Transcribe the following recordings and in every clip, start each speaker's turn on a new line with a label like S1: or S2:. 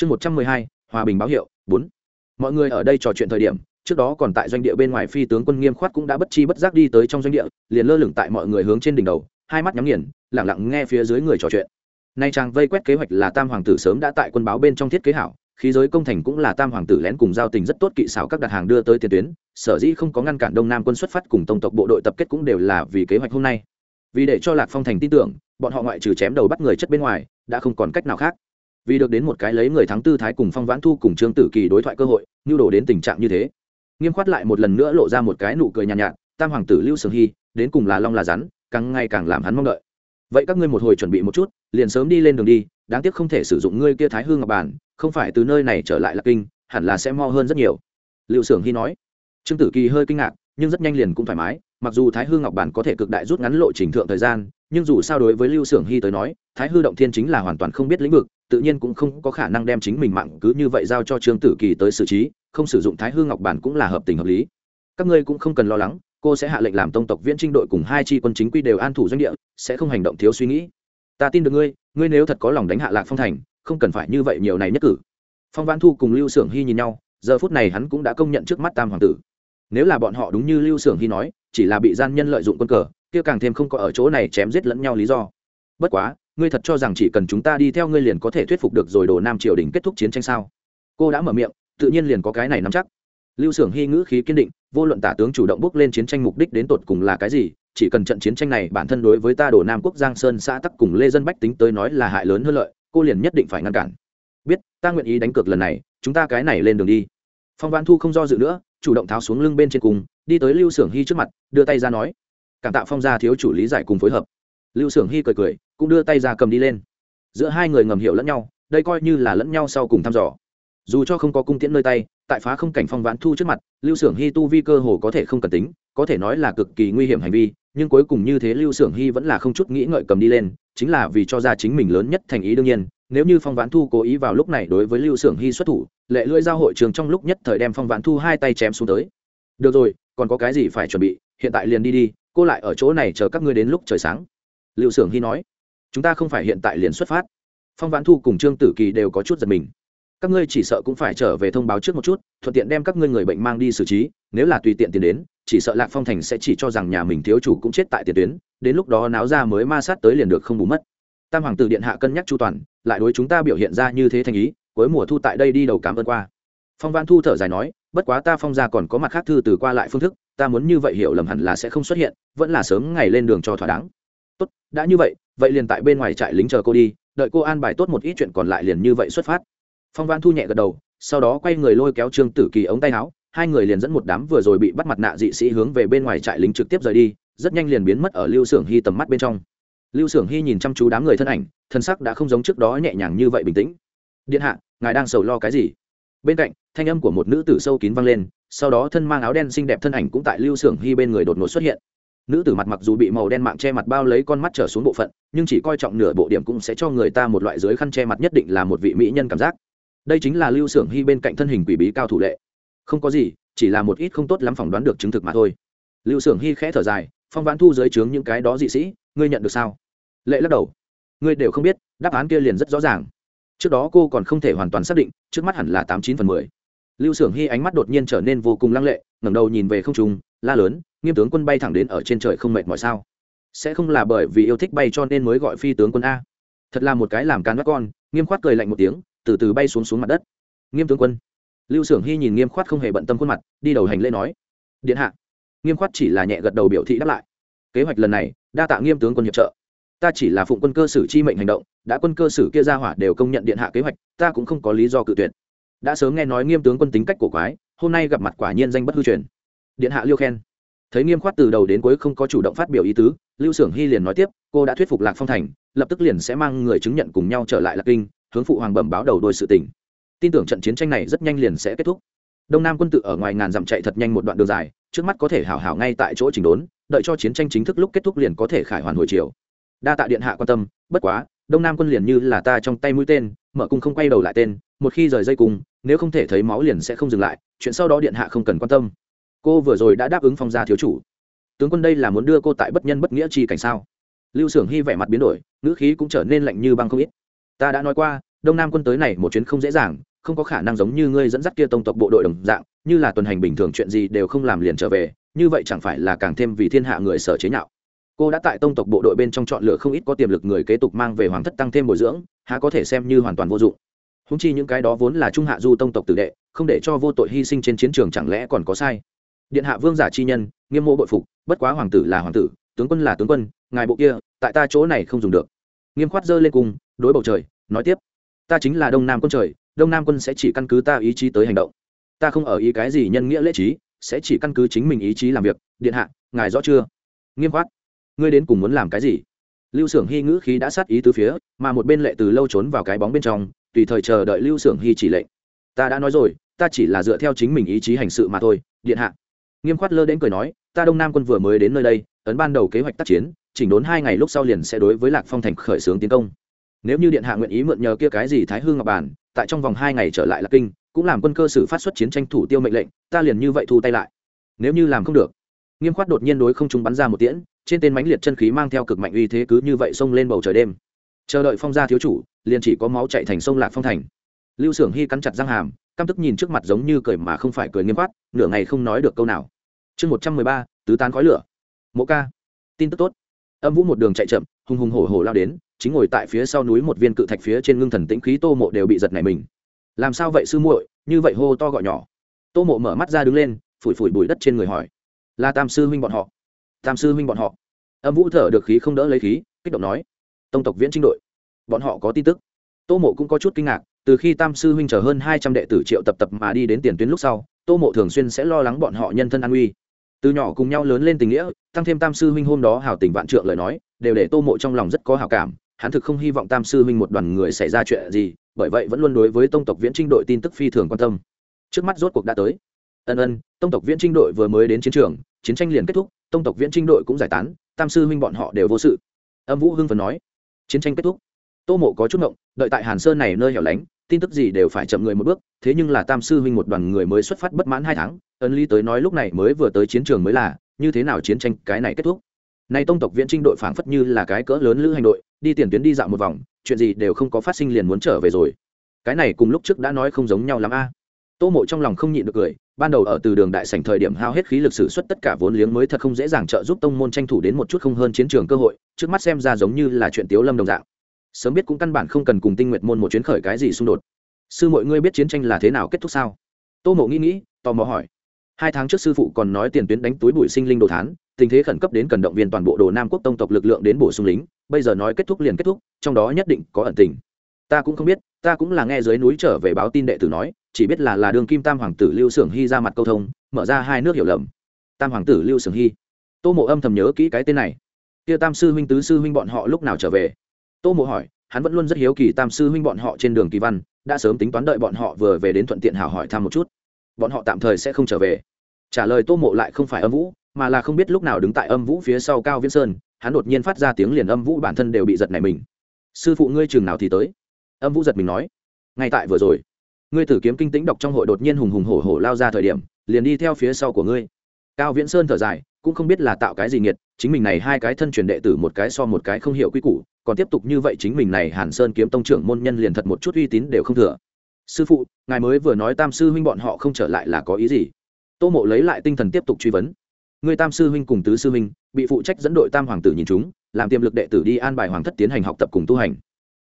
S1: chương một trăm mười hai, hòa bình báo hiệu, bốn. Mọi người ở đây trò chuyện thời điểm, trước đó còn tại doanh địa bên ngoài phi tướng quân nghiêm khoát cũng đã bất chi bất giác đi tới trong doanh địa, liền lơ lửng tại mọi người hướng trên đỉnh đầu, hai mắt nhắm nghiền lẳng lặng nghe phía dưới người trò chuyện. Nay trang vây quét kế hoạch là tam hoàng tử sớm đã tại quân báo bên trong thiết kế hảo, khí giới công thành cũng là tam hoàng tử lén cùng giao tình rất tốt kỵ xảo các đặt hàng đưa tới tiền tuyến, sở dĩ không có ngăn cản đông nam quân xuất phát cùng tổng tộc bộ đội tập kết cũng đều là vì kế hoạch hôm nay. Vì để cho lạc phong thành tin tưởng, bọn họ ngoại trừ chém đầu bắt người chất bên ngoài, đã không còn cách nào khác vì được đến một cái lấy người thắng tư thái cùng phong vãn thu cùng trương tử kỳ đối thoại cơ hội nhu đổ đến tình trạng như thế. Nghiêm khoát lại một lần nữa lộ ra một cái nụ cười nhàn nhạt, nhạt tam hoàng tử lưu sường hy đến cùng là long là rắn càng ngày càng làm hắn mong đợi. Vậy các ngươi một hồi chuẩn bị một chút liền sớm đi lên đường đi đáng tiếc không thể sử dụng ngươi kia thái hương ngọc bản không phải từ nơi này trở lại lạc kinh hẳn là sẽ mo hơn rất nhiều. Liệu sưởng hy nói. Trương tử kỳ hơi kinh ngạc nhưng rất nhanh liền cũng thoải mái mặc dù thái hư ngọc bản có thể cực đại rút ngắn lộ trình thượng thời gian nhưng dù sao đối với lưu sưởng hy tới nói thái hư động thiên chính là hoàn toàn không biết lĩnh vực tự nhiên cũng không có khả năng đem chính mình mạng cứ như vậy giao cho trương tử kỳ tới xử trí, không sử dụng thái hư ngọc bản cũng là hợp tình hợp lý. Các ngươi cũng không cần lo lắng, cô sẽ hạ lệnh làm tông tộc viễn trinh đội cùng hai chi quân chính quy đều an thủ doanh địa, sẽ không hành động thiếu suy nghĩ. Ta tin được ngươi ngươi nếu thật có lòng đánh hạ lạc phong thành, không cần phải như vậy nhiều này nhất cử. Phong văn thu cùng lưu xưởng hy nhìn nhau, giờ phút này hắn cũng đã công nhận trước mắt tam hoàng tử. Nếu là bọn họ đúng như lưu xưởng hy nói, chỉ là bị gian nhân lợi dụng quân cờ, kia càng thêm không có ở chỗ này chém giết lẫn nhau lý do. Bất quá ngươi thật cho rằng chỉ cần chúng ta đi theo ngươi liền có thể thuyết phục được rồi đồ nam triều đình kết thúc chiến tranh sao? Cô đã mở miệng, tự nhiên liền có cái này nắm chắc. Lưu xưởng hy ngữ khí kiên định, vô luận tả tướng chủ động bước lên chiến tranh mục đích đến tột cùng là cái gì, chỉ cần trận chiến tranh này bản thân đối với ta đồ nam quốc giang sơn xã tắc cùng lê dân bách tính tới nói là hại lớn hơn lợi, cô liền nhất định phải ngăn cản. Biết, ta nguyện ý đánh cược lần này, chúng ta cái này lên đường đi. Phong văn thu không do dự nữa, chủ động tháo xuống lưng bên trên cùng, đi tới lưu xưởng hy trước mặt, đưa tay ra nói. Cảm tạ phong gia thiếu chủ lý giải cùng phối hợp lưu xưởng hy cười cười, cũng đưa tay ra cầm đi lên. Giữa hai người ngầm hiểu lẫn nhau, đây coi như là lẫn nhau sau cùng thăm dò. Dù cho không có cung tiễn nơi tay, tại phá không cảnh phong vãn thu trước mặt, lưu xưởng hy tu vi cơ hồ có thể không cần tính, có thể nói là cực kỳ nguy hiểm hành vi, nhưng cuối cùng như thế lưu xưởng hy vẫn là không chút nghĩ ngợi cầm đi lên, chính là vì cho ra chính mình lớn nhất thành ý đương nhiên, nếu như phong vãn thu cố ý vào lúc này đối với lưu xưởng hy xuất thủ, lệ lưỡi giao hội trường trong lúc nhất thời đem phong vãn thu hai tay chém xuống tới. Được rồi, còn có cái gì phải chuẩn bị, hiện tại liền đi đi, cô lại ở chỗ này chờ các ngươi đến lúc trời sáng lưu xưởng hy nói, chúng ta không phải hiện tại liền xuất phát. Phong vãn thu cùng trương tử kỳ đều có chút giật mình. Các ngươi chỉ sợ cũng phải trở về thông báo trước một chút, thuận tiện đem các ngươi người bệnh mang đi xử trí, nếu là tùy tiện tiền đến, chỉ sợ lạc phong thành sẽ chỉ cho rằng nhà mình thiếu chủ cũng chết tại tiền tuyến, đến lúc đó náo ra mới ma sát tới liền được không bù mất. Tam hoàng tử điện hạ cân nhắc chu toàn, lại đối chúng ta biểu hiện ra như thế thành ý, cuối mùa thu tại đây đi đầu cảm ơn qua. Phong văn thu thở dài nói, bất quá ta phong ra còn có mặt khác thư từ qua lại phương thức, ta muốn như vậy hiểu lầm hẳn là sẽ không xuất hiện, vẫn là sớm ngày lên đường cho thỏa đáng đã như vậy vậy liền tại bên ngoài trại lính chờ cô đi, đợi cô an bài tốt một ít chuyện còn lại liền như vậy xuất phát. Phong văn thu nhẹ gật đầu, sau đó quay người lôi kéo trương tử kỳ ống tay áo, hai người liền dẫn một đám vừa rồi bị bắt mặt nạ dị sĩ hướng về bên ngoài trại lính trực tiếp rời đi, rất nhanh liền biến mất ở lưu xưởng hy tầm mắt bên trong. Lưu xưởng hy nhìn chăm chú đám người thân ảnh, thân sắc đã không giống trước đó nhẹ nhàng như vậy bình tĩnh. Điện hạ, ngài đang sầu lo cái gì? Bên cạnh, thanh âm của một nữ tử sâu kín vang lên, sau đó thân mang áo đen xinh đẹp thân ảnh cũng tại lưu xưởng hy bên người đột ngột xuất hiện nữ tử mặt mặc dù bị màu đen mạng che mặt bao lấy con mắt trở xuống bộ phận, nhưng chỉ coi trọng nửa bộ điểm cũng sẽ cho người ta một loại dưới khăn che mặt nhất định là một vị mỹ nhân cảm giác. Đây chính là lưu xưởng hy bên cạnh thân hình quỷ bí cao thủ lệ. Không có gì, chỉ là một ít không tốt lắm phỏng đoán được chứng thực mà thôi. Lưu xưởng hy khẽ thở dài, phong vãn thu dưới trướng những cái đó dị sĩ, ngươi nhận được sao? Lệ lắc đầu. Ngươi đều không biết, đáp án kia liền rất rõ ràng. Trước đó cô còn không thể hoàn toàn xác định, trước mắt hẳn là tám chín phần mười. Lưu xưởng hy ánh mắt đột nhiên trở nên vô cùng lăng lệ ngẩng đầu nhìn về không trung, la lớn, nghiêm tướng quân bay thẳng đến ở trên trời không mệt mỏi sao? Sẽ không là bởi vì yêu thích bay cho nên mới gọi phi tướng quân a? Thật là một cái làm can mắt con, nghiêm khoát cười lạnh một tiếng, từ từ bay xuống xuống mặt đất. Nghiêm tướng quân. Lưu xưởng hy nhìn nghiêm khoát không hề bận tâm khuôn mặt, đi đầu hành lễ nói. Điện hạ. Nghiêm khoát chỉ là nhẹ gật đầu biểu thị đáp lại. Kế hoạch lần này, đa tạ nghiêm tướng quân hiệp trợ. Ta chỉ là phụng quân cơ sử chi mệnh hành động, đã quân cơ sử kia ra hỏa đều công nhận điện hạ kế hoạch, ta cũng không có lý do cự tuyệt. Đã sớm nghe nói nghiêm tướng quân tính cách của quái hôm nay gặp mặt quả nhiên danh bất hư truyền. Điện hạ liêu khen. Thấy nghiêm khoát từ đầu đến cuối không có chủ động phát biểu ý tứ, lưu xưởng hy liền nói tiếp, cô đã thuyết phục lạc phong thành, lập tức liền sẽ mang người chứng nhận cùng nhau trở lại lạc kinh, hướng phụ hoàng bẩm báo đầu đôi sự tình. Tin tưởng trận chiến tranh này rất nhanh liền sẽ kết thúc. Đông nam quân tự ở ngoài ngàn dặm chạy thật nhanh một đoạn đường dài, trước mắt có thể hảo hảo ngay tại chỗ chỉnh đốn, đợi cho chiến tranh chính thức lúc kết thúc liền có thể khải hoàn hồi chiều đa tạ điện hạ quan tâm, bất quá, đông nam quân liền như là ta trong tay mũi tên, mở cung không quay đầu lại tên một khi rời dây cung, nếu không thể thấy máu liền sẽ không dừng lại, chuyện sau đó điện hạ không cần quan tâm. Cô vừa rồi đã đáp ứng phong gia thiếu chủ. Tướng quân đây là muốn đưa cô tại bất nhân bất nghĩa chi cảnh sao? Lưu xưởng hy vẻ mặt biến đổi, ngữ khí cũng trở nên lạnh như băng không ít. Ta đã nói qua, đông nam quân tới này một chuyến không dễ dàng, không có khả năng giống như ngươi dẫn dắt kia tông tộc bộ đội đồng dạng, như là tuần hành bình thường chuyện gì đều không làm liền trở về, như vậy chẳng phải là càng thêm vì thiên hạ người sở chế nhạo. Cô đã tại tông tộc bộ đội bên trong chọn lựa không ít có tiềm lực người kế tục mang về hoàng thất tăng thêm bồi dưỡng, há có thể xem như hoàn toàn vô dụng húng chi những cái đó vốn là trung hạ du tông tộc tử đệ, không để cho vô tội hy sinh trên chiến trường chẳng lẽ còn có sai? Điện hạ vương giả chi nhân, nghiêm mô bội phục, bất quá hoàng tử là hoàng tử, tướng quân là tướng quân, ngài bộ kia, tại ta chỗ này không dùng được. Nghiêm khoát dơ lên cùng đối bầu trời, nói tiếp. Ta chính là đông nam quân trời, đông nam quân sẽ chỉ căn cứ ta ý chí tới hành động. Ta không ở ý cái gì nhân nghĩa lễ trí, sẽ chỉ căn cứ chính mình ý chí làm việc. Điện hạ, ngài rõ chưa? Nghiêm khoát. Ngươi đến cùng muốn làm cái gì? Lưu s ư ở n g hy ngữ khí đã sát ý từ phía, mà một bên lệ từ lâu trốn vào cái bóng bên trong tùy thời chờ đợi lưu xưởng hy chỉ lệnh. Ta đã nói rồi, ta chỉ là dựa theo chính mình ý chí hành sự mà thôi, điện hạ. Nghiêm khoát lơ đến cười nói, ta đông nam quân vừa mới đến nơi đây, ấn ban đầu kế hoạch tác chiến, chỉnh đốn hai ngày lúc sau liền sẽ đối với lạc phong thành khởi xướng tiến công. Nếu như điện hạ nguyện ý mượn nhờ kia cái gì thái hương ngọc bản, tại trong vòng hai ngày trở lại lạc kinh, cũng làm quân cơ sử phát xuất chiến tranh thủ tiêu mệnh lệnh, ta liền như vậy thu tay lại. Nếu như làm không được. Nghiêm khoát đột nhiên đối không chúng bắn ra một tiễn, trên tên mãnh liệt chân khí mang theo cực mạnh uy thế cứ như vậy xông lên bầu trời đêm. Chờ đợi phong gia thiếu chủ liền chỉ có máu chạy thành sông lạc phong thành. Lưu s ư ở n g hy cắn chặt răng hàm, căm tức nhìn trước mặt giống như cười mà không phải cười nghiêm khoát nửa ngày không nói được câu nào. Chương một trăm mười ba, tứ tán khói lửa. Mộ ca, tin tức tốt. Âm vũ một đường chạy chậm, hùng hùng hổ hổ lao đến, chính ngồi tại phía sau núi một viên cự thạch phía trên ngưng thần tĩnh khí tô mộ đều bị giật nảy mình. Làm sao vậy sư muội, như vậy hô to gọi nhỏ. Tô mộ mở mắt ra đứng lên, phủi phủi bụi đất trên người hỏi. Là tam sư huynh bọn họ. Tam sư huynh bọn họ. Âm vũ thở được khí không đỡ lấy khí, kích động nói. Tông tộc viễn trinh đội bọn họ có tin tức. Tô mộ cũng có chút kinh ngạc, từ khi tam sư huynh chờ hơn hai trăm đệ tử triệu tập tập mà đi đến tiền tuyến lúc sau, tô mộ thường xuyên sẽ lo lắng bọn họ nhân thân an nguy. Từ nhỏ cùng nhau lớn lên tình nghĩa, tăng thêm tam sư huynh hôm đó hảo tình vạn trượng lời nói, đều để tô mộ trong lòng rất có hảo cảm, hắn thực không hy vọng tam sư huynh một đoàn người xảy ra chuyện gì, bởi vậy vẫn luôn đối với tông tộc viễn trinh đội tin tức phi thường quan tâm. Trước mắt rốt cuộc đã tới. Ân ân, tông tộc viễn trinh đội vừa mới đến chiến trường, chiến tranh liền kết thúc, tông tộc viễn trinh đội cũng giải tán, tam sư huynh bọn họ đều vô sự. Âm vũ hưng phần nói, chiến tranh kết thúc tô mộ có chút ngộng, đợi tại hàn sơn này nơi hẻo lánh, tin tức gì đều phải chậm người một bước, thế nhưng là tam sư huynh một đoàn người mới xuất phát bất mãn hai tháng ân lý tới nói lúc này mới vừa tới chiến trường mới là, như thế nào chiến tranh cái này kết thúc. Nay tông tộc viễn trinh đội phảng phất như là cái cỡ lớn lữ hành đội, đi tiền tuyến đi dạo một vòng, chuyện gì đều không có phát sinh liền muốn trở về rồi. Cái này cùng lúc trước đã nói không giống nhau lắm a. Tô mộ trong lòng không nhịn được cười, ban đầu ở từ đường đại sảnh thời điểm hao hết khí lực sử xuất tất cả vốn liếng mới thật không dễ dàng trợ giúp tông môn tranh thủ đến một chút không hơn chiến trường cơ hội, trước mắt xem ra giống như là chuyện tiếu lâm đồng dạng sớm biết cũng căn bản không cần cùng tinh nguyệt môn một chuyến khởi cái gì xung đột. Sư mọi ngươi biết chiến tranh là thế nào kết thúc sao? Tô mộ nghĩ nghĩ, tò mò hỏi. Hai tháng trước sư phụ còn nói tiền tuyến đánh túi bụi sinh linh đồ thán, tình thế khẩn cấp đến cần động viên toàn bộ đồ nam quốc tông tộc lực lượng đến bổ sung lính, bây giờ nói kết thúc liền kết thúc, trong đó nhất định có ẩn tình. Ta cũng không biết, ta cũng là nghe dưới núi trở về báo tin đệ tử nói, chỉ biết là là đường kim tam hoàng tử lưu s hy ra mặt câu thông, mở ra hai nước hiểu lầm. Tam hoàng tử lưu s hy. Tô mộ âm thầm nhớ kỹ cái tên này. Kia tam sư huynh tứ sư huynh bọn họ lúc nào trở về? Tô mộ hỏi, hắn vẫn luôn rất hiếu kỳ tam sư huynh bọn họ trên đường kỳ văn, đã sớm tính toán đợi bọn họ vừa về đến thuận tiện hào hỏi thăm một chút. Bọn họ tạm thời sẽ không trở về. Trả lời tô mộ lại không phải âm vũ, mà là không biết lúc nào đứng tại âm vũ phía sau cao viễn sơn, hắn đột nhiên phát ra tiếng liền âm vũ bản thân đều bị giật này mình. Sư phụ ngươi chừng nào thì tới? Âm vũ giật mình nói. Ngay tại vừa rồi. Ngươi tử kiếm kinh tĩnh đọc trong hội đột nhiên hùng hùng hổ hổ lao ra thời điểm, liền đi theo phía sau của ngươi. Cao viễn sơn thở dài, cũng không biết là tạo cái gì nghiệt chính mình này hai cái thân truyền đệ tử một cái so một cái không hiểu quy củ, còn tiếp tục như vậy chính mình này hàn sơn kiếm tông trưởng môn nhân liền thật một chút uy tín đều không thừa. Sư phụ, ngài mới vừa nói tam sư huynh bọn họ không trở lại là có ý gì? Tô mộ lấy lại tinh thần tiếp tục truy vấn. Người tam sư huynh cùng tứ sư huynh, bị phụ trách dẫn đội tam hoàng tử nhìn chúng, làm tiềm lực đệ tử đi an bài hoàng thất tiến hành học tập cùng tu hành.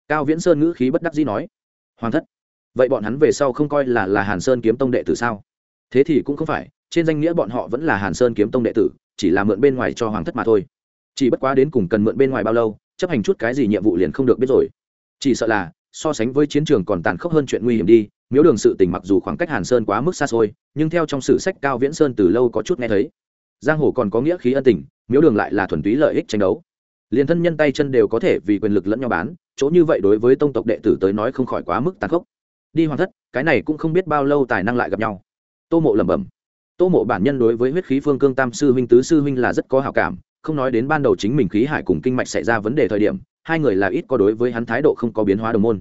S1: Cao viễn sơn ngữ khí bất đắc dĩ nói, hoàng thất? Vậy bọn hắn về sau không coi là là hàn sơn kiếm tông đệ tử sao? Thế thì cũng không phải, trên danh nghĩa bọn họ vẫn là hàn sơn kiếm tông đệ tử chỉ là mượn bên ngoài cho hoàng thất mà thôi. Chỉ bất quá đến cùng cần mượn bên ngoài bao lâu, chấp hành chút cái gì nhiệm vụ liền không được biết rồi. Chỉ sợ là, so sánh với chiến trường còn tàn khốc hơn chuyện nguy hiểm đi, miếu đường sự tình mặc dù khoảng cách hàn sơn quá mức xa xôi, nhưng theo trong sử sách cao viễn sơn từ lâu có chút nghe thấy. Giang hồ còn có nghĩa khí ân tình, miếu đường lại là thuần túy lợi ích tranh đấu. Liền thân nhân tay chân đều có thể vì quyền lực lẫn nhau bán, chỗ như vậy đối với tông tộc đệ tử tới nói không khỏi quá mức tàn khốc. Đi hoàng thất, cái này cũng không biết bao lâu tài năng lại gặp nhau. Tô mộ lẩm bẩm tô mộ bản nhân đối với huyết khí phương cương tam sư huynh, tứ sư huynh là rất có hào cảm, không nói đến ban đầu chính mình khí hải cùng kinh mạch xảy ra vấn đề thời điểm, hai người là ít có đối với hắn thái độ không có biến hóa đồng môn.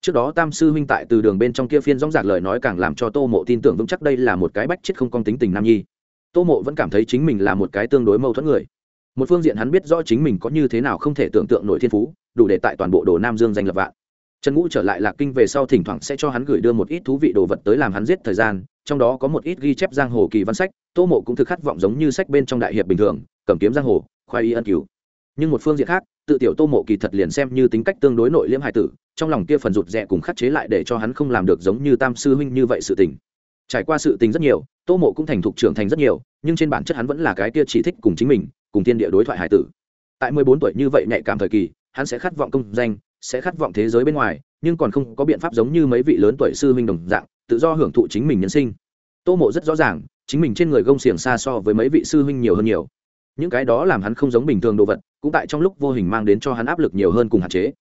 S1: Trước đó tam sư huynh tại từ đường bên trong kia phiên dóng dạc lời nói càng làm cho tô mộ tin tưởng vững chắc đây là một cái bách chết không công tính tình nam nhi. Tô mộ vẫn cảm thấy chính mình là một cái tương đối mâu thuẫn người. Một phương diện hắn biết rõ chính mình có như thế nào không thể tưởng tượng nổi thiên phú, đủ để tại toàn bộ đồ nam dương danh lập vạn. Trần ngũ trở lại lạc kinh về sau thỉnh thoảng sẽ cho hắn gửi đưa một ít thú vị đồ vật tới làm hắn giết thời gian trong đó có một ít ghi chép giang hồ kỳ văn sách, tô mộ cũng thực khát vọng giống như sách bên trong đại hiệp bình thường, cầm kiếm giang hồ, khoai y ân cứu nhưng một phương diện khác, tự tiểu tô mộ kỳ thật liền xem như tính cách tương đối nội liễm hài tử, trong lòng kia phần rụt rẽ cùng khắc chế lại để cho hắn không làm được giống như tam sư huynh như vậy sự tình. Trải qua sự tình rất nhiều, tô mộ cũng thành thục trưởng thành rất nhiều, nhưng trên bản chất hắn vẫn là cái kia chỉ thích cùng chính mình, cùng thiên địa đối thoại hải tử. Tại mười bốn tuổi như vậy nhạy cảm thời kỳ, hắn sẽ khát vọng công danh, sẽ khát vọng thế giới bên ngoài, nhưng còn không có biện pháp giống như mấy vị lớn tuổi sư huynh đồng dạng tự do hưởng thụ chính mình nhân sinh. Tô mộ rất rõ ràng, chính mình trên người gông xiềng xa so với mấy vị sư huynh nhiều hơn nhiều. Những cái đó làm hắn không giống bình thường đồ vật, cũng tại trong lúc vô hình mang đến cho hắn áp lực nhiều hơn cùng hạn chế.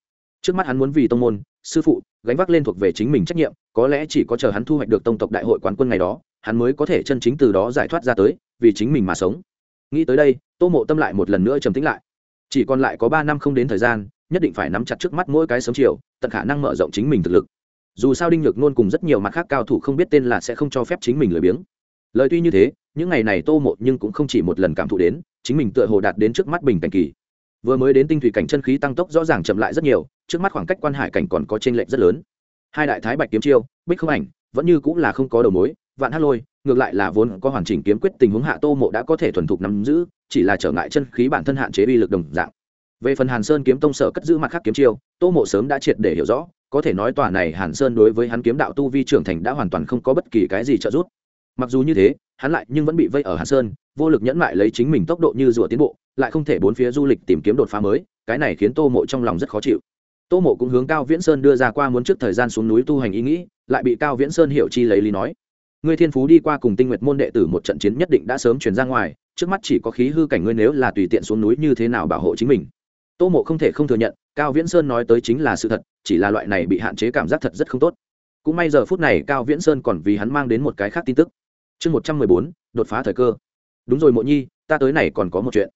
S1: Trước mắt hắn muốn vì tông môn, sư phụ, gánh vác lên thuộc về chính mình trách nhiệm, có lẽ chỉ có chờ hắn thu hoạch được tông tộc đại hội quán quân ngày đó, hắn mới có thể chân chính từ đó giải thoát ra tới, vì chính mình mà sống. Nghĩ tới đây, tô mộ tâm lại một lần nữa trầm tính lại. Chỉ còn lại có ba năm không đến thời gian, nhất định phải nắm chặt trước mắt mỗi cái sớm chiều, tận khả năng mở rộng chính mình thực lực dù sao đinh nhược nôn cùng rất nhiều mặt khác cao thủ không biết tên là sẽ không cho phép chính mình lười biếng. Lời tuy như thế, những ngày này tô mộ nhưng cũng không chỉ một lần cảm thụ đến, chính mình tựa hồ đạt đến trước mắt bình cảnh kỳ. Vừa mới đến tinh thủy cảnh chân khí tăng tốc rõ ràng chậm lại rất nhiều, trước mắt khoảng cách quan hải cảnh còn có t r ê n lệch rất lớn. Hai đại thái bạch kiếm chiêu, bích không ảnh, vẫn như cũng là không có đầu mối, vạn hát lôi, ngược lại là vốn có hoàn chỉnh kiếm quyết tình huống hạ tô mộ đã có thể thuần thục nắm giữ, chỉ là trở ngại chân khí bản thân hạn chế uy lực đồng dạng. Về phần hàn sơn kiếm tông sở cất giữ mặt khác kiếm chiêu, tô mộ sớm đã triệt để hiểu rõ có thể nói tòa này hàn sơn đối với hắn kiếm đạo tu vi trưởng thành đã hoàn toàn không có bất kỳ cái gì trợ giúp. Mặc dù như thế, hắn lại nhưng vẫn bị vây ở hàn sơn, vô lực nhẫn mại lấy chính mình tốc độ như rùa tiến bộ, lại không thể bốn phía du lịch tìm kiếm đột phá mới, cái này khiến tô mộ trong lòng rất khó chịu. Tô mộ cũng hướng cao viễn sơn đưa ra qua muốn trước thời gian xuống núi tu hành ý nghĩ, lại bị cao viễn sơn hiểu chi lấy lý nói. Ngươi thiên phú đi qua cùng tinh nguyệt môn đệ tử một trận chiến nhất định đã sớm chuyển ra ngoài, trước mắt chỉ có khí hư cảnh ngươi nếu là tùy tiện xuống núi như thế nào bảo hộ chính mình. Tô mộ không thể không thừa nhận cao viễn sơn nói tới chính là sự thật, chỉ là loại này bị hạn chế cảm giác thật rất không tốt. Cũng may giờ phút này cao viễn sơn còn vì hắn mang đến một cái khác tin tức. Chương một trăm mười bốn, đột phá thời cơ. Đúng rồi mộ nhi, ta tới này còn có một chuyện.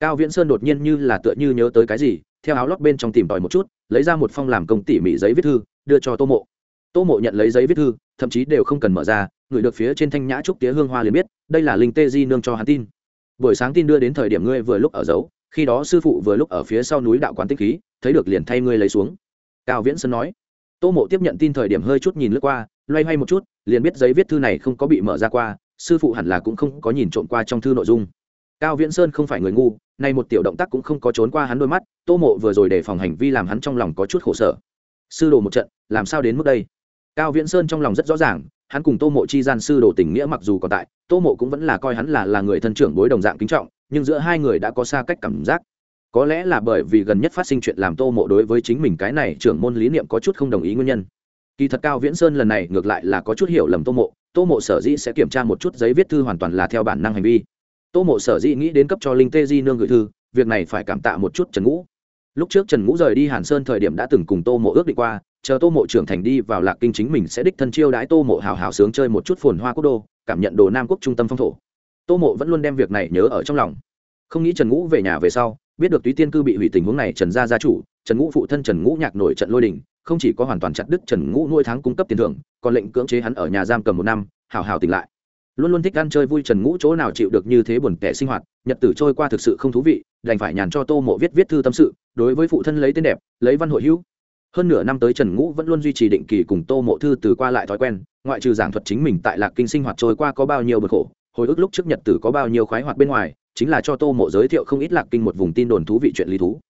S1: Cao viễn sơn đột nhiên như là tựa như nhớ tới cái gì, theo áo lót bên trong tìm tòi một chút, lấy ra một phong làm công tỉ mỉ giấy viết thư, đưa cho tô mộ. Tô mộ nhận lấy giấy viết thư, thậm chí đều không cần mở ra, người được phía trên thanh nhã trúc tía hương hoa liền biết, đây là linh tê di nương cho hắn tin. Buổi sáng tin đưa đến thời điểm ngươi vừa lúc ở giấu khi đó sư phụ vừa lúc ở phía sau núi đạo quán tích khí thấy được liền thay ngươi lấy xuống. Cao viễn sơn nói. Tô mộ tiếp nhận tin thời điểm hơi chút nhìn lướt qua, loay hoay một chút, liền biết giấy viết thư này không có bị mở ra qua, sư phụ hẳn là cũng không có nhìn trộm qua trong thư nội dung. Cao viễn sơn không phải người ngu, nay một tiểu động tác cũng không có trốn qua hắn đôi mắt, tô mộ vừa rồi để phòng hành vi làm hắn trong lòng có chút khổ sở. Sư đồ một trận, làm sao đến mức đây? Cao viễn sơn trong lòng rất rõ ràng, hắn cùng tô mộ chi gian sư đồ tình nghĩa mặc dù còn tại, tô mộ cũng vẫn là coi hắn là là người thân trưởng bối đồng dạng kính trọng, nhưng giữa hai người đã có xa cách cảm giác có lẽ là bởi vì gần nhất phát sinh chuyện làm tô mộ đối với chính mình cái này trưởng môn lý niệm có chút không đồng ý nguyên nhân. Kỳ thật cao viễn sơn lần này ngược lại là có chút hiểu lầm tô mộ tô mộ sở dĩ sẽ kiểm tra một chút giấy viết thư hoàn toàn là theo bản năng hành vi. Tô mộ sở dĩ nghĩ đến cấp cho linh tê di nương gửi thư, việc này phải cảm tạ một chút trần ngũ. Lúc trước trần ngũ rời đi hàn sơn thời điểm đã từng cùng tô mộ ước định qua, chờ tô mộ trưởng thành đi vào lạc kinh chính mình sẽ đích thân chiêu đãi tô mộ hào hào sướng chơi một chút phồn hoa quốc đô, cảm nhận đồ nam quốc trung tâm phong thổ. Tô mộ vẫn luôn đem việc này nhớ ở trong lòng. Không nghĩ trần ngũ về nhà về sau biết được túy tiên cư bị hủy tình huống này trần gia gia chủ, trần ngũ phụ thân trần ngũ nhạc nổi trận lôi đình, không chỉ có hoàn toàn chặt đứt trần ngũ nuôi tháng cung cấp tiền thưởng, còn lệnh cưỡng chế hắn ở nhà giam cầm một năm, hào hào tỉnh lại. Luôn luôn thích ăn chơi vui trần ngũ chỗ nào chịu được như thế buồn tẻ sinh hoạt, nhật tử trôi qua thực sự không thú vị, đành phải nhàn cho tô mộ viết viết thư tâm sự, đối với phụ thân lấy tên đẹp, lấy văn hội hữu. Hơn nửa năm tới trần ngũ vẫn luôn duy trì định kỳ cùng tô mộ thư từ qua lại thói quen, ngoại trừ giảng thuật chính mình tại lạc kinh sinh hoạt trôi qua có bao nhiêu bực khổ, hồi ức lúc trước nhật tử có bao nhiêu khoái hoạt bên ngoài chính là cho tô mộ giới thiệu không ít lạc kinh một vùng tin đồn thú vị chuyện lý thú.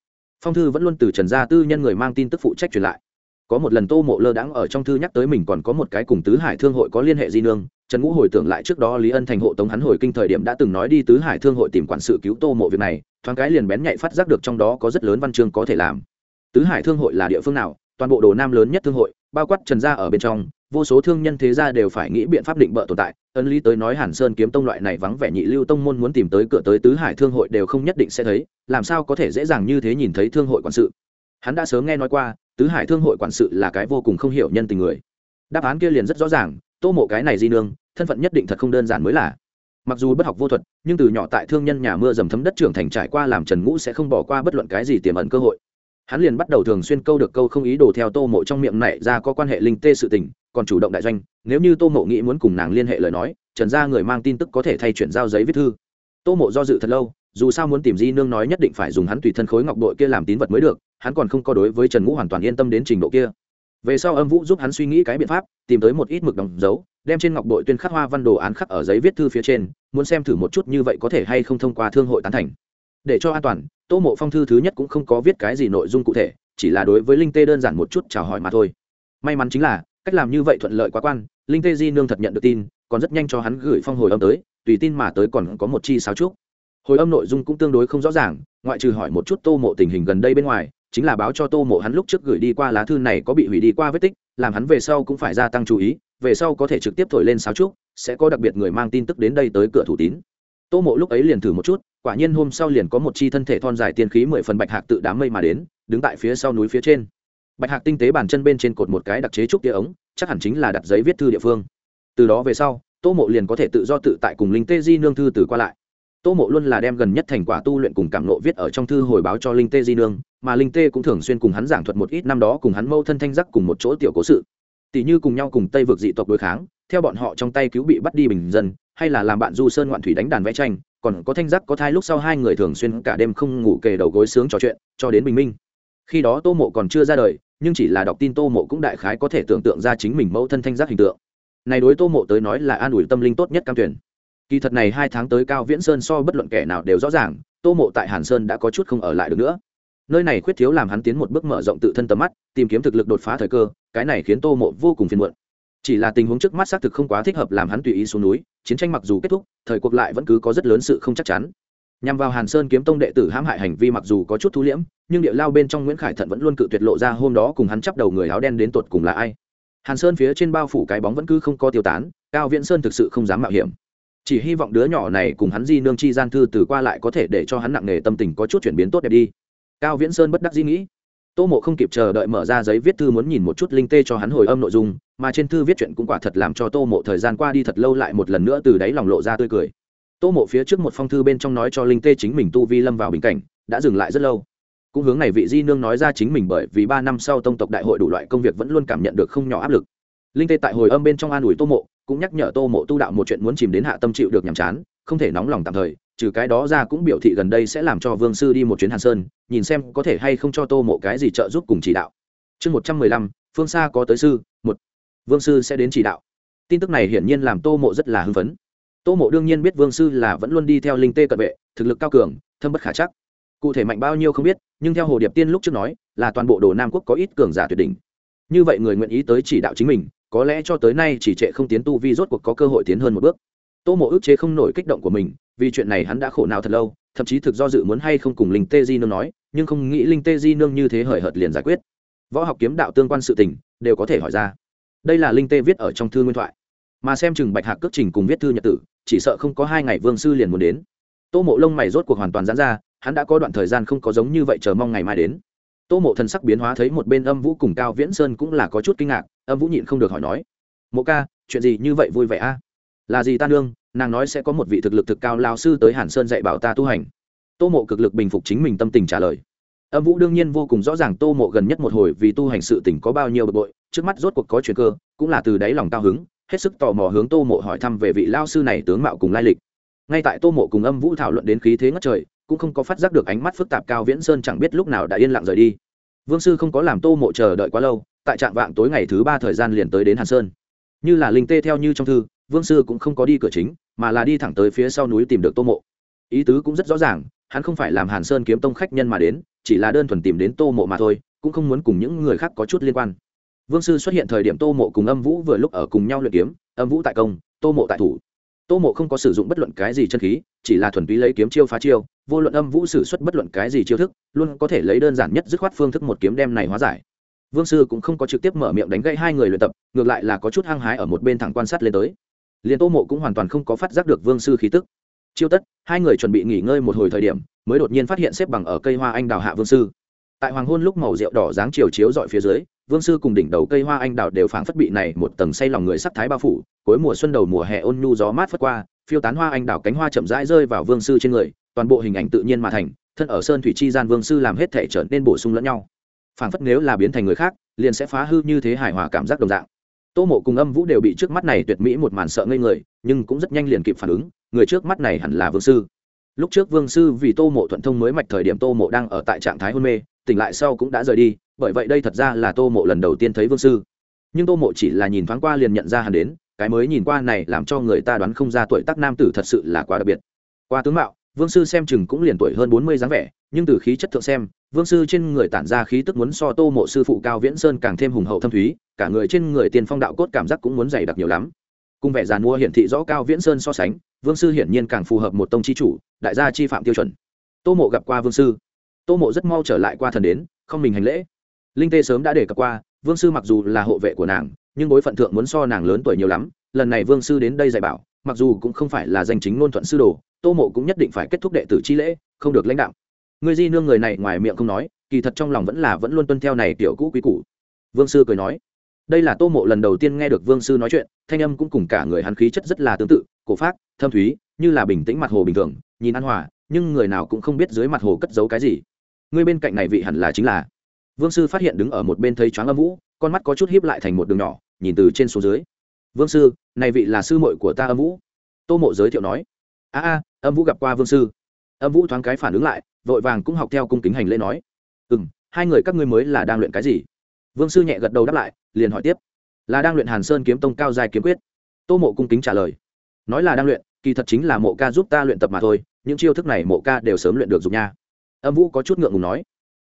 S1: Phong thư vẫn luôn từ trần gia tư nhân người mang tin tức phụ trách truyền lại. Có một lần tô mộ lơ đãng ở trong thư nhắc tới mình còn có một cái cùng tứ hải thương hội có liên hệ di nương, trần ngũ hồi tưởng lại trước đó lý ân thành hộ tống hắn hồi kinh thời điểm đã từng nói đi tứ hải thương hội tìm quản sự cứu tô mộ việc này, thoáng cái liền bén nhạy phát giác được trong đó có rất lớn văn chương có thể làm. Tứ hải thương hội là địa phương nào? Toàn bộ đồ nam lớn nhất thương hội, bao quát trần gia ở bên trong vô số thương nhân thế gia đều phải nghĩ biện pháp định bợ tồn tại. Ân lý tới nói hàn sơn kiếm tông loại này vắng vẻ nhị lưu tông môn muốn tìm tới cửa tới tứ hải thương hội đều không nhất định sẽ thấy, làm sao có thể dễ dàng như thế nhìn thấy thương hội quản sự? Hắn đã sớm nghe nói qua, tứ hải thương hội quản sự là cái vô cùng không hiểu nhân tình người. Đáp án kia liền rất rõ ràng, tô mộ cái này di nương, thân phận nhất định thật không đơn giản mới là. Mặc dù bất học vô thuật, nhưng từ nhỏ tại thương nhân nhà mưa dầm thấm đất trưởng thành trải qua làm trần ngũ sẽ không bỏ qua bất luận cái gì tiềm ẩn cơ hội hắn liền bắt đầu thường xuyên câu được câu không ý đồ theo tô mộ trong miệng này ra có quan hệ linh tê sự tình, còn chủ động đại doanh, nếu như tô mộ nghĩ muốn cùng nàng liên hệ lời nói, trần ra người mang tin tức có thể thay chuyển giao giấy viết thư. Tô mộ do dự thật lâu, dù sao muốn tìm di nương nói nhất định phải dùng hắn tùy thân khối ngọc đội kia làm tín vật mới được, hắn còn không có đối với trần ngũ hoàn toàn yên tâm đến trình độ kia. Về sau âm vũ giúp hắn suy nghĩ cái biện pháp, tìm tới một ít mực đóng dấu, đem trên ngọc đội tuyên khắc hoa văn đồ án khắc ở giấy viết thư phía trên, muốn xem thử một chút như vậy có thể hay không thông qua thương hội tán thành để cho an toàn, tô mộ phong thư thứ nhất cũng không có viết cái gì nội dung cụ thể, chỉ là đối với linh tê đơn giản một chút chào hỏi mà thôi. May mắn chính là, cách làm như vậy thuận lợi quá quan, linh tê di nương thật nhận được tin, còn rất nhanh cho hắn gửi phong hồi âm tới, tùy tin mà tới còn có một chi sáo trúc. Hồi âm nội dung cũng tương đối không rõ ràng, ngoại trừ hỏi một chút tô mộ tình hình gần đây bên ngoài, chính là báo cho tô mộ hắn lúc trước gửi đi qua lá thư này có bị hủy đi qua vết tích, làm hắn về sau cũng phải gia tăng chú ý, về sau có thể trực tiếp thổi lên sáo trúc, sẽ có đặc biệt người mang tin tức đến đây tới cửa thủ tín. Tô mộ lúc ấy liền thử một chút quả nhiên hôm sau liền có một chi thân thể thon dài tiên khí mười phần bạch hạc tự đám mây mà đến, đứng tại phía sau núi phía trên. Bạch hạc tinh tế bàn chân bên trên cột một cái đặc chế trúc địa ống, chắc hẳn chính là đặt giấy viết thư địa phương. Từ đó về sau, tô mộ liền có thể tự do tự tại cùng linh tê di nương thư từ qua lại. Tô mộ luôn là đem gần nhất thành quả tu luyện cùng cảm nộ viết ở trong thư hồi báo cho linh tê di nương, mà linh tê cũng thường xuyên cùng hắn giảng thuật một ít năm đó cùng hắn mâu thân thanh giác cùng một chỗ tiểu cố sự. Tỷ như cùng nhau cùng tây vực dị tộc đối kháng, theo bọn họ trong tay cứu bị bắt đi bình dân, hay là làm bạn du sơn ngoạn thủy đánh đàn vẽ tranh còn có thanh giác có thai lúc sau hai người thường xuyên cả đêm không ngủ kề đầu gối sướng trò chuyện, cho đến bình minh. Khi đó tô mộ còn chưa ra đời, nhưng chỉ là đọc tin tô mộ cũng đại khái có thể tưởng tượng ra chính mình mẫu thân thanh giác hình tượng. Này đối tô mộ tới nói là an ủi tâm linh tốt nhất cam tuyển. Kỳ thật này hai tháng tới cao viễn sơn so bất luận kẻ nào đều rõ ràng, tô mộ tại hàn sơn đã có chút không ở lại được nữa. Nơi này khuyết thiếu làm hắn tiến một bước mở rộng tự thân tầm mắt, tìm kiếm thực lực đột phá thời cơ, cái này khiến tô mộ vô cùng phiền muộn chỉ là tình huống trước mắt xác thực không quá thích hợp làm hắn tùy ý xuống núi, chiến tranh mặc dù kết thúc, thời cuộc lại vẫn cứ có rất lớn sự không chắc chắn. Nhằm vào hàn sơn kiếm tông đệ tử hãm hại hành vi mặc dù có chút thu liễm, nhưng địa lao bên trong nguyễn khải thận vẫn luôn cự tuyệt lộ ra hôm đó cùng hắn chắp đầu người áo đen đến tột cùng là ai. Hàn sơn phía trên bao phủ cái bóng vẫn cứ không có tiêu tán, cao viễn sơn thực sự không dám mạo hiểm. Chỉ hy vọng đứa nhỏ này cùng hắn di nương chi gian thư từ qua lại có thể để cho hắn nặng nề tâm tình có chút chuyển biến tốt đẹp đi. Cao viễn sơn bất đắc dĩ nghĩ tô mộ không kịp chờ đợi mở ra giấy viết thư muốn nhìn một chút linh tê cho hắn hồi âm nội dung, mà trên thư viết chuyện cũng quả thật làm cho tô mộ thời gian qua đi thật lâu lại một lần nữa từ đáy lòng lộ ra tươi cười. Tô mộ phía trước một phong thư bên trong nói cho linh tê chính mình tu vi lâm vào bình cảnh, đã dừng lại rất lâu. Cũng hướng này vị di nương nói ra chính mình bởi vì ba năm sau tông tộc đại hội đủ loại công việc vẫn luôn cảm nhận được không nhỏ áp lực. Linh tê tại hồi âm bên trong an ủi tô mộ, cũng nhắc nhở tô mộ tu đạo một chuyện muốn chìm đến hạ tâm chịu được nhàm chán, không thể nóng lòng tạm thời trừ cái đó ra cũng biểu thị gần đây sẽ làm cho vương sư đi một chuyến hàn sơn, nhìn xem có thể hay không cho tô mộ cái gì trợ giúp cùng chỉ đạo. Chương một trăm mười lăm, phương xa có tới sư, một. Vương sư sẽ đến chỉ đạo. Tin tức này hiển nhiên làm tô mộ rất là hưng phấn. Tô mộ đương nhiên biết vương sư là vẫn luôn đi theo linh tê cận vệ, thực lực cao cường, thâm bất khả chắc. Cụ thể mạnh bao nhiêu không biết, nhưng theo hồ điệp tiên lúc trước nói, là toàn bộ đồ nam quốc có ít cường giả tuyệt đỉnh. Như vậy người nguyện ý tới chỉ đạo chính mình, có lẽ cho tới nay chỉ trệ không tiến tu vi rốt cuộc có cơ hội tiến hơn một bước. Tô mộ ức chế không nổi kích động của mình vì chuyện này hắn đã khổ nào thật lâu, thậm chí thực do dự muốn hay không cùng linh tê di nương nói, nhưng không nghĩ linh tê di nương như thế hời hợt liền giải quyết. Võ học kiếm đạo tương quan sự tình, đều có thể hỏi ra. Đây là linh tê viết ở trong thư nguyên thoại. Mà xem chừng bạch hạc cước trình cùng viết thư nhật tử, chỉ sợ không có hai ngày vương sư liền muốn đến. Tô mộ lông mày rốt cuộc hoàn toàn giãn ra, hắn đã có đoạn thời gian không có giống như vậy chờ mong ngày mai đến. Tô mộ thần sắc biến hóa thấy một bên âm vũ cùng cao viễn sơn cũng là có chút kinh ngạc, âm vũ nhịn không được hỏi nói, mộ ca, chuyện gì như vậy vui vẻ a? Là gì ta nương nàng nói sẽ có một vị thực lực thực cao lao sư tới hàn sơn dạy bảo ta tu hành. Tô mộ cực lực bình phục chính mình tâm tình trả lời. Âm vũ đương nhiên vô cùng rõ ràng tô mộ gần nhất một hồi vì tu hành sự tỉnh có bao nhiêu bực bội, trước mắt rốt cuộc có chuyện cơ, cũng là từ đáy lòng cao hứng, hết sức tò mò hướng tô mộ hỏi thăm về vị lao sư này tướng mạo cùng lai lịch. Ngay tại tô mộ cùng âm vũ thảo luận đến khí thế ngất trời, cũng không có phát giác được ánh mắt phức tạp cao viễn sơn chẳng biết lúc nào đã yên lặng rời đi. Vương sư không có làm tô mộ chờ đợi quá lâu, tại trạng vạng tối ngày thứ ba thời gian liền tới đến hàn sơn. Như là linh tê theo như trong thư, vương sư cũng không có đi cửa chính mà là đi thẳng tới phía sau núi tìm được tô mộ. Ý tứ cũng rất rõ ràng, hắn không phải làm hàn sơn kiếm tông khách nhân mà đến, chỉ là đơn thuần tìm đến tô mộ mà thôi, cũng không muốn cùng những người khác có chút liên quan. Vương sư xuất hiện thời điểm tô mộ cùng âm vũ vừa lúc ở cùng nhau luyện kiếm, âm vũ tại công, tô mộ tại thủ. Tô mộ không có sử dụng bất luận cái gì chân khí, chỉ là thuần túy lấy kiếm chiêu phá chiêu, vô luận âm vũ sử xuất bất luận cái gì chiêu thức, luôn có thể lấy đơn giản nhất dứt khoát phương thức một kiếm đem này hóa giải. Vương sư cũng không có trực tiếp mở miệng đánh gãy hai người luyện tập, ngược lại là có chút hăng hái ở một bên thẳng quan sát lên tới liền tô mộ cũng hoàn toàn không có phát giác được vương sư khí tức. Chiêu tất, hai người chuẩn bị nghỉ ngơi một hồi thời điểm, mới đột nhiên phát hiện xếp bằng ở cây hoa anh đào hạ vương sư. Tại hoàng hôn lúc màu rượu đỏ dáng chiều chiếu dọi phía dưới, vương sư cùng đỉnh đầu cây hoa anh đào đều phảng phất bị này một tầng say lòng người sắc thái bao phủ, cuối mùa xuân đầu mùa hè ôn nhu gió mát phất qua, phiêu tán hoa anh đào cánh hoa chậm rãi rơi vào vương sư trên người, toàn bộ hình ảnh tự nhiên mà thành, thân ở sơn thủy chi gian vương sư làm hết thể trở nên bổ sung lẫn nhau. Phảng phất nếu là biến thành người khác, liền sẽ phá hư như thế hài hòa cảm giác đồng dạng tô mộ cùng âm vũ đều bị trước mắt này tuyệt mỹ một màn sợ ngây người, nhưng cũng rất nhanh liền kịp phản ứng, người trước mắt này hẳn là vương sư. Lúc trước vương sư vì tô mộ thuận thông mới mạch thời điểm tô mộ đang ở tại trạng thái hôn mê, tỉnh lại sau cũng đã rời đi, bởi vậy đây thật ra là tô mộ lần đầu tiên thấy vương sư. Nhưng tô mộ chỉ là nhìn thoáng qua liền nhận ra hắn đến, cái mới nhìn qua này làm cho người ta đoán không ra tuổi tác nam tử thật sự là quá đặc biệt. Qua tướng mạo, vương sư xem chừng cũng liền tuổi hơn bốn mươi dáng vẻ, nhưng từ khí chất thượng xem vương sư trên người tản ra khí tức muốn so tô mộ sư phụ cao viễn sơn càng thêm hùng hậu thâm thúy, cả người trên người tiền phong đạo cốt cảm giác cũng muốn dày đặc nhiều lắm. Cùng vẻ giàn mua hiển thị rõ cao viễn sơn so sánh, vương sư hiển nhiên càng phù hợp một tông chi chủ, đại gia chi phạm tiêu chuẩn. Tô mộ gặp qua vương sư. Tô mộ rất mau trở lại qua thần đến, không mình hành lễ. Linh tê sớm đã đề cập qua, vương sư mặc dù là hộ vệ của nàng, nhưng bối phận thượng muốn so nàng lớn tuổi nhiều lắm, lần này vương sư đến đây dạy bảo, mặc dù cũng không phải là danh chính ngôn thuận sư đồ, tô mộ cũng nhất định phải kết thúc đệ tử chi lễ, không được lãnh đạo. Ngươi di nương người này ngoài miệng không nói, kỳ thật trong lòng vẫn là vẫn luôn tuân theo này tiểu cũ quý cũ vương sư cười nói. Đây là tô mộ lần đầu tiên nghe được vương sư nói chuyện, thanh âm cũng cùng cả người hắn khí chất rất là tương tự, cổ phát thâm thúy, như là bình tĩnh mặt hồ bình thường, nhìn an hòa, nhưng người nào cũng không biết dưới mặt hồ cất giấu cái gì. Người bên cạnh này vị hẳn là chính là. Vương sư phát hiện đứng ở một bên thấy choáng âm vũ, con mắt có chút hiếp lại thành một đường nhỏ, nhìn từ trên xuống dưới. Vương sư, này vị là sư muội của ta âm vũ. Tô mộ giới thiệu nói. A a, âm vũ gặp qua vương sư. Âm vũ thoáng cái phản ứng lại vội vàng cũng học theo cung kính hành lễ nói. Ừ m hai người các ngươi mới là đang luyện cái gì? Vương sư nhẹ gật đầu đáp lại, liền hỏi tiếp. Là đang luyện hàn sơn kiếm tông cao dài kiếm quyết. Tô mộ cung kính trả lời. Nói là đang luyện, kỳ thật chính là mộ ca giúp ta luyện tập mà thôi, những chiêu thức này mộ ca đều sớm luyện được dùng nha. Âm vũ có chút ngượng ngùng nói.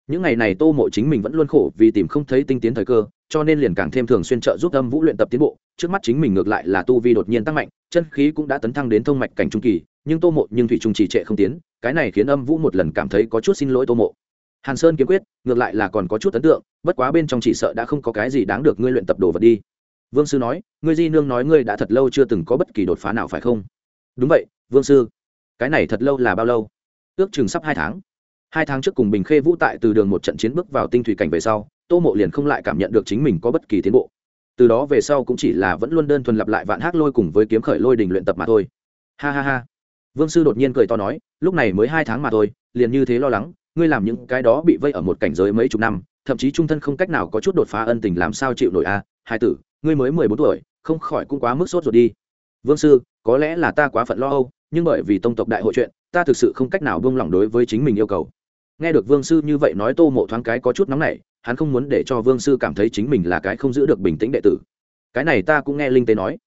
S1: Những ngày này tô mộ chính mình vẫn luôn khổ vì tìm không thấy tinh tiến thời cơ, cho nên liền càng thêm thường xuyên trợ giúp âm vũ luyện tập tiến bộ. Trước mắt chính mình ngược lại là tu vi đột nhiên tăng mạnh, chân khí cũng đã tấn thăng đến thông mạch cảnh trung kỳ nhưng tô mộ nhưng thủy trung trì trệ không tiến, cái này khiến âm vũ một lần cảm thấy có chút xin lỗi tô mộ. Hàn sơn kiếm quyết, ngược lại là còn có chút ấn tượng, bất quá bên trong chỉ sợ đã không có cái gì đáng được ngươi luyện tập đồ vật đi. Vương sư nói, ngươi di nương nói ngươi đã thật lâu chưa từng có bất kỳ đột phá nào phải không? Đúng vậy, vương sư. Cái này thật lâu là bao lâu? Ước chừng sắp hai tháng. Hai tháng trước cùng bình khê vũ tại từ đường một trận chiến bước vào tinh thủy cảnh về sau, tô mộ liền không lại cảm nhận được chính mình có bất kỳ tiến bộ. Từ đó về sau cũng chỉ là vẫn luôn đơn thuần lặp lại vạn hát lôi cùng với kiếm khởi lôi đình luyện tập mà thôi. Ha ha ha vương sư đột nhiên cười to nói, lúc này mới hai tháng mà thôi, liền như thế lo lắng, ngươi làm những cái đó bị vây ở một cảnh giới mấy chục năm, thậm chí trung thân không cách nào có chút đột phá ân tình làm sao chịu nổi a hai tử, ngươi mới mười bốn tuổi, không khỏi cũng quá mức sốt rồi đi. Vương sư, có lẽ là ta quá phận lo âu, nhưng bởi vì tông tộc đại hội chuyện, ta thực sự không cách nào buông lỏng đối với chính mình yêu cầu. Nghe được vương sư như vậy nói tô mộ thoáng cái có chút nóng nảy, hắn không muốn để cho vương sư cảm thấy chính mình là cái không giữ được bình tĩnh đệ tử. Cái này ta cũng nghe linh tế nói.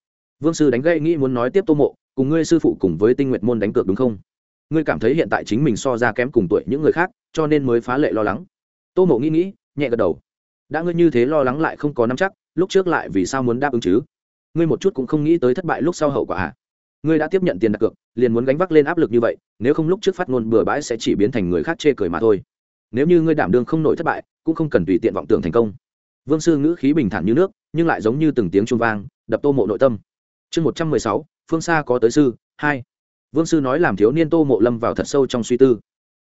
S1: Vương sư đánh gây nghĩ muốn nói tiếp tô mộ cùng ngươi sư phụ cùng với tinh nguyện môn đánh cược đúng không? Ngươi cảm thấy hiện tại chính mình so ra kém cùng tuổi những người khác, cho nên mới phá lệ lo lắng. Tô mộ nghĩ nghĩ, nhẹ gật đầu. Đã ngươi như thế lo lắng lại không có nắm chắc, lúc trước lại vì sao muốn đáp ứng chứ? Ngươi một chút cũng không nghĩ tới thất bại lúc sau hậu quả à? Ngươi đã tiếp nhận tiền đặt cược, liền muốn gánh vác lên áp lực như vậy, nếu không lúc trước phát ngôn bừa bãi sẽ chỉ biến thành người khác chê cười mà thôi. Nếu như ngươi đảm đương không nổi thất bại, cũng không cần tùy tiện vọng tưởng thành công. Vương sư ngữ khí bình thản như nước, nhưng lại giống như từng tiếng chuông vang, đập tô mộ nội tâm. Chương một trăm mười sáu phương xa có tới sư, hai. Vương sư nói làm thiếu niên tô mộ lâm vào thật sâu trong suy tư.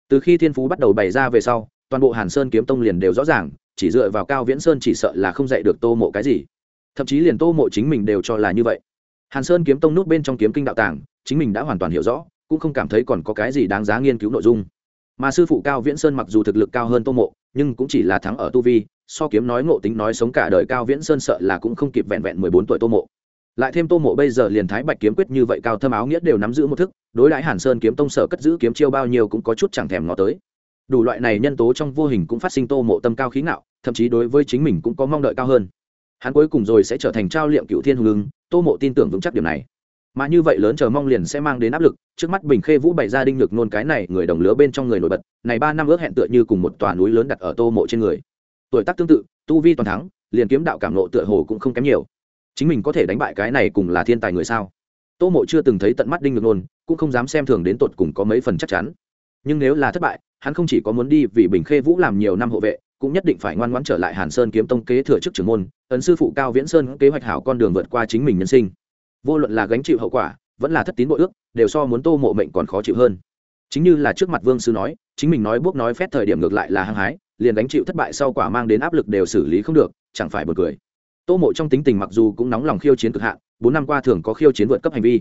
S1: Từ khi thiên phú bắt đầu bày ra về sau, toàn bộ hàn sơn kiếm tông liền đều rõ ràng, chỉ dựa vào cao viễn sơn chỉ sợ là không dạy được tô mộ cái gì. Thậm chí liền tô mộ chính mình đều cho là như vậy. Hàn sơn kiếm tông nút bên trong kiếm kinh đạo tàng, chính mình đã hoàn toàn hiểu rõ, cũng không cảm thấy còn có cái gì đáng giá nghiên cứu nội dung. Mà sư phụ cao viễn sơn mặc dù thực lực cao hơn tô mộ, nhưng cũng chỉ là thắng ở tu vi, so kiếm nói ngộ tính nói sống cả đời cao viễn sơn sợ là cũng không kịp vẹn vẹn mười bốn tuổi tô mộ lại thêm tô mộ bây giờ liền thái bạch kiếm quyết như vậy cao thâm áo nghĩa đều nắm giữ một thức, đối đãi hàn sơn kiếm tông sở cất giữ kiếm chiêu bao nhiêu cũng có chút chẳng thèm ngó tới. Đủ loại này nhân tố trong vô hình cũng phát sinh tô mộ tâm cao khí ngạo, thậm chí đối với chính mình cũng có mong đợi cao hơn. Hắn cuối cùng rồi sẽ trở thành trao liệm cựu thiên hùng ứng, tô mộ tin tưởng vững chắc điểm này. Mà như vậy lớn chờ mong liền sẽ mang đến áp lực, trước mắt bình khê vũ bày ra đinh ngược nôn cái này người đồng lứa bên trong người nổi bật, này ba năm ước hẹn tựa như cùng một tòa núi lớn đặt ở tô mộ trên người. Tuổi tác tương tự, tu vi toàn thắng, liền kiếm đạo cảm lộ tựa hồ cũng không kém nhiều chính mình có thể đánh bại cái này cùng là thiên tài người sao? Tô mộ chưa từng thấy tận mắt đinh ngược nôn cũng không dám xem thường đến tột cùng có mấy phần chắc chắn. Nhưng nếu là thất bại, hắn không chỉ có muốn đi vì bình khê vũ làm nhiều năm hộ vệ, cũng nhất định phải ngoan ngoãn trở lại hàn sơn kiếm tông kế thừa chức trưởng môn, ấn sư phụ cao viễn sơn kế hoạch hảo con đường vượt qua chính mình nhân sinh. Vô luận là gánh chịu hậu quả, vẫn là thất tín bội ước, đều so muốn tô mộ mệnh còn khó chịu hơn. Chính như là trước mặt vương sư nói, chính mình nói buốc nói phép thời điểm ngược lại là hăng hái, liền gánh chịu thất bại sau quả mang đến áp lực đều xử lý không được, chẳng phải bật cười tô mộ trong tính tình mặc dù cũng nóng lòng khiêu chiến cực hạn, bốn năm qua thường có khiêu chiến vượt cấp hành vi.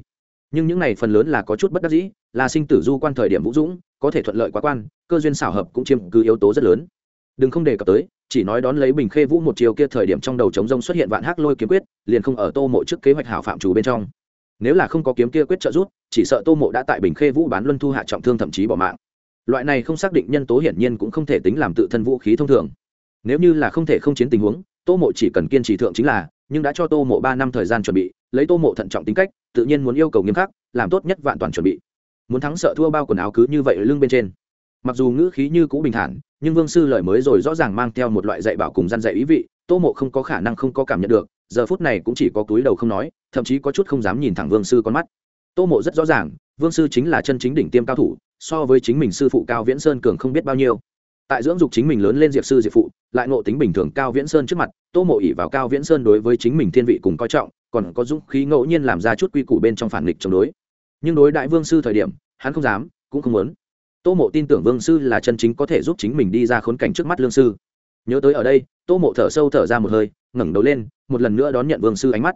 S1: Nhưng những này phần lớn là có chút bất đắc dĩ, là sinh tử du quan thời điểm vũ dũng, có thể thuận lợi quá quan, cơ duyên xảo hợp cũng chiếm cứ yếu tố rất lớn. Đừng không đề cập tới, chỉ nói đón lấy bình khê vũ một chiều kia thời điểm trong đầu chống rông xuất hiện vạn hắc lôi kiếm quyết, liền không ở tô mộ trước kế hoạch hảo phạm chủ bên trong. Nếu là không có kiếm kia quyết trợ rút chỉ sợ tô mộ đã tại bình khê vũ bán luân thu hạ trọng thương thậm chí bỏ mạng. Loại này không xác định nhân tố hiển nhiên cũng không thể tính làm tự thân vũ khí thông thường. Nếu như là không thể không chiến tình huống tô mộ chỉ cần kiên trì thượng chính là, nhưng đã cho tô mộ ba năm thời gian chuẩn bị, lấy tô mộ thận trọng tính cách, tự nhiên muốn yêu cầu nghiêm khắc, làm tốt nhất vạn toàn chuẩn bị. Muốn thắng sợ thua bao quần áo cứ như vậy ở lưng bên trên. Mặc dù ngữ khí như cũ bình thản, nhưng vương sư lời mới rồi rõ ràng mang theo một loại dạy bảo cùng gian dạy ý vị, tô mộ không có khả năng không có cảm nhận được, giờ phút này cũng chỉ có túi đầu không nói, thậm chí có chút không dám nhìn thẳng vương sư con mắt. Tô mộ rất rõ ràng, vương sư chính là chân chính đỉnh tiêm cao thủ, so với chính mình sư phụ cao viễn sơn cường không biết bao nhiêu tại dưỡng dục chính mình lớn lên diệp sư diệp phụ, lại ngộ tính bình thường cao viễn sơn trước mặt, tô mộ ỉ vào cao viễn sơn đối với chính mình thiên vị cùng coi trọng, còn có dũng khí ngẫu nhiên làm ra chút quy củ bên trong phản nghịch chống đối. Nhưng đối đại vương sư thời điểm, hắn không dám, cũng không muốn. Tô mộ tin tưởng vương sư là chân chính có thể giúp chính mình đi ra khốn cảnh trước mắt lương sư. Nhớ tới ở đây, tô mộ thở sâu thở ra một hơi, ngẩng đầu lên, một lần nữa đón nhận vương sư ánh mắt.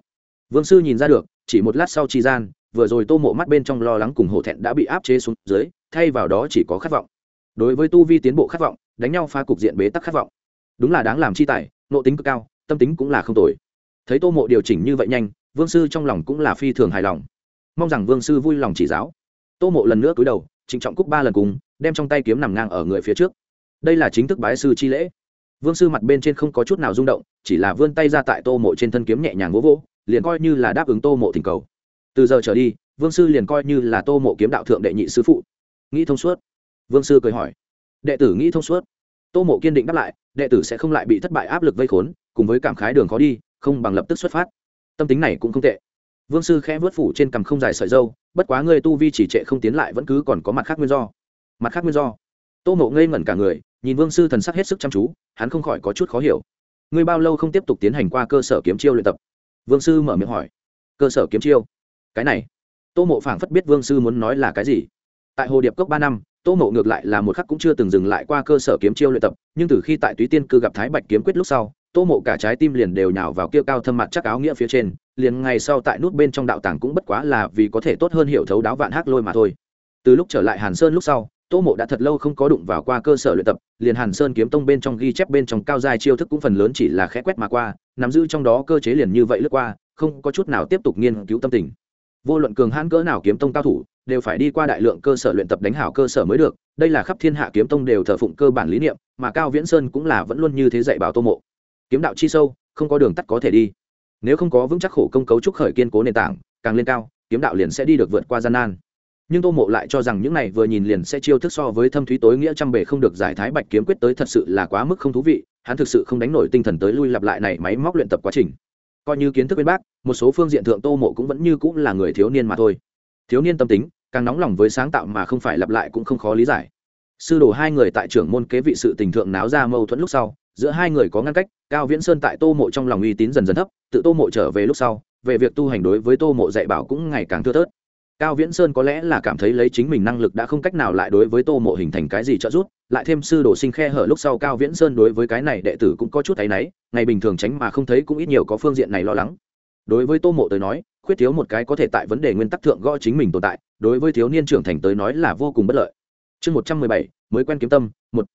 S1: Vương sư nhìn ra được, chỉ một lát sau tri gian, vừa rồi tô mộ mắt bên trong lo lắng cùng hổ thẹn đã bị áp chế xuống dưới, thay vào đó chỉ có khát vọng. Đối với tu vi tiến bộ khát vọng đánh nhau phá cục diện bế tắc khát vọng. Đúng là đáng làm chi tài, nộ tính cực cao, tâm tính cũng là không tồi. Thấy tô mộ điều chỉnh như vậy nhanh, vương sư trong lòng cũng là phi thường hài lòng. Mong rằng vương sư vui lòng chỉ giáo. Tô mộ lần nữa cúi đầu, trịnh trọng cúc ba lần cùng, đem trong tay kiếm nằm ngang ở người phía trước. Đây là chính thức bái sư chi lễ. Vương sư mặt bên trên không có chút nào rung động, chỉ là vươn tay ra tại tô mộ trên thân kiếm nhẹ nhàng vỗ vỗ, liền coi như là đáp ứng tô mộ thỉnh cầu. Từ giờ trở đi, vương sư liền coi như là tô mộ kiếm đạo thượng đệ nhị sư phụ. Nghĩ thông suốt. Vương sư cười hỏi đệ tử nghĩ thông suốt. Tô mộ kiên định đáp lại, đệ tử sẽ không lại bị thất bại áp lực vây khốn, cùng với cảm khái đường khó đi, không bằng lập tức xuất phát. Tâm tính này cũng không tệ. Vương sư khẽ vớt phủ trên cằm không dài sợi dâu, bất quá ngươi tu vi chỉ trệ không tiến lại vẫn cứ còn có mặt khác nguyên do. Mặt khác nguyên do. Tô mộ ngây ngẩn cả người, nhìn vương sư thần sắc hết sức chăm chú, hắn không khỏi có chút khó hiểu. Ngươi bao lâu không tiếp tục tiến hành qua cơ sở kiếm chiêu luyện tập? Vương sư mở miệng hỏi. Cơ sở kiếm chiêu? Cái này. Tô mộ phảng phất biết vương sư muốn nói là cái gì. Tại hồ điệp cốc ba năm tô mộ ngược lại là một khắc cũng chưa từng dừng lại qua cơ sở kiếm chiêu luyện tập, nhưng từ khi tại túy tiên cư gặp thái bạch kiếm quyết lúc sau, tô mộ cả trái tim liền đều nhào vào kia cao thâm mặt chắc áo nghĩa phía trên, liền ngày sau tại nút bên trong đạo tàng cũng bất quá là vì có thể tốt hơn hiểu thấu đáo vạn hắc lôi mà thôi. Từ lúc trở lại hàn sơn lúc sau, tô mộ đã thật lâu không có đụng vào qua cơ sở luyện tập, liền hàn sơn kiếm tông bên trong ghi chép bên trong cao dài chiêu thức cũng phần lớn chỉ là khẽ quét mà qua, nắm giữ trong đó cơ chế liền như vậy lướt qua, không có chút nào tiếp tục nghiên cứu tâm tình. Vô luận cường hãn cỡ nào kiếm tông cao thủ đều phải đi qua đại lượng cơ sở luyện tập đánh hảo cơ sở mới được, đây là khắp thiên hạ kiếm tông đều thờ phụng cơ bản lý niệm, mà cao viễn sơn cũng là vẫn luôn như thế dạy bảo tô mộ. Kiếm đạo chi sâu, không có đường tắt có thể đi. Nếu không có vững chắc khổ công cấu trúc khởi kiên cố nền tảng, càng lên cao, kiếm đạo liền sẽ đi được vượt qua gian nan. Nhưng tô mộ lại cho rằng những này vừa nhìn liền sẽ chiêu thức so với thâm thúy tối nghĩa trăm bề không được giải thái bạch kiếm quyết tới thật sự là quá mức không thú vị, hắn thực sự không đánh nổi tinh thần tới lui lặp lại này máy móc luyện tập quá trình. Coi như kiến thức bên bác, một số phương diện thượng tô mộ cũng vẫn như cũng là người thiếu niên mà thôi thiếu niên tâm tính, càng nóng lòng với sáng tạo mà không phải lặp lại cũng không khó lý giải. Sư đồ hai người tại trưởng môn kế vị sự tình thượng náo ra mâu thuẫn lúc sau, giữa hai người có ngăn cách, cao viễn sơn tại tô mộ trong lòng uy tín dần dần thấp, tự tô mộ trở về lúc sau, về việc tu hành đối với tô mộ dạy bảo cũng ngày càng thưa thớt. Cao viễn sơn có lẽ là cảm thấy lấy chính mình năng lực đã không cách nào lại đối với tô mộ hình thành cái gì trợ giúp, lại thêm sư đồ sinh khe hở lúc sau cao viễn sơn đối với cái này đệ tử cũng có chút thấy náy, ngày bình thường tránh mà không thấy cũng ít nhiều có phương diện này lo lắng. Đối với tô mộ tới nói khuyết thiếu một cái có thể tại vấn đề nguyên tắc thượng gõ chính mình tồn tại, đối với thiếu niên trưởng thành tới nói là vô cùng bất lợi. Chương một trăm mười bảy, mới quen kiếm tâm, một.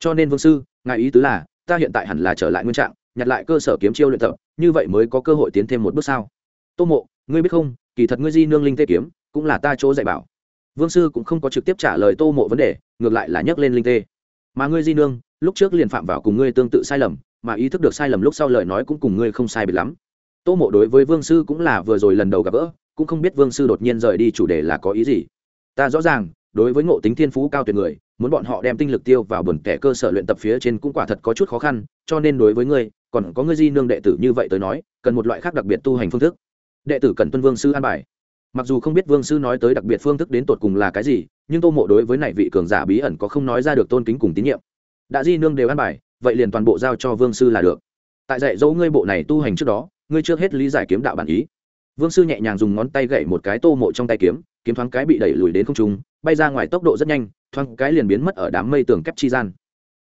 S1: Cho nên vương sư, ngài ý tứ là, ta hiện tại hẳn là trở lại nguyên trạng, nhặt lại cơ sở kiếm chiêu luyện tập, như vậy mới có cơ hội tiến thêm một bước sao? Tô mộ, ngươi biết không, kỳ thật ngươi di nương linh tê kiếm, cũng là ta chỗ dạy bảo. Vương sư cũng không có trực tiếp trả lời tô mộ vấn đề, ngược lại là nhắc lên linh tê. Mà ngươi di nương, lúc trước liền phạm vào cùng ngươi tương tự sai lầm, mà ý thức được sai lầm lúc sau lời nói cũng cùng ngươi không sai biệt lắm tô mộ đối với vương sư cũng là vừa rồi lần đầu gặp gỡ, cũng không biết vương sư đột nhiên rời đi chủ đề là có ý gì. Ta rõ ràng, đối với ngộ tính thiên phú cao tuyệt người, muốn bọn họ đem tinh lực tiêu vào buồn kẻ cơ sở luyện tập phía trên cũng quả thật có chút khó khăn, cho nên đối với ngươi, còn có ngươi di nương đệ tử như vậy tới nói, cần một loại khác đặc biệt tu hành phương thức. Đệ tử cần tuân vương sư an bài. Mặc dù không biết vương sư nói tới đặc biệt phương thức đến tột cùng là cái gì, nhưng tô mộ đối với này vị cường giả bí ẩn có không nói ra được tôn kính cùng tín nhiệm. Đã di nương đều an bài, vậy liền toàn bộ giao cho vương sư là được. Tại dạy dỗ ngươi bộ này tu hành trước đó ngươi trước hết lý giải kiếm đạo bản ý. Vương sư nhẹ nhàng dùng ngón tay gậy một cái tô mộ trong tay kiếm kiếm thoáng cái bị đẩy lùi đến không trung, bay ra ngoài tốc độ rất nhanh, thoáng cái liền biến mất ở đám mây tường kép chi gian.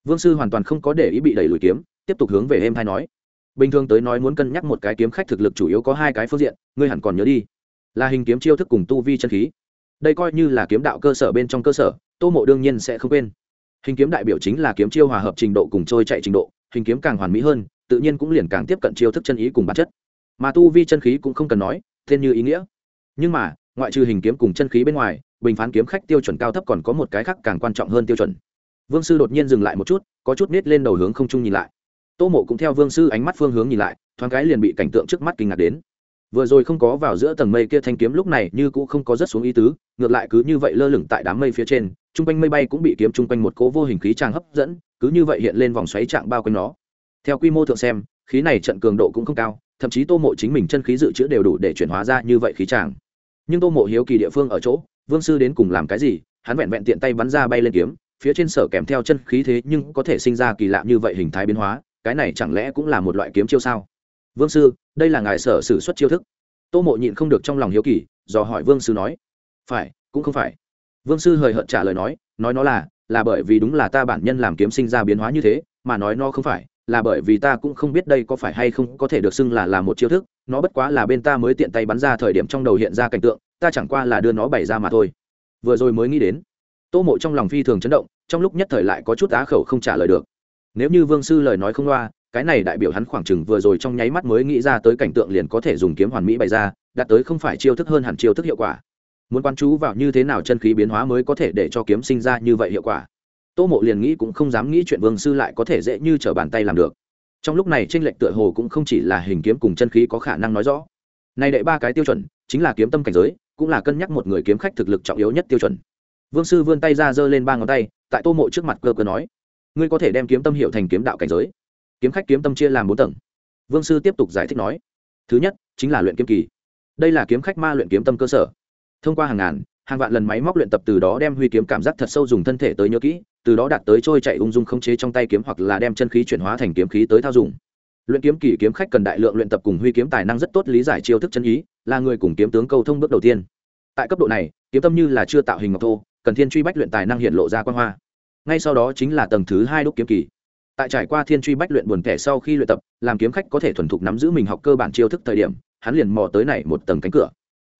S1: Vương sư hoàn toàn không có để ý bị đẩy lùi kiếm, tiếp tục hướng về êm hay nói. Bình thường tới nói muốn cân nhắc một cái kiếm khách thực lực chủ yếu có hai cái phương diện, ngươi hẳn còn nhớ đi. Là hình kiếm chiêu thức cùng tu vi chân khí. Đây coi như là kiếm đạo cơ sở bên trong cơ sở, tô mộ đương nhiên sẽ không quên. Hình kiếm đại biểu chính là kiếm chiêu hòa hợp trình độ cùng trôi chạy trình độ, hình kiếm càng hoàn mỹ hơn tự nhiên cũng liền càng tiếp cận chiêu thức chân ý cùng bản chất. Mà tu vi chân khí cũng không cần nói tên như ý nghĩa. Nhưng mà, ngoại trừ hình kiếm cùng chân khí bên ngoài, bình phán kiếm khách tiêu chuẩn cao thấp còn có một cái khác càng quan trọng hơn tiêu chuẩn. Vương sư đột nhiên dừng lại một chút, có chút nít lên đầu hướng không trung nhìn lại. Tô mộ cũng theo vương sư ánh mắt phương hướng nhìn lại, thoáng cái liền bị cảnh tượng trước mắt kinh ngạc đến. Vừa rồi không có vào giữa tầng mây kia thanh kiếm lúc này như cũng không có rất xuống ý tứ, ngược lại cứ như vậy lơ lửng tại đám mây phía trên t r u n g quanh mây bay cũng bị kiếm t r u n g quanh một cố vô hình khí trang hấp dẫn, cứ như vậy hiện lên vòng xoáy trạng bao quanh nó theo quy mô thượng xem, khí này trận cường độ cũng không cao, thậm chí tô mộ chính mình chân khí dự trữ đều đủ để chuyển hóa ra như vậy khí tràng. Nhưng tô mộ hiếu kỳ địa phương ở chỗ, vương sư đến cùng làm cái gì, hắn vẹn vẹn tiện tay bắn ra bay lên kiếm, phía trên sở kèm theo chân khí thế nhưng có thể sinh ra kỳ lạ như vậy hình thái biến hóa, cái này chẳng lẽ cũng là một loại kiếm chiêu sao? Vương sư, đây là ngài sở sử xuất chiêu thức. Tô mộ nhịn không được trong lòng hiếu kỳ do hỏi vương sư nói. Phải, cũng không phải. Vương sư hời hợt trả lời nói nói nó là là bởi vì đúng là ta bản nhân làm kiếm sinh ra biến hóa như thế, mà nói nó không phải là bởi vì ta cũng không biết đây có phải hay không có thể được xưng là là một chiêu thức, nó bất quá là bên ta mới tiện tay bắn ra thời điểm trong đầu hiện ra cảnh tượng, ta chẳng qua là đưa nó bày ra mà thôi. Vừa rồi mới nghĩ đến, tô mộ trong lòng phi thường chấn động, trong lúc nhất thời lại có chút á khẩu không trả lời được. Nếu như vương sư lời nói không loa, cái này đại biểu hắn khoảng chừng vừa rồi trong nháy mắt mới nghĩ ra tới cảnh tượng liền có thể dùng kiếm hoàn mỹ bày ra, đạt tới không phải chiêu thức hơn hẳn chiêu thức hiệu quả. Muốn quan chú vào như thế nào chân khí biến hóa mới có thể để cho kiếm sinh ra như vậy hiệu quả? Tô mộ liền nghĩ cũng không dám nghĩ chuyện vương sư lại có thể dễ như t r ở bàn tay làm được. Trong lúc này tranh lệch tựa hồ cũng không chỉ là hình kiếm cùng chân khí có khả năng nói rõ. Nay đệ ba cái tiêu chuẩn, chính là kiếm tâm cảnh giới, cũng là cân nhắc một người kiếm khách thực lực trọng yếu nhất tiêu chuẩn. Vương sư vươn tay ra giơ lên ba ngón tay, tại tô mộ trước mặt cơ cơ nói, ngươi có thể đem kiếm tâm hiệu thành kiếm đạo cảnh giới. Kiếm khách kiếm tâm chia làm bốn tầng. Vương sư tiếp tục giải thích nói, thứ nhất, chính là luyện kiếm kỳ. Đây là kiếm khách ma luyện kiếm tâm cơ sở. Thông qua hàng ngàn, hàng vạn lần máy móc luyện tập từ đó đem huy kiếm cảm giác thật sâu dùng thân thể tới nhớ kỹ từ đó đạt tới trôi chạy ung dung khống chế trong tay kiếm hoặc là đem chân khí chuyển hóa thành kiếm khí tới thao dùng luyện kiếm kỳ kiếm khách cần đại lượng luyện tập cùng huy kiếm tài năng rất tốt lý giải chiêu thức chân ý, là người cùng kiếm tướng cầu thông bước đầu tiên. Tại cấp độ này, kiếm tâm như là chưa tạo hình ngọc thô, cần thiên truy bách luyện tài năng hiện lộ ra quan hoa. Ngay sau đó chính là tầng thứ hai đúc kiếm kỳ. Tại trải qua thiên truy bách luyện buồn kẻ sau khi luyện tập, làm kiếm khách có thể thuần thục nắm giữ mình học cơ bản chiêu thức thời điểm, hắn liền mò tới này một tầng cánh cửa.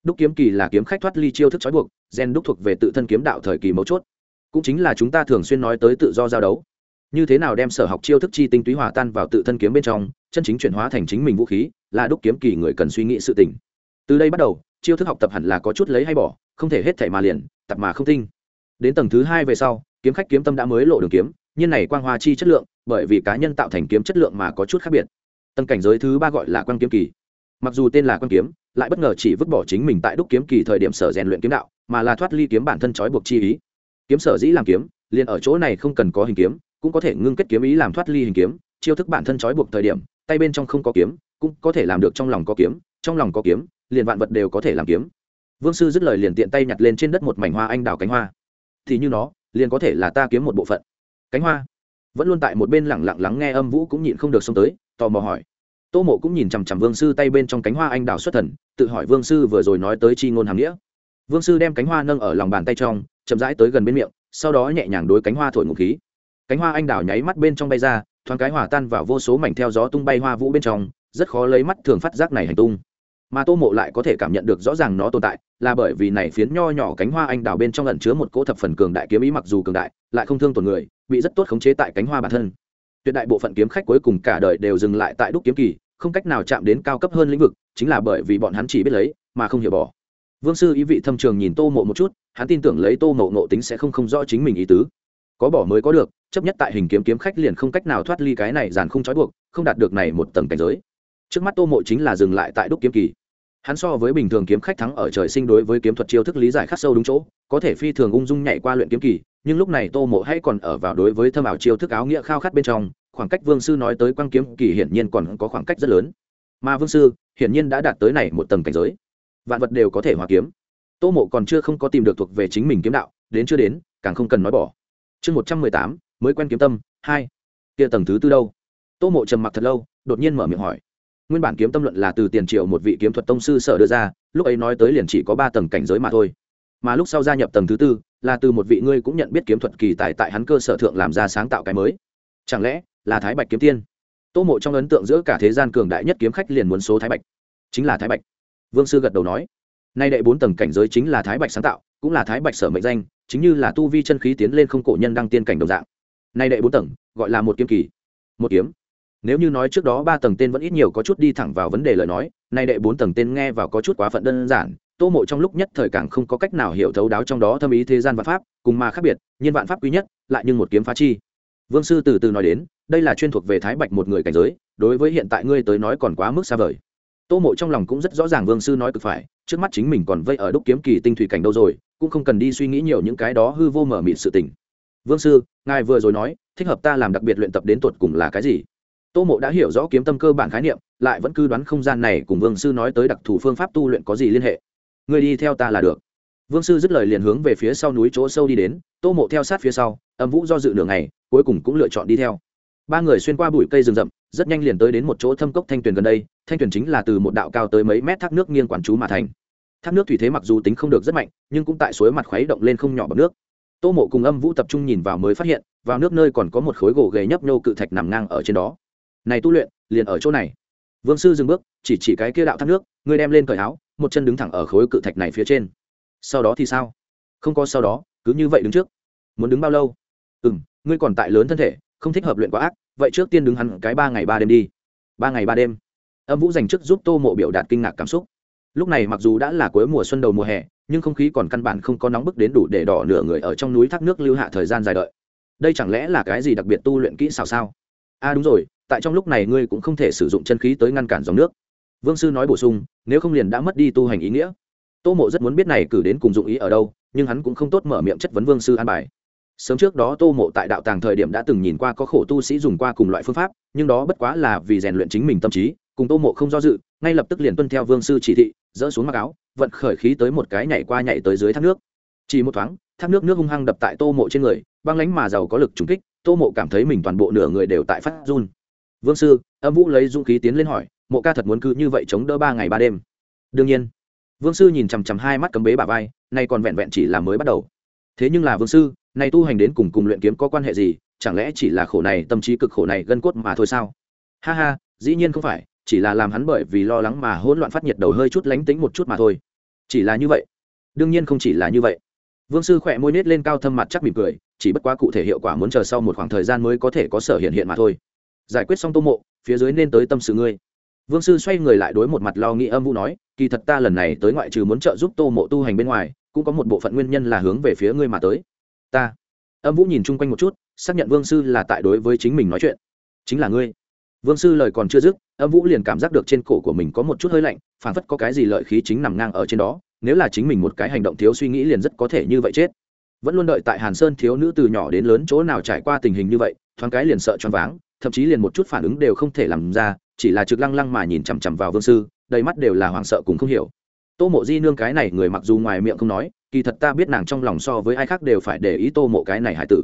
S1: Đúc kiếm kỳ là kiếm khách thoát ly chiêu thức trói buộc, gen đúc thuộc về tự thân kiếm đạo thời kỳ mấu chốt cũng chính là chúng ta thường xuyên nói tới tự do giao đấu. Như thế nào đem sở học chiêu thức chi tinh túy hòa tan vào tự thân kiếm bên trong, chân chính chuyển hóa thành chính mình vũ khí, là đúc kiếm kỳ người cần suy nghĩ sự tình. Từ đây bắt đầu, chiêu thức học tập hẳn là có chút lấy hay bỏ, không thể hết thảy mà liền, tập mà không tinh. Đến tầng thứ hai về sau, kiếm khách kiếm tâm đã mới lộ đường kiếm, nhiên này quang hoa chi chất lượng, bởi vì cá nhân tạo thành kiếm chất lượng mà có chút khác biệt. Tầng cảnh giới thứ ba gọi là quan kiếm kỳ. Mặc dù tên là quan kiếm, lại bất ngờ chỉ vứt bỏ chính mình tại đúc kiếm kỳ thời điểm sở rèn luyện kiếm đạo, mà là thoát ly kiếm bản thân trói buộc chi ý kiếm sở dĩ làm kiếm, liền ở chỗ này không cần có hình kiếm, cũng có thể ngưng kết kiếm ý làm thoát ly hình kiếm, chiêu thức bản thân trói buộc thời điểm, tay bên trong không có kiếm, cũng có thể làm được trong lòng có kiếm, trong lòng có kiếm, liền vạn vật đều có thể làm kiếm. Vương sư dứt lời liền tiện tay nhặt lên trên đất một mảnh hoa anh đào cánh hoa. Thì như nó, liền có thể là ta kiếm một bộ phận. Cánh hoa. Vẫn luôn tại một bên lẳng lặng lắng nghe âm vũ cũng nhịn không được xông tới, tò mò hỏi. Tô mộ cũng nhìn chằm chằm vương sư tay bên trong cánh hoa anh đào xuất thần, tự hỏi vương sư vừa rồi nói tới chi ngôn hàm nghĩa. Vương sư đem cánh hoa nâng ở lòng bàn tay trong chậm rãi tới gần bên miệng, sau đó nhẹ nhàng đối cánh hoa thổi ngụ khí. Cánh hoa anh đào nháy mắt bên trong bay ra, thoáng cái hòa tan vào vô số mảnh theo gió tung bay hoa vũ bên trong, rất khó lấy mắt thường phát giác này hành tung. Mà tô mộ lại có thể cảm nhận được rõ ràng nó tồn tại, là bởi vì này phiến nho nhỏ cánh hoa anh đào bên trong lẩn chứa một cỗ thập phần cường đại kiếm ý mặc dù cường đại, lại không thương tổn người, bị rất tốt khống chế tại cánh hoa bản thân. Tuyệt đại bộ phận kiếm khách cuối cùng cả đời đều dừng lại tại đúc kiếm kỳ, không cách nào chạm đến cao cấp hơn lĩnh vực, chính là bởi vì bọn hắn chỉ biết lấy, mà không hiểu bỏ. Vương sư ý vị thâm trường nhìn tô mộ một chút hắn tin tưởng lấy tô mộ ngộ tính sẽ không không rõ chính mình ý tứ. Có bỏ mới có được, chấp nhất tại hình kiếm kiếm khách liền không cách nào thoát ly cái này dàn không trói buộc, không đạt được này một tầng cảnh giới. Trước mắt tô mộ chính là dừng lại tại đúc kiếm kỳ. Hắn so với bình thường kiếm khách thắng ở trời sinh đối với kiếm thuật chiêu thức lý giải khắc sâu đúng chỗ, có thể phi thường ung dung nhảy qua luyện kiếm kỳ, nhưng lúc này tô mộ hay còn ở vào đối với thâm ảo chiêu thức áo nghĩa khao khát bên trong, khoảng cách vương sư nói tới quang kiếm kỳ hiển nhiên còn có khoảng cách rất lớn. Mà vương sư hiển nhiên đã đạt tới này một tầng cảnh giới. Vạn vật đều có thể hòa kiếm tô mộ còn chưa không có tìm được thuộc về chính mình kiếm đạo, đến chưa đến, càng không cần nói bỏ. Chương một trăm mười tám, mới quen kiếm tâm, hai. Kia tầng thứ tư đâu? Tô mộ trầm mặc thật lâu, đột nhiên mở miệng hỏi. Nguyên bản kiếm tâm luận là từ tiền triệu một vị kiếm thuật tông sư sở đưa ra, lúc ấy nói tới liền chỉ có ba tầng cảnh giới mà thôi. Mà lúc sau gia nhập tầng thứ tư, là từ một vị ngươi cũng nhận biết kiếm thuật kỳ tài tại hắn cơ sở thượng làm ra sáng tạo cái mới. Chẳng lẽ là thái bạch kiếm tiên? Tô mộ trong ấn tượng giữa cả thế gian cường đại nhất kiếm khách liền muốn số thái bạch. Chính là thái bạch. Vương sư gật đầu nói nay đệ bốn tầng cảnh giới chính là thái bạch sáng tạo, cũng là thái bạch sở mệnh danh, chính như là tu vi chân khí tiến lên không cổ nhân đăng tiên cảnh đồng dạng. Nay đệ bốn tầng, gọi là một kiếm kỳ. Một kiếm. Nếu như nói trước đó ba tầng tên vẫn ít nhiều có chút đi thẳng vào vấn đề lời nói, nay đệ bốn tầng tên nghe vào có chút quá phận đơn giản, tô mộ trong lúc nhất thời càng không có cách nào hiểu thấu đáo trong đó thâm ý thế gian vạn pháp, cùng mà khác biệt, nhiên vạn pháp quý nhất, lại nhưng một kiếm phá chi. Vương sư từ từ nói đến, đây là chuyên thuộc về thái bạch một người cảnh giới, đối với hiện tại ngươi tới nói còn quá mức xa vời tô mộ trong lòng cũng rất rõ ràng vương sư nói cực phải, trước mắt chính mình còn vây ở đúc kiếm kỳ tinh thủy cảnh đâu rồi, cũng không cần đi suy nghĩ nhiều những cái đó hư vô mở mịt sự tình. Vương sư, ngài vừa rồi nói, thích hợp ta làm đặc biệt luyện tập đến tuột cùng là cái gì? Tô mộ đã hiểu rõ kiếm tâm cơ bản khái niệm, lại vẫn cứ đoán không gian này cùng vương sư nói tới đặc thù phương pháp tu luyện có gì liên hệ. Người đi theo ta là được. Vương sư dứt lời liền hướng về phía sau núi chỗ sâu đi đến, tô mộ theo sát phía sau, âm vũ do dự nửa ngày, cuối cùng cũng lựa chọn đi theo. Ba người xuyên qua bụi cây rừng rậm rất nhanh liền tới đến một chỗ thâm cốc thanh tuyền gần đây, thanh tuyền chính là từ một đạo cao tới mấy mét thác nước nghiêng quản chú mà thành. Thác nước thủy thế mặc dù tính không được rất mạnh, nhưng cũng tại suối mặt khuấy động lên không nhỏ bằng nước. Tô mộ cùng âm vũ tập trung nhìn vào mới phát hiện, vào nước nơi còn có một khối gỗ ghề nhấp nhô cự thạch nằm ngang ở trên đó. Này tu luyện, liền ở chỗ này. Vương sư dừng bước, chỉ chỉ cái kia đạo thác nước, ngươi đem lên cởi áo, một chân đứng thẳng ở khối cự thạch này phía trên. Sau đó thì sao? Không có sau đó, cứ như vậy đứng trước. Muốn đứng bao lâu? Ừ m ngươi còn tại lớn thân thể, không thích hợp luyện quá ác vậy trước tiên đứng hẳn cái ba ngày ba đêm đi. Ba ngày ba đêm. Âm vũ dành chức giúp tô mộ biểu đạt kinh ngạc cảm xúc. Lúc này mặc dù đã là cuối mùa xuân đầu mùa hè, nhưng không khí còn căn bản không có nóng bức đến đủ để đỏ nửa người ở trong núi thác nước lưu hạ thời gian dài đợi. Đây chẳng lẽ là cái gì đặc biệt tu luyện kỹ xảo sao? A à đúng rồi, tại trong lúc này ngươi cũng không thể sử dụng chân khí tới ngăn cản dòng nước. Vương sư nói bổ sung, nếu không liền đã mất đi tu hành ý nghĩa. Tô mộ rất muốn biết này cử đến cùng dụng ý ở đâu, nhưng hắn cũng không tốt mở miệng chất vấn vương sư an bài sớm trước đó tô mộ tại đạo tàng thời điểm đã từng nhìn qua có khổ tu sĩ dùng qua cùng loại phương pháp, nhưng đó bất quá là vì rèn luyện chính mình tâm trí, cùng tô mộ không do dự, ngay lập tức liền tuân theo vương sư chỉ thị, dỡ xuống mặc áo, vận khởi khí tới một cái nhảy qua nhảy tới dưới thác nước. Chỉ một thoáng, thác nước nước hung hăng đập tại tô mộ trên người, băng lánh mà giàu có lực trúng kích, tô mộ cảm thấy mình toàn bộ nửa người đều tại phát run. Vương sư, âm vũ lấy dũng khí tiến lên hỏi, mộ ca thật muốn cứ như vậy chống đỡ ba ngày ba đêm? Đương nhiên. Vương sư nhìn chằm chằm hai mắt cấm bế bà vai, nay còn vẹn vẹn chỉ là mới bắt đầu thế nhưng là vương sư, này tu hành đến cùng cùng luyện kiếm có quan hệ gì? Chẳng lẽ chỉ là khổ này, tâm trí cực khổ này gân cốt mà thôi sao? Ha ha, dĩ nhiên không phải, chỉ là làm hắn bởi vì lo lắng mà hỗn loạn phát nhiệt đầu hơi chút lánh tính một chút mà thôi. Chỉ là như vậy. Đương nhiên không chỉ là như vậy. Vương sư khỏe môi nết lên cao thâm mặt chắc mỉm cười, chỉ bất quá cụ thể hiệu quả muốn chờ sau một khoảng thời gian mới có thể có sở hiện hiện mà thôi. Giải quyết xong tô mộ, phía dưới nên tới tâm sự ngươi vương sư xoay người lại đối một mặt lo nghĩ âm vũ nói, kỳ thật ta lần này tới ngoại trừ muốn trợ giúp tô mộ tu hành bên ngoài, cũng có một bộ phận nguyên nhân là hướng về phía ngươi mà tới. Ta? Âm vũ nhìn chung quanh một chút, xác nhận vương sư là tại đối với chính mình nói chuyện. Chính là ngươi. Vương sư lời còn chưa dứt, âm vũ liền cảm giác được trên cổ của mình có một chút hơi lạnh, phản phất có cái gì lợi khí chính nằm ngang ở trên đó, nếu là chính mình một cái hành động thiếu suy nghĩ liền rất có thể như vậy chết. Vẫn luôn đợi tại hàn sơn thiếu nữ từ nhỏ đến lớn chỗ nào trải qua tình hình như vậy, thoáng cái liền sợ choáng váng, thậm chí liền một chút phản ứng đều không thể làm ra chỉ là trực lăng lăng mà nhìn chằm chằm vào vương sư, đầy mắt đều là hoảng sợ cùng không hiểu. Tô mộ di nương cái này người mặc dù ngoài miệng không nói, kỳ thật ta biết nàng trong lòng so với ai khác đều phải để ý tô mộ cái này hải tử.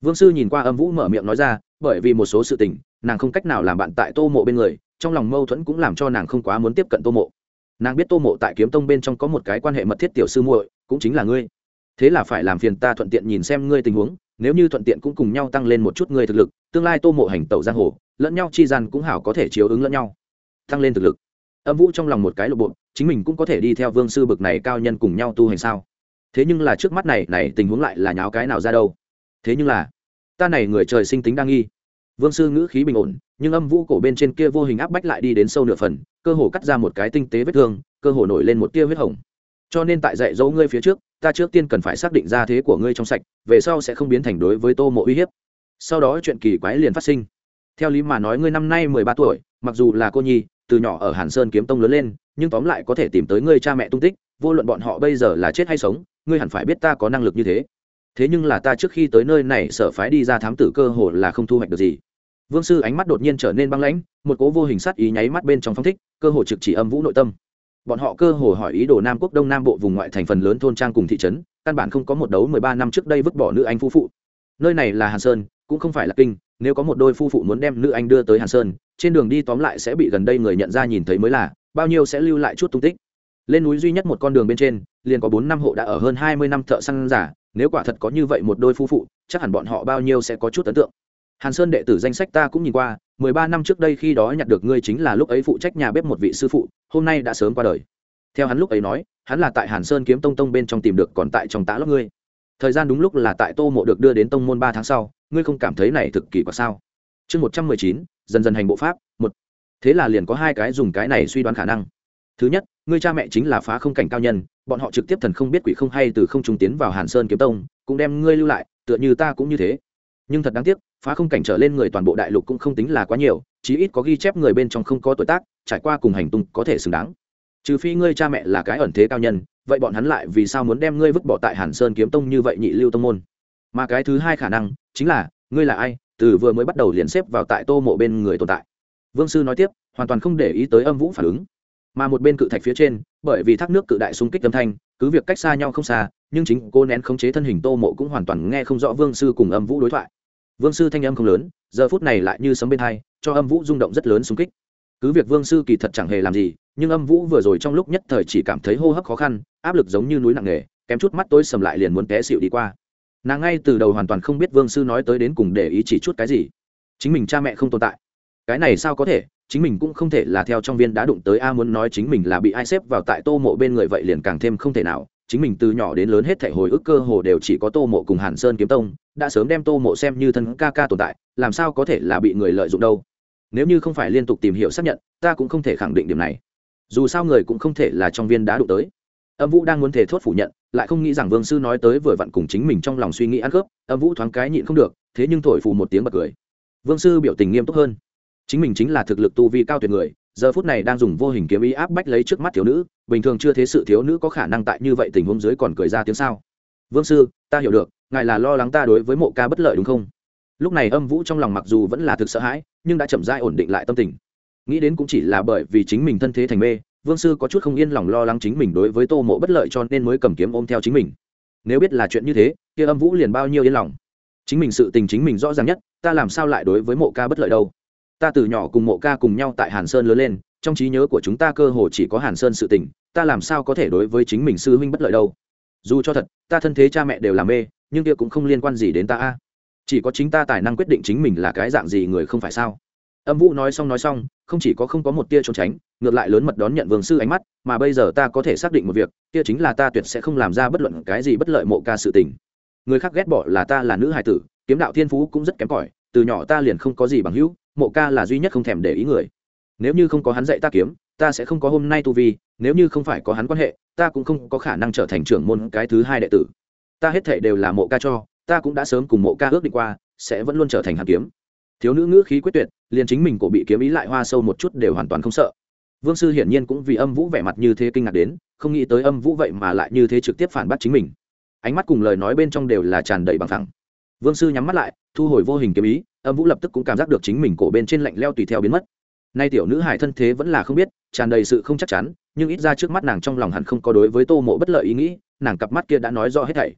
S1: Vương sư nhìn qua âm vũ mở miệng nói ra, bởi vì một số sự tình, nàng không cách nào làm bạn tại tô mộ bên người, trong lòng mâu thuẫn cũng làm cho nàng không quá muốn tiếp cận tô mộ. Nàng biết tô mộ tại kiếm tông bên trong có một cái quan hệ mật thiết tiểu sư muội, cũng chính là ngươi thế là phải làm phiền ta thuận tiện nhìn xem ngươi tình huống, nếu như thuận tiện cũng cùng nhau tăng lên một chút ngươi thực lực, tương lai tô mộ hành tẩu giang hồ, lẫn nhau chi gian cũng hảo có thể chiếu ứng lẫn nhau. Tăng lên thực lực. Âm vũ trong lòng một cái lộ bộ, chính mình cũng có thể đi theo vương sư bực này cao nhân cùng nhau tu hành sao? Thế nhưng là trước mắt này này tình huống lại là nháo cái nào ra đâu? Thế nhưng là, ta này người trời sinh tính đang nghi. Vương sư ngữ khí bình ổn, nhưng âm vũ cổ bên trên kia vô hình áp bách lại đi đến sâu nửa phần, cơ hồ cắt ra một cái tinh tế vết thương, cơ hồ nổi lên một tia huyết hồng. Cho nên tại dạy dỗ ngươi phía trước ta trước tiên cần phải xác định ra thế của ngươi trong sạch, về sau sẽ không biến thành đối với tô mộ uy hiếp. Sau đó chuyện kỳ quái liền phát sinh. Theo lý mà nói ngươi năm nay mười ba tuổi, mặc dù là cô nhi, từ nhỏ ở hàn sơn kiếm tông lớn lên, nhưng tóm lại có thể tìm tới ngươi cha mẹ tung tích, vô luận bọn họ bây giờ là chết hay sống, ngươi hẳn phải biết ta có năng lực như thế. Thế nhưng là ta trước khi tới nơi này sở phái đi ra thám tử cơ hồ là không thu hoạch được gì. Vương sư ánh mắt đột nhiên trở nên băng lãnh, một cố vô hình sát ý nháy mắt bên trong phong thích, cơ hồ trực chỉ âm vũ nội tâm bọn họ cơ hồ hỏi ý đồ nam quốc đông nam bộ vùng ngoại thành phần lớn thôn trang cùng thị trấn, căn bản không có một đấu mười ba năm trước đây vứt bỏ nữ anh phu phụ. Nơi này là hàn sơn, cũng không phải là kinh, nếu có một đôi phu phụ muốn đem nữ anh đưa tới hàn sơn, trên đường đi tóm lại sẽ bị gần đây người nhận ra nhìn thấy mới là, bao nhiêu sẽ lưu lại chút tung tích. Lên núi duy nhất một con đường bên trên, liền có bốn năm hộ đã ở hơn hai mươi năm thợ săn giả, nếu quả thật có như vậy một đôi phu phụ, chắc hẳn bọn họ bao nhiêu sẽ có chút ấn tượng. Hàn sơn đệ tử danh sách ta cũng nhìn qua mười ba năm trước đây khi đó nhặt được ngươi chính là lúc ấy phụ trách nhà bếp một vị sư phụ, hôm nay đã sớm qua đời. Theo hắn lúc ấy nói, hắn là tại hàn sơn kiếm tông tông bên trong tìm được còn tại trong tã lóc ngươi. Thời gian đúng lúc là tại tô mộ được đưa đến tông môn ba tháng sau, ngươi không cảm thấy này thực kỳ quả sao? Chương một trăm mười chín, dần dần hành bộ pháp, một. Thế là liền có hai cái dùng cái này suy đoán khả năng. Thứ nhất, ngươi cha mẹ chính là phá không cảnh cao nhân, bọn họ trực tiếp thần không biết quỷ không hay từ không trung tiến vào hàn sơn kiếm tông, cũng đem ngươi lưu lại, tựa như ta cũng như thế. Nhưng thật đáng tiếc phá không cảnh trở lên người toàn bộ đại lục cũng không tính là quá nhiều, chí ít có ghi chép người bên trong không có tuổi tác, trải qua cùng hành tung có thể xứng đáng. Trừ phi ngươi cha mẹ là cái ẩn thế cao nhân, vậy bọn hắn lại vì sao muốn đem ngươi vứt bỏ tại hàn sơn kiếm tông như vậy nhị lưu tông môn? Mà cái thứ hai khả năng chính là, ngươi là ai, từ vừa mới bắt đầu liền xếp vào tại tô mộ bên người tồn tại. Vương sư nói tiếp, hoàn toàn không để ý tới âm vũ phản ứng. Mà một bên cự thạch phía trên, bởi vì thác nước cự đại xung kích âm thanh, cứ việc cách xa nhau không xa, nhưng chính cô nén khống chế thân hình tô mộ cũng hoàn toàn nghe không rõ vương sư cùng âm vũ đối thoại vương sư thanh âm không lớn, giờ phút này lại như sấm bên thai cho âm vũ rung động rất lớn xung kích. Cứ việc vương sư kỳ thật chẳng hề làm gì, nhưng âm vũ vừa rồi trong lúc nhất thời chỉ cảm thấy hô hấp khó khăn, áp lực giống như núi nặng nề, kém chút mắt tôi sầm lại liền muốn té xịu đi qua. Nàng ngay từ đầu hoàn toàn không biết vương sư nói tới đến cùng để ý chỉ chút cái gì. Chính mình cha mẹ không tồn tại. Cái này sao có thể, chính mình cũng không thể là theo trong viên đã đụng tới a muốn nói chính mình là bị ai xếp vào tại tô mộ bên người vậy liền càng thêm không thể nào. Chính mình từ nhỏ đến lớn hết thể hồi ức cơ hồ đều chỉ có tô mộ cùng hàn sơn kiếm tông đã sớm đem tô mộ xem như thân ca ca tồn tại, làm sao có thể là bị người lợi dụng đâu? Nếu như không phải liên tục tìm hiểu xác nhận, ta cũng không thể khẳng định điểm này. Dù sao người cũng không thể là trong viên đá đụng tới. Âm vũ đang muốn thể thốt phủ nhận, lại không nghĩ rằng vương sư nói tới vừa vặn cùng chính mình trong lòng suy nghĩ ăn khớp, âm vũ thoáng cái nhịn không được, thế nhưng thổi phù một tiếng bật cười. Vương sư biểu tình nghiêm túc hơn. Chính mình chính là thực lực tu vi cao tuyệt người, giờ phút này đang dùng vô hình kiếm ý áp bách lấy trước mắt thiếu nữ, bình thường chưa thế sự thiếu nữ có khả năng tại như vậy tình huống dưới còn cười ra tiếng sao? Vương sư, ta hiểu được ngài là lo lắng ta đối với mộ ca bất lợi đúng không? Lúc này âm vũ trong lòng mặc dù vẫn là thực sợ hãi, nhưng đã chậm dai ổn định lại tâm tình. Nghĩ đến cũng chỉ là bởi vì chính mình thân thế thành mê, vương sư có chút không yên lòng lo lắng chính mình đối với tô mộ bất lợi cho nên mới cầm kiếm ôm theo chính mình. Nếu biết là chuyện như thế, kia âm vũ liền bao nhiêu yên lòng. Chính mình sự tình chính mình rõ ràng nhất, ta làm sao lại đối với mộ ca bất lợi đâu? Ta từ nhỏ cùng mộ ca cùng nhau tại hàn sơn lớn lên, trong trí nhớ của chúng ta cơ hồ chỉ có hàn sơn sự tình, ta làm sao có thể đối với chính mình sư huynh bất lợi đâu? Dù cho thật, ta thân thế cha mẹ đều làm mê nhưng kia cũng không liên quan gì đến ta a. Chỉ có chính ta tài năng quyết định chính mình là cái dạng gì người không phải sao? Âm vũ nói xong nói xong, không chỉ có không có một tia trốn tránh, ngược lại lớn mật đón nhận vương sư ánh mắt, mà bây giờ ta có thể xác định một việc, kia chính là ta tuyệt sẽ không làm ra bất luận cái gì bất lợi mộ ca sự tình. Người khác ghét bỏ là ta là nữ hài tử, kiếm đạo thiên phú cũng rất kém cỏi, từ nhỏ ta liền không có gì bằng hữu, mộ ca là duy nhất không thèm để ý người. Nếu như không có hắn dạy ta kiếm, ta sẽ không có hôm nay tu vi, nếu như không phải có hắn quan hệ, ta cũng không có khả năng trở thành trưởng môn cái thứ hai đệ tử ta hết thể đều là mộ ca cho, ta cũng đã sớm cùng mộ ca ước định qua, sẽ vẫn luôn trở thành hàn kiếm. Thiếu nữ ngữ khí quyết tuyệt, liền chính mình cổ bị kiếm ý lại hoa sâu một chút đều hoàn toàn không sợ. Vương sư hiển nhiên cũng vì âm vũ vẻ mặt như thế kinh ngạc đến, không nghĩ tới âm vũ vậy mà lại như thế trực tiếp phản bác chính mình. Ánh mắt cùng lời nói bên trong đều là tràn đầy bằng thẳng. Vương sư nhắm mắt lại, thu hồi vô hình kiếm ý, âm vũ lập tức cũng cảm giác được chính mình cổ bên trên lạnh leo tùy theo biến mất. Nay tiểu nữ hải thân thế vẫn là không biết, tràn đầy sự không chắc chắn, nhưng ít ra trước mắt nàng trong lòng hẳn không có đối với tô mộ bất lợi ý nghĩ, nàng cặp mắt kia đã nói rõ hết thảy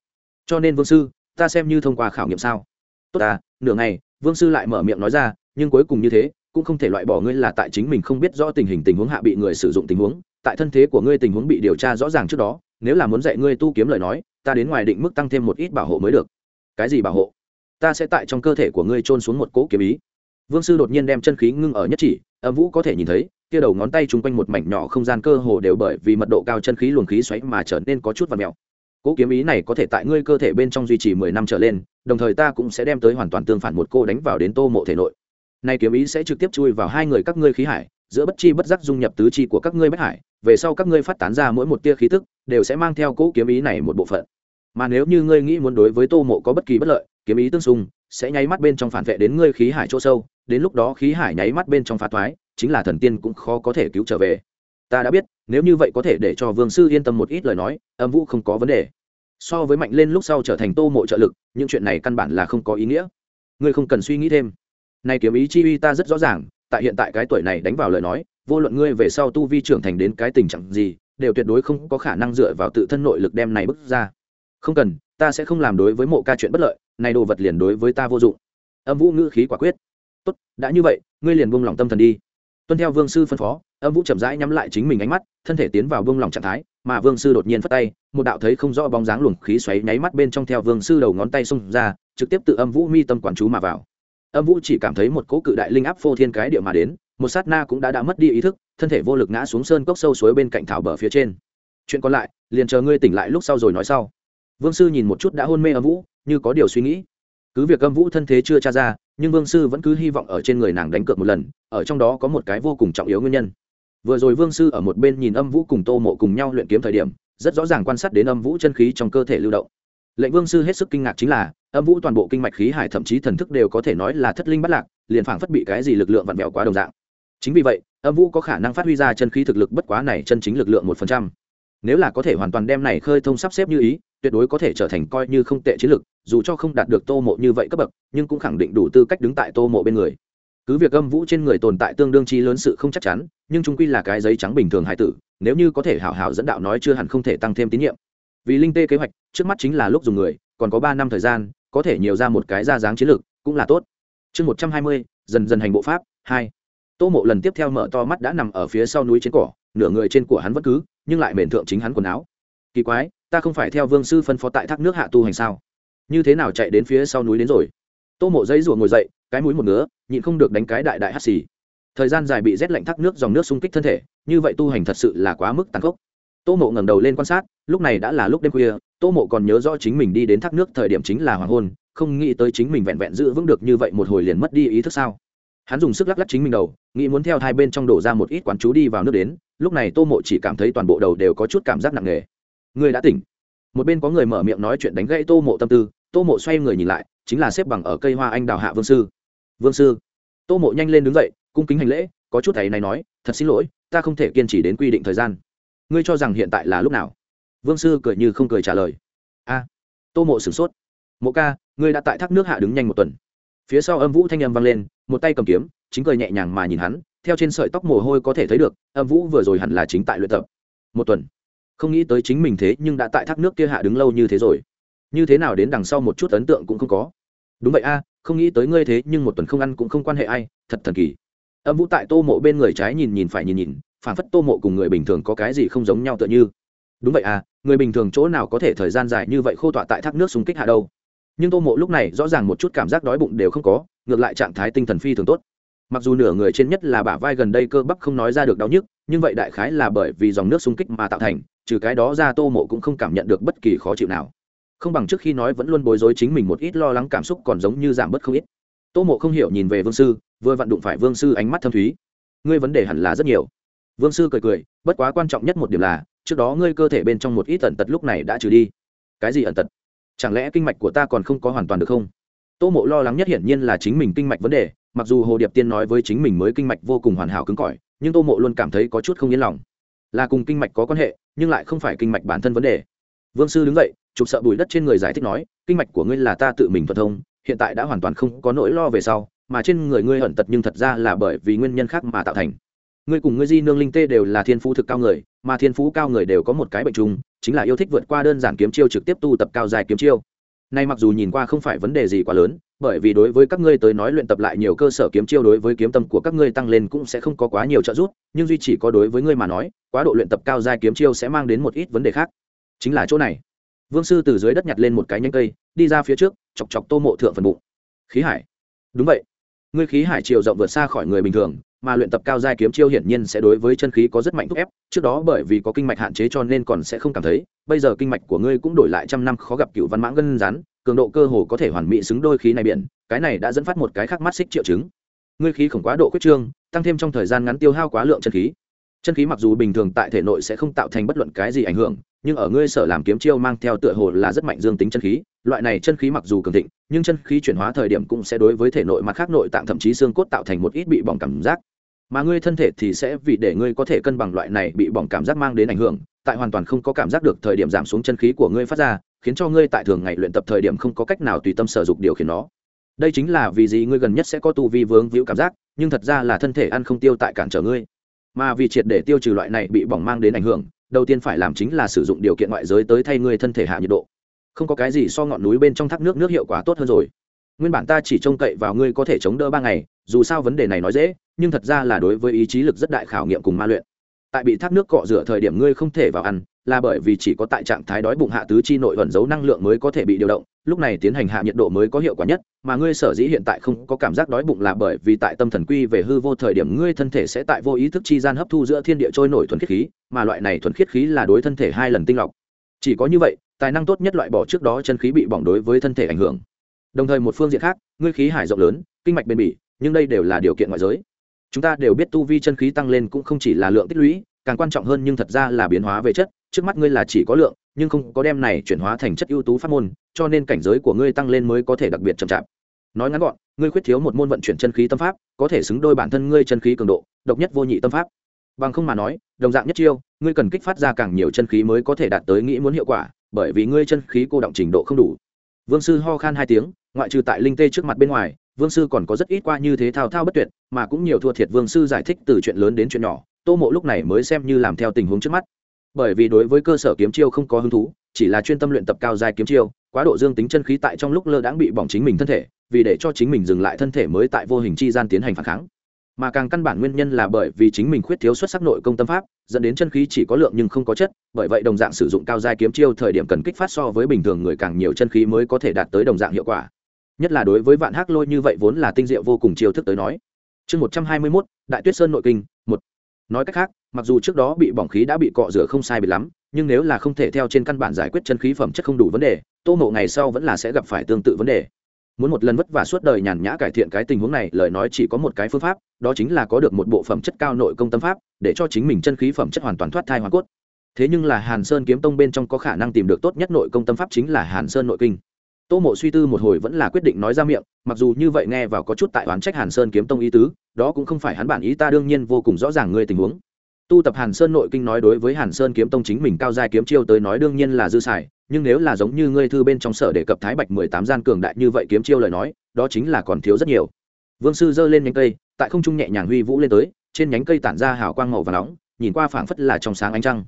S1: cho nên vương sư, ta xem như thông qua khảo nghiệm sao? Tốt ta, nửa ngày, vương sư lại mở miệng nói ra, nhưng cuối cùng như thế, cũng không thể loại bỏ ngươi là tại chính mình không biết rõ tình hình tình huống hạ bị người sử dụng tình huống, tại thân thế của ngươi tình huống bị điều tra rõ ràng trước đó, nếu là muốn dạy ngươi tu kiếm lời nói, ta đến ngoài định mức tăng thêm một ít bảo hộ mới được. Cái gì bảo hộ? Ta sẽ tại trong cơ thể của ngươi trôn xuống một cỗ kiếm ý. Vương sư đột nhiên đem chân khí ngưng ở nhất chỉ, âm vũ có thể nhìn thấy, kia đầu ngón tay chung quanh một mảnh nhỏ không gian cơ hồ đều bởi vì mật độ cao chân khí luồng khí xoáy mà trở nên có chút và mèo cỗ kiếm ý này có thể tại ngươi cơ thể bên trong duy trì mười năm trở lên, đồng thời ta cũng sẽ đem tới hoàn toàn tương phản một cô đánh vào đến tô mộ thể nội. Nay kiếm ý sẽ trực tiếp chui vào hai người các ngươi khí hải, giữa bất chi bất giác dung nhập tứ chi của các ngươi bất hải, về sau các ngươi phát tán ra mỗi một tia khí tức, đều sẽ mang theo cỗ kiếm ý này một bộ phận. Mà nếu như ngươi nghĩ muốn đối với tô mộ có bất kỳ bất lợi, kiếm ý tương xung, sẽ nháy mắt bên trong phản vệ đến ngươi khí hải chỗ sâu, đến lúc đó khí hải nháy mắt bên trong phá thoái, chính là thần tiên cũng khó có thể cứu trở về. Ta đã biết nếu như vậy có thể để cho vương sư yên tâm một ít lời nói, âm vũ không có vấn đề. So với mạnh lên lúc sau trở thành tô mộ trợ lực, những chuyện này căn bản là không có ý nghĩa. Ngươi không cần suy nghĩ thêm. Nay kiếm ý chi uy ta rất rõ ràng, tại hiện tại cái tuổi này đánh vào lời nói, vô luận ngươi về sau tu vi trưởng thành đến cái tình trạng gì, đều tuyệt đối không có khả năng dựa vào tự thân nội lực đem này bước ra. Không cần, ta sẽ không làm đối với mộ ca chuyện bất lợi, này đồ vật liền đối với ta vô dụng. Âm vũ ngữ khí quả quyết. Tốt, đã như vậy, ngươi liền buông lòng tâm thần đi tuân theo vương sư phân phó, âm vũ chậm rãi nhắm lại chính mình ánh mắt, thân thể tiến vào vương lòng trạng thái, mà vương sư đột nhiên phất tay, một đạo thấy không rõ bóng dáng luồng khí xoáy nháy mắt bên trong theo vương sư đầu ngón tay xông ra, trực tiếp tự âm vũ mi tâm quản chú mà vào. Âm vũ chỉ cảm thấy một cỗ cự đại linh áp phô thiên cái địa mà đến, một sát na cũng đã đã mất đi ý thức, thân thể vô lực ngã xuống sơn cốc sâu suối bên cạnh thảo bờ phía trên. Chuyện còn lại, liền chờ ngươi tỉnh lại lúc sau rồi nói sau. Vương sư nhìn một chút đã hôn mê âm vũ, như có điều suy nghĩ cứ việc âm vũ thân thế chưa tra ra, nhưng vương sư vẫn cứ hy vọng ở trên người nàng đánh cược một lần, ở trong đó có một cái vô cùng trọng yếu nguyên nhân. Vừa rồi vương sư ở một bên nhìn âm vũ cùng tô mộ cùng nhau luyện kiếm thời điểm, rất rõ ràng quan sát đến âm vũ chân khí trong cơ thể lưu động. Lệnh vương sư hết sức kinh ngạc chính là, âm vũ toàn bộ kinh mạch khí hải thậm chí thần thức đều có thể nói là thất linh bắt lạc, liền phảng phất bị cái gì lực lượng vặn vẹo quá đồng dạng. Chính vì vậy, âm vũ có khả năng phát huy ra chân khí thực lực bất quá này chân chính lực lượng một phần trăm. Nếu là có thể hoàn toàn đem này khơi thông sắp xếp như ý tuyệt đối có thể trở thành coi như không tệ chiến lực dù cho không đạt được tô mộ như vậy cấp bậc, nhưng cũng khẳng định đủ tư cách đứng tại tô mộ bên người. Cứ việc âm vũ trên người tồn tại tương đương chi lớn sự không chắc chắn, nhưng chúng quy là cái giấy trắng bình thường hải tử, nếu như có thể hảo hảo dẫn đạo nói chưa hẳn không thể tăng thêm tín nhiệm. Vì linh tê kế hoạch, trước mắt chính là lúc dùng người, còn có ba năm thời gian, có thể nhiều ra một cái ra dáng chiến lược, cũng là tốt. Chương một trăm hai mươi, dần dần hành bộ pháp, hai. Tô mộ lần tiếp theo mở to mắt đã nằm ở phía sau núi trên cỏ, nửa người trên của hắn vẫn cứ, nhưng lại mền thượng chính hắn quần áo. Kỳ quái ta không phải theo vương sư phân phó tại thác nước hạ tu hành sao? Như thế nào chạy đến phía sau núi đến rồi? Tô mộ giấy rủa ngồi dậy, cái mũi một ngứa, nhịn không được đánh cái đại đại hắt xì. Thời gian dài bị rét lạnh thác nước dòng nước xung kích thân thể, như vậy tu hành thật sự là quá mức tàn khốc. Tô mộ ngẩng đầu lên quan sát, lúc này đã là lúc đêm khuya, tô mộ còn nhớ rõ chính mình đi đến thác nước thời điểm chính là hoàng hôn, không nghĩ tới chính mình vẹn vẹn giữ vững được như vậy một hồi liền mất đi ý thức sao? Hắn dùng sức lắc lắc chính mình đầu, nghĩ muốn theo hai bên trong đổ ra một ít quán chú đi vào nước đến, lúc này tô mộ chỉ cảm thấy toàn bộ đầu đều có chút cảm giác nặng nề người đã tỉnh. Một bên có người mở miệng nói chuyện đánh gãy tô mộ tâm tư, tô mộ xoay người nhìn lại, chính là xếp bằng ở cây hoa anh đào hạ vương sư. Vương sư? Tô mộ nhanh lên đứng dậy, cung kính hành lễ, có chút thầy này nói, thật xin lỗi, ta không thể kiên trì đến quy định thời gian. Ngươi cho rằng hiện tại là lúc nào? Vương sư cười như không cười trả lời. A. Tô mộ sửng sốt. Mộ ca, ngươi đã tại thác nước hạ đứng nhanh một tuần. Phía sau âm vũ thanh âm vang lên, một tay cầm kiếm, chính cười nhẹ nhàng mà nhìn hắn, theo trên sợi tóc mồ hôi có thể thấy được, âm vũ vừa rồi hẳn là chính tại luyện tập. Một tuần không nghĩ tới chính mình thế nhưng đã tại thác nước kia hạ đứng lâu như thế rồi. Như thế nào đến đằng sau một chút ấn tượng cũng không có. Đúng vậy a, không nghĩ tới ngươi thế nhưng một tuần không ăn cũng không quan hệ ai, thật thần kỳ. Âm vũ tại tô mộ bên người trái nhìn nhìn phải nhìn nhìn phản phất tô mộ cùng người bình thường có cái gì không giống nhau tựa như. Đúng vậy à người bình thường chỗ nào có thể thời gian dài như vậy khô tọa tại thác nước xung kích hạ đâu. Nhưng tô mộ lúc này rõ ràng một chút cảm giác đói bụng đều không có, ngược lại trạng thái tinh thần phi thường tốt. Mặc dù nửa người trên nhất là bả vai gần đây cơ bắp không nói ra được đau nhức, nhưng vậy đại khái là bởi vì dòng nước xung kích mà tạo thành trừ cái đó ra tô mộ cũng không cảm nhận được bất kỳ khó chịu nào. Không bằng trước khi nói vẫn luôn bối rối chính mình một ít lo lắng cảm xúc còn giống như giảm bớt không ít. Tô mộ không hiểu nhìn về vương sư, vừa vặn đụng phải vương sư ánh mắt thâm thúy. Ngươi vấn đề hẳn là rất nhiều. Vương sư cười cười, bất quá quan trọng nhất một điểm là, trước đó ngươi cơ thể bên trong một ít ẩn tật lúc này đã trừ đi. Cái gì ẩn tật? Chẳng lẽ kinh mạch của ta còn không có hoàn toàn được không? Tô mộ lo lắng nhất hiển nhiên là chính mình kinh mạch vấn đề, mặc dù hồ điệp tiên nói với chính mình mới kinh mạch vô cùng hoàn hảo cứng cỏi, nhưng tô mộ luôn cảm thấy có chút không yên lòng. Là cùng kinh mạch có quan hệ nhưng lại không phải kinh mạch bản thân vấn đề. Vương sư đứng dậy, chụp sợ bùi đất trên người giải thích nói, kinh mạch của ngươi là ta tự mình thuận thông, hiện tại đã hoàn toàn không có nỗi lo về sau, mà trên người ngươi ẩn tật nhưng thật ra là bởi vì nguyên nhân khác mà tạo thành. Ngươi cùng ngươi di nương linh tê đều là thiên phú thực cao người, mà thiên phú cao người đều có một cái bệnh chung, chính là yêu thích vượt qua đơn giản kiếm chiêu trực tiếp tu tập cao dài kiếm chiêu. Nay mặc dù nhìn qua không phải vấn đề gì quá lớn bởi vì đối với các ngươi tới nói luyện tập lại nhiều cơ sở kiếm chiêu đối với kiếm tâm của các ngươi tăng lên cũng sẽ không có quá nhiều trợ giúp, nhưng duy chỉ có đối với ngươi mà nói, quá độ luyện tập cao dài kiếm chiêu sẽ mang đến một ít vấn đề khác. Chính là chỗ này. Vương sư từ dưới đất nhặt lên một cái nhánh cây, đi ra phía trước, chọc chọc tô mộ thượng phần bụng. Khí hải. Đúng vậy. Ngươi khí hải chiều rộng vượt xa khỏi người bình thường mà luyện tập cao giai kiếm chiêu hiển nhiên sẽ đối với chân khí có rất mạnh thúc ép, trước đó bởi vì có kinh mạch hạn chế cho nên còn sẽ không cảm thấy, bây giờ kinh mạch của ngươi cũng đổi lại trăm năm khó gặp cựu văn mãng gân rắn, cường độ cơ hồ có thể hoàn mỹ xứng đôi khí này biển, cái này đã dẫn phát một cái khác mắt xích triệu chứng. Ngươi khí khổng quá độ khuyết trương, tăng thêm trong thời gian ngắn tiêu hao quá lượng chân khí. Chân khí mặc dù bình thường tại thể nội sẽ không tạo thành bất luận cái gì ảnh hưởng, nhưng ở ngươi sở làm kiếm chiêu mang theo tựa hồ là rất mạnh dương tính chân khí, loại này chân khí mặc dù cường thịnh, nhưng chân khí chuyển hóa thời điểm cũng sẽ đối với thể nội mặt khác nội tạng thậm chí xương cốt tạo thành một ít bị bỏng cảm giác mà ngươi thân thể thì sẽ vì để ngươi có thể cân bằng loại này bị bỏng cảm giác mang đến ảnh hưởng, tại hoàn toàn không có cảm giác được thời điểm giảm xuống chân khí của ngươi phát ra, khiến cho ngươi tại thường ngày luyện tập thời điểm không có cách nào tùy tâm sở dục điều khiển nó. Đây chính là vì gì ngươi gần nhất sẽ có tu vi vướng víu cảm giác, nhưng thật ra là thân thể ăn không tiêu tại cản trở ngươi. Mà vì triệt để tiêu trừ loại này bị bỏng mang đến ảnh hưởng, đầu tiên phải làm chính là sử dụng điều kiện ngoại giới tới thay ngươi thân thể hạ nhiệt độ. Không có cái gì so ngọn núi bên trong thác nước nước hiệu quả tốt hơn rồi nguyên bản ta chỉ trông cậy vào ngươi có thể chống đỡ ba ngày, dù sao vấn đề này nói dễ, nhưng thật ra là đối với ý chí lực rất đại khảo nghiệm cùng ma luyện. Tại bị thác nước cọ rửa thời điểm ngươi không thể vào ăn, là bởi vì chỉ có tại trạng thái đói bụng hạ tứ chi nội vận giấu năng lượng mới có thể bị điều động, lúc này tiến hành hạ nhiệt độ mới có hiệu quả nhất, mà ngươi sở dĩ hiện tại không có cảm giác đói bụng là bởi vì tại tâm thần quy về hư vô thời điểm ngươi thân thể sẽ tại vô ý thức chi gian hấp thu giữa thiên địa trôi nổi thuần khiết khí, mà loại này thuần khiết khí là đối thân thể hai lần tinh lọc. Chỉ có như vậy, tài năng tốt nhất loại bỏ trước đó chân khí bị bỏng đối với thân thể ảnh hưởng đồng thời một phương diện khác, ngươi khí hải rộng lớn, kinh mạch bền bỉ, nhưng đây đều là điều kiện ngoại giới. Chúng ta đều biết tu vi chân khí tăng lên cũng không chỉ là lượng tích lũy, càng quan trọng hơn nhưng thật ra là biến hóa về chất. Trước mắt ngươi là chỉ có lượng, nhưng không có đem này chuyển hóa thành chất ưu tú pháp môn, cho nên cảnh giới của ngươi tăng lên mới có thể đặc biệt chậm chạp. Nói ngắn gọn, ngươi khuyết thiếu một môn vận chuyển chân khí tâm pháp, có thể xứng đôi bản thân ngươi chân khí cường độ, độc nhất vô nhị tâm pháp. Bằng không mà nói, đồng dạng nhất chiêu, ngươi cần kích phát ra càng nhiều chân khí mới có thể đạt tới nghĩ muốn hiệu quả, bởi vì ngươi chân khí cô động trình độ không đủ. Vương sư ho khan hai tiếng ngoại trừ tại linh tê trước mặt bên ngoài, vương sư còn có rất ít qua như thế thao thao bất tuyệt, mà cũng nhiều thua thiệt vương sư giải thích từ chuyện lớn đến chuyện nhỏ, tô mộ lúc này mới xem như làm theo tình huống trước mắt. Bởi vì đối với cơ sở kiếm chiêu không có hứng thú, chỉ là chuyên tâm luyện tập cao dài kiếm chiêu, quá độ dương tính chân khí tại trong lúc lơ đãng bị bỏng chính mình thân thể, vì để cho chính mình dừng lại thân thể mới tại vô hình chi gian tiến hành phản kháng. Mà càng căn bản nguyên nhân là bởi vì chính mình khuyết thiếu xuất sắc nội công tâm pháp, dẫn đến chân khí chỉ có lượng nhưng không có chất, bởi vậy đồng dạng sử dụng cao giai kiếm chiêu thời điểm cần kích phát so với bình thường người càng nhiều chân khí mới có thể đạt tới đồng dạng hiệu quả nhất là đối với vạn hắc lôi như vậy vốn là tinh diệu vô cùng chiêu thức tới nói. Chương một trăm hai mươi mốt, đại tuyết sơn nội kinh, một. Nói cách khác, mặc dù trước đó bị bỏng khí đã bị cọ rửa không sai bị lắm, nhưng nếu là không thể theo trên căn bản giải quyết chân khí phẩm chất không đủ vấn đề, tô mộ ngày sau vẫn là sẽ gặp phải tương tự vấn đề. Muốn một lần vất vả suốt đời nhàn nhã cải thiện cái tình huống này, lời nói chỉ có một cái phương pháp, đó chính là có được một bộ phẩm chất cao nội công tâm pháp, để cho chính mình chân khí phẩm chất hoàn toàn thoát thai hoàn cốt. Thế nhưng là hàn sơn kiếm tông bên trong có khả năng tìm được tốt nhất nội công tâm pháp chính là hàn sơn nội kinh tô mộ suy tư một hồi vẫn là quyết định nói ra miệng, mặc dù như vậy nghe vào có chút tại oán trách hàn sơn kiếm tông ý tứ, đó cũng không phải hắn bản ý, ta đương nhiên vô cùng rõ ràng ngươi tình huống. Tu tập hàn sơn nội kinh nói đối với hàn sơn kiếm tông chính mình cao giai kiếm chiêu tới nói đương nhiên là dư xài, nhưng nếu là giống như ngươi thư bên trong sở đề cập thái bạch mười tám gian cường đại như vậy kiếm chiêu lời nói, đó chính là còn thiếu rất nhiều. Vương sư giơ lên nhánh cây, tại không trung nhẹ nhàng huy vũ lên tới, trên nhánh cây tản ra hào quang màu và nóng, nhìn qua phảng phất là trong sáng ánh trăng.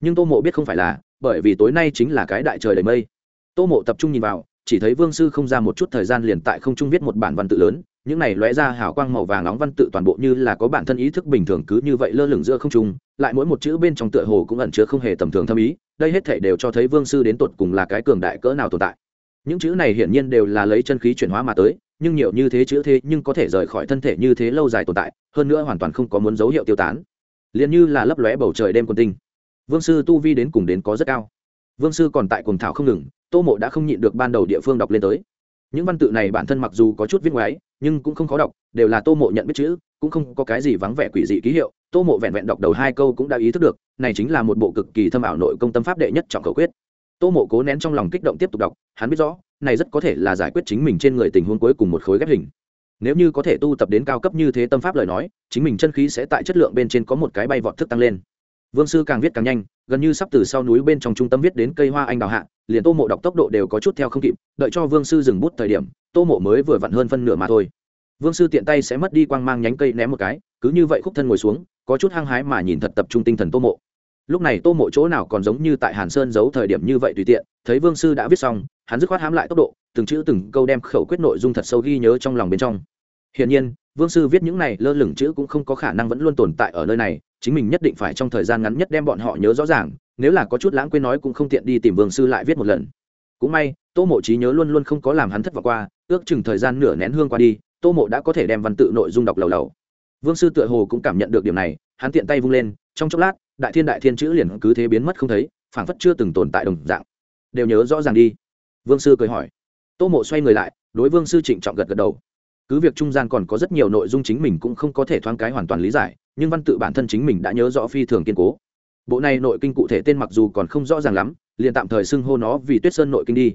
S1: Nhưng tô mộ biết không phải là, bởi vì tối nay chính là cái đại trời đầy mây. Tô mộ tập trung nhìn vào chỉ thấy vương sư không ra một chút thời gian liền tại không trung viết một bản văn tự lớn, những này lóe ra hào quang màu vàng nóng văn tự toàn bộ như là có bản thân ý thức bình thường cứ như vậy lơ lửng giữa không trung, lại mỗi một chữ bên trong tựa hồ cũng ẩn chứa không hề tầm thường thâm ý, đây hết thể đều cho thấy vương sư đến tột cùng là cái cường đại cỡ nào tồn tại. Những chữ này hiển nhiên đều là lấy chân khí chuyển hóa mà tới, nhưng nhiều như thế chữ thế nhưng có thể rời khỏi thân thể như thế lâu dài tồn tại, hơn nữa hoàn toàn không có muốn dấu hiệu tiêu tán. Liền như là lấp lóe bầu trời đêm quân tinh. Vương sư tu vi đến cùng đến có rất cao vương sư còn tại cuồng thảo không ngừng, tô mộ đã không nhịn được ban đầu địa phương đọc lên tới. Những văn tự này bản thân mặc dù có chút viết ngoái nhưng cũng không khó đọc, đều là tô mộ nhận biết chữ, cũng không có cái gì vắng vẻ quỷ dị ký hiệu. Tô mộ vẹn vẹn đọc đầu hai câu cũng đã ý thức được, này chính là một bộ cực kỳ thâm ảo nội công tâm pháp đệ nhất trọng khẩu quyết. Tô mộ cố nén trong lòng kích động tiếp tục đọc, hắn biết rõ, này rất có thể là giải quyết chính mình trên người tình huống cuối cùng một khối ghép hình. Nếu như có thể tu tập đến cao cấp như thế tâm pháp lời nói, chính mình chân khí sẽ tại chất lượng bên trên có một cái bay vọt thức tăng lên vương sư càng viết càng nhanh, gần như sắp từ sau núi bên trong trung tâm viết đến cây hoa anh đào hạ, liền tô mộ đọc tốc độ đều có chút theo không kịp, đợi cho vương sư dừng bút thời điểm, tô mộ mới vừa vặn hơn phân nửa mà thôi. Vương sư tiện tay sẽ mất đi quang mang nhánh cây ném một cái, cứ như vậy khúc thân ngồi xuống, có chút hăng hái mà nhìn thật tập trung tinh thần tô mộ. Lúc này tô mộ chỗ nào còn giống như tại hàn sơn giấu thời điểm như vậy tùy tiện, thấy vương sư đã viết xong, hắn dứt khoát hám lại tốc độ, từng chữ từng câu đem khẩu quyết nội dung thật sâu ghi nhớ trong lòng bên trong. Hiển nhiên vương sư viết những này lơ lửng chữ cũng không có khả năng vẫn luôn tồn tại ở nơi này, chính mình nhất định phải trong thời gian ngắn nhất đem bọn họ nhớ rõ ràng, nếu là có chút lãng quên nói cũng không tiện đi tìm vương sư lại viết một lần. Cũng may, tô mộ trí nhớ luôn luôn không có làm hắn thất vọng qua, ước chừng thời gian nửa nén hương qua đi, tô mộ đã có thể đem văn tự nội dung đọc lầu lầu. Vương sư tựa hồ cũng cảm nhận được điểm này, hắn tiện tay vung lên, trong chốc lát, đại thiên đại thiên chữ liền cứ thế biến mất không thấy, phảng phất chưa từng tồn tại đồng dạng. Đều nhớ rõ ràng đi. Vương sư cười hỏi. Tô mộ xoay người lại, đối vương sư trịnh trọng gật gật đầu cứ việc trung gian còn có rất nhiều nội dung chính mình cũng không có thể thoáng cái hoàn toàn lý giải, nhưng văn tự bản thân chính mình đã nhớ rõ phi thường kiên cố. Bộ này nội kinh cụ thể tên mặc dù còn không rõ ràng lắm, liền tạm thời xưng hô nó vì tuyết sơn nội kinh đi.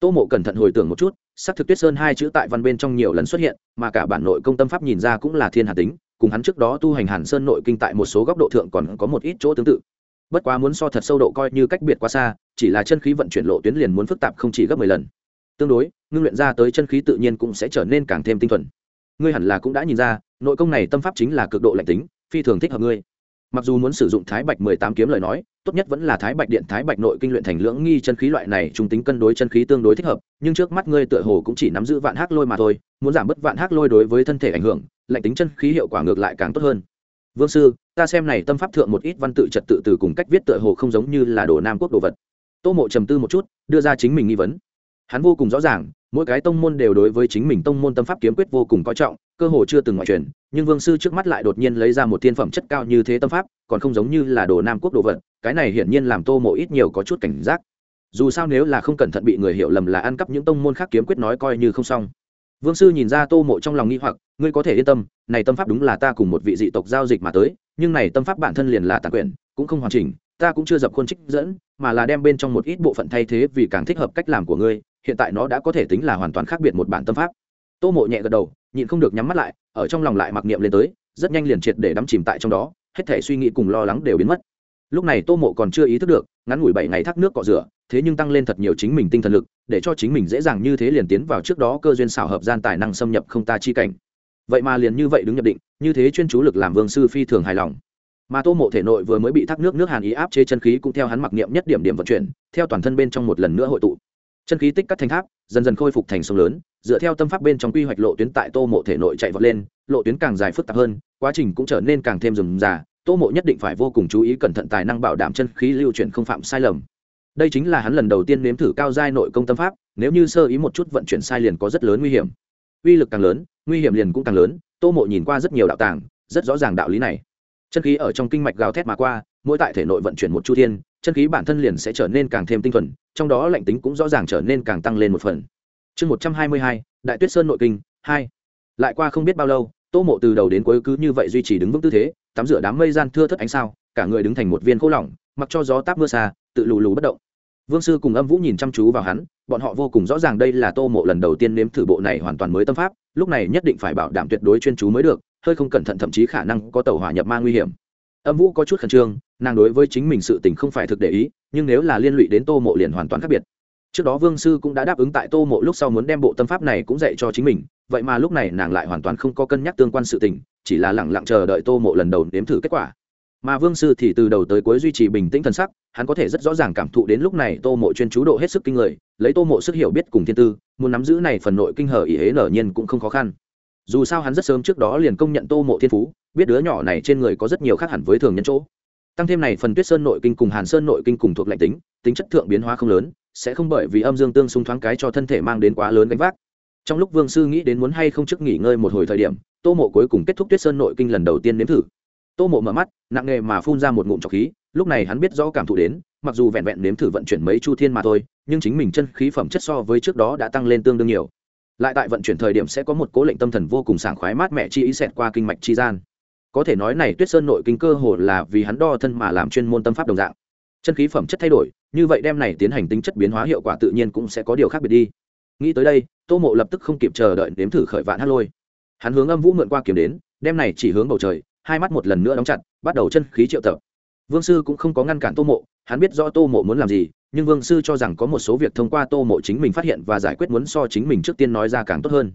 S1: Tô mộ cẩn thận hồi tưởng một chút, xác thực tuyết sơn hai chữ tại văn bên trong nhiều lần xuất hiện, mà cả bản nội công tâm pháp nhìn ra cũng là thiên hà tính, cùng hắn trước đó tu hành hàn sơn nội kinh tại một số góc độ thượng còn có một ít chỗ tương tự. Bất quá muốn so thật sâu độ coi như cách biệt quá xa, chỉ là chân khí vận chuyển lộ tuyến liền muốn phức tạp không chỉ gấp mười lần. Tương đối ngưng luyện ra tới chân khí tự nhiên cũng sẽ trở nên càng thêm tinh thuần. Ngươi hẳn là cũng đã nhìn ra, nội công này tâm pháp chính là cực độ lạnh tính, phi thường thích hợp ngươi. Mặc dù muốn sử dụng thái bạch mười tám kiếm lời nói, tốt nhất vẫn là thái bạch điện, thái bạch nội kinh luyện thành lưỡng nghi chân khí loại này trung tính cân đối chân khí tương đối thích hợp, nhưng trước mắt ngươi tựa hồ cũng chỉ nắm giữ vạn hắc lôi mà thôi, muốn giảm bớt vạn hắc lôi đối với thân thể ảnh hưởng, lạnh tính chân khí hiệu quả ngược lại càng tốt hơn. Vương sư, ta xem này tâm pháp thượng một ít văn tự trật tự từ cùng cách viết tựa hồ không giống như là đồ nam quốc đồ vật. Tô mộ trầm tư một chút, đưa ra chính mình nghi vấn. Hắn vô cùng rõ ràng mỗi cái tông môn đều đối với chính mình tông môn tâm pháp kiếm quyết vô cùng coi trọng, cơ hồ chưa từng ngoại truyền, nhưng vương sư trước mắt lại đột nhiên lấy ra một thiên phẩm chất cao như thế tâm pháp, còn không giống như là đồ nam quốc đồ vật, cái này hiển nhiên làm tô mộ ít nhiều có chút cảnh giác. Dù sao nếu là không cẩn thận bị người hiểu lầm là ăn cắp những tông môn khác kiếm quyết nói coi như không xong. Vương sư nhìn ra tô mộ trong lòng nghi hoặc, ngươi có thể yên tâm, này tâm pháp đúng là ta cùng một vị dị tộc giao dịch mà tới, nhưng này tâm pháp bản thân liền là tàn quyển cũng không hoàn chỉnh ta cũng chưa dập khuôn trích dẫn, mà là đem bên trong một ít bộ phận thay thế vì càng thích hợp cách làm của ngươi, hiện tại nó đã có thể tính là hoàn toàn khác biệt một bản tâm pháp. Tô mộ nhẹ gật đầu, nhịn không được nhắm mắt lại, ở trong lòng lại mặc niệm lên tới, rất nhanh liền triệt để đắm chìm tại trong đó, hết thể suy nghĩ cùng lo lắng đều biến mất. Lúc này tô mộ còn chưa ý thức được, ngắn ngủi bảy ngày thác nước cọ rửa, thế nhưng tăng lên thật nhiều chính mình tinh thần lực, để cho chính mình dễ dàng như thế liền tiến vào trước đó cơ duyên xảo hợp gian tài năng xâm nhập không ta chi cảnh. Vậy mà liền như vậy đứng nhập định, như thế chuyên chú lực làm vương sư phi thường hài lòng mà tô mộ thể nội vừa mới bị thác nước nước hàn ý áp chế chân khí cũng theo hắn mặc niệm nhất điểm điểm vận chuyển, theo toàn thân bên trong một lần nữa hội tụ. Chân khí tích cắt thành tháp, dần dần khôi phục thành sông lớn, dựa theo tâm pháp bên trong quy hoạch lộ tuyến tại tô mộ thể nội chạy vọt lên, lộ tuyến càng dài phức tạp hơn, quá trình cũng trở nên càng thêm rườm rà, tô mộ nhất định phải vô cùng chú ý cẩn thận tài năng bảo đảm chân khí lưu chuyển không phạm sai lầm. Đây chính là hắn lần đầu tiên nếm thử cao giai nội công tâm pháp, nếu như sơ ý một chút vận chuyển sai liền có rất lớn nguy hiểm. Uy lực càng lớn, nguy hiểm liền cũng càng lớn, tô mộ nhìn qua rất nhiều đạo tàng, rất rõ ràng đạo lý này chân khí ở trong kinh mạch gào thét mà qua, mỗi tại thể nội vận chuyển một chu thiên, chân khí bản thân liền sẽ trở nên càng thêm tinh thuần, trong đó lạnh tính cũng rõ ràng trở nên càng tăng lên một phần. Chương một trăm hai mươi hai, đại tuyết sơn nội kinh, hai. Lại qua không biết bao lâu, tô mộ từ đầu đến cuối cứ như vậy duy trì đứng vững tư thế, tắm rửa đám mây gian thưa thất ánh sao, cả người đứng thành một viên khô lỏng, mặc cho gió táp mưa xa, tự lù lù bất động. Vương sư cùng âm vũ nhìn chăm chú vào hắn, bọn họ vô cùng rõ ràng đây là tô mộ lần đầu tiên nếm thử bộ này hoàn toàn mới tâm pháp, lúc này nhất định phải bảo đảm tuyệt đối chuyên chú mới được hơi không cẩn thận thậm chí khả năng có tàu hỏa nhập ma nguy hiểm. Âm vũ có chút khẩn trương, nàng đối với chính mình sự tình không phải thực để ý, nhưng nếu là liên lụy đến tô mộ liền hoàn toàn khác biệt. Trước đó vương sư cũng đã đáp ứng tại tô mộ lúc sau muốn đem bộ tâm pháp này cũng dạy cho chính mình, vậy mà lúc này nàng lại hoàn toàn không có cân nhắc tương quan sự tình, chỉ là lẳng lặng chờ đợi tô mộ lần đầu nếm thử kết quả. Mà vương sư thì từ đầu tới cuối duy trì bình tĩnh t sắc, hắn có thể rất rõ ràng cảm thụ đến lúc này tô mộ chuyên chú độ hết sức kinh người, lấy tô mộ sức hiểu biết cùng thiên tư, muốn nắm giữ này phần nội kinh hở ý hế nở nhiên cũng không khó khăn dù sao hắn rất sớm trước đó liền công nhận tô mộ thiên phú, biết đứa nhỏ này trên người có rất nhiều khác hẳn với thường nhân chỗ. Tăng thêm này phần tuyết sơn nội kinh cùng hàn sơn nội kinh cùng thuộc lạnh tính tính chất thượng biến hóa không lớn, sẽ không bởi vì âm dương tương xung thoáng cái cho thân thể mang đến quá lớn gánh vác. Trong lúc vương sư nghĩ đến muốn hay không trước nghỉ ngơi một hồi thời điểm, tô mộ cuối cùng kết thúc tuyết sơn nội kinh lần đầu tiên nếm thử. Tô mộ mở mắt, nặng nghề mà phun ra một ngụm trọc khí, lúc này hắn biết rõ cảm thụ đến, mặc dù vẹn vẹn nếm thử vận chuyển mấy chu thiên mà thôi, nhưng chính mình chân khí phẩm chất so với trước đó đã tăng lên tương đương nhiều lại tại vận chuyển thời điểm sẽ có một cố lệnh tâm thần vô cùng sảng khoái mát mẹ chi ý xẹt qua kinh mạch chi gian. Có thể nói này tuyết sơn nội kinh cơ hồ là vì hắn đo thân mà làm chuyên môn tâm pháp đồng dạng. Chân khí phẩm chất thay đổi, như vậy đem này tiến hành tính chất biến hóa hiệu quả tự nhiên cũng sẽ có điều khác biệt đi. Nghĩ tới đây, tô mộ lập tức không kịp chờ đợi nếm thử khởi vạn hát lôi. Hắn hướng âm vũ mượn qua kiếm đến, đem này chỉ hướng bầu trời, hai mắt một lần nữa đóng chặt, bắt đầu chân khí triệu tập. Vương sư cũng không có ngăn cản tô mộ, hắn biết rõ tô mộ muốn làm gì nhưng vương sư cho rằng có một số việc thông qua tô mộ chính mình phát hiện và giải quyết muốn so chính mình trước tiên nói ra càng tốt hơn.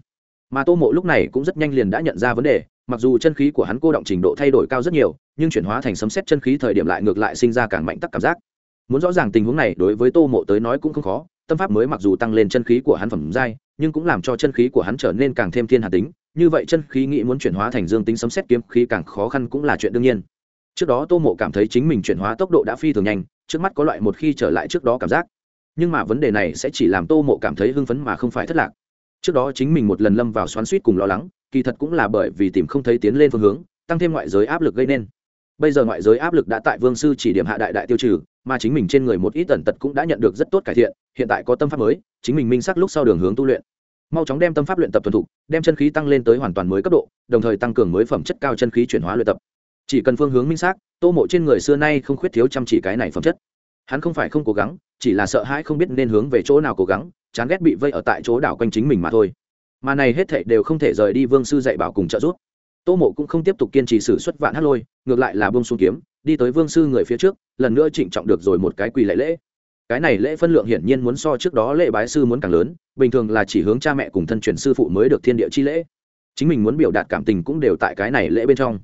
S1: Mà tô mộ lúc này cũng rất nhanh liền đã nhận ra vấn đề, mặc dù chân khí của hắn cô động trình độ thay đổi cao rất nhiều, nhưng chuyển hóa thành sấm xét chân khí thời điểm lại ngược lại sinh ra càng mạnh tắc cảm giác. Muốn rõ ràng tình huống này, đối với tô mộ tới nói cũng không khó, tâm pháp mới mặc dù tăng lên chân khí của hắn phẩm giai, nhưng cũng làm cho chân khí của hắn trở nên càng thêm thiên hà tính, như vậy chân khí nghĩ muốn chuyển hóa thành dương tính sấm xét kiếm khí càng khó khăn cũng là chuyện đương nhiên trước đó tô mộ cảm thấy chính mình chuyển hóa tốc độ đã phi thường nhanh, trước mắt có loại một khi trở lại trước đó cảm giác. Nhưng mà vấn đề này sẽ chỉ làm tô mộ cảm thấy hưng phấn mà không phải thất lạc. Trước đó chính mình một lần lâm vào xoắn suýt cùng lo lắng, kỳ thật cũng là bởi vì tìm không thấy tiến lên phương hướng, tăng thêm ngoại giới áp lực gây nên. Bây giờ ngoại giới áp lực đã tại vương sư chỉ điểm hạ đại đại tiêu trừ, mà chính mình trên người một ít tần tật cũng đã nhận được rất tốt cải thiện, hiện tại có tâm pháp mới, chính mình minh xác lúc sau đường hướng tu luyện. Mau chóng đem tâm pháp luyện tập thuần thục, đem chân khí tăng lên tới hoàn toàn mới cấp độ, đồng thời tăng cường mới phẩm chất cao chân khí chuyển hóa luyện tập chỉ cần phương hướng minh xác, tô mộ trên người xưa nay không khuyết thiếu chăm chỉ cái này phẩm chất. Hắn không phải không cố gắng, chỉ là sợ hãi không biết nên hướng về chỗ nào cố gắng, chán ghét bị vây ở tại chỗ đảo quanh chính mình mà thôi. Mà này hết thệ đều không thể rời đi vương sư dạy bảo cùng trợ giúp. Tô mộ cũng không tiếp tục kiên trì sử xuất vạn hát lôi, ngược lại là bông xuống kiếm, đi tới vương sư người phía trước, lần nữa trịnh trọng được rồi một cái quỳ lễ lễ. Cái này lễ phân lượng hiển nhiên muốn so trước đó lễ bái sư muốn càng lớn, bình thường là chỉ hướng cha mẹ cùng thân truyền sư phụ mới được thiên địa chi lễ. Chính mình muốn biểu đạt cảm tình cũng đều tại cái này lễ bên trong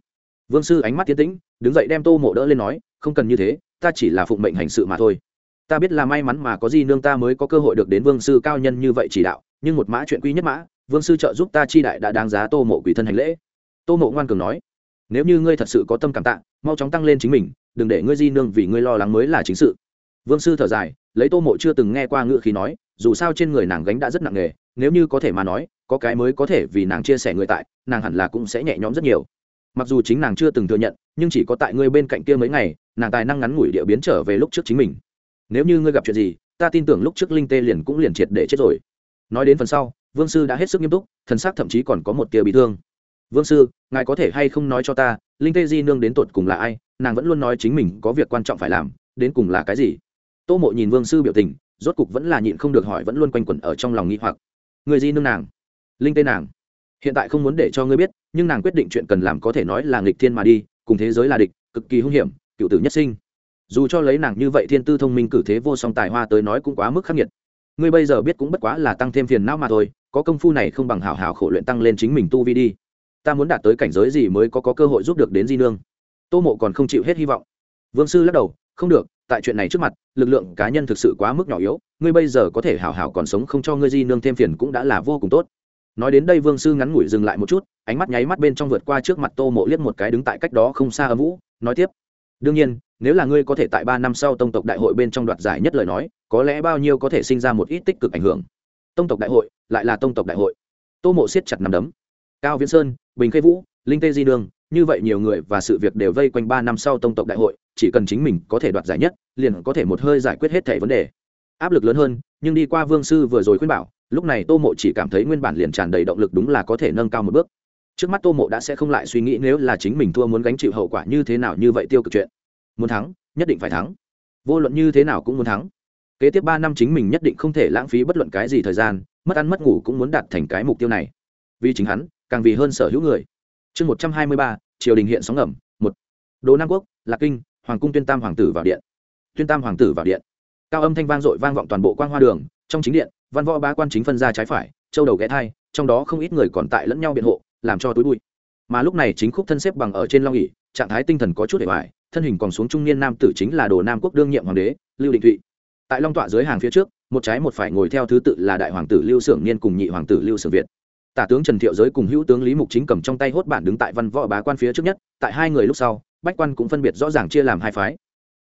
S1: vương sư ánh mắt tiến tĩnh, đứng dậy đem tô mộ đỡ lên nói, không cần như thế, ta chỉ là phụng mệnh hành sự mà thôi. Ta biết là may mắn mà có gì nương ta mới có cơ hội được đến vương sư cao nhân như vậy chỉ đạo, nhưng một mã chuyện quy nhất mã, vương sư trợ giúp ta chi đại đã đáng giá tô mộ quỷ thân hành lễ. Tô mộ ngoan cường nói, nếu như ngươi thật sự có tâm cảm tạ, mau chóng tăng lên chính mình, đừng để ngươi di nương vì ngươi lo lắng mới là chính sự. Vương sư thở dài, lấy tô mộ chưa từng nghe qua ngựa khí nói, dù sao trên người nàng gánh đã rất nặng nề, nếu như có thể mà nói, có cái mới có thể vì nàng chia sẻ người tại, nàng hẳn là cũng sẽ nhẹ nhõm rất nhiều mặc dù chính nàng chưa từng thừa nhận, nhưng chỉ có tại ngươi bên cạnh kia mấy ngày, nàng tài năng ngắn ngủi địa biến trở về lúc trước chính mình. Nếu như ngươi gặp chuyện gì, ta tin tưởng lúc trước linh tê liền cũng liền triệt để chết rồi. Nói đến phần sau, vương sư đã hết sức nghiêm túc, thần sắc thậm chí còn có một tia bị thương. Vương sư, ngài có thể hay không nói cho ta, linh tê di nương đến tột cùng là ai? Nàng vẫn luôn nói chính mình có việc quan trọng phải làm, đến cùng là cái gì? Tô mộ nhìn vương sư biểu tình, rốt cục vẫn là nhịn không được hỏi vẫn luôn quanh quẩn ở trong lòng nghĩ hoặc. Người di nương nàng? Linh tê nàng? Hiện tại không muốn để cho ngươi biết nhưng nàng quyết định chuyện cần làm có thể nói là nghịch thiên mà đi cùng thế giới là địch cực kỳ hung hiểm cựu tử nhất sinh. Dù cho lấy nàng như vậy thiên tư thông minh cử thế vô song tài hoa tới nói cũng quá mức khắc nghiệt. Ngươi bây giờ biết cũng bất quá là tăng thêm phiền não mà thôi có công phu này không bằng hảo hảo khổ luyện tăng lên chính mình tu vi đi. Ta muốn đạt tới cảnh giới gì mới có, có cơ hội giúp được đến di nương. Tô mộ còn không chịu hết hy vọng. Vương sư lắc đầu không được tại chuyện này trước mặt lực lượng cá nhân thực sự quá mức nhỏ yếu ngươi bây giờ có thể hảo hảo còn sống không cho ngươi di nương thêm phiền cũng đã là vô cùng tốt nói đến đây vương sư ngắn ngủi dừng lại một chút, ánh mắt nháy mắt bên trong vượt qua trước mặt tô mộ liếc một cái đứng tại cách đó không xa âm vũ, nói tiếp. Đương nhiên, nếu là ngươi có thể tại ba năm sau tông tộc đại hội bên trong đoạt giải nhất lời nói, có lẽ bao nhiêu có thể sinh ra một ít tích cực ảnh hưởng. Tông tộc đại hội, lại là tông tộc đại hội. Tô mộ siết chặt nằm đấm. Cao viễn sơn, bình khê vũ, linh tê di đường, như vậy nhiều người và sự việc đều vây quanh ba năm sau tông tộc đại hội, chỉ cần chính mình có thể đoạt giải nhất, liền có thể một hơi giải quyết hết thẻ vấn đề. Áp lực lớn hơn, nhưng đi qua vương sư vừa rồi khuyên bảo lúc này tô mộ chỉ cảm thấy nguyên bản liền tràn đầy động lực đúng là có thể nâng cao một bước. Trước mắt tô mộ đã sẽ không lại suy nghĩ nếu là chính mình thua muốn gánh chịu hậu quả như thế nào như vậy tiêu cực chuyện. Muốn thắng, nhất định phải thắng. Vô luận như thế nào cũng muốn thắng. Kế tiếp ba năm chính mình nhất định không thể lãng phí bất luận cái gì thời gian, mất ăn mất ngủ cũng muốn đạt thành cái mục tiêu này. Vì chính hắn, càng vì hơn sở hữu người. Chương một trăm hai mươi ba, triều đình hiện sóng ngầm, một. Đồ nam quốc, lạc kinh, hoàng cung tuyên tam hoàng tử vào điện. Tuyên tam hoàng tử vào điện. Cao âm thanh vang dội vang vọng toàn bộ quan hoa đường, trong chính điện văn võ bá quan chính phân ra trái phải, châu đầu ghé thai, trong đó không ít người còn tại lẫn nhau biện hộ, làm cho túi bụi. Mà lúc này chính khúc thân xếp bằng ở trên long ỉ trạng thái tinh thần có chút để bài thân hình còn xuống trung niên nam tử chính là đồ nam quốc đương nhiệm hoàng đế, lưu định thụy. Tại long tọa dưới hàng phía trước, một trái một phải ngồi theo thứ tự là đại hoàng tử lưu xưởng niên cùng nhị hoàng tử lưu xưởng việt. Tả tướng trần thiệu giới cùng hữu tướng lý mục chính cầm trong tay hốt bản đứng tại văn võ bá quan phía trước nhất, tại hai người lúc sau, bách quan cũng phân biệt rõ ràng chia làm hai phái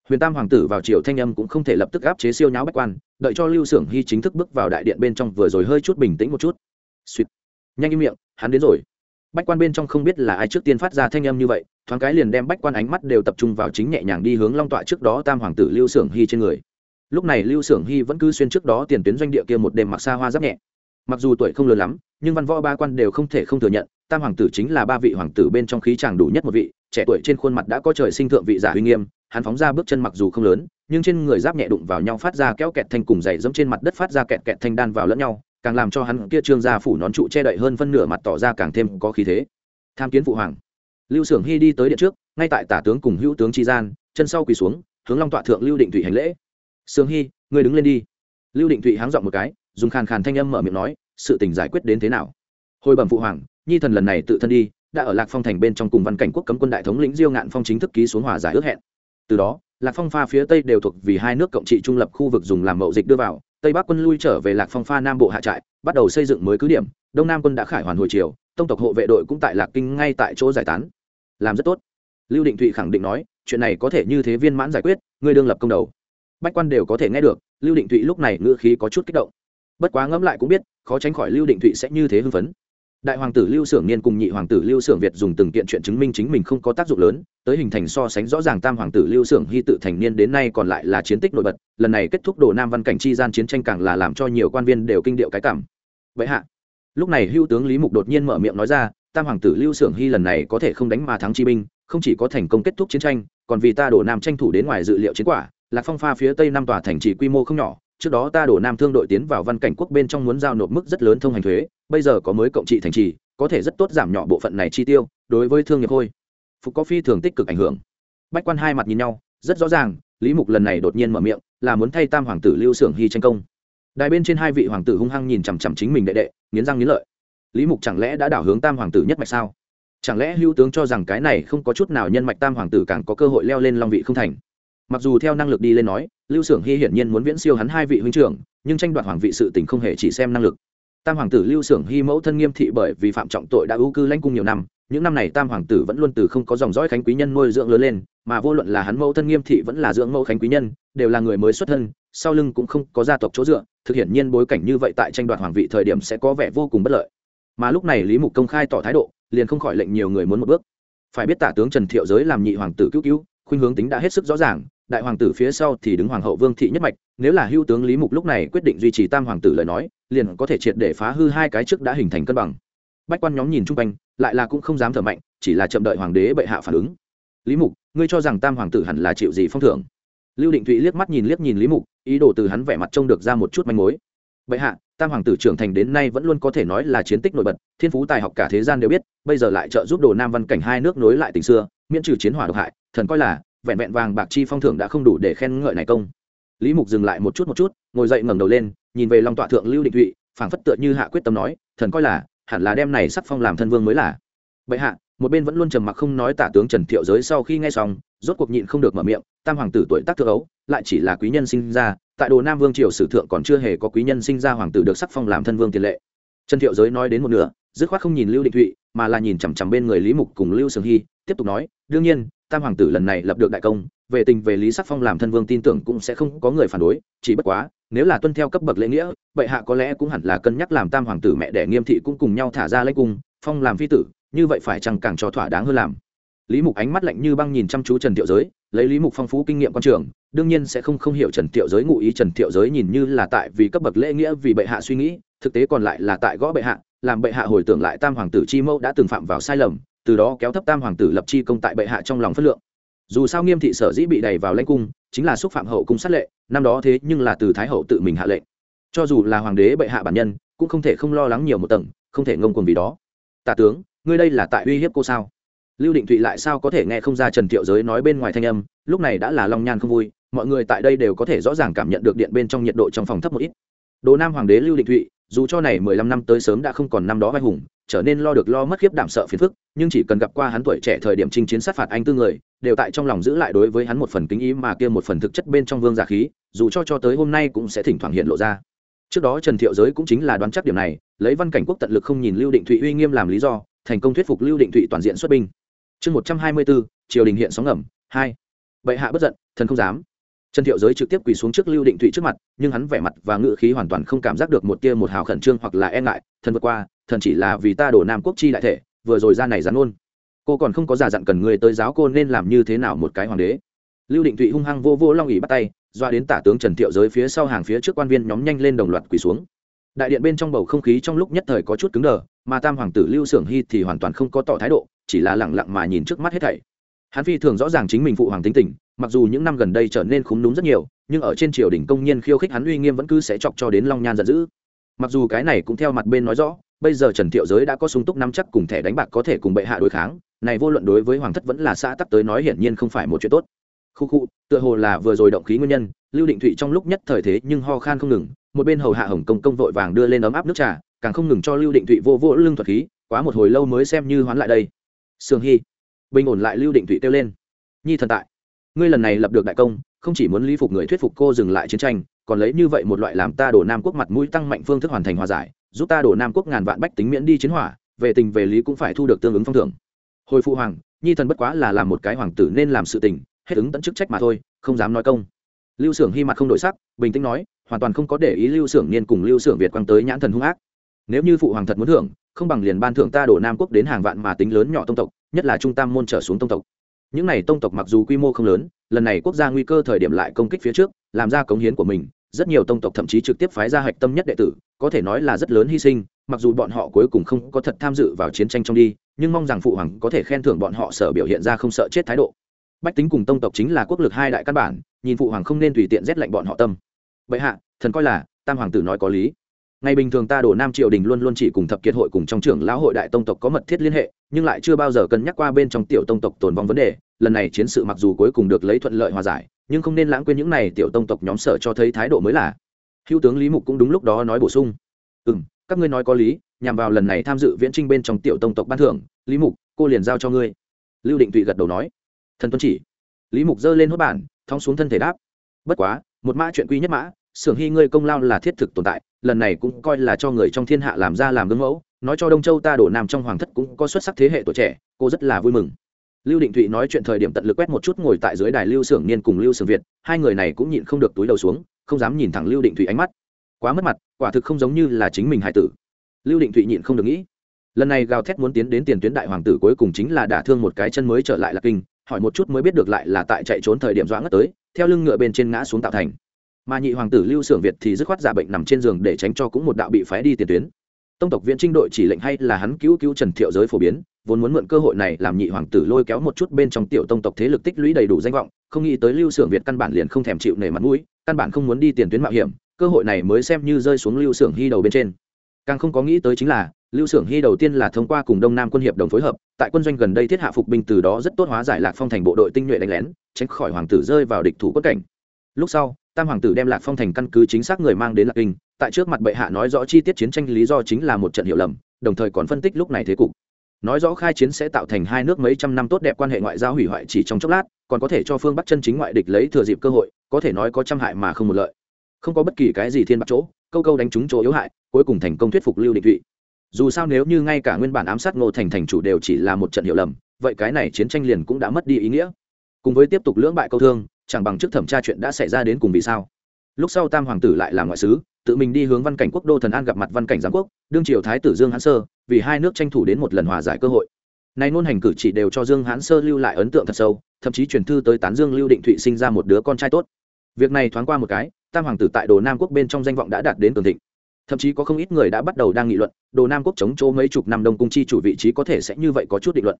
S1: huyền tam hoàng tử vào triều thanh âm cũng không thể lập tức áp chế siêu nháo bách quan, đợi cho lưu xưởng hy chính thức bước vào đại điện bên trong vừa rồi hơi chút bình tĩnh một chút. Suýt nhanh im miệng, hắn đến rồi. Bách quan bên trong không biết là ai trước tiên phát ra thanh âm như vậy, thoáng cái liền đem bách quan ánh mắt đều tập trung vào chính nhẹ nhàng đi hướng long tọa trước đó tam hoàng tử lưu xưởng hy trên người. Lúc này lưu xưởng hy vẫn cứ xuyên trước đó tiền tuyến doanh địa kia một đêm mặc xa hoa giáp nhẹ. Mặc dù tuổi không lớn lắm, nhưng văn võ ba quan đều không thể không thừa nhận, tam hoàng tử chính là ba vị hoàng tử bên trong khí chàng đủ nhất một vị, trẻ tuổi trên khuôn mặt đã có trời sinh thượng vị giả uy nghiêm hắn phóng ra bước chân mặc dù không lớn, nhưng trên người giáp nhẹ đụng vào nhau phát ra kéo kẹt thanh cùng dày dẫm trên mặt đất phát ra kẹt kẹt thanh đan vào lẫn nhau, càng làm cho hắn kia trương gia phủ nón trụ che đậy hơn phân nửa mặt tỏ ra càng thêm có khí thế. Tham kiến phụ hoàng. Lưu xưởng hy đi tới điện trước, ngay tại tả tướng cùng hữu tướng tri gian, chân sau quỳ xuống, hướng long tọa thượng lưu định thủy hành lễ. Sương hy người đứng lên đi. Lưu định thụy háng dọn một cái, dùng khàn khàn thanh âm mở miệng nói, sự tình giải quyết đến thế nào? Hồi bẩm phụ hoàng, nhi thần lần này tự thân đi, đã ở lạc phong thành bên trong cùng văn cảnh quốc cấm quân đại thống lĩnh diêu ngạn phong chính thức ký xuống hòa giải ước hẹn từ đó, lạc phong pha phía tây đều thuộc vì hai nước cộng trị trung lập khu vực dùng làm mậu dịch đưa vào, tây bắc quân lui trở về lạc phong pha nam bộ hạ trại, bắt đầu xây dựng mới cứ điểm, đông nam quân đã khải hoàn hồi chiều tông tộc hộ vệ đội cũng tại lạc kinh ngay tại chỗ giải tán. Làm rất tốt. Lưu định thụy khẳng định nói, chuyện này có thể như thế viên mãn giải quyết, ngươi đương lập công đầu. Bách quan đều có thể nghe được, lưu định thụy lúc này ngữ khí có chút kích động. Bất quá ngẫm lại cũng biết, khó tránh khỏi lưu định thụy sẽ như thế hưng phấn đại hoàng tử lưu xưởng niên cùng nhị hoàng tử lưu xưởng việt dùng từng kiện chuyện chứng minh chính mình không có tác dụng lớn, tới hình thành so sánh rõ ràng tam hoàng tử lưu xưởng hy tự thành niên đến nay còn lại là chiến tích nổi bật, lần này kết thúc đồ nam văn cảnh chi gian chiến tranh càng là làm cho nhiều quan viên đều kinh điệu cái cảm. Vậy hạ, lúc này hưu tướng lý mục đột nhiên mở miệng nói ra, tam hoàng tử lưu xưởng hy lần này có thể không đánh mà thắng chi binh, không chỉ có thành công kết thúc chiến tranh, còn vì ta đổ nam tranh thủ đến ngoài dự liệu chiến quả, lạc phong pha phía tây năm tòa thành trì quy mô không nhỏ trước đó ta đổ nam thương đội tiến vào văn cảnh quốc bên trong muốn giao nộp mức rất lớn thông hành thuế, bây giờ có mới cộng trị thành trì, có thể rất tốt giảm nhỏ bộ phận này chi tiêu, đối với thương nghiệp thôi. Phục có phi thường tích cực ảnh hưởng. Bách quan hai mặt nhìn nhau, rất rõ ràng, lý mục lần này đột nhiên mở miệng, là muốn thay tam hoàng tử lưu xưởng hy tranh công. Đài bên trên hai vị hoàng tử hung hăng nhìn chằm chằm chính mình đệ đệ, nghiến răng nghiến lợi. Lý mục chẳng lẽ đã đảo hướng tam hoàng tử nhất mạch sao? Chẳng lẽ hữu tướng cho rằng cái này không có chút nào nhân mạch tam hoàng tử càng có cơ hội leo lên long vị không thành? Mặc dù theo năng lực đi lên nói, lưu xưởng hy hiển nhiên muốn viễn siêu hắn hai vị huynh trưởng, nhưng tranh đoạt hoàng vị sự tình không hề chỉ xem năng lực. Tam hoàng tử lưu xưởng hy mẫu thân nghiêm thị bởi vì phạm trọng tội đã ưu cư lãnh cung nhiều năm, những năm này tam hoàng tử vẫn luôn từ không có dòng dõi khánh quý nhân nuôi dưỡng lớn lên, mà vô luận là hắn mẫu thân nghiêm thị vẫn là dưỡng mẫu khánh quý nhân, đều là người mới xuất thân, sau lưng cũng không có gia tộc chỗ dựa, thực hiện nhiên bối cảnh như vậy tại tranh đoạt hoàng vị thời điểm sẽ có vẻ vô cùng bất lợi. Mà lúc này lý mục công khai tỏ thái độ, liền không khỏi lệnh nhiều người muốn một bước. Phải biết tả tướng trần thiệu giới làm nhị hoàng tử cứu cứu, khuynh hướng tính đã hết sức rõ ràng đại hoàng tử phía sau thì đứng hoàng hậu vương thị nhất mạch, nếu là hưu tướng lý mục lúc này quyết định duy trì tam hoàng tử lời nói, liền có thể triệt để phá hư hai cái trước đã hình thành cân bằng. Bách quan nhóm nhìn chung quanh, lại là cũng không dám thở mạnh, chỉ là chậm đợi hoàng đế bệ hạ phản ứng. Lý mục, ngươi cho rằng tam hoàng tử hẳn là chịu gì phong thưởng? Lưu định thụy liếc mắt nhìn liếc nhìn lý mục, ý đồ từ hắn vẻ mặt trông được ra một chút manh mối. Bệ hạ, tam hoàng tử trưởng thành đến nay vẫn luôn có thể nói là chiến tích nổi bật, thiên phú tài học cả thế gian đều biết, bây giờ lại trợ giúp đồ nam văn cảnh hai nước nối lại tình xưa, miễn trừ chiến hỏa độc hại, thần coi là vẹn vẹn vàng bạc chi phong thưởng đã không đủ để khen ngợi này công. Lý mục dừng lại một chút một chút, ngồi dậy ngẩng đầu lên, nhìn về long tọa thượng lưu định thụy, phảng phất tựa như hạ quyết tâm nói, thần coi là, hẳn là đem này sắc phong làm thân vương mới là. Bệ hạ. Một bên vẫn luôn trầm mặc không nói tả tướng trần thiệu giới sau khi nghe xong, rốt cuộc nhịn không được mở miệng, tam hoàng tử tuổi tác thượng ấu, lại chỉ là quý nhân sinh ra, tại đồ nam vương triều sử thượng còn chưa hề có quý nhân sinh ra hoàng tử được sắc phong làm thân vương tiền lệ. Trần thiệu giới nói đến một nửa, dứt khoát không nhìn lưu định thụy, mà là nhìn chằm chằm bên người lý mục cùng lưu sường hy, tiếp tục nói, đương nhiên tam hoàng tử lần này lập được đại công, về tình về lý sắc phong làm thân vương tin tưởng cũng sẽ không có người phản đối, chỉ bất quá, nếu là tuân theo cấp bậc lễ nghĩa bệ hạ có lẽ cũng hẳn là cân nhắc làm tam hoàng tử mẹ đẻ nghiêm thị cũng cùng nhau thả ra lấy cung, phong làm phi tử, như vậy phải chăng càng cho thỏa đáng hơn làm. Lý mục ánh mắt lạnh như băng nhìn chăm chú trần thiệu giới, lấy lý mục phong phú kinh nghiệm quan trường, đương nhiên sẽ không không hiểu trần thiệu giới ngụ ý trần thiệu giới nhìn như là tại vì cấp bậc lễ nghĩa vì bệ hạ suy nghĩ, thực tế còn lại là tại gõ bệ hạ, làm bệ hạ hồi tưởng lại tam hoàng tử chi mẫu đã từng phạm vào sai lầm từ đó kéo thấp tam hoàng tử lập chi công tại bệ hạ trong lòng phất lượng. Dù sao nghiêm thị sở dĩ bị đẩy vào lãnh cung, chính là xúc phạm hậu cung sát lệ, năm đó thế nhưng là từ thái hậu tự mình hạ lệnh. Cho dù là hoàng đế bệ hạ bản nhân, cũng không thể không lo lắng nhiều một tầng, không thể ngông cuồng vì đó. Tả tướng, ngươi đây là tại uy hiếp cô sao? Lưu định thụy lại sao có thể nghe không ra trần thiệu giới nói bên ngoài thanh âm, lúc này đã là long nhan không vui, mọi người tại đây đều có thể rõ ràng cảm nhận được điện bên trong nhiệt độ trong phòng thấp một ít. Đồ nam hoàng đế lưu định thụy dù cho này mười lăm năm tới sớm đã không còn năm đó vai hùng, trở nên lo được lo mất khiếp đảm sợ phiền phức, nhưng chỉ cần gặp qua hắn tuổi trẻ thời điểm chinh chiến sát phạt anh tư người, đều tại trong lòng giữ lại đối với hắn một phần kính ý mà kia một phần thực chất bên trong vương giả khí, dù cho cho tới hôm nay cũng sẽ thỉnh thoảng hiện lộ ra. Trước đó trần thiệu giới cũng chính là đoán chắc điểm này, lấy văn cảnh quốc tận lực không nhìn lưu định thụy uy nghiêm làm lý do, thành công thuyết phục lưu định thụy toàn diện xuất binh. Chương một trăm hai mươi bốn triều đình hiện sóng ngầm, hai. Bệ hạ bất giận, thần không dám trần thiệu giới trực tiếp quỳ xuống trước lưu định thụy trước mặt, nhưng hắn vẻ mặt và ngự khí hoàn toàn không cảm giác được một tia một hào khẩn trương hoặc là e ngại, thần vượt qua, thần chỉ là vì ta đổ nam quốc chi đại thể, vừa rồi ra này rắn ôn. Cô còn không có giả dặn cần người tới giáo cô nên làm như thế nào một cái hoàng đế. Lưu định thụy hung hăng vô vô long ỉ bắt tay, doa đến tả tướng trần thiệu giới phía sau hàng phía trước quan viên nhóm nhanh lên đồng loạt quỳ xuống. Đại điện bên trong bầu không khí trong lúc nhất thời có chút cứng đờ, mà tam hoàng tử lưu xưởng hy thì hoàn toàn không có tỏ thái độ, chỉ là lẳng lặng mà nhìn trước mắt hết thảy. Hắn phi thường rõ ràng chính mình phụ hoàng tính tình mặc dù những năm gần đây trở nên khúng núm rất nhiều, nhưng ở trên triều đình công nhân khiêu khích hắn uy nghiêm vẫn cứ sẽ chọc cho đến long nhan giận dữ. Mặc dù cái này cũng theo mặt bên nói rõ, bây giờ trần thiệu giới đã có sung túc nắm chắc cùng thẻ đánh bạc có thể cùng bệ hạ đối kháng, này vô luận đối với hoàng thất vẫn là xã tắc tới nói hiển nhiên không phải một chuyện tốt. Khu khu, tựa hồ là vừa rồi động khí nguyên nhân, lưu định thụy trong lúc nhất thời thế nhưng ho khan không ngừng, một bên hầu hạ hồng công công vội vàng đưa lên ấm áp nước trà, càng không ngừng cho lưu định thụy vô vô lưng thuật khí, quá một hồi lâu mới xem như hoán lại đây. Sương hy, bình ổn lại lưu định thụy kêu lên. Nhi thần tại ngươi lần này lập được đại công, không chỉ muốn lý phục người thuyết phục cô dừng lại chiến tranh, còn lấy như vậy một loại làm ta đổ nam quốc mặt mũi tăng mạnh phương thức hoàn thành hòa giải, giúp ta đổ nam quốc ngàn vạn bách tính miễn đi chiến hỏa, về tình về lý cũng phải thu được tương ứng phong thưởng. Hồi phụ hoàng, nhi thần bất quá là làm một cái hoàng tử nên làm sự tình, hết ứng tận chức trách mà thôi, không dám nói công. Lưu xưởng hy mặt không đổi sắc, bình tĩnh nói, hoàn toàn không có để ý lưu xưởng niên cùng lưu xưởng việt quăng tới nhãn thần hung ác. Nếu như phụ hoàng thật muốn thưởng, không bằng liền ban thưởng ta đổ nam quốc đến hàng vạn mà tính lớn nhỏ tông tộc, nhất là trung tam môn trở xuống tông tộc những này tông tộc mặc dù quy mô không lớn, lần này quốc gia nguy cơ thời điểm lại công kích phía trước, làm ra cống hiến của mình, rất nhiều tông tộc thậm chí trực tiếp phái ra hạch tâm nhất đệ tử, có thể nói là rất lớn hy sinh, mặc dù bọn họ cuối cùng không có thật tham dự vào chiến tranh trong đi, nhưng mong rằng phụ hoàng có thể khen thưởng bọn họ sở biểu hiện ra không sợ chết thái độ. Bách tính cùng tông tộc chính là quốc lực hai đại căn bản, nhìn phụ hoàng không nên tùy tiện rét lạnh bọn họ tâm. Vậy hạ, thần coi là, tam hoàng tử nói có lý ngày bình thường ta đổ nam triều đình luôn luôn chỉ cùng thập kiệt hội cùng trong trưởng lão hội đại tông tộc có mật thiết liên hệ, nhưng lại chưa bao giờ cân nhắc qua bên trong tiểu tông tộc tồn vong vấn đề. Lần này chiến sự mặc dù cuối cùng được lấy thuận lợi hòa giải, nhưng không nên lãng quên những này tiểu tông tộc nhóm sở cho thấy thái độ mới là. Hữu tướng lý mục cũng đúng lúc đó nói bổ sung. Ừ m các ngươi nói có lý, nhằm vào lần này tham dự viễn trinh bên trong tiểu tông tộc ban thưởng, lý mục, cô liền giao cho ngươi. Lưu định tụy gật đầu nói. Thần tuân chỉ. Lý mục giơ lên hốt bản, thong xuống thân thể đáp. Bất quá, một mã chuyện quy nhất mã xưởng hy ngươi công lao là thiết thực tồn tại, lần này cũng coi là cho người trong thiên hạ làm ra làm gương mẫu, nói cho đông châu ta đổ nam trong hoàng thất cũng có xuất sắc thế hệ tuổi trẻ, cô rất là vui mừng. Lưu định thụy nói chuyện thời điểm tận lực quét một chút ngồi tại dưới đài lưu xưởng niên cùng lưu xưởng việt, hai người này cũng nhịn không được túi đầu xuống, không dám nhìn thẳng lưu định thụy ánh mắt. Quá mất mặt, quả thực không giống như là chính mình hải tử. Lưu định thụy nhịn không được nghĩ. Lần này gào thét muốn tiến đến tiền tuyến đại hoàng tử cuối cùng chính là đả thương một cái chân mới trở lại lạc kinh, hỏi một chút mới biết được lại là tại chạy trốn thời điểm doãn ngất tới, theo lưng ngựa bên trên ngã xuống tạo thành mà nhị hoàng tử lưu xưởng việt thì dứt khoát giả bệnh nằm trên giường để tránh cho cũng một đạo bị phái đi tiền tuyến. Tông tộc viện trinh đội chỉ lệnh hay là hắn cứu cứu trần thiệu giới phổ biến, vốn muốn mượn cơ hội này làm nhị hoàng tử lôi kéo một chút bên trong tiểu tông tộc thế lực tích lũy đầy đủ danh vọng, không nghĩ tới lưu xưởng việt căn bản liền không thèm chịu nể mặt mũi, căn bản không muốn đi tiền tuyến mạo hiểm, cơ hội này mới xem như rơi xuống lưu xưởng hy đầu bên trên. Càng không có nghĩ tới chính là, lưu xưởng hy đầu tiên là thông qua cùng đông nam quân hiệp đồng phối hợp, tại quân doanh gần đây thiết hạ phục binh từ đó rất tốt hóa giải lạc phong thành bộ đội tinh nhuệ đánh lén, tránh khỏi hoàng tử rơi vào địch thủ quất cảnh lúc sau, tam hoàng tử đem lạc phong thành căn cứ chính xác người mang đến lạc kinh, tại trước mặt bệ hạ nói rõ chi tiết chiến tranh lý do chính là một trận hiểu lầm, đồng thời còn phân tích lúc này thế cục. Nói rõ khai chiến sẽ tạo thành hai nước mấy trăm năm tốt đẹp quan hệ ngoại giao hủy hoại chỉ trong chốc lát, còn có thể cho phương bắc chân chính ngoại địch lấy thừa dịp cơ hội, có thể nói có trăm hại mà không một lợi. Không có bất kỳ cái gì thiên bạc chỗ, câu câu đánh trúng chỗ yếu hại, cuối cùng thành công thuyết phục lưu định thụy. Dù sao nếu như ngay cả nguyên bản ám sát ngô thành thành chủ đều chỉ là một trận hiểu lầm, vậy cái này chiến tranh liền cũng đã mất đi ý nghĩa. Cùng với tiếp tục lưỡng bại câu thương chẳng bằng trước thẩm tra chuyện đã xảy ra đến cùng vì sao. Lúc sau tam hoàng tử lại làm ngoại sứ, tự mình đi hướng văn cảnh quốc đô thần an gặp mặt văn cảnh giám quốc, đương triều thái tử dương hãn sơ, vì hai nước tranh thủ đến một lần hòa giải cơ hội. Này ngôn hành cử chỉ đều cho dương hãn sơ lưu lại ấn tượng thật sâu, thậm chí truyền thư tới tán dương lưu định thụy sinh ra một đứa con trai tốt. Việc này thoáng qua một cái, tam hoàng tử tại đồ nam quốc bên trong danh vọng đã đạt đến tường thịnh. Thậm chí có không ít người đã bắt đầu đang nghị luận, đồ nam quốc chống chỗ mấy chục năm đông cung chi chủ vị trí có thể sẽ như vậy có chút định luận.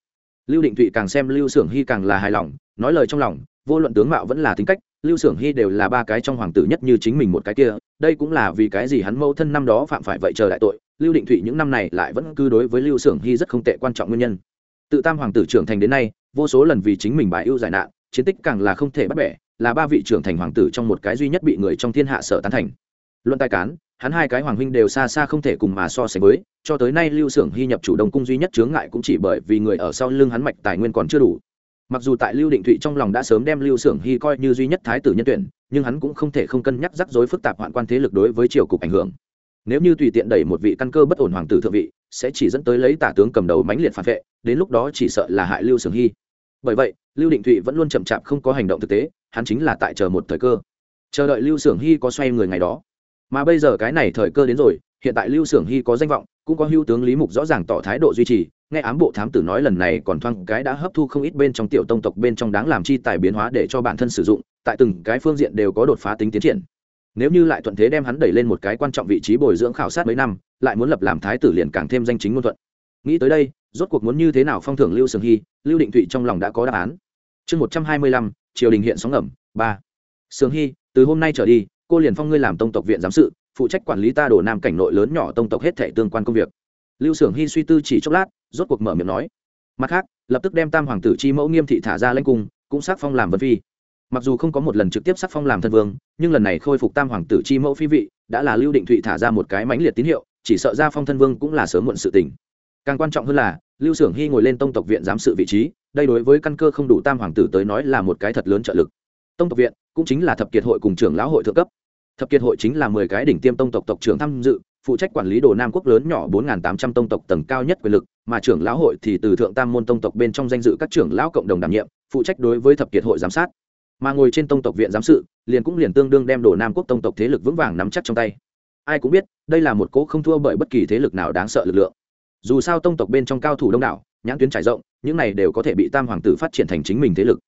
S1: Lưu định thụy càng xem lưu xưởng hy càng là hài lòng, nói lời trong lòng vô luận tướng mạo vẫn là tính cách, lưu xưởng hy đều là ba cái trong hoàng tử nhất như chính mình một cái kia, đây cũng là vì cái gì hắn mâu thân năm đó phạm phải vậy chờ đại tội, lưu định thụy những năm này lại vẫn cứ đối với lưu xưởng hy rất không tệ quan trọng nguyên nhân. Tự tam hoàng tử trưởng thành đến nay, vô số lần vì chính mình bài ưu giải nạn, chiến tích càng là không thể bắt bẻ, là ba vị trưởng thành hoàng tử trong một cái duy nhất bị người trong thiên hạ sở tán thành. Luận tài cán, hắn hai cái hoàng huynh đều xa xa không thể cùng mà so sánh với, cho tới nay lưu xưởng hy nhập chủ đông cung duy nhất chướng ngại cũng chỉ bởi vì người ở sau lưng hắn mạch tài nguyên còn chưa đủ mặc dù tại lưu định thụy trong lòng đã sớm đem lưu xưởng hy coi như duy nhất thái tử nhân tuyển, nhưng hắn cũng không thể không cân nhắc rắc rối phức tạp hoạn quan thế lực đối với triều cục ảnh hưởng. Nếu như tùy tiện đẩy một vị căn cơ bất ổn hoàng tử thượng vị, sẽ chỉ dẫn tới lấy tả tướng cầm đầu mãnh liệt phản vệ, đến lúc đó chỉ sợ là hại lưu xưởng hy. Bởi vậy, lưu định thụy vẫn luôn chậm chạp không có hành động thực tế, hắn chính là tại chờ một thời cơ. Chờ đợi lưu xưởng hy có xoay người ngày đó. Mà bây giờ cái này thời cơ đến rồi, hiện tại lưu xưởng hy có danh vọng, cũng có hưu tướng lý mục rõ ràng tỏ thái độ duy trì nghe ám bộ thám tử nói lần này còn thoang cái đã hấp thu không ít bên trong tiểu tông tộc bên trong đáng làm chi tài biến hóa để cho bản thân sử dụng, tại từng cái phương diện đều có đột phá tính tiến triển. Nếu như lại thuận thế đem hắn đẩy lên một cái quan trọng vị trí bồi dưỡng khảo sát mấy năm, lại muốn lập làm thái tử liền càng thêm danh chính ngôn thuận. Nghĩ tới đây, rốt cuộc muốn như thế nào phong thưởng lưu sường hy, lưu định thụy trong lòng đã có đáp án. Chương một trăm hai mươi lăm, triều đình hiện sóng ngầm, ba. Sường hy, từ hôm nay trở đi, cô liền phong ngươi làm tông tộc viện giám sự, phụ trách quản lý ta đổ nam cảnh nội lớn nhỏ tông tộc hết thể tương quan công việc lưu xưởng hy suy tư chỉ chốc lát, rốt cuộc mở miệng nói. Mặt khác, lập tức đem tam hoàng tử chi mẫu nghiêm thị thả ra lên cung, cũng sắc phong làm vân phi. Mặc dù không có một lần trực tiếp sắc phong làm thân vương, nhưng lần này khôi phục tam hoàng tử chi mẫu phi vị, đã là lưu định thụy thả ra một cái mãnh liệt tín hiệu, chỉ sợ ra phong thân vương cũng là sớm muộn sự tình. Càng quan trọng hơn là, lưu xưởng hy ngồi lên tông tộc viện giám sự vị trí, đây đối với căn cơ không đủ tam hoàng tử tới nói là một cái thật lớn trợ lực. Tông tộc viện cũng chính là thập kiệt hội cùng trưởng lão hội thượng cấp. Thập kiệt hội chính là mười cái đỉnh tiêm tông tộc tộc trưởng tham dự phụ trách quản lý đồ nam quốc lớn nhỏ bốn tám trăm tông tộc tầng cao nhất quyền lực, mà trưởng lão hội thì từ thượng tam môn tông tộc bên trong danh dự các trưởng lão cộng đồng đảm nhiệm, phụ trách đối với thập kiệt hội giám sát. Mà ngồi trên tông tộc viện giám sự, liền cũng liền tương đương đem đồ nam quốc tông tộc thế lực vững vàng nắm chắc trong tay. Ai cũng biết, đây là một cố không thua bởi bất kỳ thế lực nào đáng sợ lực lượng. Dù sao tông tộc bên trong cao thủ đông đảo, nhãn tuyến trải rộng, những này đều có thể bị tam hoàng tử phát triển thành chính mình thế lực.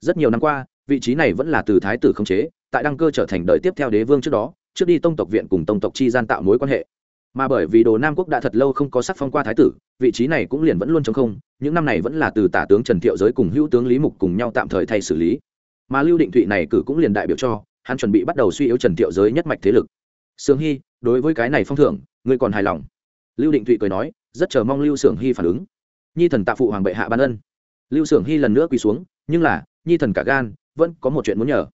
S1: Rất nhiều năm qua, vị trí này vẫn là từ thái tử không chế, tại đăng cơ trở thành đời tiếp theo đế vương trước đó trước đi tông tộc viện cùng tông tộc chi gian tạo mối quan hệ. Mà bởi vì đồ nam quốc đã thật lâu không có sắc phong qua thái tử, vị trí này cũng liền vẫn luôn chống không, những năm này vẫn là từ tả tướng trần thiệu giới cùng hữu tướng lý mục cùng nhau tạm thời thay xử lý. Mà lưu định thụy này cử cũng liền đại biểu cho, hắn chuẩn bị bắt đầu suy yếu trần thiệu giới nhất mạch thế lực. Sương hy, đối với cái này phong thưởng, ngươi còn hài lòng? Lưu định thụy cười nói, rất chờ mong lưu sưởng hy phản ứng. Nhi thần tạ phụ hoàng bệ hạ ban ân. Lưu sưởng hy lần nữa quỳ xuống, nhưng là, nhi thần cả gan, vẫn có một chuyện muốn nhờ.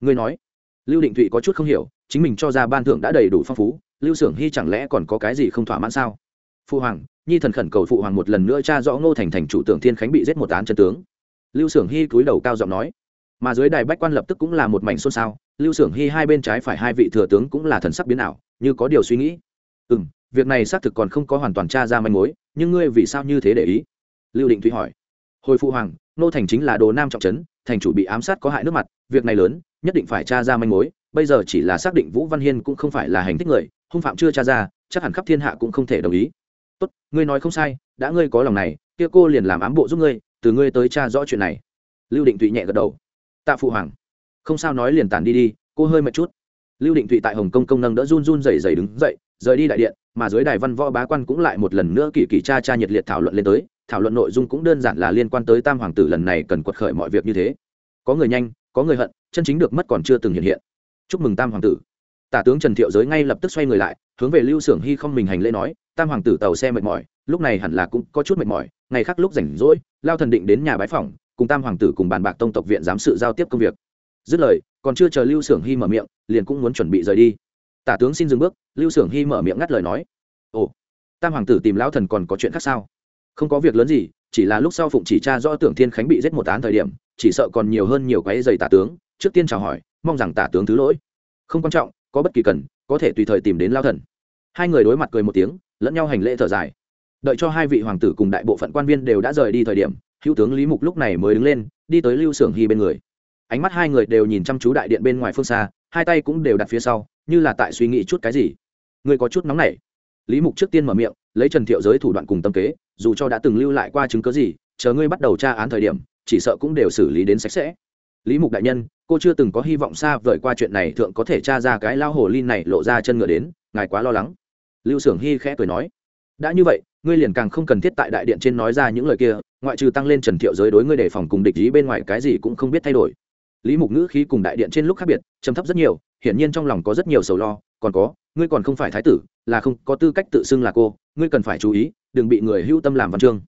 S1: Ngươi nói. Lưu định thụy có chút không hiểu chính mình cho ra ban thưởng đã đầy đủ phong phú, lưu xưởng hy chẳng lẽ còn có cái gì không thỏa mãn sao? Phụ hoàng, nhi thần khẩn cầu phụ hoàng một lần nữa cha rõ ngô thành thành chủ tưởng thiên khánh bị giết một án chân tướng. Lưu xưởng hy cúi đầu cao giọng nói. Mà dưới đài bách quan lập tức cũng là một mảnh xôn xao, lưu xưởng hy hai bên trái phải hai vị thừa tướng cũng là thần sắc biến ảo, như có điều suy nghĩ. Ừ m việc này xác thực còn không có hoàn toàn tra ra manh mối, nhưng ngươi vì sao như thế để ý? Lưu định thụy hỏi. Hồi phụ hoàng nô thành chính là đồ nam trọng trấn, thành chủ bị ám sát có hại nước mặt, việc này lớn, nhất định phải tra ra manh mối bây giờ chỉ là xác định vũ văn hiên cũng không phải là hành thích người, hung phạm chưa tra ra, chắc hẳn khắp thiên hạ cũng không thể đồng ý. Tốt, ngươi nói không sai, đã ngươi có lòng này, kia cô liền làm ám bộ giúp ngươi, từ ngươi tới tra rõ chuyện này. Lưu định thụy nhẹ gật đầu. Tạ phụ hoàng, không sao nói liền tản đi đi, cô hơi mệt chút. Lưu định thụy tại hồng kông công nâng đỡ run run rẩy rẩy đứng dậy, rời đi đại điện, mà dưới đài văn võ bá quan cũng lại một lần nữa kỳ kỳ cha cha nhiệt liệt thảo luận lên tới, thảo luận nội dung cũng đơn giản là liên quan tới tam hoàng tử lần này cần quật khởi mọi việc như thế. Có người nhanh, có người hận, chân chính được mất còn chưa từng hiện hiện chúc mừng tam hoàng tử. Tả tướng trần thiệu giới ngay lập tức xoay người lại, hướng về lưu xưởng hy không mình hành lễ nói, tam hoàng tử tàu xe mệt mỏi, lúc này hẳn là cũng có chút mệt mỏi, ngày khác lúc rảnh rỗi, lao thần định đến nhà bái phòng cùng tam hoàng tử cùng bàn bạc tông tộc viện giám sự giao tiếp công việc. Dứt lời, còn chưa chờ lưu xưởng hy mở miệng, liền cũng muốn chuẩn bị rời đi. Tả tướng xin dừng bước, lưu xưởng hy mở miệng ngắt lời nói, ồ, tam hoàng tử tìm lão thần còn có chuyện khác sao? Không có việc lớn gì, chỉ là lúc sau phụng chỉ cha do tưởng thiên khánh bị giết một án thời điểm, chỉ sợ còn nhiều hơn nhiều cái dày tả tướng, trước tiên chào hỏi mong rằng tả tướng thứ lỗi. Không quan trọng, có bất kỳ cần, có thể tùy thời tìm đến lao thần. Hai người đối mặt cười một tiếng, lẫn nhau hành lễ thở dài. Đợi cho hai vị hoàng tử cùng đại bộ phận quan viên đều đã rời đi thời điểm, hữu tướng lý mục lúc này mới đứng lên, đi tới lưu xưởng hy bên người. Ánh mắt hai người đều nhìn chăm chú đại điện bên ngoài phương xa, hai tay cũng đều đặt phía sau, như là tại suy nghĩ chút cái gì. Người có chút nóng nảy. Lý mục trước tiên mở miệng, lấy trần thiệu giới thủ đoạn cùng tâm kế, dù cho đã từng lưu lại qua chứng cớ gì, chờ ngươi bắt đầu tra án thời điểm, chỉ sợ cũng đều xử lý đến sạch sẽ lý mục đại nhân, cô chưa từng có hy vọng xa vời qua chuyện này, thượng có thể tra ra cái lao hồ lin này lộ ra chân ngựa đến, ngài quá lo lắng. Lưu xưởng hy khẽ cười nói, đã như vậy, ngươi liền càng không cần thiết tại đại điện trên nói ra những lời kia, ngoại trừ tăng lên trần thiệu giới đối ngươi đề phòng cùng địch ý bên ngoài cái gì cũng không biết thay đổi. Lý mục ngữ khí cùng đại điện trên lúc khác biệt, trầm thấp rất nhiều, hiển nhiên trong lòng có rất nhiều sầu lo, còn có, ngươi còn không phải thái tử, là không có tư cách tự xưng là cô, ngươi cần phải chú ý, đừng bị người hữu tâm làm văn chương.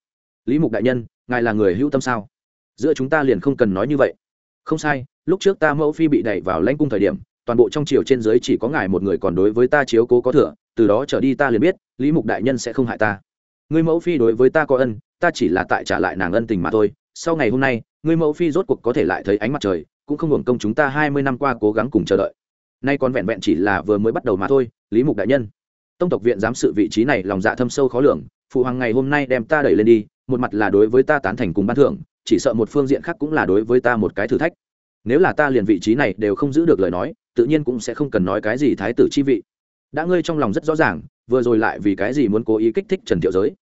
S1: Lý mục đại nhân, ngài là người hữu tâm sao? Giữa chúng ta liền không cần nói như vậy không sai, lúc trước ta mẫu phi bị đẩy vào lãnh cung thời điểm, toàn bộ trong triều trên dưới chỉ có ngài một người còn đối với ta chiếu cố có thừa, từ đó trở đi ta liền biết, lý mục đại nhân sẽ không hại ta. Người mẫu phi đối với ta có ân, ta chỉ là tại trả lại nàng ân tình mà thôi. Sau ngày hôm nay người mẫu phi rốt cuộc có thể lại thấy ánh mặt trời, cũng không hưởng công chúng ta hai mươi năm qua cố gắng cùng chờ đợi. Nay còn vẹn vẹn chỉ là vừa mới bắt đầu mà thôi, lý mục đại nhân. Tông tộc viện giám sự vị trí này lòng dạ thâm sâu khó lường, phụ hoàng ngày hôm nay đem ta đẩy lên đi, một mặt là đối với ta tán thành cùng ban thưởng chỉ sợ một phương diện khác cũng là đối với ta một cái thử thách. Nếu là ta liền vị trí này đều không giữ được lời nói, tự nhiên cũng sẽ không cần nói cái gì thái tử chi vị. Đã ngươi trong lòng rất rõ ràng, vừa rồi lại vì cái gì muốn cố ý kích thích trần thiệu giới?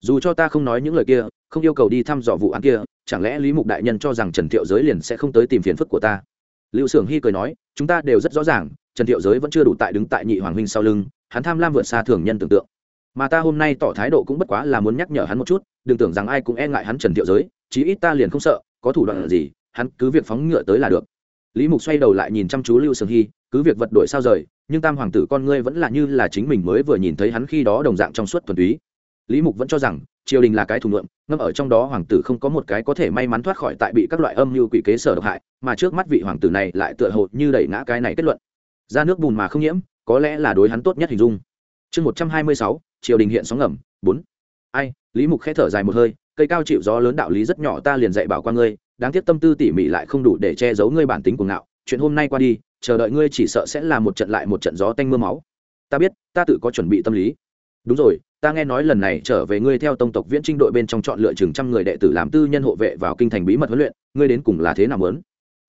S1: Dù cho ta không nói những lời kia, không yêu cầu đi thăm dò vụ án kia, chẳng lẽ lý mục đại nhân cho rằng trần thiệu giới liền sẽ không tới tìm phiền phức của ta? Liệu s ư ở n g hy cười nói, chúng ta đều rất rõ ràng, trần thiệu giới vẫn chưa đủ tại đứng tại nhị hoàng huynh sau lưng, hắn tham lam vượt xa thường nhân tưởng tượng mà ta hôm nay tỏ thái độ cũng bất quá là muốn nhắc nhở hắn một chút, đừng tưởng rằng ai cũng e ngại hắn trần thiệu giới, chí ít ta liền không sợ, có thủ đoạn gì, hắn cứ việc phóng ngựa tới là được. Lý mục xoay đầu lại nhìn chăm chú lưu sương hy, cứ việc vật đổi sao rời, nhưng tam hoàng tử con ngươi vẫn là như là chính mình mới vừa nhìn thấy hắn khi đó đồng dạng trong suốt thuần túy. Lý mục vẫn cho rằng, triều đình là cái thủ ngượng ngâm ở trong đó hoàng tử không có một cái có thể may mắn thoát khỏi tại bị các loại âm mưu quỷ kế sở độc hại, mà trước mắt vị hoàng tử này lại tựa hồ như đẩy ngã cái này kết luận. Ra nước bùn mà không nhiễm, có lẽ là đối hắn tốt nhất hình dung. Chương một trăm hai mươi sáu triều đình hiện sóng ngầm, bốn. Ai, lý mục khẽ thở dài một hơi, cây cao chịu gió lớn đạo lý rất nhỏ, ta liền dạy bảo qua ngươi, đáng tiếc tâm tư tỉ mỉ lại không đủ để che giấu ngươi bản tính của ngạo, chuyện hôm nay qua đi, chờ đợi ngươi chỉ sợ sẽ là một trận lại một trận gió tanh mưa máu. Ta biết, ta tự có chuẩn bị tâm lý. Đúng rồi, ta nghe nói lần này trở về ngươi theo tông tộc viễn trinh đội bên trong chọn lựa chừng trăm người đệ tử làm tư nhân hộ vệ vào kinh thành bí mật huấn luyện, ngươi đến cùng là thế nào lớn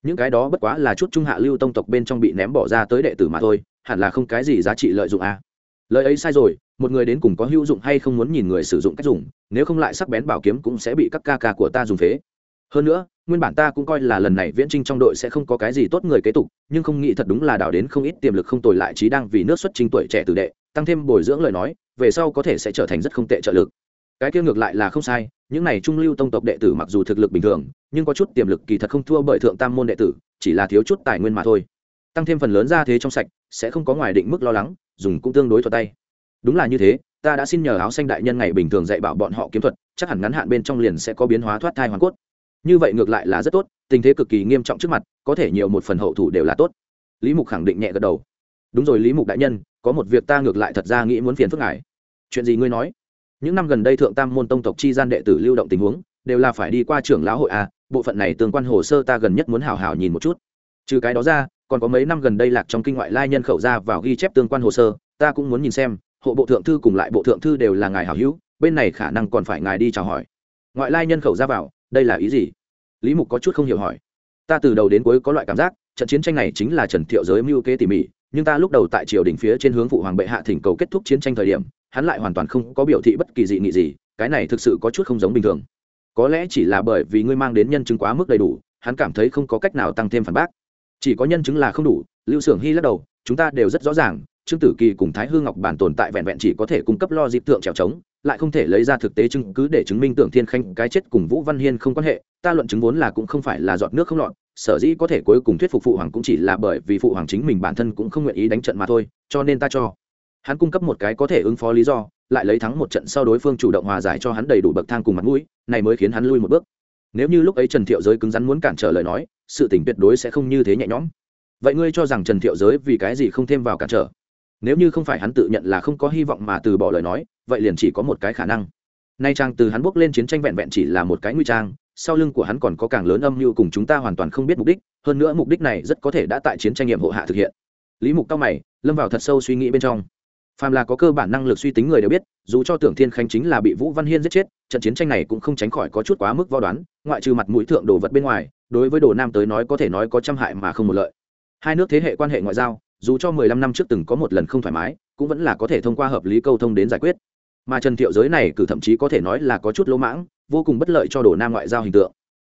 S1: những cái đó bất quá là chút trung hạ lưu tông tộc bên trong bị ném bỏ ra tới đệ tử mà thôi, hẳn là không cái gì giá trị lợi dụng à. lời ấy sai rồi một người đến cùng có hữu dụng hay không muốn nhìn người sử dụng cách dùng, nếu không lại sắc bén bảo kiếm cũng sẽ bị các ca ca của ta dùng phế. Hơn nữa, nguyên bản ta cũng coi là lần này viễn trinh trong đội sẽ không có cái gì tốt người kế tục, nhưng không nghĩ thật đúng là đào đến không ít tiềm lực không tồi lại trí đang vì nước xuất trình tuổi trẻ tử đệ, tăng thêm bồi dưỡng lời nói, về sau có thể sẽ trở thành rất không tệ trợ lực. Cái kia ngược lại là không sai, những này trung lưu tông tộc đệ tử mặc dù thực lực bình thường, nhưng có chút tiềm lực kỳ thật không thua bởi thượng tam môn đệ tử, chỉ là thiếu chút tài nguyên mà thôi. Tăng thêm phần lớn ra thế trong sạch, sẽ không có ngoài định mức lo lắng, dùng cũng tương đối thuật tay đúng là như thế, ta đã xin nhờ áo xanh đại nhân ngày bình thường dạy bảo bọn họ kiếm thuật, chắc hẳn ngắn hạn bên trong liền sẽ có biến hóa thoát thai hoàn cốt. Như vậy ngược lại là rất tốt, tình thế cực kỳ nghiêm trọng trước mặt, có thể nhiều một phần hậu thủ đều là tốt. Lý mục khẳng định nhẹ gật đầu. Đúng rồi lý mục đại nhân, có một việc ta ngược lại thật ra nghĩ muốn phiền phức ngài. Chuyện gì ngươi nói? Những năm gần đây thượng tam môn tông tộc chi gian đệ tử lưu động tình huống, đều là phải đi qua trưởng lão hội a bộ phận này tương quan hồ sơ ta gần nhất muốn hào hào nhìn một chút. Trừ cái đó ra, còn có mấy năm gần đây lạc trong kinh ngoại lai nhân khẩu ra vào ghi chép tương quan hồ sơ, ta cũng muốn nhìn xem hộ bộ thượng thư cùng lại bộ thượng thư đều là ngài hảo hữu, bên này khả năng còn phải ngài đi chào hỏi. Ngoại lai nhân khẩu ra vào, đây là ý gì? Lý mục có chút không hiểu hỏi. Ta từ đầu đến cuối có loại cảm giác, trận chiến tranh này chính là trần thiệu giới mưu kế tỉ mỉ, nhưng ta lúc đầu tại triều đình phía trên hướng phụ hoàng bệ hạ thỉnh cầu kết thúc chiến tranh thời điểm, hắn lại hoàn toàn không có biểu thị bất kỳ dị nghị gì, cái này thực sự có chút không giống bình thường. Có lẽ chỉ là bởi vì ngươi mang đến nhân chứng quá mức đầy đủ, hắn cảm thấy không có cách nào tăng thêm phản bác. Chỉ có nhân chứng là không đủ, lưu xưởng hy lắc đầu, chúng ta đều rất rõ ràng trương tử kỳ cùng thái hư ngọc bản tồn tại vẹn vẹn chỉ có thể cung cấp lo dịp tượng trèo trống, lại không thể lấy ra thực tế chứng cứ để chứng minh tưởng thiên khanh, cái chết cùng vũ văn hiên không quan hệ, ta luận chứng vốn là cũng không phải là giọt nước không lọt, sở dĩ có thể cuối cùng thuyết phục phụ hoàng cũng chỉ là bởi vì phụ hoàng chính mình bản thân cũng không nguyện ý đánh trận mà thôi, cho nên ta cho hắn cung cấp một cái có thể ứng phó lý do, lại lấy thắng một trận sau đối phương chủ động hòa giải cho hắn đầy đủ bậc thang cùng mặt mũi, này mới khiến hắn lui một bước. Nếu như lúc ấy trần thiệu giới cứng rắn muốn cản trở lời nói, sự tình tuyệt đối sẽ không như thế nhẹ nhõm. Vậy ngươi cho rằng trần thiệu giới vì cái gì không thêm vào cản trở? Nếu như không phải hắn tự nhận là không có hy vọng mà từ bỏ lời nói, vậy liền chỉ có một cái khả năng. Nay trang từ hắn bước lên chiến tranh vẹn vẹn chỉ là một cái nguy trang, sau lưng của hắn còn có càng lớn âm mưu cùng chúng ta hoàn toàn không biết mục đích, hơn nữa mục đích này rất có thể đã tại chiến tranh nghiệm hộ hạ thực hiện. Lý mục cao mày, lâm vào thật sâu suy nghĩ bên trong. Phàm là có cơ bản năng lực suy tính người đều biết, dù cho tưởng thiên khánh chính là bị vũ văn hiên giết chết, trận chiến tranh này cũng không tránh khỏi có chút quá mức vo đoán, ngoại trừ mặt mũi thượng đồ vật bên ngoài, đối với đồ nam tới nói có thể nói có trăm hại mà không một lợi. Hai nước thế hệ quan hệ ngoại giao dù cho mười lăm năm trước từng có một lần không thoải mái, cũng vẫn là có thể thông qua hợp lý câu thông đến giải quyết. Mà trần thiệu giới này cử thậm chí có thể nói là có chút lỗ mãng, vô cùng bất lợi cho đồ nam ngoại giao hình tượng.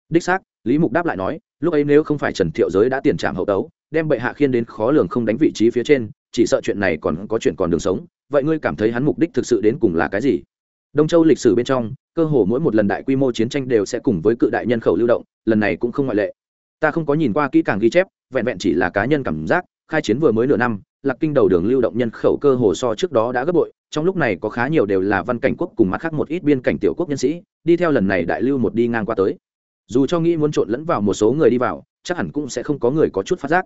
S1: Đích xác, lý mục đáp lại nói, lúc ấy nếu không phải trần thiệu giới đã tiền trảm hậu tấu, đem bệ hạ khiên đến khó lường không đánh vị trí phía trên, chỉ sợ chuyện này còn có chuyện còn đường sống, vậy ngươi cảm thấy hắn mục đích thực sự đến cùng là cái gì? Đông châu lịch sử bên trong, cơ hồ mỗi một lần đại quy mô chiến tranh đều sẽ cùng với cự đại nhân khẩu lưu động, lần này cũng không ngoại lệ. Ta không có nhìn qua kỹ càng ghi chép, vẹn vẹn chỉ là cá nhân cảm giác khai chiến vừa mới nửa năm, lạc kinh đầu đường lưu động nhân khẩu cơ hồ so trước đó đã gấp bội, trong lúc này có khá nhiều đều là văn cảnh quốc cùng mặt khác một ít biên cảnh tiểu quốc nhân sĩ, đi theo lần này đại lưu một đi ngang qua tới. Dù cho nghĩ muốn trộn lẫn vào một số người đi vào, chắc hẳn cũng sẽ không có người có chút phát giác.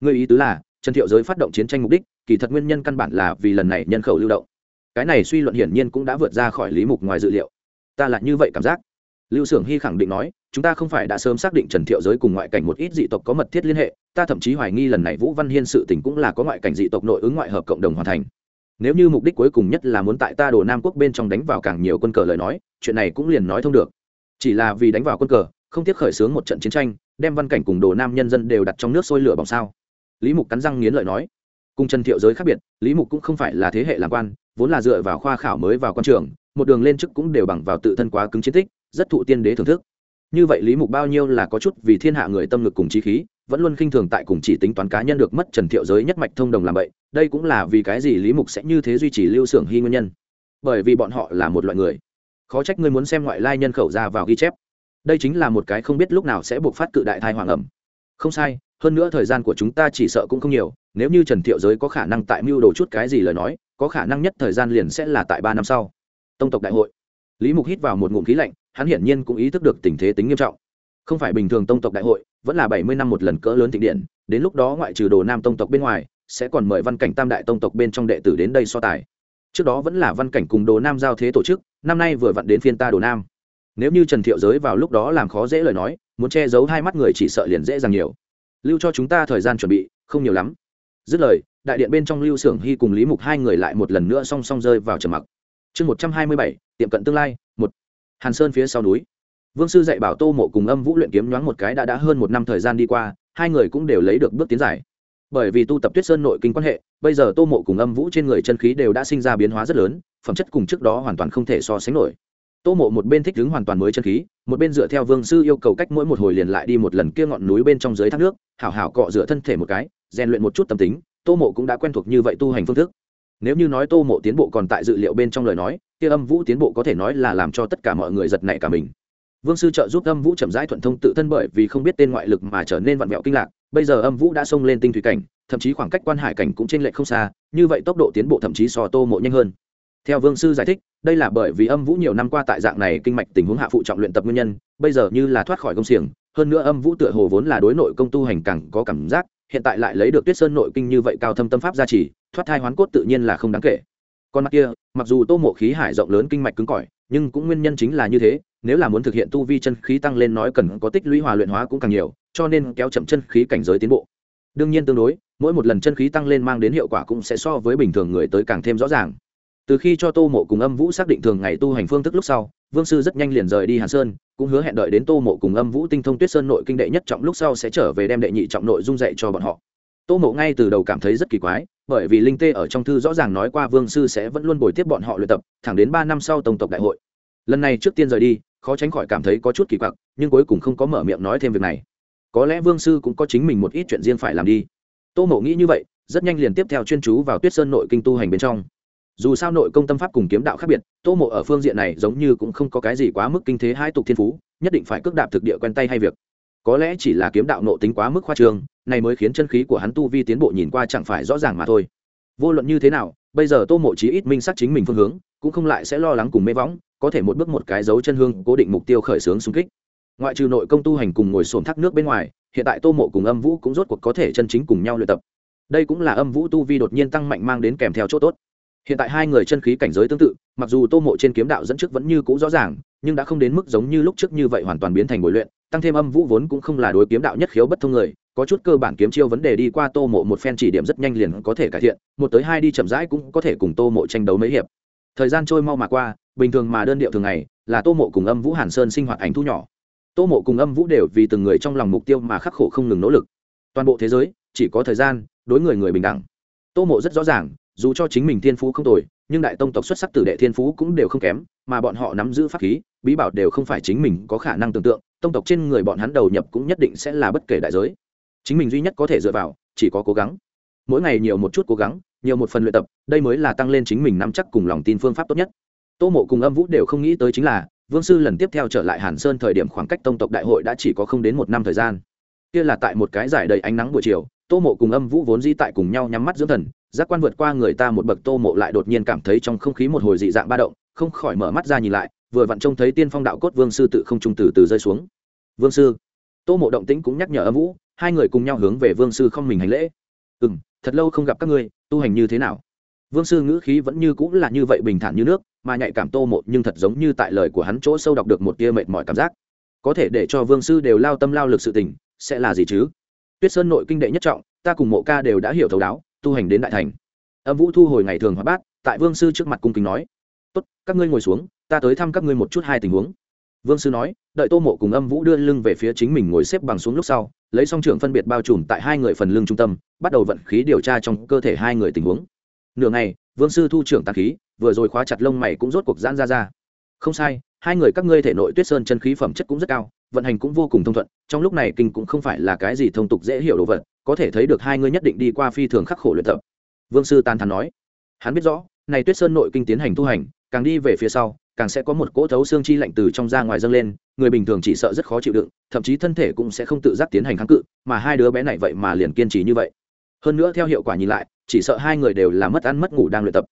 S1: Người ý tứ là, trần thiệu giới phát động chiến tranh mục đích, kỳ thật nguyên nhân căn bản là vì lần này nhân khẩu lưu động. Cái này suy luận hiển nhiên cũng đã vượt ra khỏi lý mục ngoài dự liệu. Ta là như vậy cảm giác. Lưu s ư ở n g hy khẳng định nói chúng ta không phải đã sớm xác định trần thiệu giới cùng ngoại cảnh một ít dị tộc có mật thiết liên hệ, ta thậm chí hoài nghi lần này vũ văn hiên sự tình cũng là có ngoại cảnh dị tộc nội ứng ngoại hợp cộng đồng hoàn thành. Nếu như mục đích cuối cùng nhất là muốn tại ta đồ nam quốc bên trong đánh vào càng nhiều quân cờ lời nói, chuyện này cũng liền nói thông được. Chỉ là vì đánh vào quân cờ, không tiếc khởi xướng một trận chiến tranh, đem văn cảnh cùng đồ nam nhân dân đều đặt trong nước sôi lửa bằng sao? Lý mục cắn răng nghiến lợi nói. Cùng trần thiệu giới khác biệt, lý mục cũng không phải là thế hệ làm quan, vốn là dựa vào khoa khảo mới vào quan trường, một đường lên chức cũng đều bằng vào tự thân quá cứng chiến tích, rất thụ tiên đế thưởng thức như vậy lý mục bao nhiêu là có chút vì thiên hạ người tâm lực cùng trí khí, vẫn luôn khinh thường tại cùng chỉ tính toán cá nhân được mất trần thiệu giới nhất mạch thông đồng làm vậy, đây cũng là vì cái gì lý mục sẽ như thế duy trì lưu xưởng hy nguyên nhân? Bởi vì bọn họ là một loại người. Khó trách ngươi muốn xem ngoại lai nhân khẩu ra vào ghi chép. Đây chính là một cái không biết lúc nào sẽ buộc phát cự đại thai hoàng ẩm. Không sai, hơn nữa thời gian của chúng ta chỉ sợ cũng không nhiều, nếu như trần thiệu giới có khả năng tại mưu đồ chút cái gì lời nói, có khả năng nhất thời gian liền sẽ là tại ba năm sau. Tông tộc đại hội. Lý mục hít vào một ngụm khí lạnh hắn hiển nhiên cũng ý thức được tình thế tính nghiêm trọng. Không phải bình thường tông tộc đại hội, vẫn là bảy mươi năm một lần cỡ lớn thịnh điện, đến lúc đó ngoại trừ đồ nam tông tộc bên ngoài, sẽ còn mời văn cảnh tam đại tông tộc bên trong đệ tử đến đây so tài. Trước đó vẫn là văn cảnh cùng đồ nam giao thế tổ chức, năm nay vừa vặn đến phiên ta đồ nam. Nếu như trần thiệu giới vào lúc đó làm khó dễ lời nói, muốn che giấu hai mắt người chỉ sợ liền dễ dàng nhiều. Lưu cho chúng ta thời gian chuẩn bị, không nhiều lắm. Dứt lời, đại điện bên trong lưu xưởng hy cùng lý mục hai người lại một lần nữa song song rơi vào trầm mặc. Chương một trăm hai mươi bảy, tiệm cận tương lai hàn sơn phía sau núi. Vương sư dạy bảo tô mộ cùng âm vũ luyện kiếm nhoáng một cái đã đã hơn một năm thời gian đi qua, hai người cũng đều lấy được bước tiến giải. Bởi vì tu tập tuyết sơn nội kinh quan hệ, bây giờ tô mộ cùng âm vũ trên người chân khí đều đã sinh ra biến hóa rất lớn, phẩm chất cùng trước đó hoàn toàn không thể so sánh nổi. Tô mộ một bên thích ứng hoàn toàn mới chân khí, một bên dựa theo vương sư yêu cầu cách mỗi một hồi liền lại đi một lần kia ngọn núi bên trong dưới thác nước, hảo hảo cọ rửa thân thể một cái, rèn luyện một chút tâm tính, tô mộ cũng đã quen thuộc như vậy tu hành phương thức nếu như nói tô mộ tiến bộ còn tại dự liệu bên trong lời nói, kia âm vũ tiến bộ có thể nói là làm cho tất cả mọi người giật nảy cả mình. Vương sư trợ giúp âm vũ chậm rãi thuận thông tự thân bởi vì không biết tên ngoại lực mà trở nên vặn vẹo kinh lạc, bây giờ âm vũ đã xông lên tinh thủy cảnh, thậm chí khoảng cách quan hải cảnh cũng t r ê n lệch không xa, như vậy tốc độ tiến bộ thậm chí so tô mộ nhanh hơn. Theo vương sư giải thích, đây là bởi vì âm vũ nhiều năm qua tại dạng này kinh mạch tình huống hạ phụ trọng luyện tập nguyên nhân, bây giờ như là thoát khỏi công xiềng, hơn nữa âm vũ tựa hồ vốn là đối nội công tu hành càng có cảm giác hiện tại lại lấy được tuyết sơn nội kinh như vậy cao thâm tâm pháp gia trì, thoát thai hoán cốt tự nhiên là không đáng kể. Còn mặt kia, mặc dù tô mộ khí hải rộng lớn kinh mạch cứng cỏi, nhưng cũng nguyên nhân chính là như thế, nếu là muốn thực hiện tu vi chân khí tăng lên nói cần có tích lũy hòa luyện hóa cũng càng nhiều, cho nên kéo chậm chân khí cảnh giới tiến bộ. Đương nhiên tương đối, mỗi một lần chân khí tăng lên mang đến hiệu quả cũng sẽ so với bình thường người tới càng thêm rõ ràng từ khi cho tô mộ cùng âm vũ xác định thường ngày tu hành phương thức lúc sau, vương sư rất nhanh liền rời đi hàn sơn, cũng hứa hẹn đợi đến tô mộ cùng âm vũ tinh thông tuyết sơn nội kinh đệ nhất trọng lúc sau sẽ trở về đem đệ nhị trọng nội dung dạy cho bọn họ. Tô mộ ngay từ đầu cảm thấy rất kỳ quái, bởi vì linh tê ở trong thư rõ ràng nói qua vương sư sẽ vẫn luôn bồi tiếp bọn họ luyện tập, thẳng đến ba năm sau tổng tộc đại hội. Lần này trước tiên rời đi, khó tránh khỏi cảm thấy có chút kỳ quặc, nhưng cuối cùng không có mở miệng nói thêm việc này. Có lẽ vương sư cũng có chính mình một ít chuyện riêng phải làm đi. Tô mộ nghĩ như vậy, rất nhanh liền tiếp theo chuyên chú vào tuyết sơn nội kinh tu hành bên trong dù sao nội công tâm pháp cùng kiếm đạo khác biệt, tô mộ ở phương diện này giống như cũng không có cái gì quá mức kinh thế hai tục thiên phú, nhất định phải cước đạp thực địa quen tay hay việc. Có lẽ chỉ là kiếm đạo nộ tính quá mức khoa trương, này mới khiến chân khí của hắn tu vi tiến bộ nhìn qua chẳng phải rõ ràng mà thôi. Vô luận như thế nào, bây giờ tô mộ chí ít minh xác chính mình phương hướng, cũng không lại sẽ lo lắng cùng mê võng, có thể một bước một cái dấu chân hương, cố định mục tiêu khởi xướng xung kích. Ngoại trừ nội công tu hành cùng ngồi sồn thác nước bên ngoài, hiện tại tô mộ cùng âm vũ cũng rốt cuộc có thể chân chính cùng nhau luyện tập. Đây cũng là âm vũ tu vi đột nhiên tăng mạnh mang đến kèm theo chỗ tốt hiện tại hai người chân khí cảnh giới tương tự, mặc dù tô mộ trên kiếm đạo dẫn trước vẫn như cũ rõ ràng, nhưng đã không đến mức giống như lúc trước như vậy hoàn toàn biến thành bồi luyện, tăng thêm âm vũ vốn cũng không là đối kiếm đạo nhất khiếu bất thông người, có chút cơ bản kiếm chiêu vấn đề đi qua tô mộ một phen chỉ điểm rất nhanh liền có thể cải thiện, một tới hai đi chậm rãi cũng có thể cùng tô mộ tranh đấu mấy hiệp. Thời gian trôi mau mà qua, bình thường mà đơn điệu thường ngày, là tô mộ cùng âm vũ hàn sơn sinh hoạt ảnh thu nhỏ. Tô mộ cùng âm vũ đều vì từng người trong lòng mục tiêu mà khắc khổ không ngừng nỗ lực. Toàn bộ thế giới, chỉ có thời gian, đối người người bình đẳng. Tô mộ rất rõ ràng dù cho chính mình thiên phú không tồi, nhưng đại tông tộc xuất sắc tử đệ thiên phú cũng đều không kém, mà bọn họ nắm giữ pháp khí, bí bảo đều không phải chính mình có khả năng tưởng tượng, tông tộc trên người bọn hắn đầu nhập cũng nhất định sẽ là bất kể đại giới. Chính mình duy nhất có thể dựa vào, chỉ có cố gắng. Mỗi ngày nhiều một chút cố gắng, nhiều một phần luyện tập, đây mới là tăng lên chính mình nắm chắc cùng lòng tin phương pháp tốt nhất. Tô mộ cùng âm vũ đều không nghĩ tới chính là, vương sư lần tiếp theo trở lại hàn sơn thời điểm khoảng cách tông tộc đại hội đã chỉ có không đến một năm thời gian. Kia là tại một cái giải đầy ánh nắng buổi chiều, tô mộ cùng âm vũ vốn di tại cùng nhau nhắm mắt dưỡng thần giác quan vượt qua người ta một bậc tô mộ lại đột nhiên cảm thấy trong không khí một hồi dị dạng ba động, không khỏi mở mắt ra nhìn lại, vừa vặn trông thấy tiên phong đạo cốt vương sư tự không trung từ từ rơi xuống. Vương sư, tô mộ động tĩnh cũng nhắc nhở âm vũ, hai người cùng nhau hướng về vương sư không mình hành lễ. Ừ m thật lâu không gặp các ngươi, tu hành như thế nào? Vương sư ngữ khí vẫn như cũng là như vậy bình thản như nước, mà nhạy cảm tô mộ nhưng thật giống như tại lời của hắn chỗ sâu đọc được một tia mệt mỏi cảm giác. Có thể để cho vương sư đều lao tâm lao lực sự tình, sẽ là gì chứ? Tuyết sơn nội kinh đệ nhất trọng, ta cùng mộ ca đều đã hiểu thấu đáo tu hành đến đại thành. Âm vũ thu hồi ngày thường hóa bát, tại vương sư trước mặt cung kính nói, tốt, các ngươi ngồi xuống, ta tới thăm các ngươi một chút hai tình huống. Vương sư nói, đợi tô mộ cùng âm vũ đưa lưng về phía chính mình ngồi xếp bằng xuống lúc sau, lấy song trưởng phân biệt bao trùm tại hai người phần lưng trung tâm, bắt đầu vận khí điều tra trong cơ thể hai người tình huống. Nửa ngày, vương sư thu trưởng tàn khí, vừa rồi khóa chặt lông mày cũng rốt cuộc giãn ra ra. Không sai, hai người các ngươi thể nội tuyết sơn chân khí phẩm chất cũng rất cao, vận hành cũng vô cùng thông thuận, trong lúc này kinh cũng không phải là cái gì thông tục dễ hiểu đồ vật có thể thấy được hai ngươi nhất định đi qua phi thường khắc khổ luyện tập. Vương sư tan thắn nói, hắn biết rõ, này tuyết sơn nội kinh tiến hành tu hành, càng đi về phía sau, càng sẽ có một cỗ thấu xương chi lạnh từ trong ra ngoài dâng lên, người bình thường chỉ sợ rất khó chịu đựng, thậm chí thân thể cũng sẽ không tự giác tiến hành kháng cự, mà hai đứa bé này vậy mà liền kiên trì như vậy. Hơn nữa theo hiệu quả nhìn lại, chỉ sợ hai người đều là mất ăn mất ngủ đang luyện tập.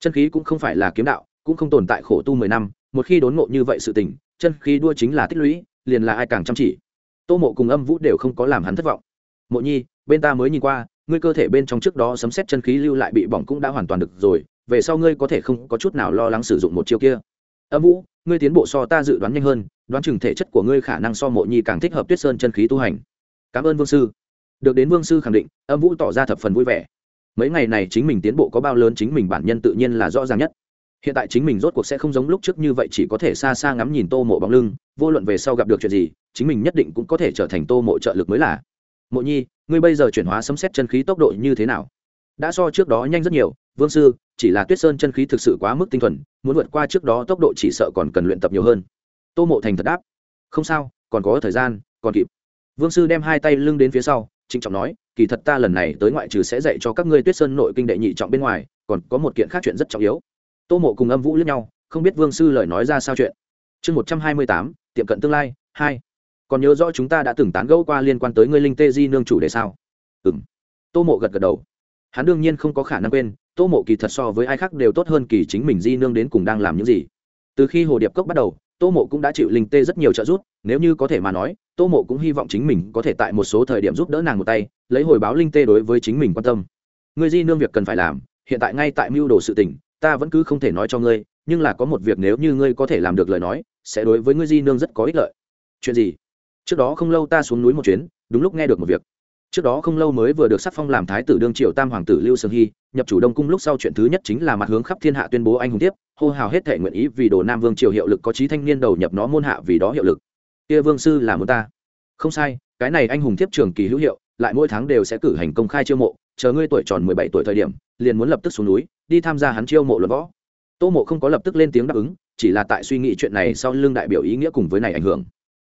S1: Chân khí cũng không phải là kiếm đạo, cũng không tồn tại khổ tu mười năm, một khi đốn ngộ như vậy sự tình, chân khí đua chính là tích lũy, liền là ai càng chăm chỉ. Tô mộ cùng âm vũ đều không có làm hắn thất vọng. Mộ nhi bên ta mới nhìn qua, ngươi cơ thể bên trong trước đó sấm xét chân khí lưu lại bị bỏng cũng đã hoàn toàn được rồi, về sau ngươi có thể không có chút nào lo lắng sử dụng một chiêu kia. Âm vũ, ngươi tiến bộ so ta dự đoán nhanh hơn, đoán chừng thể chất của ngươi khả năng so mộ nhi càng thích hợp tuyết sơn chân khí tu hành. Cảm ơn vương sư. Được đến vương sư khẳng định, âm vũ tỏ ra thập phần vui vẻ. Mấy ngày này chính mình tiến bộ có bao lớn chính mình bản nhân tự nhiên là rõ ràng nhất. Hiện tại chính mình rốt cuộc sẽ không giống lúc trước như vậy chỉ có thể xa xa ngắm nhìn tô mộ bóng lưng, vô luận về sau gặp được chuyện gì, chính mình nhất định cũng có thể trở thành tô mộ trợ lực mới là. Mộ nhi ngươi bây giờ chuyển hóa sấm xét chân khí tốc độ như thế nào? Đã so trước đó nhanh rất nhiều, vương sư, chỉ là tuyết sơn chân khí thực sự quá mức tinh thuần, muốn vượt qua trước đó tốc độ chỉ sợ còn cần luyện tập nhiều hơn. Tô mộ thành thật đáp. Không sao, còn có thời gian, còn kịp. Vương sư đem hai tay lưng đến phía sau, trịnh trọng nói, kỳ thật ta lần này tới ngoại trừ sẽ dạy cho các ngươi tuyết sơn nội kinh đệ nhị trọng bên ngoài, còn có một kiện khác chuyện rất trọng yếu. Tô mộ cùng âm vũ lướt nhau, không biết vương sư lời nói ra sao chuyện. Chương một trăm hai mươi tám, tiệm cận tương lai, hai còn nhớ rõ chúng ta đã từng tán gẫu qua liên quan tới ngươi linh tê di nương chủ đề sao? Ừ m tô mộ gật gật đầu. Hắn đương nhiên không có khả năng quên, tô mộ kỳ thật so với ai khác đều tốt hơn kỳ chính mình di nương đến cùng đang làm những gì. Từ khi hồ điệp cốc bắt đầu, tô mộ cũng đã chịu linh tê rất nhiều trợ giúp, nếu như có thể mà nói, tô mộ cũng hy vọng chính mình có thể tại một số thời điểm giúp đỡ nàng một tay, lấy hồi báo linh tê đối với chính mình quan tâm. Người di nương việc cần phải làm, hiện tại ngay tại mưu đồ sự tỉnh ta vẫn cứ không thể nói cho ngươi, nhưng là có một việc nếu như ngươi có thể làm được lời nói, sẽ đối với ngươi di nương rất có ích lợi. Chuyện gì? Trước đó không lâu ta xuống núi một chuyến, đúng lúc nghe được một việc. Trước đó không lâu mới vừa được sắc phong làm thái tử đương triều tam hoàng tử lưu sương hy, nhập chủ đông cung lúc sau chuyện thứ nhất chính là mặt hướng khắp thiên hạ tuyên bố anh hùng tiếp, hô hào hết thể nguyện ý vì đồ nam vương triều hiệu lực có trí thanh niên đầu nhập nó môn hạ vì đó hiệu lực. Kia vương sư là muốn ta. Không sai, cái này anh hùng tiếp trường kỳ hữu hiệu, lại mỗi tháng đều sẽ cử hành công khai chiêu mộ, chờ ngươi tuổi tròn mười bảy tuổi thời điểm, liền muốn lập tức xuống núi, đi tham gia hắn chiêu mộ luật võ. Tô mộ không có lập tức lên tiếng đáp ứng, chỉ là tại suy nghĩ chuyện này sau lưng đại biểu ý nghĩa cùng với này ảnh hưởng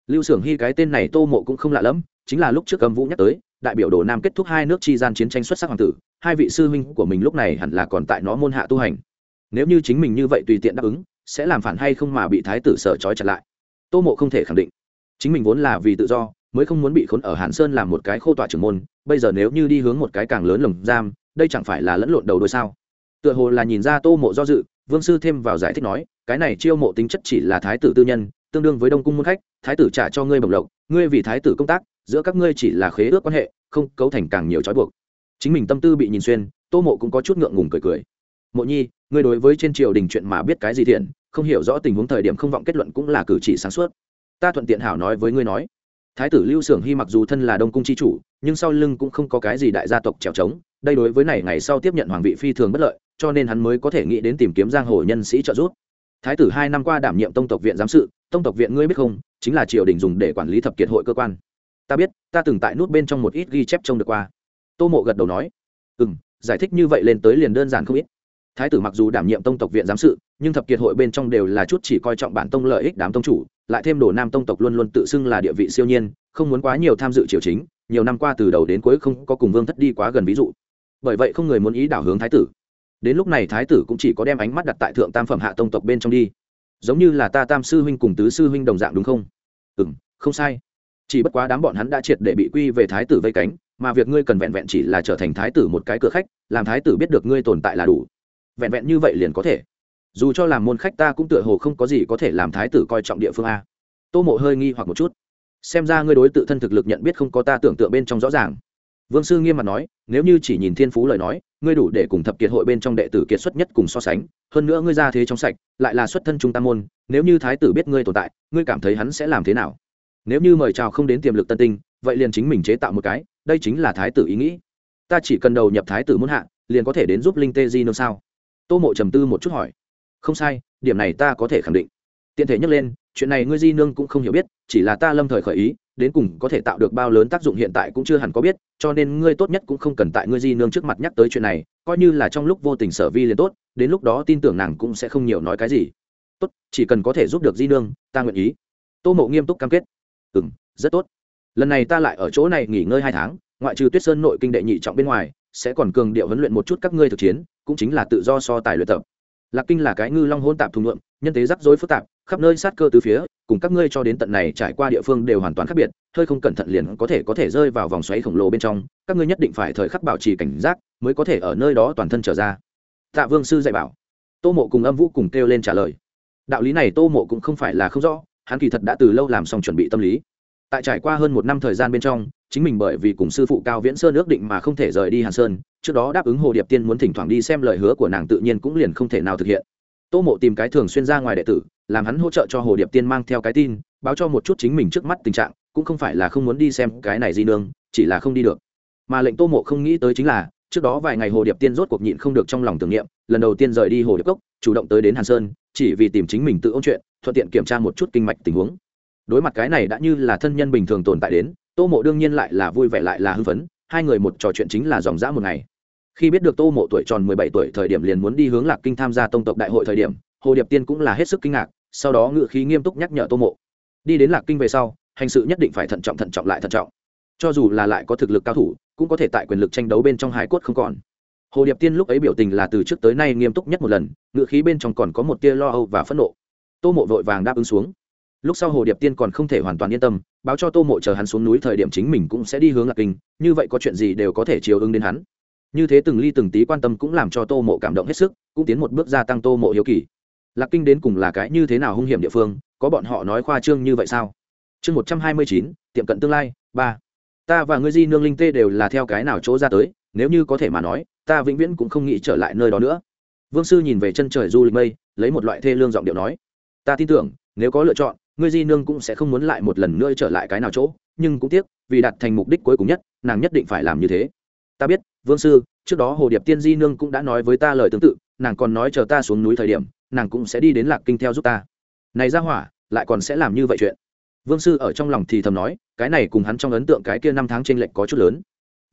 S1: lưu xưởng hy cái tên này tô mộ cũng không lạ lẫm, chính là lúc trước cầm vũ nhắc tới, đại biểu đồ nam kết thúc hai nước chi gian chiến tranh xuất sắc hoàng tử, hai vị sư huynh của mình lúc này hẳn là còn tại nó môn hạ tu hành. Nếu như chính mình như vậy tùy tiện đáp ứng, sẽ làm phản hay không mà bị thái tử sở trói chặt lại? Tô mộ không thể khẳng định. Chính mình vốn là vì tự do, mới không muốn bị khốn ở hàn sơn làm một cái khô tọa trưởng môn, bây giờ nếu như đi hướng một cái càng lớn lồng giam, đây chẳng phải là lẫn lộn đầu đôi sao? Tựa hồ là nhìn ra tô mộ do dự, vương sư thêm vào giải thích nói, cái này chiêu mộ tính chất chỉ là thái tử tư nhân tương đương với đông cung môn khách, thái tử trả cho ngươi bồng lộc, ngươi vì thái tử công tác, giữa các ngươi chỉ là khế ước quan hệ, không cấu thành càng nhiều trói buộc. Chính mình tâm tư bị nhìn xuyên, tô mộ cũng có chút ngượng ngùng cười cười. Mộ nhi, ngươi đối với trên triều đình chuyện mà biết cái gì thiện, không hiểu rõ tình huống thời điểm không vọng kết luận cũng là cử chỉ sáng suốt. Ta thuận tiện hảo nói với ngươi nói. Thái tử lưu xưởng hy mặc dù thân là đông cung c h i chủ, nhưng sau lưng cũng không có cái gì đại gia tộc trèo trống, đây đối với này ngày sau tiếp nhận hoàng vị phi thường bất lợi, cho nên hắn mới có thể nghĩ đến tìm kiếm giang hồ nhân sĩ trợ giúp. Thái tử hai năm qua đảm nhiệm tông tộc viện giám sự tông tộc viện ngươi biết không, chính là triều đình dùng để quản lý thập kiệt hội cơ quan. Ta biết, ta từng tại nút bên trong một ít ghi chép trông được qua. Tô mộ gật đầu nói ừ m giải thích như vậy lên tới liền đơn giản không ít. Thái tử mặc dù đảm nhiệm tông tộc viện giám sự, nhưng thập kiệt hội bên trong đều là chút chỉ coi trọng bản tông lợi ích đám tông chủ, lại thêm đồ nam tông tộc luôn luôn tự xưng là địa vị siêu nhiên, không muốn quá nhiều tham dự triều chính, nhiều năm qua từ đầu đến cuối không có cùng vương thất đi quá gần ví dụ. Bởi vậy không người muốn ý đảo hướng thái tử. Đến lúc này thái tử cũng chỉ có đem ánh mắt đặt tại thượng tam phẩm hạ tông tộc bên trong đi giống như là ta tam sư huynh cùng tứ sư huynh đồng dạng đúng không? Ừ m không sai. Chỉ bất quá đám bọn hắn đã triệt để bị quy về thái tử vây cánh, mà việc ngươi cần vẹn vẹn chỉ là trở thành thái tử một cái cửa khách, làm thái tử biết được ngươi tồn tại là đủ. Vẹn vẹn như vậy liền có thể. Dù cho làm môn khách ta cũng tựa hồ không có gì có thể làm thái tử coi trọng địa phương a. Tô mộ hơi nghi hoặc một chút. Xem ra ngươi đối tự thân thực lực nhận biết không có ta tưởng tượng bên trong rõ ràng vương sư nghiêm mặt nói, nếu như chỉ nhìn thiên phú lời nói, ngươi đủ để cùng thập kiệt hội bên trong đệ tử kiệt xuất nhất cùng so sánh. Hơn nữa ngươi ra thế trong sạch, lại là xuất thân trung tam môn, nếu như thái tử biết ngươi tồn tại, ngươi cảm thấy hắn sẽ làm thế nào? Nếu như mời chào không đến tiềm lực tân tinh, vậy liền chính mình chế tạo một cái, đây chính là thái tử ý nghĩ. Ta chỉ cần đầu nhập thái tử muốn hạ, liền có thể đến giúp linh tê di nương sao? Tô mộ trầm tư một chút hỏi. Không sai, điểm này ta có thể khẳng định tiện thể nhắc lên, chuyện này ngươi di nương cũng không hiểu biết, chỉ là ta lâm thời khởi ý, đến cùng có thể tạo được bao lớn tác dụng hiện tại cũng chưa hẳn có biết, cho nên ngươi tốt nhất cũng không cần tại ngươi di nương trước mặt nhắc tới chuyện này, coi như là trong lúc vô tình sở vi liền tốt, đến lúc đó tin tưởng nàng cũng sẽ không nhiều nói cái gì. Tốt, chỉ cần có thể giúp được di nương, ta nguyện ý. Tô mộ nghiêm túc cam kết. Ừ m rất tốt. Lần này ta lại ở chỗ này nghỉ ngơi hai tháng, ngoại trừ tuyết sơn nội kinh đệ nhị trọng bên ngoài, sẽ còn cường điệu huấn luyện một chút các ngươi thực chiến, cũng chính là tự do so tài luyện tập lạc kinh là cái ngư long hôn tạp thùng luận nhân tế rắc rối phức tạp, khắp nơi sát cơ từ phía, cùng các ngươi cho đến tận này trải qua địa phương đều hoàn toàn khác biệt, hơi không cẩn thận liền có thể có thể rơi vào vòng xoáy khổng lồ bên trong, các ngươi nhất định phải thời khắc bảo trì cảnh giác mới có thể ở nơi đó toàn thân trở ra. Tạ vương sư dạy bảo. Tô mộ cùng âm vũ cùng kêu lên trả lời. Đạo lý này tô mộ cũng không phải là không rõ, hắn kỳ thật đã từ lâu làm xong chuẩn bị tâm lý. Tại trải qua hơn một năm thời gian bên trong, chính mình bởi vì cùng sư phụ cao viễn sơn ước định mà không thể rời đi hàn sơn trước đó đáp ứng hồ điệp tiên muốn thỉnh thoảng đi xem lời hứa của nàng tự nhiên cũng liền không thể nào thực hiện. Tô mộ tìm cái thường xuyên ra ngoài đệ tử, làm hắn hỗ trợ cho hồ điệp tiên mang theo cái tin, báo cho một chút chính mình trước mắt tình trạng, cũng không phải là không muốn đi xem cái này gì nương, chỉ là không đi được. Mà lệnh tô mộ không nghĩ tới chính là, trước đó vài ngày hồ điệp tiên rốt cuộc nhịn không được trong lòng tưởng niệm, lần đầu tiên rời đi hồ điệp cốc, chủ động tới đến hàn sơn, chỉ vì tìm chính mình tự ôn chuyện, thuận tiện kiểm tra một chút kinh mạch tình huống. Đối mặt cái này đã như là thân nhân bình thường tồn tại đến, tô mộ đương nhiên lại là vui vẻ lại là hưng phấn, hai người một trò chuyện chính là dòng dã một ngày khi biết được tô mộ tuổi tròn mười bảy tuổi thời điểm liền muốn đi hướng lạc kinh tham gia tông tộc đại hội thời điểm, hồ điệp tiên cũng là hết sức kinh ngạc, sau đó ngự khí nghiêm túc nhắc nhở tô mộ. Đi đến lạc kinh về sau, hành sự nhất định phải thận trọng thận trọng lại thận trọng. Cho dù là lại có thực lực cao thủ, cũng có thể tại quyền lực tranh đấu bên trong hải cốt không còn. Hồ điệp tiên lúc ấy biểu tình là từ trước tới nay nghiêm túc nhất một lần, ngự khí bên trong còn có một tia lo âu và phẫn nộ. Tô mộ vội vàng đáp ứng xuống. Lúc sau hồ điệp tiên còn không thể hoàn toàn yên tâm, báo cho tô mộ chờ hắn xuống núi thời điểm chính mình cũng sẽ đi hướng lạc kinh, như vậy có chuyện gì đều có thể chiều ứng đến hắn như thế từng ly từng tí quan tâm cũng làm cho tô mộ cảm động hết sức, cũng tiến một bước gia tăng tô mộ hiếu kỳ. Lạc kinh đến cùng là cái như thế nào hung hiểm địa phương, có bọn họ nói khoa trương như vậy sao? Chương một trăm hai mươi chín, tiệm cận tương lai, ba. Ta và ngươi di nương linh tê đều là theo cái nào chỗ ra tới, nếu như có thể mà nói, ta vĩnh viễn cũng không nghĩ trở lại nơi đó nữa. Vương sư nhìn về chân trời du lịch mây, lấy một loại thê lương giọng điệu nói. Ta tin tưởng, nếu có lựa chọn, ngươi di nương cũng sẽ không muốn lại một lần nữa trở lại cái nào chỗ, nhưng cũng tiếc, vì đạt thành mục đích cuối cùng nhất, nàng nhất định phải làm như thế ta biết, vương sư, trước đó hồ điệp tiên di nương cũng đã nói với ta lời tương tự, nàng còn nói chờ ta xuống núi thời điểm, nàng cũng sẽ đi đến lạc kinh theo giúp ta. Này ra hỏa, lại còn sẽ làm như vậy chuyện. Vương sư ở trong lòng thì thầm nói, cái này cùng hắn trong ấn tượng cái kia năm tháng t r ê n lệch có chút lớn.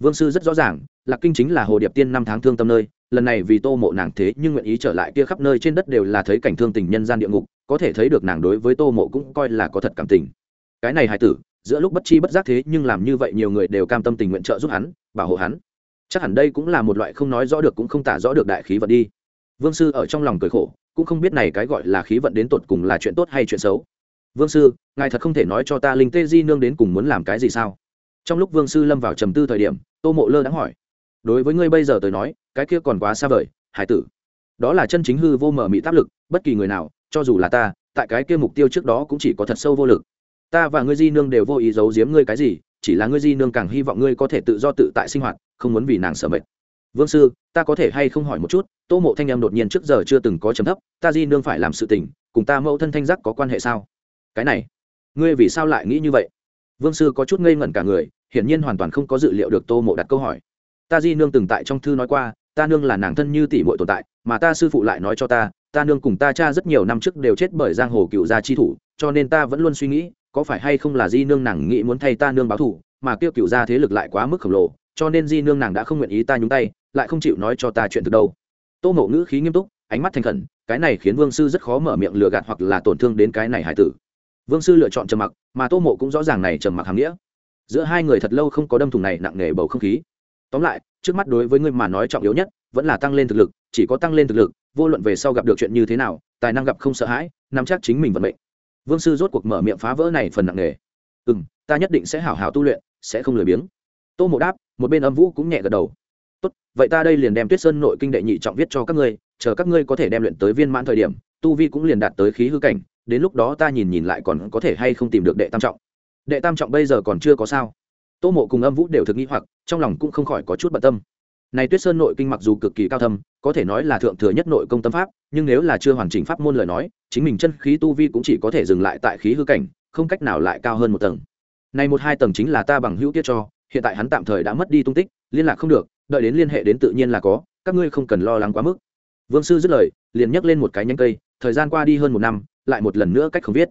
S1: Vương sư rất rõ ràng, lạc kinh chính là hồ điệp tiên năm tháng thương tâm nơi, lần này vì tô mộ nàng thế nhưng nguyện ý trở lại kia khắp nơi trên đất đều là thấy cảnh thương tình nhân gian địa ngục, có thể thấy được nàng đối với tô mộ cũng coi là có thật cảm tình. Cái này hài tử, giữa lúc bất chi bất giác thế nhưng làm như vậy nhiều người đều cam tâm tình nguyện trợ giúp hắn, bảo hộ hắn chắc hẳn đây cũng là một loại không nói rõ được cũng không tả rõ được đại khí vận đi. Vương sư ở trong lòng cười khổ, cũng không biết này cái gọi là khí vận đến tột cùng là chuyện tốt hay chuyện xấu. Vương sư, ngài thật không thể nói cho ta linh tê di nương đến cùng muốn làm cái gì sao? Trong lúc vương sư lâm vào trầm tư thời điểm, tô mộ lơ đã hỏi. Đối với ngươi bây giờ tới nói, cái kia còn quá xa vời, hải tử. Đó là chân chính hư vô mở mị tác lực, bất kỳ người nào, cho dù là ta, tại cái kia mục tiêu trước đó cũng chỉ có thật sâu vô lực. Ta và ngươi di nương đều vô ý giấu giếm ngươi cái gì chỉ là ngươi di nương càng hy vọng ngươi có thể tự do tự tại sinh hoạt, không muốn vì nàng sợ mệt. Vương sư, ta có thể hay không hỏi một chút, tô mộ thanh em đột nhiên trước giờ chưa từng có chấm thấp, ta di nương phải làm sự tình, cùng ta mẫu thân thanh giác có quan hệ sao? Cái này, ngươi vì sao lại nghĩ như vậy? Vương sư có chút ngây ngẩn cả người, hiển nhiên hoàn toàn không có dự liệu được tô mộ đặt câu hỏi. Ta di nương từng tại trong thư nói qua, ta nương là nàng thân như tỷ muội tồn tại, mà ta sư phụ lại nói cho ta ta nương cùng ta cha rất nhiều năm trước đều chết bởi giang hồ cựu gia chi thủ, cho nên ta vẫn luôn suy nghĩ có phải hay không là di nương nàng nghĩ muốn thay ta nương báo thủ mà kêu cựu gia thế lực lại quá mức khổng lồ, cho nên di nương nàng đã không nguyện ý ta nhúng tay, lại không chịu nói cho ta chuyện từ đâu. Tô mộ ngữ khí nghiêm túc, ánh mắt thành khẩn, cái này khiến vương sư rất khó mở miệng lừa gạt hoặc là tổn thương đến cái này hải tử. Vương sư lựa chọn trầm mặc, mà tô mộ cũng rõ ràng này trầm mặc hàm nghĩa. Giữa hai người thật lâu không có đâm thùng này nặng nề bầu không khí. Tóm lại, trước mắt đối với người mà nói trọng yếu nhất, vẫn là tăng lên thực lực, chỉ có tăng lên thực lực, vô luận về sau gặp được chuyện như thế nào, tài năng gặp không sợ hãi, nắm chắc chính mình vận mệnh vương sư rốt cuộc mở miệng phá vỡ này phần nặng nề ừ m ta nhất định sẽ hảo hảo tu luyện, sẽ không lười biếng. Tô mộ đáp, một bên âm vũ cũng nhẹ gật đầu. Tốt, vậy ta đây liền đem tuyết sơn nội kinh đệ nhị trọng viết cho các ngươi, chờ các ngươi có thể đem luyện tới viên mãn thời điểm, tu vi cũng liền đạt tới khí hư cảnh, đến lúc đó ta nhìn nhìn lại còn có thể hay không tìm được đệ tam trọng. Đệ tam trọng bây giờ còn chưa có sao. Tô mộ cùng âm vũ đều thực nghĩ hoặc, trong lòng cũng không khỏi có chút bận tâm này tuyết sơn nội kinh mặc dù cực kỳ cao thâm, có thể nói là thượng thừa nhất nội công tâm pháp, nhưng nếu là chưa hoàn chỉnh pháp môn lời nói, chính mình chân khí tu vi cũng chỉ có thể dừng lại tại khí hư cảnh, không cách nào lại cao hơn một tầng. Này một hai tầng chính là ta bằng hữu tiết cho, hiện tại hắn tạm thời đã mất đi tung tích, liên lạc không được, đợi đến liên hệ đến tự nhiên là có, các ngươi không cần lo lắng quá mức. Vương sư dứt lời, liền nhấc lên một cái nhánh cây, thời gian qua đi hơn một năm, lại một lần nữa cách không viết.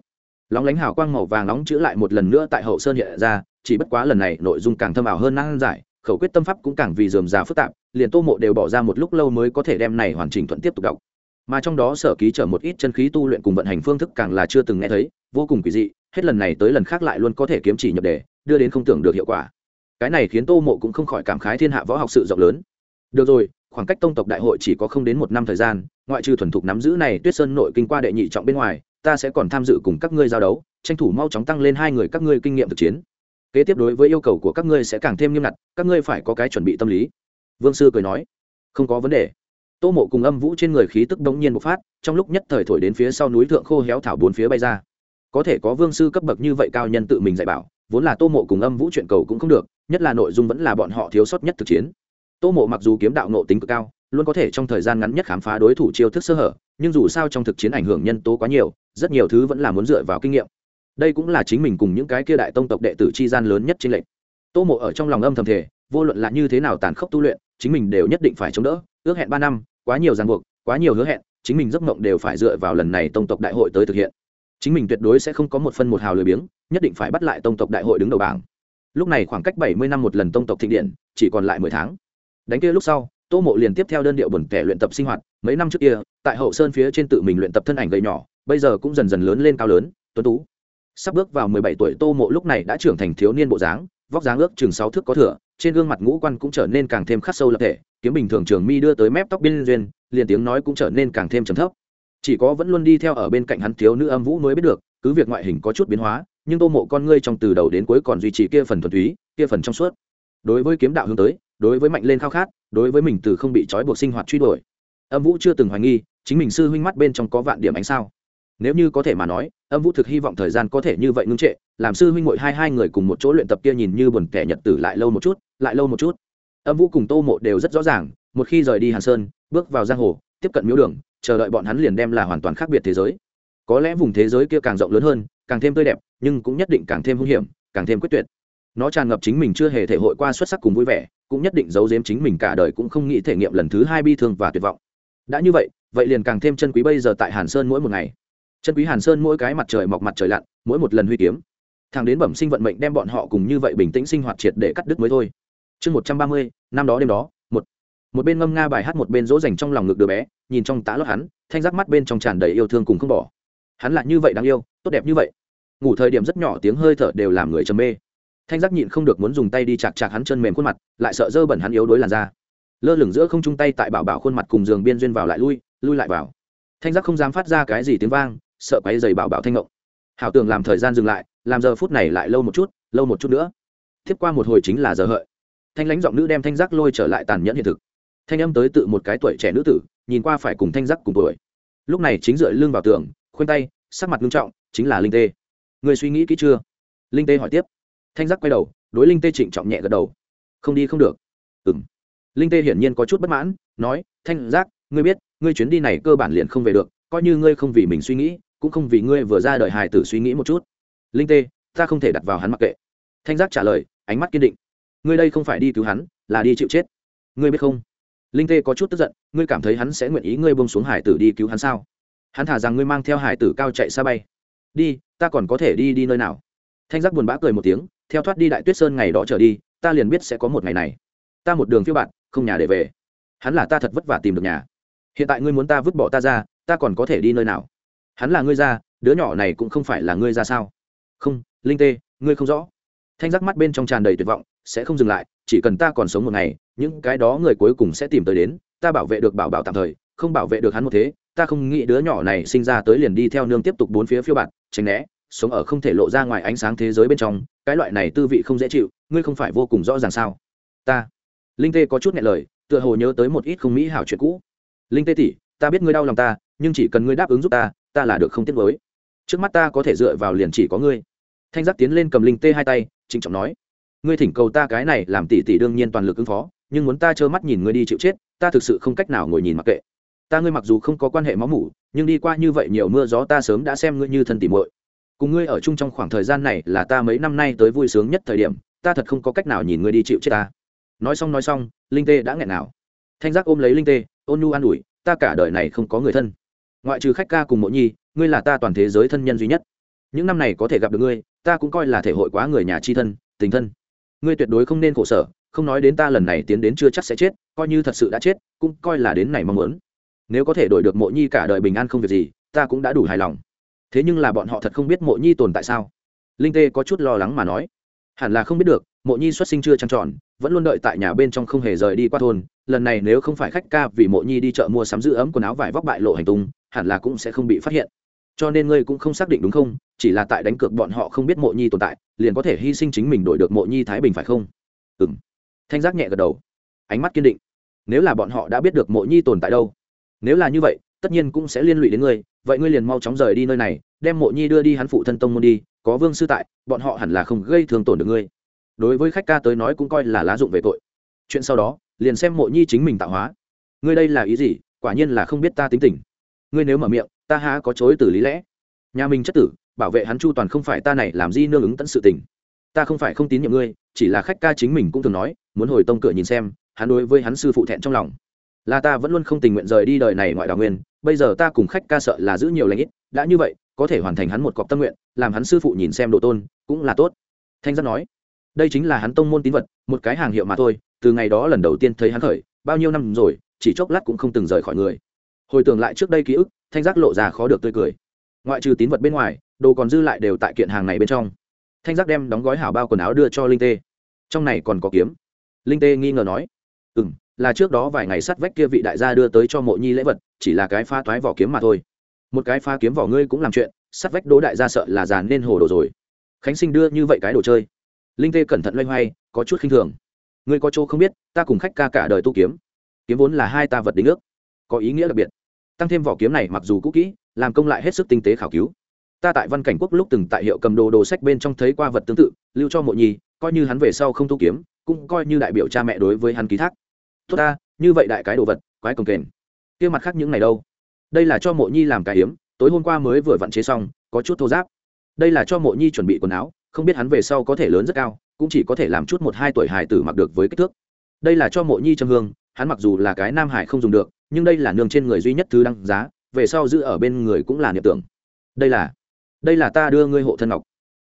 S1: Lóng lánh hào quang màu vàng nóng chữ lại một lần nữa tại hậu sơn hiện ra, chỉ bất quá lần này nội dung càng thâm ảo hơn năng giải khẩu quyết tâm pháp cũng càng vì dườm già phức tạp, liền tô mộ đều bỏ ra một lúc lâu mới có thể đem này hoàn chỉnh thuận tiếp tục đọc. Mà trong đó sở ký chở một ít chân khí tu luyện cùng vận hành phương thức càng là chưa từng nghe thấy, vô cùng kỳ dị, hết lần này tới lần khác lại luôn có thể kiếm chỉ nhập đề, đưa đến không tưởng được hiệu quả. Cái này khiến tô mộ cũng không khỏi cảm khái thiên hạ võ học sự rộng lớn. Được rồi, khoảng cách tông tộc đại hội chỉ có không đến một năm thời gian, ngoại trừ thuần thục nắm giữ này tuyết sơn nội kinh qua đệ nhị trọng bên ngoài, ta sẽ còn tham dự cùng các ngươi giao đấu, tranh thủ mau chóng tăng lên hai người các ngươi kinh nghiệm thực chiến kế tiếp đối với yêu cầu của các ngươi sẽ càng thêm nghiêm ngặt, các ngươi phải có cái chuẩn bị tâm lý. Vương sư cười nói. Không có vấn đề. Tô mộ cùng âm vũ trên người khí tức bỗng nhiên bộc phát, trong lúc nhất thời thổi đến phía sau núi thượng khô héo thảo bốn phía bay ra. Có thể có vương sư cấp bậc như vậy cao nhân tự mình dạy bảo, vốn là tô mộ cùng âm vũ chuyện cầu cũng không được, nhất là nội dung vẫn là bọn họ thiếu sót nhất thực chiến. Tô mộ mặc dù kiếm đạo nộ tính cực cao, luôn có thể trong thời gian ngắn nhất khám phá đối thủ chiêu thức sơ hở, nhưng dù sao trong thực chiến ảnh hưởng nhân tố quá nhiều, rất nhiều thứ vẫn là muốn dựa vào kinh nghiệm đây cũng là chính mình cùng những cái kia đại tông tộc đệ tử chi gian lớn nhất trên lệnh tô mộ ở trong lòng âm thầm thể vô luận là như thế nào tàn khốc tu luyện, chính mình đều nhất định phải chống đỡ, ước hẹn ba năm, quá nhiều ràng buộc, quá nhiều hứa hẹn, chính mình giấc mộng đều phải dựa vào lần này tông tộc đại hội tới thực hiện. Chính mình tuyệt đối sẽ không có một phân một hào lười biếng, nhất định phải bắt lại tông tộc đại hội đứng đầu bảng. Lúc này khoảng cách bảy mươi năm một lần tông tộc thịnh điện, chỉ còn lại mười tháng. Đánh kia lúc sau, tô mộ liền tiếp theo đơn điệu buồn kẻ luyện tập sinh hoạt, mấy năm trước kia, tại hậu sơn phía trên tự mình luyện tập thân ảnh gầy nhỏ, bây giờ cũng dần dần lớn lên cao lớn, tuấn tú sắp bước vào mười bảy tuổi tô mộ lúc này đã trưởng thành thiếu niên bộ dáng, vóc dáng ước chừng sáu thước có thừa, trên gương mặt ngũ quan cũng trở nên càng thêm khắc sâu lập thể, kiếm bình thường trường mi đưa tới mép tóc biên duyên, liền tiếng nói cũng trở nên càng thêm trầm thấp. Chỉ có vẫn luôn đi theo ở bên cạnh hắn thiếu nữ âm vũ mới biết được, cứ việc ngoại hình có chút biến hóa, nhưng tô mộ con ngươi trong từ đầu đến cuối còn duy trì kia phần thuần túy, kia phần trong suốt. Đối với kiếm đạo hướng tới, đối với mạnh lên khao khát, đối với mình từ không bị trói buộc sinh hoạt truy đuổi. Âm vũ chưa từng hoài nghi, chính mình sư huynh mắt bên trong có vạn điểm ánh sao. Nếu như có thể mà nói âm vũ thực hy vọng thời gian có thể như vậy ngưng trệ, làm sư huynh mội hai hai người cùng một chỗ luyện tập kia nhìn như buồn kẻ nhật tử lại lâu một chút, lại lâu một chút. Âm vũ cùng tô mộ đều rất rõ ràng, một khi rời đi hàn sơn, bước vào giang hồ, tiếp cận miếu đường, chờ đợi bọn hắn liền đem là hoàn toàn khác biệt thế giới. Có lẽ vùng thế giới kia càng rộng lớn hơn, càng thêm tươi đẹp, nhưng cũng nhất định càng thêm hung hiểm, càng thêm quyết tuyệt. Nó tràn ngập chính mình chưa hề thể hội qua xuất sắc cùng vui vẻ, cũng nhất định giấu giếm chính mình cả đời cũng không nghĩ thể nghiệm lần thứ hai bi thương và tuyệt vọng. Đã như vậy vậy liền càng thêm chân quý bây giờ tại hàn sơn mỗi một ngày chân quý hàn sơn mỗi cái mặt trời mọc mặt trời lặn, mỗi một lần huy kiếm thằng đến bẩm sinh vận mệnh đem bọn họ cùng như vậy bình tĩnh sinh hoạt triệt để cắt đứt mới thôi. Chương một trăm ba mươi, năm đó đêm đó, một một bên ngâm nga bài hát, một bên dỗ dành trong lòng ngực đứa bé, nhìn trong tá lót hắn, thanh giác mắt bên trong tràn đầy yêu thương cùng không bỏ. Hắn lại như vậy đáng yêu, tốt đẹp như vậy. Ngủ thời điểm rất nhỏ tiếng hơi thở đều làm người trầm mê. Thanh giác nhịn không được muốn dùng tay đi chạc chạc hắn chân mềm khuôn mặt, lại sợ dơ bẩn hắn yếu đối làn da. Lơ lửng giữa không chung tay tại bảo bảo khuôn mặt cùng giường biên duyên vào lại lui lui lại vào. Thanh giác không dám phát ra cái gì tiếng vang sợ quáy giày bảo bảo thanh ngộng. Hảo tưởng làm thời gian dừng lại, làm giờ phút này lại lâu một chút, lâu một chút nữa. Tiếp qua một hồi chính là giờ hợi. Thanh lãnh giọng nữ đem thanh giác lôi trở lại tàn nhẫn hiện thực. Thanh âm tới tự một cái tuổi trẻ nữ tử, nhìn qua phải cùng thanh giác cùng tuổi. Lúc này chính dựa lưng vào tường, khoanh tay, sắc mặt nghiêm trọng, chính là linh tê. Người suy nghĩ kỹ chưa? Linh tê hỏi tiếp. Thanh giác quay đầu, đối linh tê trịnh trọng nhẹ gật đầu. Không đi không được. Ừ m linh tê hiển nhiên có chút bất mãn, nói, thanh giác, ngươi biết, ngươi chuyến đi này cơ bản liền không về được, coi như ngươi không vì mình suy nghĩ cũng không vì ngươi vừa ra đời hài tử suy nghĩ một chút. Linh tê, ta không thể đặt vào hắn mặc kệ. Thanh giác trả lời, ánh mắt kiên định. Ngươi đây không phải đi cứu hắn, là đi chịu chết. Ngươi biết không? Linh tê có chút tức giận, ngươi cảm thấy hắn sẽ nguyện ý ngươi bông xuống hải tử đi cứu hắn sao? Hắn thả rằng ngươi mang theo hải tử cao chạy xa bay. Đi, ta còn có thể đi đi nơi nào? Thanh giác buồn bã cười một tiếng, theo thoát đi đại tuyết sơn ngày đó trở đi, ta liền biết sẽ có một ngày này. Ta một đường phiêu bạn không nhà để về. Hắn là ta thật vất vả tìm được nhà. Hiện tại ngươi muốn ta vứt bỏ ta ra, ta còn có thể đi nơi nào? Hắn là ngươi ra, đứa nhỏ này cũng không phải là ngươi ra sao? Không, linh tê, ngươi không rõ. Thanh giác mắt bên trong tràn đầy tuyệt vọng, sẽ không dừng lại, chỉ cần ta còn sống một ngày, những cái đó người cuối cùng sẽ tìm tới đến, ta bảo vệ được bảo bảo tạm thời, không bảo vệ được hắn một thế, ta không nghĩ đứa nhỏ này sinh ra tới liền đi theo nương tiếp tục bốn phía phiêu bạt, tránh né, sống ở không thể lộ ra ngoài ánh sáng thế giới bên trong, cái loại này tư vị không dễ chịu, ngươi không phải vô cùng rõ ràng sao? Ta. Linh tê có chút nhẹ lời, tựa hồ nhớ tới một ít không mỹ hảo chuyện cũ. Linh tê tỷ, ta biết ngươi đau lòng ta, nhưng chỉ cần ngươi đáp ứng giúp ta ta là được không tiếc với trước mắt ta có thể dựa vào liền chỉ có ngươi. Thanh giác tiến lên cầm linh tê hai tay, trịnh trọng nói. Ngươi thỉnh cầu ta cái này làm tỷ tỷ đương nhiên toàn lực ứng phó, nhưng muốn ta trơ mắt nhìn ngươi đi chịu chết, ta thực sự không cách nào ngồi nhìn mặc kệ. Ta ngươi mặc dù không có quan hệ máu mủ, nhưng đi qua như vậy nhiều mưa gió ta sớm đã xem ngươi như thân tỉ muội. Cùng ngươi ở chung trong khoảng thời gian này là ta mấy năm nay tới vui sướng nhất thời điểm, ta thật không có cách nào nhìn ngươi đi chịu chết ta. Nói xong nói xong, linh tê đã nghẹn nào. Thanh giác ôm lấy linh tê, ôn nhu an ủi, ta cả đời này không có người thân ngoại trừ khách ca cùng mộ nhi, ngươi là ta toàn thế giới thân nhân duy nhất. Những năm này có thể gặp được ngươi, ta cũng coi là thể hội quá người nhà chi thân, tình thân. Ngươi tuyệt đối không nên khổ sở, không nói đến ta lần này tiến đến chưa chắc sẽ chết, coi như thật sự đã chết, cũng coi là đến này mong muốn. Nếu có thể đổi được mộ nhi cả đời bình an không việc gì, ta cũng đã đủ hài lòng. Thế nhưng là bọn họ thật không biết mộ nhi tồn tại sao. Linh tê có chút lo lắng mà nói hẳn là không biết được, mộ nhi xuất sinh chưa trăng tròn, vẫn luôn đợi tại nhà bên trong không hề rời đi qua thôn, lần này nếu không phải khách ca vì mộ nhi đi chợ mua sắm giữ ấm quần áo vải vóc bại lộ hành tung, hẳn là cũng sẽ không bị phát hiện. Cho nên ngươi cũng không xác định đúng không, chỉ là tại đánh cược bọn họ không biết mộ nhi tồn tại, liền có thể hy sinh chính mình đổi được mộ nhi thái bình phải không? Ừ m thanh giác nhẹ gật đầu. Ánh mắt kiên định. Nếu là bọn họ đã biết được mộ nhi tồn tại đâu? Nếu là như vậy, tất nhiên cũng sẽ liên lụy đến ngươi, vậy ngươi liền mau chóng rời đi nơi này, đem mộ nhi đưa đi hắn phụ thân tông môn đi có vương sư tại, bọn họ hẳn là không gây thương tổn được ngươi. Đối với khách ca tới nói cũng coi là lá dụng về tội. Chuyện sau đó, liền xem mộ nhi chính mình tạo hóa. Ngươi đây là ý gì? Quả nhiên là không biết ta tính tình. Ngươi nếu mở miệng, ta há có chối từ lý lẽ? Nhà mình chất tử, bảo vệ hắn chu toàn không phải ta này làm gì nương ứng tận sự tình. Ta không phải không tín nhiệm ngươi, chỉ là khách ca chính mình cũng thường nói, muốn hồi tông cửa nhìn xem, hắn đối với hắn sư phụ thẹn trong lòng. Là ta vẫn luôn không tình nguyện rời đi đời này ngoại đào nguyên, bây giờ ta cùng khách ca sợ là giữ nhiều lãnh ít, đã như vậy có thể hoàn thành hắn một cọc tâm nguyện, làm hắn sư phụ nhìn xem độ tôn, cũng là tốt. Thanh giác nói, đây chính là hắn tông môn tín vật, một cái hàng hiệu mà thôi, từ ngày đó lần đầu tiên thấy hắn khởi, bao nhiêu năm rồi, chỉ chốc lát cũng không từng rời khỏi người. Hồi tưởng lại trước đây ký ức, thanh giác lộ ra khó được tươi cười. Ngoại trừ tín vật bên ngoài, đồ còn dư lại đều tại kiện hàng này bên trong. Thanh giác đem đóng gói hảo bao quần áo đưa cho linh tê. Trong này còn có kiếm. Linh tê nghi ngờ nói ừ m là trước đó vài ngày sắt vách kia vị đại gia đưa tới cho mộ nhi lễ vật, chỉ là cái pha toái vỏ kiếm mà thôi một cái pha kiếm vỏ ngươi cũng làm chuyện, sắt vách đỗ đại gia sợ là giàn nên hồ đồ rồi. Khánh sinh đưa như vậy cái đồ chơi. Linh tê cẩn thận loay hoay, có chút khinh thường. Ngươi có chỗ không biết, ta cùng khách ca cả đời tu kiếm. Kiếm vốn là hai ta vật đính ước. Có ý nghĩa đặc biệt. Tăng thêm vỏ kiếm này mặc dù cũ kỹ, làm công lại hết sức tinh tế khảo cứu. Ta tại văn cảnh quốc lúc từng tại hiệu cầm đồ đồ sách bên trong thấy qua vật tương tự, lưu cho mộ nhi coi như hắn về sau không tu kiếm, cũng coi như đại biểu cha mẹ đối với hắn ký thác. Tốt ta, như vậy đại cái đồ vật, quái cồng kềnh kia mặt khác những này đâu? Đây là cho mộ nhi làm cái hiếm tối hôm qua mới vừa vặn chế xong, có chút thô giáp đây là cho mộ nhi chuẩn bị quần áo, không biết hắn về sau có thể lớn rất cao, cũng chỉ có thể làm chút một hai tuổi hải tử mặc được với kích thước. Đây là cho mộ nhi châm hương, hắn mặc dù là cái nam hải không dùng được, nhưng đây là nương trên người duy nhất thứ đăng giá, về sau giữ ở bên người cũng là niệm tưởng. Đây là đây là ta đưa ngươi hộ thân ngọc.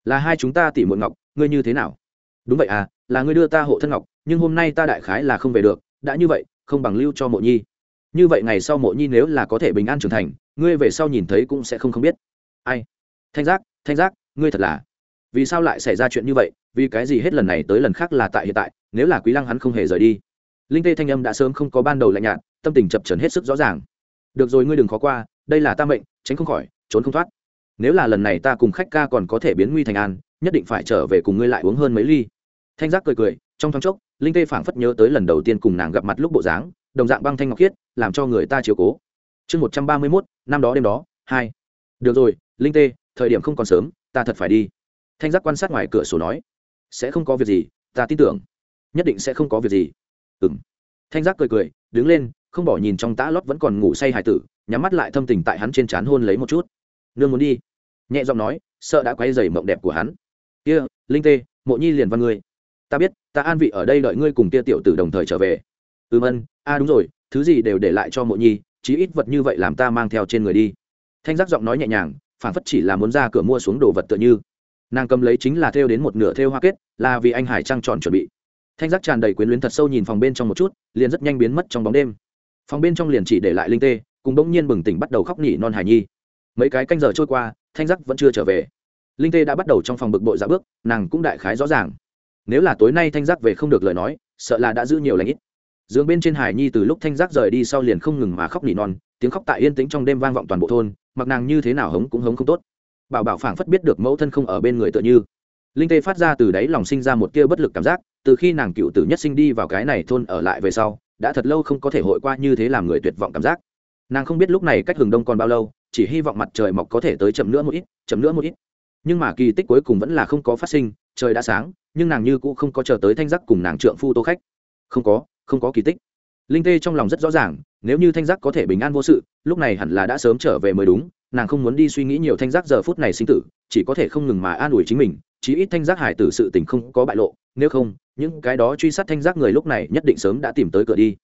S1: Là hai chúng ta tỉ muội ngọc, ngươi như thế nào? Đúng vậy à là ngươi đưa ta hộ thân ngọc, nhưng hôm nay ta đại khái là không về được, đã như vậy, không bằng lưu cho mộ nhi như vậy ngày sau mộ nhi nếu là có thể bình an trưởng thành, ngươi về sau nhìn thấy cũng sẽ không không biết. Ai? Thanh giác thanh giác, ngươi thật là. Vì sao lại xảy ra chuyện như vậy? Vì cái gì hết lần này tới lần khác là tại hiện tại, nếu là quý lăng hắn không hề rời đi? Linh tê thanh âm đã sớm không có ban đầu lạnh nhạt, tâm tình chập trần hết sức rõ ràng. Được rồi, ngươi đừng khó qua, đây là ta mệnh, tránh không khỏi, trốn không thoát. Nếu là lần này ta cùng khách ca còn có thể biến nguy thành an, nhất định phải trở về cùng ngươi lại uống hơn mấy ly. Thanh giác cười cười, trong thoáng chốc, linh tê phảng phất nhớ tới lần đầu tiên cùng nàng gặp mặt lúc bộ dáng đồng dạng băng thanh ngọc khiết, làm cho người ta chiều cố. Chương một trăm ba mươi mốt, năm đó đêm đó, hai. Được rồi, linh tê, thời điểm không còn sớm, ta thật phải đi. Thanh giác quan sát ngoài cửa sổ nói. Sẽ không có việc gì, ta tin tưởng. Nhất định sẽ không có việc gì. Ừm. Thanh giác cười cười, đứng lên, không bỏ nhìn trong tã lót vẫn còn ngủ say hài tử, nhắm mắt lại thâm tình tại hắn trên trán hôn lấy một chút. Nương muốn đi. Nhẹ giọng nói, sợ đã quay dày mộng đẹp của hắn. Kia, linh tê, mộ nhi liền văn ngươi. Ta biết, ta an vị ở đây đợi ngươi cùng kia tiểu tử đồng thời trở về ừm ân a à, đúng rồi, thứ gì đều để lại cho mộ nhi, chí ít vật như vậy làm ta mang theo trên người đi. Thanh giác giọng nói nhẹ nhàng phản phất chỉ là muốn ra cửa mua xuống đồ vật tựa như. Nàng cầm lấy chính là thêu đến một nửa thêu hoa kết, là vì anh hải trăng tròn chuẩn bị. Thanh giác tràn đầy quyến luyến thật sâu nhìn phòng bên trong một chút, liền rất nhanh biến mất trong bóng đêm. Phòng bên trong liền chỉ để lại linh tê, cùng bỗng nhiên bừng tỉnh bắt đầu khóc nhỉ non hải nhi. Mấy cái canh giờ trôi qua, thanh giác vẫn chưa trở về. Linh tê đã bắt đầu trong phòng bực bội dạ bước, nàng cũng đại khái rõ ràng. Nếu là tối nay thanh giác về không được lời nói, sợ là đã giữ nhiều lãnh ít giường bên trên hải nhi từ lúc thanh giác rời đi sau liền không ngừng mà khóc nỉ non, tiếng khóc tại yên tĩnh trong đêm vang vọng toàn bộ thôn, mặc nàng như thế nào hống cũng hống không tốt. Bảo bảo phảng phất biết được mẫu thân không ở bên người tựa như. Linh tê phát ra từ đáy lòng sinh ra một tia bất lực cảm giác, từ khi nàng cựu tử nhất sinh đi vào cái này thôn ở lại về sau, đã thật lâu không có thể hội qua như thế làm người tuyệt vọng cảm giác. Nàng không biết lúc này cách hừng đông còn bao lâu, chỉ hy vọng mặt trời mọc có thể tới chậm nữa một ít, chậm nữa một ít. Nhưng mà kỳ tích cuối cùng vẫn là không có phát sinh, trời đã sáng, nhưng nàng như cũng không có chờ tới thanh giác cùng nàng trượng phu tô khách. Không có không có kỳ tích. Linh tê trong lòng rất rõ ràng, nếu như thanh giác có thể bình an vô sự, lúc này hẳn là đã sớm trở về mới đúng, nàng không muốn đi suy nghĩ nhiều thanh giác giờ phút này sinh tử, chỉ có thể không ngừng mà an ủi chính mình, chí ít thanh giác hải tử sự tình không có bại lộ, nếu không, những cái đó truy sát thanh giác người lúc này nhất định sớm đã tìm tới cửa đi.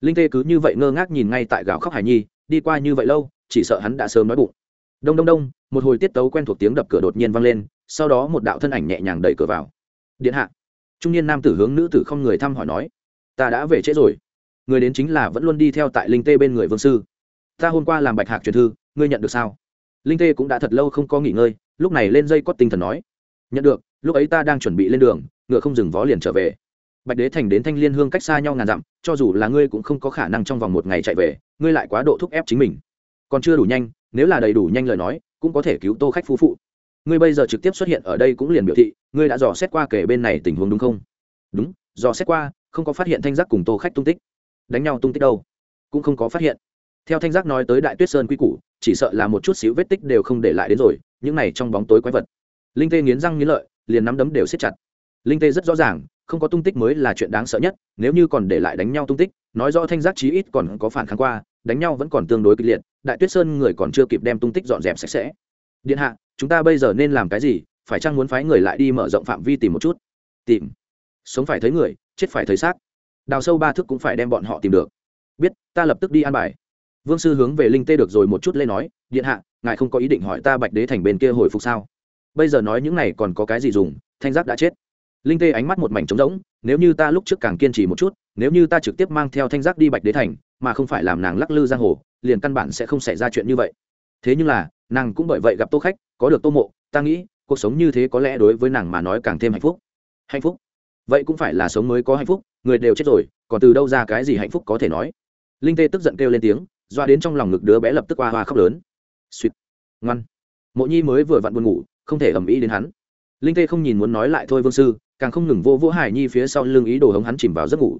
S1: Linh tê cứ như vậy ngơ ngác nhìn ngay tại gạo khóc hải nhi, đi qua như vậy lâu, chỉ sợ hắn đã sớm nói bụng. Đông đông đông, một hồi tiết tấu quen thuộc tiếng đập cửa đột nhiên vang lên, sau đó một đạo thân ảnh nhẹ nhàng đẩy cửa vào. Điện hạ. Trung niên nam tử hướng nữ tử không người thăm hỏi nói ta đã về trễ rồi. Người đến chính là vẫn luôn đi theo tại linh tê bên người vương sư. Ta hôm qua làm bạch hạc truyền thư, ngươi nhận được sao? Linh tê cũng đã thật lâu không có nghỉ ngơi, lúc này lên dây cót tinh thần nói. Nhận được, lúc ấy ta đang chuẩn bị lên đường, ngựa không dừng vó liền trở về. Bạch đế thành đến thanh liên hương cách xa nhau ngàn dặm, cho dù là ngươi cũng không có khả năng trong vòng một ngày chạy về, ngươi lại quá độ thúc ép chính mình. Còn chưa đủ nhanh, nếu là đầy đủ nhanh lời nói, cũng có thể cứu tô khách phú phụ. Ngươi bây giờ trực tiếp xuất hiện ở đây cũng liền biểu thị, ngươi đã dò xét qua kể bên này tình huống đúng không? Đúng, dò xét qua không có phát hiện thanh giác cùng tô khách tung tích. Đánh nhau tung tích đâu? Cũng không có phát hiện. Theo thanh giác nói tới đại tuyết sơn quy củ, chỉ sợ là một chút xíu vết tích đều không để lại đến rồi, những này trong bóng tối quái vật. Linh tê nghiến răng nghiến lợi, liền nắm đấm đều siết chặt. Linh tê rất rõ ràng, không có tung tích mới là chuyện đáng sợ nhất, nếu như còn để lại đánh nhau tung tích, nói rõ thanh giác chí ít còn có phản kháng qua, đánh nhau vẫn còn tương đối kịch liệt, đại tuyết sơn người còn chưa kịp đem tung tích dọn dẹp sạch sẽ. Điện hạ, chúng ta bây giờ nên làm cái gì? Phải chăng muốn phái người lại đi mở rộng phạm vi tìm một chút? Tìm. Sống phải thấy người chết phải thấy xác. Đào sâu ba thước cũng phải đem bọn họ tìm được. Biết, ta lập tức đi an bài. Vương sư hướng về linh tê được rồi một chút lên nói, điện hạ, ngài không có ý định hỏi ta bạch đế thành bên kia hồi phục sao? Bây giờ nói những này còn có cái gì dùng, thanh giác đã chết. Linh tê ánh mắt một mảnh trống rỗng, nếu như ta lúc trước càng kiên trì một chút, nếu như ta trực tiếp mang theo thanh giác đi bạch đế thành, mà không phải làm nàng lắc lư giang hồ, liền căn bản sẽ không xảy ra chuyện như vậy. Thế nhưng là, nàng cũng bởi vậy gặp tô khách, có được tô mộ, ta nghĩ, cuộc sống như thế có lẽ đối với nàng mà nói càng thêm hạnh phúc. Hạnh phúc vậy cũng phải là sống mới có hạnh phúc, người đều chết rồi, còn từ đâu ra cái gì hạnh phúc có thể nói? Linh tê tức giận kêu lên tiếng, doa đến trong lòng ngực đứa bé lập tức hoa hoa khóc lớn. Suýt ngoan. Mộ nhi mới vừa vặn buồn ngủ, không thể ầm ĩ đến hắn. Linh tê không nhìn muốn nói lại thôi vương sư, càng không ngừng vô vỗ hải nhi phía sau lưng ý đồ hống hắn chìm vào giấc ngủ.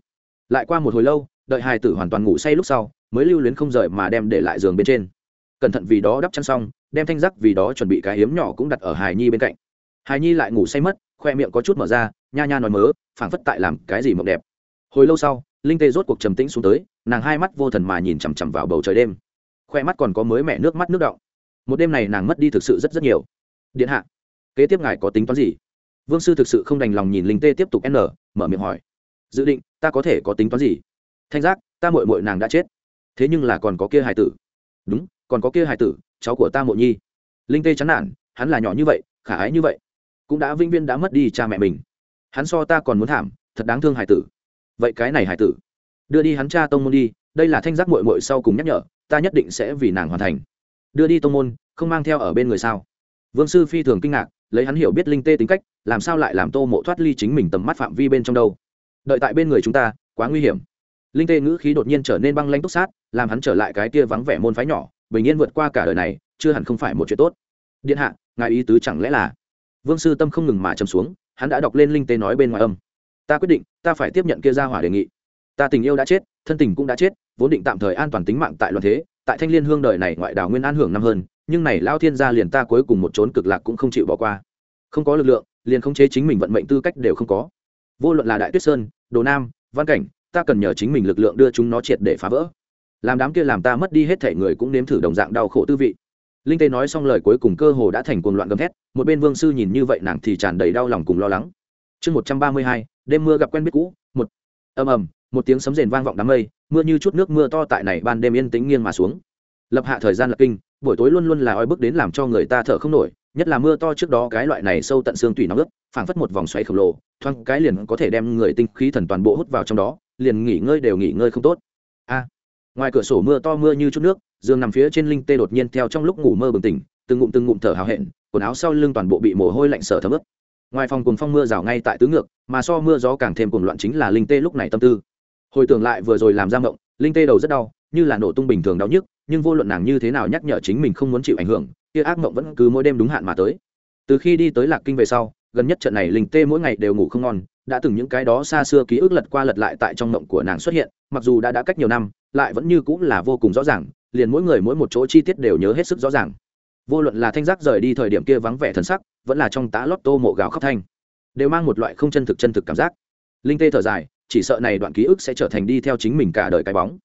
S1: Lại qua một hồi lâu, đợi hải tử hoàn toàn ngủ say lúc sau, mới lưu luyến không rời mà đem để lại giường bên trên. Cẩn thận vì đó đắp chăn xong, đem thanh giác vì đó chuẩn bị cái hiếm nhỏ cũng đặt ở hải nhi bên cạnh. Hải nhi lại ngủ say mất khoe miệng có chút mở ra, nha nha nói mớ, phảng phất tại làm cái gì mộng đẹp. Hồi lâu sau, linh tê rốt cuộc trầm tĩnh xuống tới, nàng hai mắt vô thần mà nhìn chằm chằm vào bầu trời đêm. Khoe mắt còn có mới mẹ nước mắt nước động một đêm này nàng mất đi thực sự rất rất nhiều. Điện hạ, kế tiếp ngài có tính toán gì? Vương sư thực sự không đành lòng nhìn linh tê tiếp tục n, mở miệng hỏi. Dự định, ta có thể có tính toán gì? Thanh giác, ta mội mội nàng đã chết. Thế nhưng là còn có kia hải tử. Đúng, còn có kia hải tử, cháu của ta mộ nhi. Linh tê chán nản, hắn là nhỏ như vậy, khả ái như vậy cũng đã vĩnh viên đã mất đi cha mẹ mình. Hắn so ta còn muốn thảm, thật đáng thương hải tử. Vậy cái này hải tử, đưa đi hắn cha tông môn đi, đây là thanh giác mội mội sau cùng nhắc nhở, ta nhất định sẽ vì nàng hoàn thành. Đưa đi tông môn, không mang theo ở bên người sao? Vương sư phi thường kinh ngạc, lấy hắn hiểu biết linh tê tính cách, làm sao lại làm tô mộ thoát ly chính mình tầm mắt phạm vi bên trong đâu? Đợi tại bên người chúng ta, quá nguy hiểm. Linh tê ngữ khí đột nhiên trở nên băng lanh túc sát, làm hắn trở lại cái kia vắng vẻ môn phái nhỏ, bình yên vượt qua cả đời này, chưa hẳn không phải một chuyện tốt. Điện hạ, ngài ý tứ chẳng lẽ là vương sư tâm không ngừng mà trầm xuống, hắn đã đọc lên linh tế nói bên ngoài âm. Ta quyết định, ta phải tiếp nhận kia ra hỏa đề nghị. Ta tình yêu đã chết, thân tình cũng đã chết, vốn định tạm thời an toàn tính mạng tại loạn thế, tại thanh liên hương đời này ngoại đảo nguyên an hưởng năm hơn, nhưng này lao thiên gia liền ta cuối cùng một trốn cực lạc cũng không chịu bỏ qua. Không có lực lượng, liền khống chế chính mình vận mệnh tư cách đều không có. Vô luận là đại tuyết sơn, đồ nam, văn cảnh, ta cần nhờ chính mình lực lượng đưa chúng nó triệt để phá vỡ. Làm đám kia làm ta mất đi hết thể người cũng nếm thử đồng dạng đau khổ tư vị linh tê nói xong lời cuối cùng cơ hồ đã thành cuồng loạn gầm thét, một bên vương sư nhìn như vậy nàng thì tràn đầy đau lòng cùng lo lắng. Chương một trăm ba mươi hai, đêm mưa gặp quen biết cũ, một. Ầm ầm, một tiếng sấm rền vang vọng đám mây, mưa như chút nước mưa to tại này ban đêm yên tĩnh nghiêng mà xuống. Lập hạ thời gian lập kinh, buổi tối luôn luôn là oi bức đến làm cho người ta thở không nổi, nhất là mưa to trước đó cái loại này sâu tận xương tủy nóng ướt, phảng phất một vòng xoáy khổng lồ, thoáng cái liền có thể đem người tinh khí thần toàn bộ hút vào trong đó, liền nghỉ ngơi đều nghỉ ngơi không tốt. A, ngoài cửa sổ mưa to mưa như chút nước giường nằm phía trên linh tê đột nhiên theo trong lúc ngủ mơ bừng tỉnh, từng ngụm từng ngụm thở hào hẹn, quần áo sau lưng toàn bộ bị mồ hôi lạnh sở thấm ướt. Ngoài phòng cùng phong mưa rào ngay tại tứ ngược, mà so mưa gió càng thêm cuồng loạn chính là linh tê lúc này tâm tư. Hồi tưởng lại vừa rồi làm ra mộng, linh tê đầu rất đau, như là nổ tung bình thường đau nhức, nhưng vô luận nàng như thế nào nhắc nhở chính mình không muốn chịu ảnh hưởng, kia ác mộng vẫn cứ mỗi đêm đúng hạn mà tới. Từ khi đi tới lạc kinh về sau, gần nhất trận này linh tê mỗi ngày đều ngủ không ngon, đã từng những cái đó xa xưa ký ức lật qua lật lại tại trong mộng của nàng xuất hiện, mặc dù đã đã cách nhiều năm, lại vẫn như cũng là vô cùng rõ ràng liền mỗi người mỗi một chỗ chi tiết đều nhớ hết sức rõ ràng. Vô luận là thanh giác rời đi thời điểm kia vắng vẻ thần sắc, vẫn là trong tá lót tô mộ gào khóc thanh, đều mang một loại không chân thực chân thực cảm giác. Linh tê thở dài, chỉ sợ này đoạn ký ức sẽ trở thành đi theo chính mình cả đời cái bóng.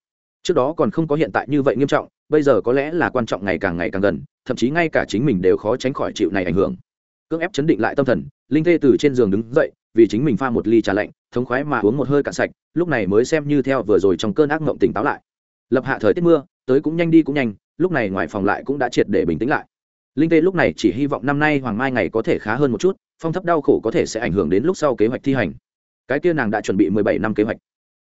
S1: Trước đó còn không có hiện tại như vậy nghiêm trọng, bây giờ có lẽ là quan trọng ngày càng ngày càng gần, thậm chí ngay cả chính mình đều khó tránh khỏi chịu này ảnh hưởng. Cưỡng ép chấn định lại tâm thần, linh tê từ trên giường đứng dậy, vì chính mình pha một ly trà lạnh, thống khoái mà uống một hơi cạn sạch, lúc này mới xem như theo vừa rồi trong cơn ác mộng tỉnh táo lại lập hạ thời tiết mưa, tới cũng nhanh đi cũng nhanh, lúc này ngoài phòng lại cũng đã triệt để bình tĩnh lại. Linh tê lúc này chỉ hy vọng năm nay hoàng mai ngày có thể khá hơn một chút, phong thấp đau khổ có thể sẽ ảnh hưởng đến lúc sau kế hoạch thi hành. Cái kia nàng đã chuẩn bị mười bảy năm kế hoạch.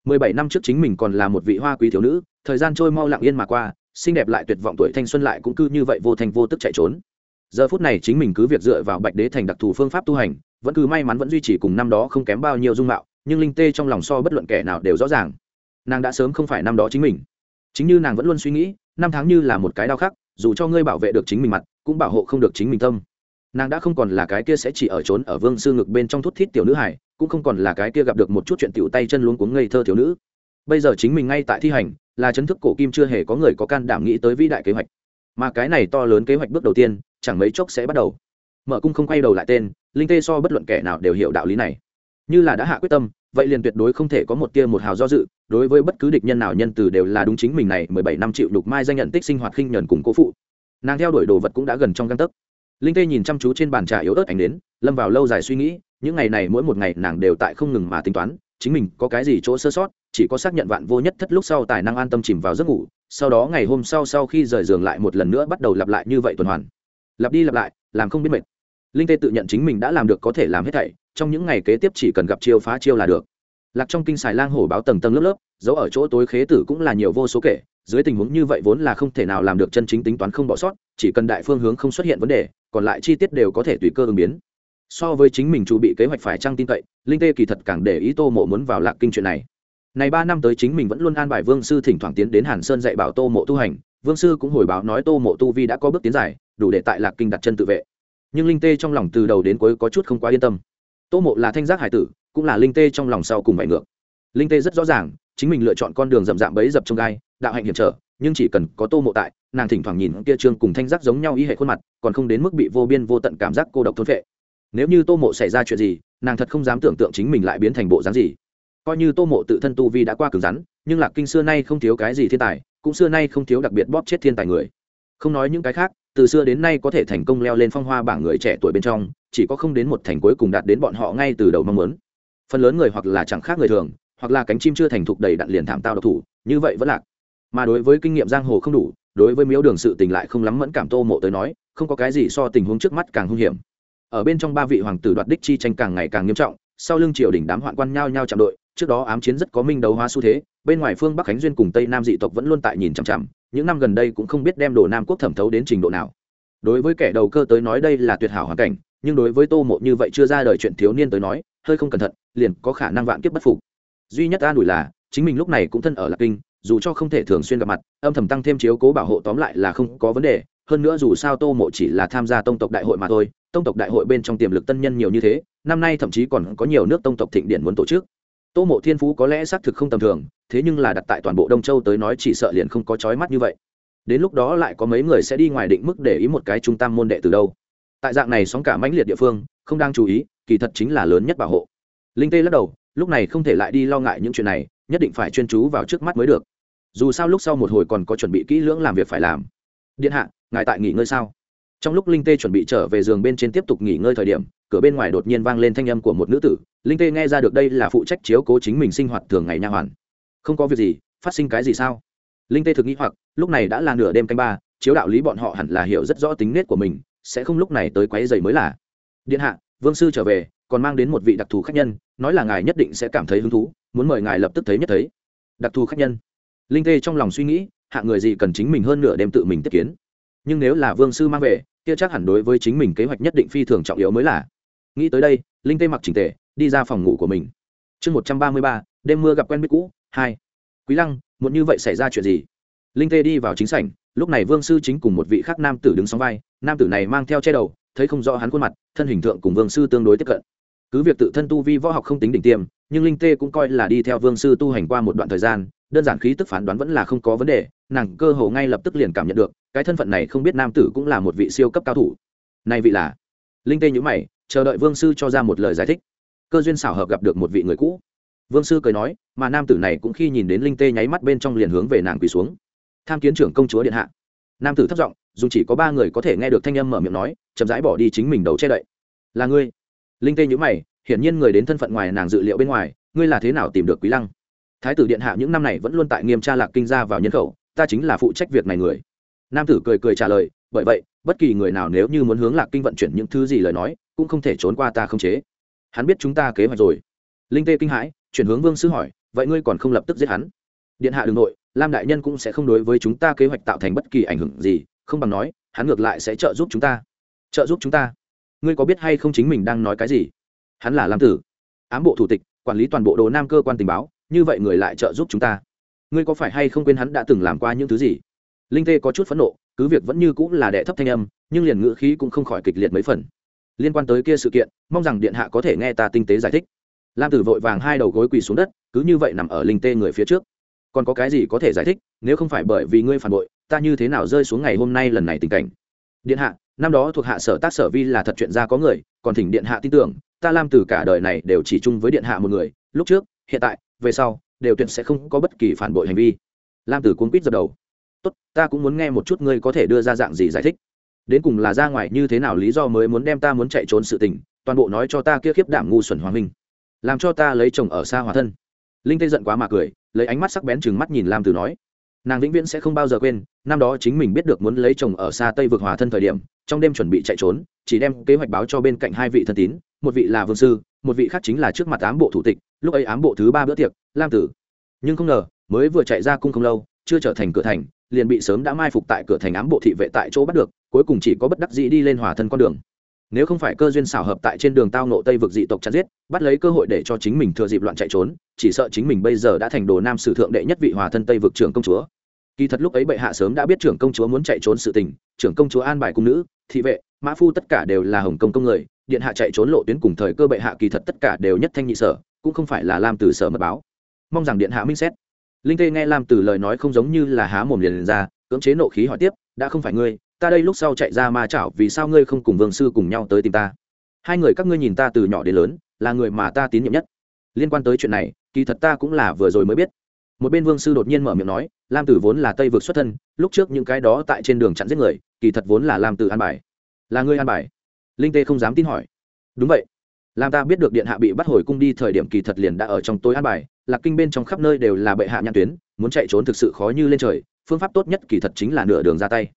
S1: mười bảy năm trước chính mình còn là một vị hoa quý thiếu nữ, thời gian trôi mau lặng yên mà qua, xinh đẹp lại tuyệt vọng tuổi thanh xuân lại cũng cứ như vậy vô thành vô tức chạy trốn. Giờ phút này chính mình cứ việc dựa vào bạch đế thành đặc thù phương pháp tu hành, vẫn cứ may mắn vẫn duy trì cùng năm đó không kém bao nhiêu dung mạo, nhưng linh tê trong lòng so bất luận kẻ nào đều rõ ràng. Nàng đã sớm không phải năm đó chính mình chính như nàng vẫn luôn suy nghĩ, năm tháng như là một cái đau khắc, dù cho ngươi bảo vệ được chính mình mặt, cũng bảo hộ không được chính mình tâm. Nàng đã không còn là cái kia sẽ chỉ ở trốn ở vương sư ngực bên trong thút thít tiểu nữ hải cũng không còn là cái kia gặp được một chút chuyện tiểu tay chân luống cuống ngây thơ thiếu nữ. Bây giờ chính mình ngay tại thi hành, là chấn thức cổ kim chưa hề có người có can đảm nghĩ tới vĩ đại kế hoạch. Mà cái này to lớn kế hoạch bước đầu tiên, chẳng mấy chốc sẽ bắt đầu. Mở cung không quay đầu lại tên, linh tê so bất luận kẻ nào đều hiểu đạo lý này. Như là đã hạ quyết tâm vậy liền tuyệt đối không thể có một tia một hào do dự, đối với bất cứ địch nhân nào nhân từ đều là đúng chính mình này mười bảy năm chịu đục mai danh nhận tích sinh hoạt khinh nhẫn cùng cố phụ. Nàng theo đuổi đồ vật cũng đã gần trong găng tấc. Linh tê nhìn chăm chú trên bàn trà yếu ớt ảnh đến lâm vào lâu dài suy nghĩ, những ngày này mỗi một ngày nàng đều tại không ngừng mà tính toán, chính mình có cái gì chỗ sơ sót, chỉ có xác nhận vạn vô nhất thất lúc sau tài năng an tâm chìm vào giấc ngủ, sau đó ngày hôm sau sau khi rời giường lại một lần nữa bắt đầu lặp lại như vậy tuần hoàn. Lặp đi lặp lại, làm không biết mệt. Linh tê tự nhận chính mình đã làm được có thể làm hết thảy trong những ngày kế tiếp chỉ cần gặp chiêu phá chiêu là được. Lạc trong kinh xài lang hổ báo tầng tầng lớp lớp, giấu ở chỗ tối khế tử cũng là nhiều vô số kể, dưới tình huống như vậy vốn là không thể nào làm được chân chính tính toán không bỏ sót, chỉ cần đại phương hướng không xuất hiện vấn đề, còn lại chi tiết đều có thể tùy cơ ứng biến. So với chính mình chu bị kế hoạch phải trăng tin cậy, linh tê kỳ thật càng để ý tô mộ muốn vào lạc kinh chuyện này. Này ba năm tới chính mình vẫn luôn an bài vương sư thỉnh thoảng tiến đến hàn sơn dạy bảo tô mộ tu hành, vương sư cũng hồi báo nói tô mộ tu vi đã có bước tiến dài, đủ để tại lạc kinh đặt chân tự vệ. Nhưng linh tê trong lòng từ đầu đến cuối có chút không quá yên tâm tô mộ là thanh giác hải tử, cũng là linh tê trong lòng sau cùng vải ngược. Linh tê rất rõ ràng, chính mình lựa chọn con đường rậm rạm bấy dập trong gai, đạo hạnh hiểm trở, nhưng chỉ cần có tô mộ tại, nàng thỉnh thoảng nhìn kia trương cùng thanh giác giống nhau ý hệ khuôn mặt, còn không đến mức bị vô biên vô tận cảm giác cô độc thốn vệ nếu như tô mộ xảy ra chuyện gì, nàng thật không dám tưởng tượng chính mình lại biến thành bộ dáng gì. Coi như tô mộ tự thân tu vi đã qua cứng rắn, nhưng lạc kinh xưa nay không thiếu cái gì thiên tài, cũng xưa nay không thiếu đặc biệt bóp chết thiên tài người. Không nói những cái khác, từ xưa đến nay có thể thành công leo lên phong hoa bảng người trẻ tuổi bên trong chỉ có không đến một thành cuối cùng đạt đến bọn họ ngay từ đầu mong muốn. Phần lớn người hoặc là chẳng khác người thường, hoặc là cánh chim chưa thành thục đầy đặn liền thảm tao độc thủ, như vậy vẫn lạc. Mà đối với kinh nghiệm giang hồ không đủ, đối với miếu đường sự tình lại không lắm mẫn cảm tô mộ tới nói, không có cái gì so tình huống trước mắt càng hung hiểm. Ở bên trong ba vị hoàng tử đoạt đích chi tranh càng ngày càng nghiêm trọng, sau lưng triều đình đám hoạn quan nhau nhau chạm đội, trước đó ám chiến rất có minh đấu hóa xu thế, bên ngoài phương bắc khánh duyên cùng tây nam dị tộc vẫn luôn tại nhìn chằm chằm, những năm gần đây cũng không biết đem đồ nam quốc thẩm thấu đến trình độ nào. Đối với kẻ đầu cơ tới nói đây là tuyệt hảo hoàn cảnh nhưng đối với tô mộ như vậy chưa ra đời chuyện thiếu niên tới nói, hơi không cẩn thận, liền có khả năng vạn kiếp bất phục. Duy nhất an ủi là, chính mình lúc này cũng thân ở lạc kinh, dù cho không thể thường xuyên gặp mặt, âm thầm tăng thêm chiếu cố bảo hộ tóm lại là không có vấn đề, hơn nữa dù sao tô mộ chỉ là tham gia tông tộc đại hội mà thôi, tông tộc đại hội bên trong tiềm lực tân nhân nhiều như thế, năm nay thậm chí còn có nhiều nước tông tộc thịnh điển muốn tổ chức. Tô mộ thiên phú có lẽ xác thực không tầm thường, thế nhưng là đặt tại toàn bộ đông châu tới nói chỉ sợ liền không có trói mắt như vậy. Đến lúc đó lại có mấy người sẽ đi ngoài định mức để ý một cái trung tam môn đệ từ đâu tại dạng này sóng cả mãnh liệt địa phương, không đang chú ý, kỳ thật chính là lớn nhất bảo hộ. Linh tê lắc đầu, lúc này không thể lại đi lo ngại những chuyện này, nhất định phải chuyên chú vào trước mắt mới được. Dù sao lúc sau một hồi còn có chuẩn bị kỹ lưỡng làm việc phải làm. Điện hạ, ngài tại nghỉ ngơi sao? Trong lúc linh tê chuẩn bị trở về giường bên trên tiếp tục nghỉ ngơi thời điểm, cửa bên ngoài đột nhiên vang lên thanh âm của một nữ tử. Linh tê nghe ra được đây là phụ trách chiếu cố chính mình sinh hoạt thường ngày nha hoàn. Không có việc gì, phát sinh cái gì sao? Linh tê thực nghĩ hoặc, lúc này đã là nửa đêm canh ba chiếu đạo lý bọn họ hẳn là hiểu rất rõ tính nết của mình, sẽ không lúc này tới quấy giày mới là. Điện hạ, vương sư trở về, còn mang đến một vị đặc thù khách nhân, nói là ngài nhất định sẽ cảm thấy hứng thú, muốn mời ngài lập tức thấy nhất thấy. Đặc thù khách nhân. Linh tê trong lòng suy nghĩ, hạ người gì cần chính mình hơn nửa đêm tự mình tiếp kiến. Nhưng nếu là vương sư mang về, kia chắc hẳn đối với chính mình kế hoạch nhất định phi thường trọng yếu mới là. Nghĩ tới đây, linh tê mặc chỉnh tề, đi ra phòng ngủ của mình. Chương một trăm ba mươi ba, đêm mưa gặp quen biết cũ, hai. Quý lăng, muốn như vậy xảy ra chuyện gì? Linh tê đi vào chính sảnh lúc này vương sư chính cùng một vị khác nam tử đứng sóng vai, nam tử này mang theo che đầu, thấy không rõ hắn khuôn mặt, thân hình thượng cùng vương sư tương đối tiếp cận. Cứ việc tự thân tu vi võ học không tính đỉnh tiêm, nhưng linh tê cũng coi là đi theo vương sư tu hành qua một đoạn thời gian, đơn giản khí tức phán đoán vẫn là không có vấn đề, nàng cơ hồ ngay lập tức liền cảm nhận được, cái thân phận này không biết nam tử cũng là một vị siêu cấp cao thủ. Này vị là? Linh tê nhữ mày, chờ đợi vương sư cho ra một lời giải thích. Cơ duyên xảo hợp gặp được một vị người cũ. Vương sư cười nói, mà nam tử này cũng khi nhìn đến linh tê nháy mắt bên trong liền hướng về nàng quỳ xuống tham kiến trưởng công chúa điện hạ. Nam tử thất giọng, dù chỉ có ba người có thể nghe được thanh âm mở miệng nói, chậm rãi bỏ đi chính mình đầu che đậy. Là ngươi? Linh tê nhữ mày, hiển nhiên người đến thân phận ngoài nàng dự liệu bên ngoài, ngươi là thế nào tìm được quý lăng? Thái tử điện hạ những năm này vẫn luôn tại nghiêm tra lạc kinh ra vào nhân khẩu, ta chính là phụ trách việc này người. Nam tử cười cười trả lời, bởi vậy, bất kỳ người nào nếu như muốn hướng lạc kinh vận chuyển những thứ gì lời nói, cũng không thể trốn qua ta không chế. Hắn biết chúng ta kế hoạch rồi. Linh tê kinh hãi, chuyển hướng vương sư hỏi, vậy ngươi còn không lập tức giết hắn? Điện hạ đ ư n g nội lam đại nhân cũng sẽ không đối với chúng ta kế hoạch tạo thành bất kỳ ảnh hưởng gì, không bằng nói, hắn ngược lại sẽ trợ giúp chúng ta. Trợ giúp chúng ta? Ngươi có biết hay không chính mình đang nói cái gì? Hắn là lam tử. Ám bộ thủ tịch, quản lý toàn bộ đồ nam cơ quan tình báo, như vậy người lại trợ giúp chúng ta. Ngươi có phải hay không quên hắn đã từng làm qua những thứ gì? Linh tê có chút phẫn nộ, cứ việc vẫn như cũng là đệ thấp thanh âm, nhưng liền ngữ khí cũng không khỏi kịch liệt mấy phần. Liên quan tới kia sự kiện, mong rằng điện hạ có thể nghe ta tinh tế giải thích. Lam tử vội vàng hai đầu gối quỳ xuống đất, cứ như vậy nằm ở linh tê người phía trước còn có cái gì có thể giải thích, nếu không phải bởi vì ngươi phản bội, ta như thế nào rơi xuống ngày hôm nay lần này tình cảnh? Điện hạ, năm đó thuộc hạ sở tác sở vi là thật chuyện ra có người, còn thỉnh điện hạ tin tưởng, ta lam tử cả đời này đều chỉ chung với điện hạ một người, lúc trước, hiện tại, về sau, đều tuyệt sẽ không có bất kỳ phản bội hành vi. Lam tử cuốn quýt dập đầu. Tốt, ta cũng muốn nghe một chút ngươi có thể đưa ra dạng gì giải thích. Đến cùng là ra ngoài như thế nào lý do mới muốn đem ta muốn chạy trốn sự tình, toàn bộ nói cho ta kia khiếp đảm ngu xuẩn hoàng minh làm cho ta lấy chồng ở xa hòa thân. Linh tây giận quá mà cười lấy ánh mắt sắc bén chừng mắt nhìn lam Tử nói, nàng vĩnh viễn sẽ không bao giờ quên, năm đó chính mình biết được muốn lấy chồng ở xa tây vực hòa thân thời điểm, trong đêm chuẩn bị chạy trốn, chỉ đem kế hoạch báo cho bên cạnh hai vị thân tín, một vị là vương sư, một vị khác chính là trước mặt ám bộ thủ tịch, lúc ấy ám bộ thứ ba bữa tiệc, lam tử. Nhưng không ngờ, mới vừa chạy ra cung không lâu, chưa trở thành cửa thành, liền bị sớm đã mai phục tại cửa thành ám bộ thị vệ tại chỗ bắt được, cuối cùng chỉ có bất đắc dĩ đi lên hòa thân con đường nếu không phải cơ duyên xảo hợp tại trên đường tao nộ tây vực dị tộc chặt giết bắt lấy cơ hội để cho chính mình thừa dịp loạn chạy trốn chỉ sợ chính mình bây giờ đã thành đồ nam sử thượng đệ nhất vị hòa thân tây vực trưởng công chúa. Kỳ thật lúc ấy bệ hạ sớm đã biết trưởng công chúa muốn chạy trốn sự tình trưởng công chúa an bài cung nữ thị vệ mã phu tất cả đều là hồng công công người điện hạ chạy trốn lộ tuyến cùng thời cơ bệ hạ kỳ thật tất cả đều nhất thanh nhị sở cũng không phải là làm từ sở mật báo. Mong rằng điện hạ minh xét. Linh tê nghe làm từ lời nói không giống như là há mồm liền, liền ra cưỡng chế nộ khí hỏi tiếp đã không phải ngươi ta đây lúc sau chạy ra ma chảo, vì sao ngươi không cùng vương sư cùng nhau tới tìm ta? Hai người các ngươi nhìn ta từ nhỏ đến lớn, là người mà ta tín nhiệm nhất. Liên quan tới chuyện này, kỳ thật ta cũng là vừa rồi mới biết. Một bên vương sư đột nhiên mở miệng nói, lam tử vốn là tây vực xuất thân, lúc trước những cái đó tại trên đường chặn giết người, kỳ thật vốn là lam tử an bài. Là ngươi an bài? Linh tê không dám tin hỏi. Đúng vậy. Làm ta biết được điện hạ bị bắt hồi cung đi, thời điểm kỳ thật liền đã ở trong tối an bài. Lạc kinh bên trong khắp nơi đều là bệ hạ nhãn tuyến, muốn chạy trốn thực sự khó như lên trời, phương pháp tốt nhất kỳ thật chính là nửa đường ra tay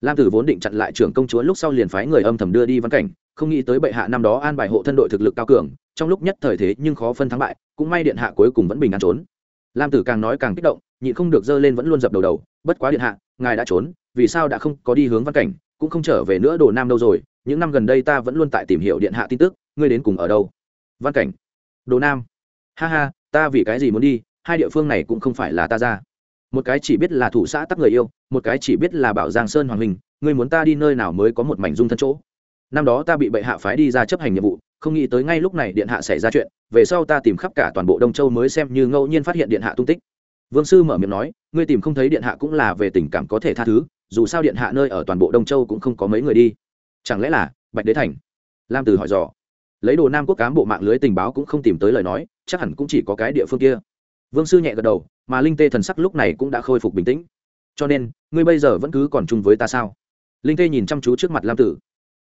S1: lam tử vốn định chặn lại trưởng công chúa lúc sau liền phái người âm thầm đưa đi văn cảnh, không nghĩ tới bệ hạ năm đó an bài hộ thân đội thực lực cao cường, trong lúc nhất thời thế nhưng khó phân thắng bại, cũng may điện hạ cuối cùng vẫn bình an trốn. Lam tử càng nói càng kích động, nhịn không được dơ lên vẫn luôn dập đầu đầu, bất quá điện hạ, ngài đã trốn, vì sao đã không có đi hướng văn cảnh, cũng không trở về nữa đồ nam đâu rồi, những năm gần đây ta vẫn luôn tại tìm hiểu điện hạ tin tức, ngươi đến cùng ở đâu? Văn cảnh. Đồ nam. Ha ha, ta vì cái gì muốn đi, hai địa phương này cũng không phải là ta ra một cái chỉ biết là thủ xã tắc người yêu, một cái chỉ biết là bảo giang sơn hoàng minh ngươi muốn ta đi nơi nào mới có một mảnh dung thân chỗ? Năm đó ta bị bệ hạ phái đi ra chấp hành nhiệm vụ, không nghĩ tới ngay lúc này điện hạ xảy ra chuyện, về sau ta tìm khắp cả toàn bộ đông châu mới xem như ngẫu nhiên phát hiện điện hạ tung tích. Vương sư mở miệng nói, ngươi tìm không thấy điện hạ cũng là về tình cảm có thể tha thứ, dù sao điện hạ nơi ở toàn bộ đông châu cũng không có mấy người đi. Chẳng lẽ là bạch đế thành? Lam từ hỏi dò. Lấy đồ nam quốc cám bộ mạng lưới tình báo cũng không tìm tới lời nói, chắc hẳn cũng chỉ có cái địa phương kia. Vương sư nhẹ gật đầu mà linh tê thần sắc lúc này cũng đã khôi phục bình tĩnh. Cho nên, ngươi bây giờ vẫn cứ còn chung với ta sao? Linh tê nhìn chăm chú trước mặt lam tử.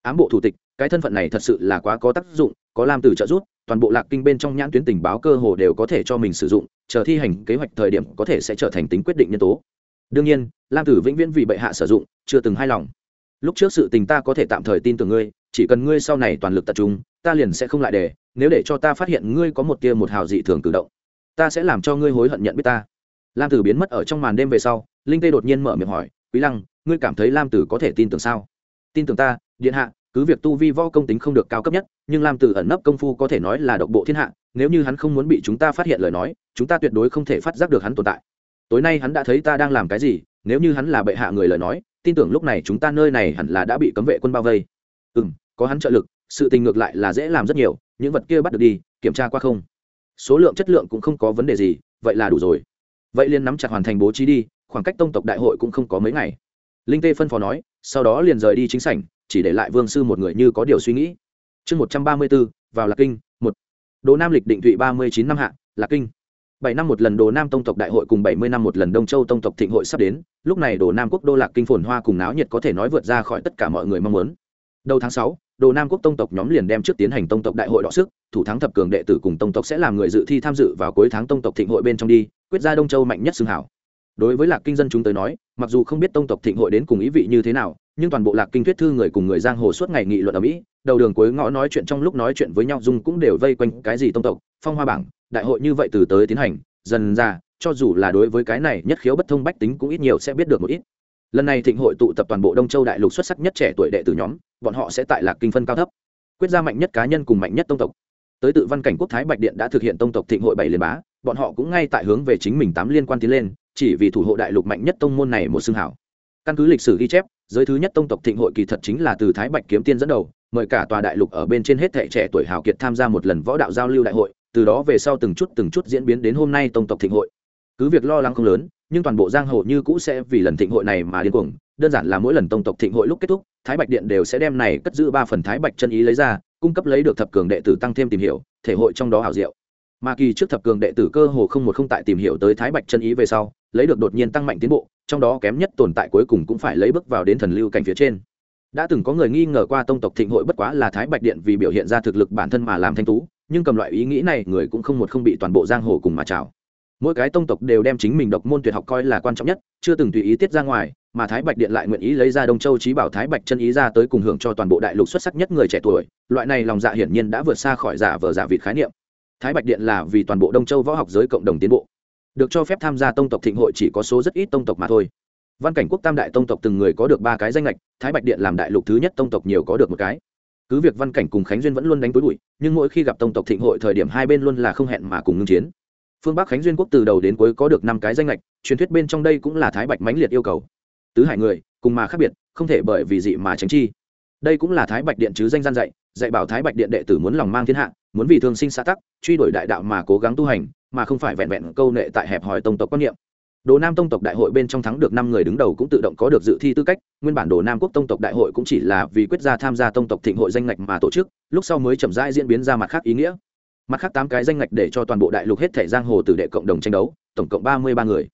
S1: Ám bộ thủ tịch, cái thân phận này thật sự là quá có tác dụng, có lam tử trợ giúp, toàn bộ lạc kinh bên trong nhãn tuyến tình báo cơ hồ đều có thể cho mình sử dụng, chờ thi hành kế hoạch thời điểm có thể sẽ trở thành tính quyết định nhân tố. Đương nhiên, lam tử vĩnh viễn vì bệ hạ sử dụng, chưa từng hài lòng. Lúc trước sự tình ta có thể tạm thời tin tưởng ngươi, chỉ cần ngươi sau này toàn lực tập trung, ta liền sẽ không lại để, nếu để cho ta phát hiện ngươi có một tia một hào dị thường cử động, ta sẽ làm cho ngươi hối hận nhận biết ta lam tử biến mất ở trong màn đêm về sau, linh tê đột nhiên mở miệng hỏi, quý lăng, ngươi cảm thấy lam tử có thể tin tưởng sao? Tin tưởng ta, điện hạ, cứ việc tu vi võ công tính không được cao cấp nhất, nhưng lam tử ẩn nấp công phu có thể nói là độc bộ thiên hạ, nếu như hắn không muốn bị chúng ta phát hiện lời nói, chúng ta tuyệt đối không thể phát giác được hắn tồn tại. Tối nay hắn đã thấy ta đang làm cái gì, nếu như hắn là bệ hạ người lời nói, tin tưởng lúc này chúng ta nơi này hẳn là đã bị cấm vệ quân bao vây. Ừ m có hắn trợ lực, sự tình ngược lại là dễ làm rất nhiều, những vật kia bắt được đi, kiểm tra qua không? Số lượng chất lượng cũng không có vấn đề gì, vậy là đủ rồi vậy liền nắm chặt hoàn thành bố trí đi, khoảng cách tông tộc đại hội cũng không có mấy ngày. Linh tê phân phó nói, sau đó liền rời đi chính sảnh, chỉ để lại vương sư một người như có điều suy nghĩ. Chương một trăm ba mươi b ố vào lạc kinh, một. Đồ nam lịch định thụy ba mươi chín năm hạ, lạc kinh. Bảy năm một lần đồ nam tông tộc đại hội cùng bảy mươi năm một lần đông châu tông tộc thịnh hội sắp đến, lúc này đồ nam quốc đô lạc kinh phồn hoa cùng náo nhiệt có thể nói vượt ra khỏi tất cả mọi người mong muốn đầu tháng sáu, đồ nam quốc tông tộc nhóm liền đem trước tiến hành tông tộc đại hội đọ sức, thủ thắng thập cường đệ tử cùng tông tộc sẽ làm người dự thi tham dự vào cuối tháng tông tộc thịnh hội bên trong đi, quyết ra đông châu mạnh nhất xương hảo. Đối với lạc kinh dân chúng tới nói, mặc dù không biết tông tộc thịnh hội đến cùng ý vị như thế nào, nhưng toàn bộ lạc kinh thuyết thư người cùng người giang hồ suốt ngày nghị luận ở mỹ, đầu đường cuối ngõ nói chuyện trong lúc nói chuyện với nhau dung cũng đều vây quanh cái gì tông tộc, phong hoa bảng, đại hội như vậy từ tới tiến hành, dần ra, cho dù là đối với cái này nhất khiếu bất thông bách tính cũng ít nhiều sẽ biết được một ít lần này thịnh hội tụ tập toàn bộ đông châu đại lục xuất sắc nhất trẻ tuổi đệ tử nhóm, bọn họ sẽ tại lạc kinh phân cao thấp, quyết ra mạnh nhất cá nhân cùng mạnh nhất tông tộc. Tới tự văn cảnh quốc thái bạch điện đã thực hiện tông tộc thịnh hội bảy liên bá, bọn họ cũng ngay tại hướng về chính mình tám liên quan tiến lên, chỉ vì thủ hộ đại lục mạnh nhất tông môn này một xương hảo. Căn cứ lịch sử ghi chép, giới thứ nhất tông tộc thịnh hội kỳ thật chính là từ thái bạch kiếm tiên dẫn đầu, mời cả tòa đại lục ở bên trên hết thệ trẻ tuổi hào kiệt tham gia một lần võ đạo giao lưu đại hội, từ đó về sau từng chút từng chút diễn biến đến hôm nay tông tộc thịnh hội. Cứ việc lo lắng không lớn nhưng toàn bộ giang hồ như cũ sẽ vì lần thịnh hội này mà điên cuồng. Đơn giản là mỗi lần tông tộc thịnh hội lúc kết thúc, thái bạch điện đều sẽ đem này cất giữ ba phần thái bạch chân ý lấy ra, cung cấp lấy được thập cường đệ tử tăng thêm tìm hiểu, thể hội trong đó hảo diệu. Mà kỳ trước thập cường đệ tử cơ hồ không một không tại tìm hiểu tới thái bạch chân ý về sau, lấy được đột nhiên tăng mạnh tiến bộ, trong đó kém nhất tồn tại cuối cùng cũng phải lấy bước vào đến thần lưu cảnh phía trên. Đã từng có người nghi ngờ qua tông tộc thịnh hội bất quá là thái bạch điện vì biểu hiện ra thực lực bản thân mà làm thanh tú, nhưng cầm loại ý nghĩ này, người cũng không một không bị toàn bộ giang hồ cùng mà chào mỗi cái tông tộc đều đem chính mình độc môn tuyệt học coi là quan trọng nhất, chưa từng tùy ý tiết ra ngoài, mà thái bạch điện lại nguyện ý lấy ra đông châu trí bảo thái bạch chân ý ra tới cùng hưởng cho toàn bộ đại lục xuất sắc nhất người trẻ tuổi, loại này lòng dạ hiển nhiên đã vượt xa khỏi giả vờ giả vịt khái niệm. Thái bạch điện là vì toàn bộ đông châu võ học giới cộng đồng tiến bộ, được cho phép tham gia tông tộc thịnh hội chỉ có số rất ít tông tộc mà thôi. Văn cảnh quốc tam đại tông tộc từng người có được ba cái danh lệch thái bạch điện làm đại lục thứ nhất tông tộc nhiều có được một cái. Cứ việc văn cảnh cùng khánh duyên vẫn luôn đánh túi bụi, nhưng mỗi khi gặp tông tộc thịnh hội thời điểm hai bên luôn là không hẹn mà cùng ngưng chiến phương bắc khánh duyên quốc từ đầu đến cuối có được năm cái danh lệch truyền thuyết bên trong đây cũng là thái bạch mãnh liệt yêu cầu. Tứ hải người, cùng mà khác biệt, không thể bởi vì dị mà tránh chi. Đây cũng là thái bạch điện chứ danh gian dạy dạy bảo thái bạch điện đệ tử muốn lòng mang thiên hạ, muốn vì thương sinh xã tắc, truy đuổi đại đạo mà cố gắng tu hành, mà không phải vẹn vẹn câu nệ tại hẹp hòi tông tộc quan niệm. Đồ nam tông tộc đại hội bên trong thắng được năm người đứng đầu cũng tự động có được dự thi tư cách, nguyên bản đồ nam quốc tông tộc đại hội cũng chỉ là vì quyết gia tham gia tông tộc thịnh hội danh ngạch mà tổ chức, lúc sau mới chậm rãi diễn biến ra mặt khác ý nghĩa mặt khác tám cái danh ngạch để cho toàn bộ đại lục hết thể giang hồ tử đệ cộng đồng tranh đấu, tổng cộng ba mươi ba người.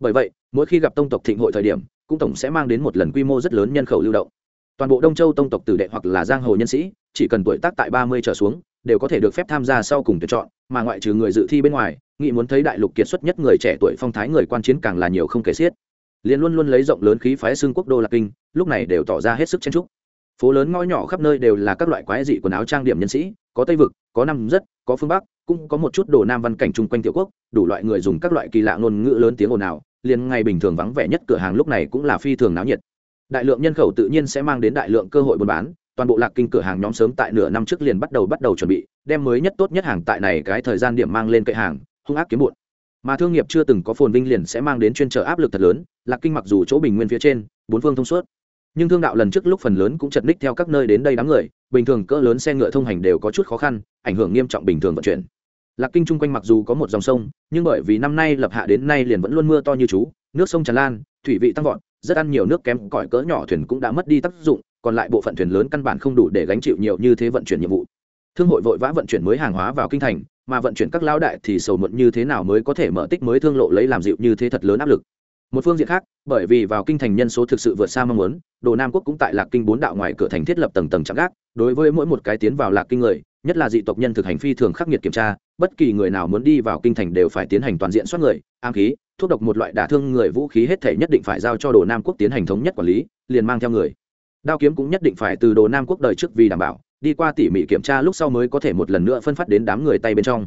S1: Bởi vậy, mỗi khi gặp tông tộc thịnh hội thời điểm, cũng tổng sẽ mang đến một lần quy mô rất lớn nhân khẩu lưu động. Toàn bộ đông châu tông tộc tử đệ hoặc là giang hồ nhân sĩ, chỉ cần tuổi tác tại ba mươi trở xuống, đều có thể được phép tham gia sau cùng tuyển chọn, mà ngoại trừ người dự thi bên ngoài, nghị muốn thấy đại lục kiệt xuất nhất người trẻ tuổi phong thái người quan chiến càng là nhiều không kể xiết. Liền luôn luôn lấy rộng lớn khí phái xương quốc đô lạc kinh, lúc này đều tỏ ra hết sức chen trúc phố lớn ngõ nhỏ khắp nơi đều là các loại quái dị quần áo trang điểm nhân sĩ, có tây vực, có nam rất, có phương bắc, cũng có một chút đồ nam văn cảnh chung quanh tiểu quốc, đủ loại người dùng các loại kỳ lạ ngôn ngữ lớn tiếng ồn ào, liền ngày bình thường vắng vẻ nhất cửa hàng lúc này cũng là phi thường náo nhiệt. Đại lượng nhân khẩu tự nhiên sẽ mang đến đại lượng cơ hội buôn bán, toàn bộ lạc kinh cửa hàng nhóm sớm tại nửa năm trước liền bắt đầu bắt đầu chuẩn bị, đem mới nhất tốt nhất hàng tại này cái thời gian điểm mang lên cậy hàng, hung ác kiếm bụn. Mà thương nghiệp chưa từng có phồn vinh liền sẽ mang đến chuyên trở áp lực thật lớn, lạc kinh mặc dù chỗ bình nguyên phía trên, bốn phương thông suốt nhưng thương đạo lần trước lúc phần lớn cũng chật ních theo các nơi đến đây đám người, bình thường cỡ lớn xe ngựa thông hành đều có chút khó khăn, ảnh hưởng nghiêm trọng bình thường vận chuyển. Lạc kinh chung quanh mặc dù có một dòng sông, nhưng bởi vì năm nay lập hạ đến nay liền vẫn luôn mưa to như chú, nước sông tràn lan, thủy vị tăng vọt, rất ăn nhiều nước kém, cỏi cỡ nhỏ thuyền cũng đã mất đi tác dụng, còn lại bộ phận thuyền lớn căn bản không đủ để gánh chịu nhiều như thế vận chuyển nhiệm vụ. Thương hội vội vã vận chuyển mới hàng hóa vào kinh thành, mà vận chuyển các lao đại thì sầu muộn như thế nào mới có thể mở tích mới thương lộ lấy làm dịu như thế thật lớn áp lực một phương diện khác, bởi vì vào kinh thành nhân số thực sự vượt xa mong muốn, đồ nam quốc cũng tại lạc kinh bốn đạo ngoài cửa thành thiết lập tầng tầng chạm gác, đối với mỗi một cái tiến vào lạc kinh người, nhất là dị tộc nhân thực hành phi thường khắc nghiệt kiểm tra, bất kỳ người nào muốn đi vào kinh thành đều phải tiến hành toàn diện soát người, am khí, thuốc độc một loại đả thương người vũ khí hết thể nhất định phải giao cho đồ nam quốc tiến hành thống nhất quản lý, liền mang theo người. Đao kiếm cũng nhất định phải từ đồ nam quốc đời trước vì đảm bảo, đi qua tỉ mỉ kiểm tra lúc sau mới có thể một lần nữa phân phát đến đám người tay bên trong.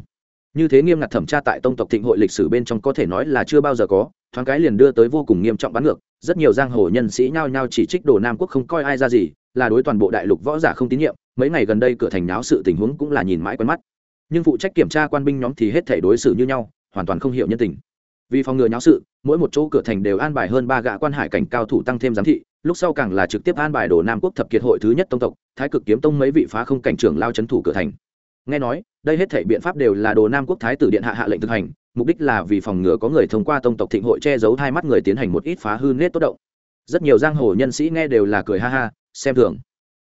S1: Như thế nghiêm ngặt thẩm tra tại tông tộc thịnh hội lịch sử bên trong có thể nói là chưa bao giờ có thoáng cái liền đưa tới vô cùng nghiêm trọng bắn ngược. Rất nhiều giang hồ nhân sĩ nhao nhao chỉ trích đồ nam quốc không coi ai ra gì, là đối toàn bộ đại lục võ giả không tín nhiệm. Mấy ngày gần đây cửa thành náo sự tình huống cũng là nhìn mãi quen mắt. Nhưng phụ trách kiểm tra quan binh nhóm thì hết thể đối xử như nhau, hoàn toàn không hiểu nhân tình. Vì phòng ngừa nháo sự, mỗi một chỗ cửa thành đều an bài hơn ba gã quan hải cảnh cao thủ tăng thêm giám thị, lúc sau càng là trực tiếp an bài đồ nam quốc thập kiệt hội thứ nhất tông tộc, thái cực kiếm tông mấy vị phá không cảnh trưởng lao c thủ cửa thành. Nghe nói, đây hết thể biện pháp đều là đồ nam quốc thái tử điện hạ hạ lệnh thực hành mục đích là vì phòng ngừa có người thông qua tông tộc thịnh hội che giấu hai mắt người tiến hành một ít phá hư nết tốt động. Rất nhiều giang hồ nhân sĩ nghe đều là cười ha ha, xem thường.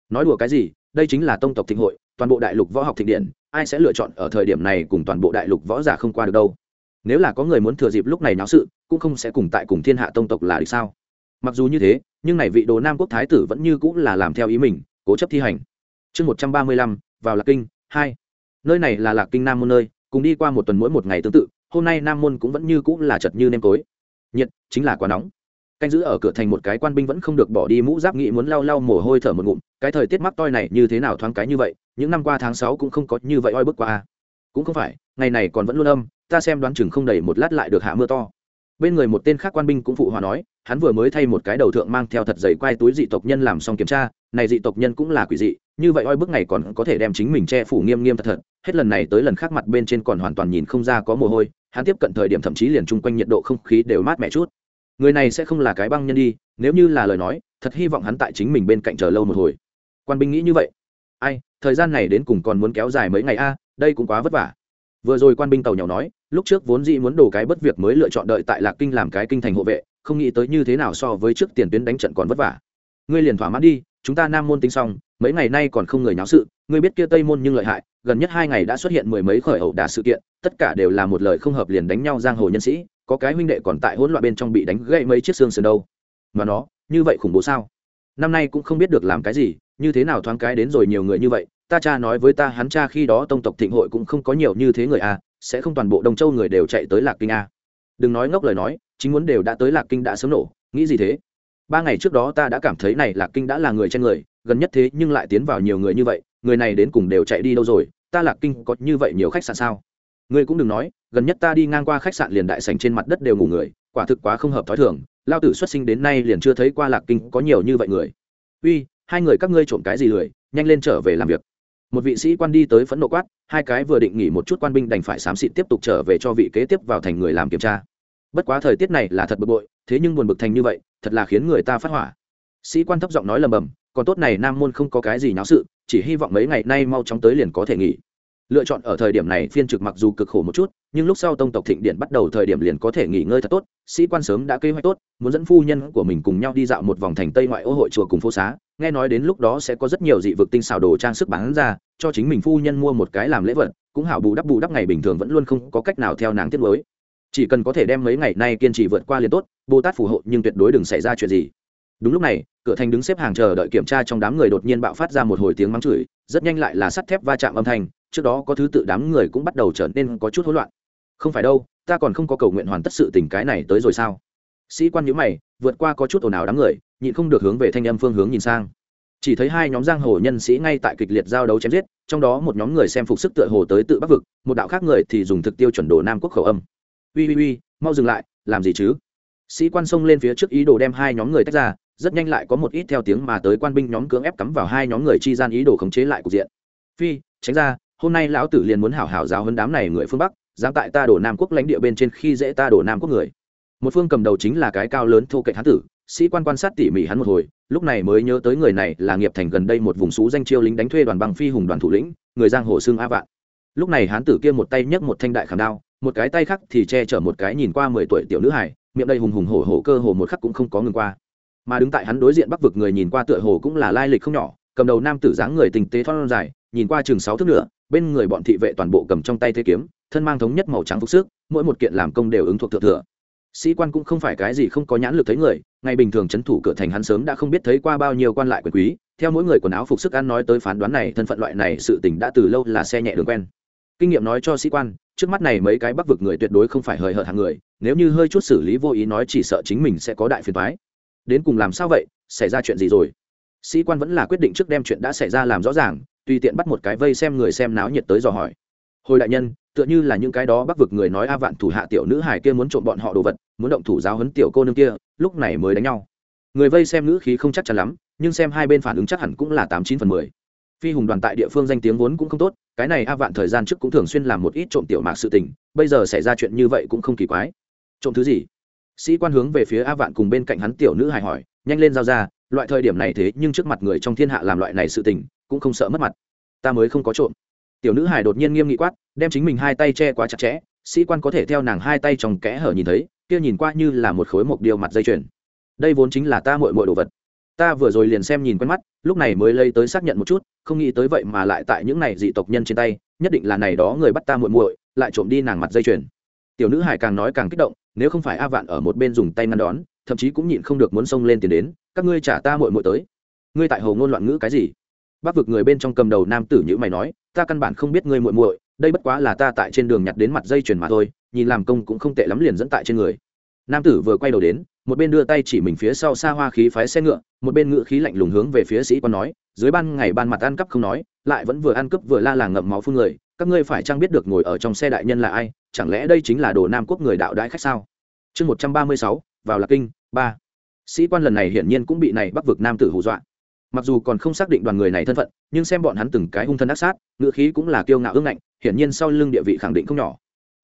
S1: Nói đùa cái gì, đây chính là tông tộc thịnh hội, toàn bộ đại lục võ học thịnh điện, ai sẽ lựa chọn ở thời điểm này cùng toàn bộ đại lục võ giả không qua được đâu. Nếu là có người muốn thừa dịp lúc này náo sự, cũng không sẽ cùng tại cùng thiên hạ tông tộc là được sao? Mặc dù như thế, nhưng này vị đồ nam quốc thái tử vẫn như cũng là làm theo ý mình, cố chấp thi hành. Chương một trăm ba mươi lăm, vào lạc kinh, hai. Nơi này là lạc kinh nam môn nơi, cùng đi qua một tuần mỗi một ngày tương tự hôm nay nam môn cũng vẫn như cũng là chật như nêm tối. Nhiệt, chính là quá nóng. Canh giữ ở cửa thành một cái quan binh vẫn không được bỏ đi, mũ giáp nghị muốn lau lau mồ hôi thở một ngụm. Cái thời tiết mắc toi này như thế nào thoáng cái như vậy, những năm qua tháng sáu cũng không có như vậy oi bức qua cũng không phải, ngày này còn vẫn luôn âm, ta xem đoán chừng không đầy một lát lại được hạ mưa to. Bên người một tên khác quan binh cũng phụ hòa nói, hắn vừa mới thay một cái đầu thượng mang theo thật dày quai túi dị tộc nhân làm xong kiểm tra, này dị tộc nhân cũng là quỷ dị, như vậy oi bức này còn có thể đem chính mình che phủ nghiêm nghiêm thật thật. Hết lần này tới lần khác mặt bên trên còn hoàn toàn nhìn không ra có mồ hôi hắn tiếp cận thời điểm thậm chí liền chung quanh nhiệt độ không khí đều mát mẻ chút. Người này sẽ không là cái băng nhân đi, nếu như là lời nói, thật hy vọng hắn tại chính mình bên cạnh chờ lâu một hồi. Quan binh nghĩ như vậy. Ai, thời gian này đến cùng còn muốn kéo dài mấy ngày a, đây cũng quá vất vả. Vừa rồi quan binh tàu nhỏ nói, lúc trước vốn dĩ muốn đổ cái bất việc mới lựa chọn đợi tại lạc kinh làm cái kinh thành hộ vệ, không nghĩ tới như thế nào so với trước tiền tuyến đánh trận còn vất vả. Ngươi liền thỏa mãn đi, chúng ta nam môn tính xong, mấy ngày nay còn không người nháo sự, ngươi biết kia tây môn nhưng lợi hại gần nhất hai ngày đã xuất hiện mười mấy khởi ẩu đả sự kiện, tất cả đều là một lời không hợp liền đánh nhau giang hồ nhân sĩ, có cái huynh đệ còn tại hỗn loạn bên trong bị đánh gãy mấy chiếc xương sườn đâu. Mà nó, như vậy khủng bố sao? Năm nay cũng không biết được làm cái gì, như thế nào thoáng cái đến rồi nhiều người như vậy, ta cha nói với ta hắn cha khi đó tông tộc thịnh hội cũng không có nhiều như thế người a sẽ không toàn bộ đông châu người đều chạy tới lạc kinh a đừng nói ngốc lời nói, chính muốn đều đã tới lạc kinh đã sớm nổ, nghĩ gì thế? Ba ngày trước đó ta đã cảm thấy này lạc kinh đã là người trên người, gần nhất thế nhưng lại tiến vào nhiều người như vậy người này đến cùng đều chạy đi đâu rồi, ta lạc kinh có như vậy nhiều khách sạn sao? Ngươi cũng đừng nói, gần nhất ta đi ngang qua khách sạn liền đại sành trên mặt đất đều ngủ người, quả thực quá không hợp thói thường, lao tử xuất sinh đến nay liền chưa thấy qua lạc kinh có nhiều như vậy người. Uy, hai người các ngươi trộm cái gì lười, nhanh lên trở về làm việc. Một vị sĩ quan đi tới phẫn nộ quát, hai cái vừa định nghỉ một chút quan binh đành phải xám xịt tiếp tục trở về cho vị kế tiếp vào thành người làm kiểm tra. Bất quá thời tiết này là thật bực bội, thế nhưng buồn bực thành như vậy, thật là khiến người ta phát hỏa. Sĩ quan thấp giọng nói lầm bầm còn tốt này nam môn không có cái gì náo sự, chỉ hy vọng mấy ngày nay mau chóng tới liền có thể nghỉ. Lựa chọn ở thời điểm này phiên trực mặc dù cực khổ một chút, nhưng lúc sau tông tộc thịnh điện bắt đầu thời điểm liền có thể nghỉ ngơi thật tốt, sĩ quan sớm đã kế hoạch tốt, muốn dẫn phu nhân của mình cùng nhau đi dạo một vòng thành tây ngoại ô hội chùa cùng phố xá. Nghe nói đến lúc đó sẽ có rất nhiều dị vực tinh xào đồ trang sức bán ra, cho chính mình phu nhân mua một cái làm lễ vật, cũng hảo bù đắp bù đắp ngày bình thường vẫn luôn không có cách nào theo nàng tiết mới. Chỉ cần có thể đem mấy ngày nay kiên trì vượt qua liền tốt, bồ tát phù hộ nhưng tuyệt đối đừng xảy ra chuyện gì đúng lúc này, cửa thành đứng xếp hàng chờ đợi kiểm tra trong đám người đột nhiên bạo phát ra một hồi tiếng mắng chửi, rất nhanh lại là sắt thép va chạm âm thanh, trước đó có thứ tự đám người cũng bắt đầu trở nên có chút hỗn loạn. Không phải đâu, ta còn không có cầu nguyện hoàn tất sự tình cái này tới rồi sao? Sĩ quan nhữ mày, vượt qua có chút ồn ào đám người, nhịn không được hướng về thanh âm phương hướng nhìn sang. Chỉ thấy hai nhóm giang hồ nhân sĩ ngay tại kịch liệt giao đấu chém giết, trong đó một nhóm người xem phục sức tựa hồ tới tự bắc vực, một đạo khác người thì dùng thực tiêu chuẩn đồ nam quốc khẩu âm. Ui ui ui mau dừng lại, làm gì chứ? Sĩ quan xông lên phía trước ý đồ đem hai nhóm người tách ra rất nhanh lại có một ít theo tiếng mà tới quan binh nhóm cưỡng ép cắm vào hai nhóm người chi gian ý đồ khống chế lại cục diện. Phi, tránh ra, hôm nay lão tử liền muốn hảo hảo giáo hơn đám này người phương bắc, dám tại ta đổ nam quốc lãnh địa bên trên khi dễ ta đổ nam quốc người. Một phương cầm đầu chính là cái cao lớn thô kệch hán tử, sĩ quan quan sát tỉ mỉ hắn một hồi, lúc này mới nhớ tới người này là nghiệp thành gần đây một vùng xú danh chiêu lính đánh thuê đoàn bằng phi hùng đoàn thủ lĩnh, người giang hồ xương a vạn. Lúc này hán tử kia một tay nhấc một thanh đại khảm đao, một cái tay khác thì che chở một cái nhìn qua mười tuổi tiểu nữ hải miệng đây hùng hùng hổ hổ cơ hồ một khắc cũng không có ngừng qua mà đứng tại hắn đối diện bắc vực người nhìn qua tựa hồ cũng là lai lịch không nhỏ, cầm đầu nam tử dáng người tình tế thon dài, nhìn qua chừng sáu thước nữa, bên người bọn thị vệ toàn bộ cầm trong tay thế kiếm, thân mang thống nhất màu trắng phục sức, mỗi một kiện làm công đều ứng thuộc thượng thừa. Sĩ quan cũng không phải cái gì không có nhãn lực thấy người, ngày bình thường c h ấ n thủ cửa thành hắn sớm đã không biết thấy qua bao nhiêu quan lại quyền quý, theo mỗi người quần áo phục sức ăn nói tới phán đoán này, thân phận loại này sự t ì n h đã từ lâu là xe nhẹ đường quen. Kinh nghiệm nói cho sĩ quan, trước mắt này mấy cái bắc vực người tuyệt đối không phải hời hợt hàng người, nếu như hơi chút xử lý vô ý nói chỉ sợ chính mình sẽ có đại phiền thoái đến cùng làm sao vậy, xảy ra chuyện gì rồi? Sĩ quan vẫn là quyết định trước đem chuyện đã xảy ra làm rõ ràng, tùy tiện bắt một cái vây xem người xem náo nhiệt tới dò hỏi. Hồi đại nhân, tựa như là những cái đó bắc vực người nói a vạn thủ hạ tiểu nữ hải kia muốn trộm bọn họ đồ vật, muốn động thủ giáo huấn tiểu cô nương kia, lúc này mới đánh nhau. Người vây xem nữ khí không chắc chắn lắm, nhưng xem hai bên phản ứng chắc hẳn cũng là tám chín phần mười. Phi hùng đoàn tại địa phương danh tiếng vốn cũng không tốt, cái này a vạn thời gian trước cũng thường xuyên làm một ít trộm tiểu mạc sự tình, bây giờ xảy ra chuyện như vậy cũng không kỳ quái. Trộm thứ gì? Sĩ quan hướng về phía a vạn cùng bên cạnh hắn tiểu nữ hài hỏi, nhanh lên giao ra, loại thời điểm này thế nhưng trước mặt người trong thiên hạ làm loại này sự tình, cũng không sợ mất mặt. Ta mới không có trộm. Tiểu nữ hài đột nhiên nghiêm nghị quát, đem chính mình hai tay che quá chặt chẽ, sĩ quan có thể theo nàng hai tay trong kẽ hở nhìn thấy, kia nhìn qua như là một khối mộc điều mặt dây chuyền. Đây vốn chính là ta mội mội đồ vật. Ta vừa rồi liền xem nhìn quen mắt, lúc này mới lấy tới xác nhận một chút, không nghĩ tới vậy mà lại tại những này dị tộc nhân trên tay, nhất định là này đó người bắt ta muội muội, lại trộm đi nàng mặt dây chuyền. Tiểu nữ hải càng nói càng kích động nếu không phải a vạn ở một bên dùng tay ngăn đón, thậm chí cũng nhịn không được muốn xông lên tiền đến, các ngươi trả ta muội muội tới. Ngươi tại hồ ngôn loạn ngữ cái gì? Bác vực người bên trong cầm đầu nam tử nhữ mày nói, ta căn bản không biết ngươi muội muội, đây bất quá là ta tại trên đường nhặt đến mặt dây chuyền mà thôi, nhìn làm công cũng không tệ lắm liền dẫn tại trên người. Nam tử vừa quay đầu đến, một bên đưa tay chỉ mình phía sau xa hoa khí phái xe ngựa, một bên ngựa khí lạnh lùng hướng về phía sĩ quan nói, dưới ban ngày ban mặt ăn cắp không nói, lại vẫn vừa ăn cướp vừa la làng ngậm máu phương người, các ngươi phải chăng biết được ngồi ở trong xe đại nhân là ai? Chẳng lẽ đây chính là đồ nam quốc người đạo đãi khách sao? Chương một trăm ba mươi sáu, vào lạc kinh, ba. Sĩ quan lần này hiển nhiên cũng bị này bắc vực nam tử hù dọa. Mặc dù còn không xác định đoàn người này thân phận, nhưng xem bọn hắn từng cái hung thân ác sát ngựa khí cũng là kiêu ngạo ương ngạnh, hiển nhiên sau lưng địa vị khẳng định không nhỏ.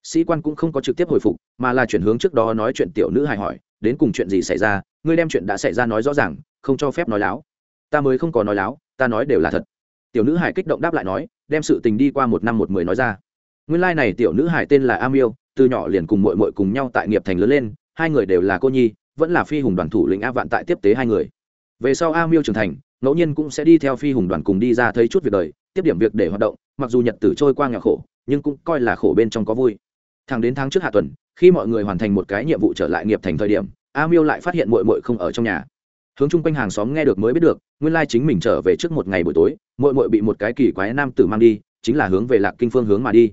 S1: Sĩ quan cũng không có trực tiếp hồi phục, mà là chuyển hướng trước đó nói chuyện tiểu nữ hài hỏi, đến cùng chuyện gì xảy ra? Ngươi đem chuyện đã xảy ra nói rõ ràng, không cho phép nói láo. Ta mới không có nói láo, ta nói đều là thật. Tiểu nữ hài kích động đáp lại nói, đem sự tình đi qua một năm một mười nói ra nguyên lai này tiểu nữ hải tên là am từ nhỏ liền cùng mội mội cùng nhau tại nghiệp thành lớn lên, hai người đều là cô nhi, vẫn là phi hùng đoàn thủ lĩnh a vạn tại tiếp tế hai người. Về sau a miêu trưởng thành, ngẫu nhiên cũng sẽ đi theo phi hùng đoàn cùng đi ra thấy chút việc đời, tiếp điểm việc để hoạt động, mặc dù nhật tử trôi qua nhà khổ, nhưng cũng coi là khổ bên trong có vui. Thẳng đến tháng trước hạ tuần, khi mọi người hoàn thành một cái nhiệm vụ trở lại nghiệp thành thời điểm a miêu lại phát hiện mội mội không ở trong nhà. Hướng chung quanh hàng xóm nghe được mới biết được, nguyên lai chính mình trở về trước một ngày buổi tối mội mội bị một cái kỳ quái nam tử mang đi, chính là hướng về lạc kinh phương hướng mà đi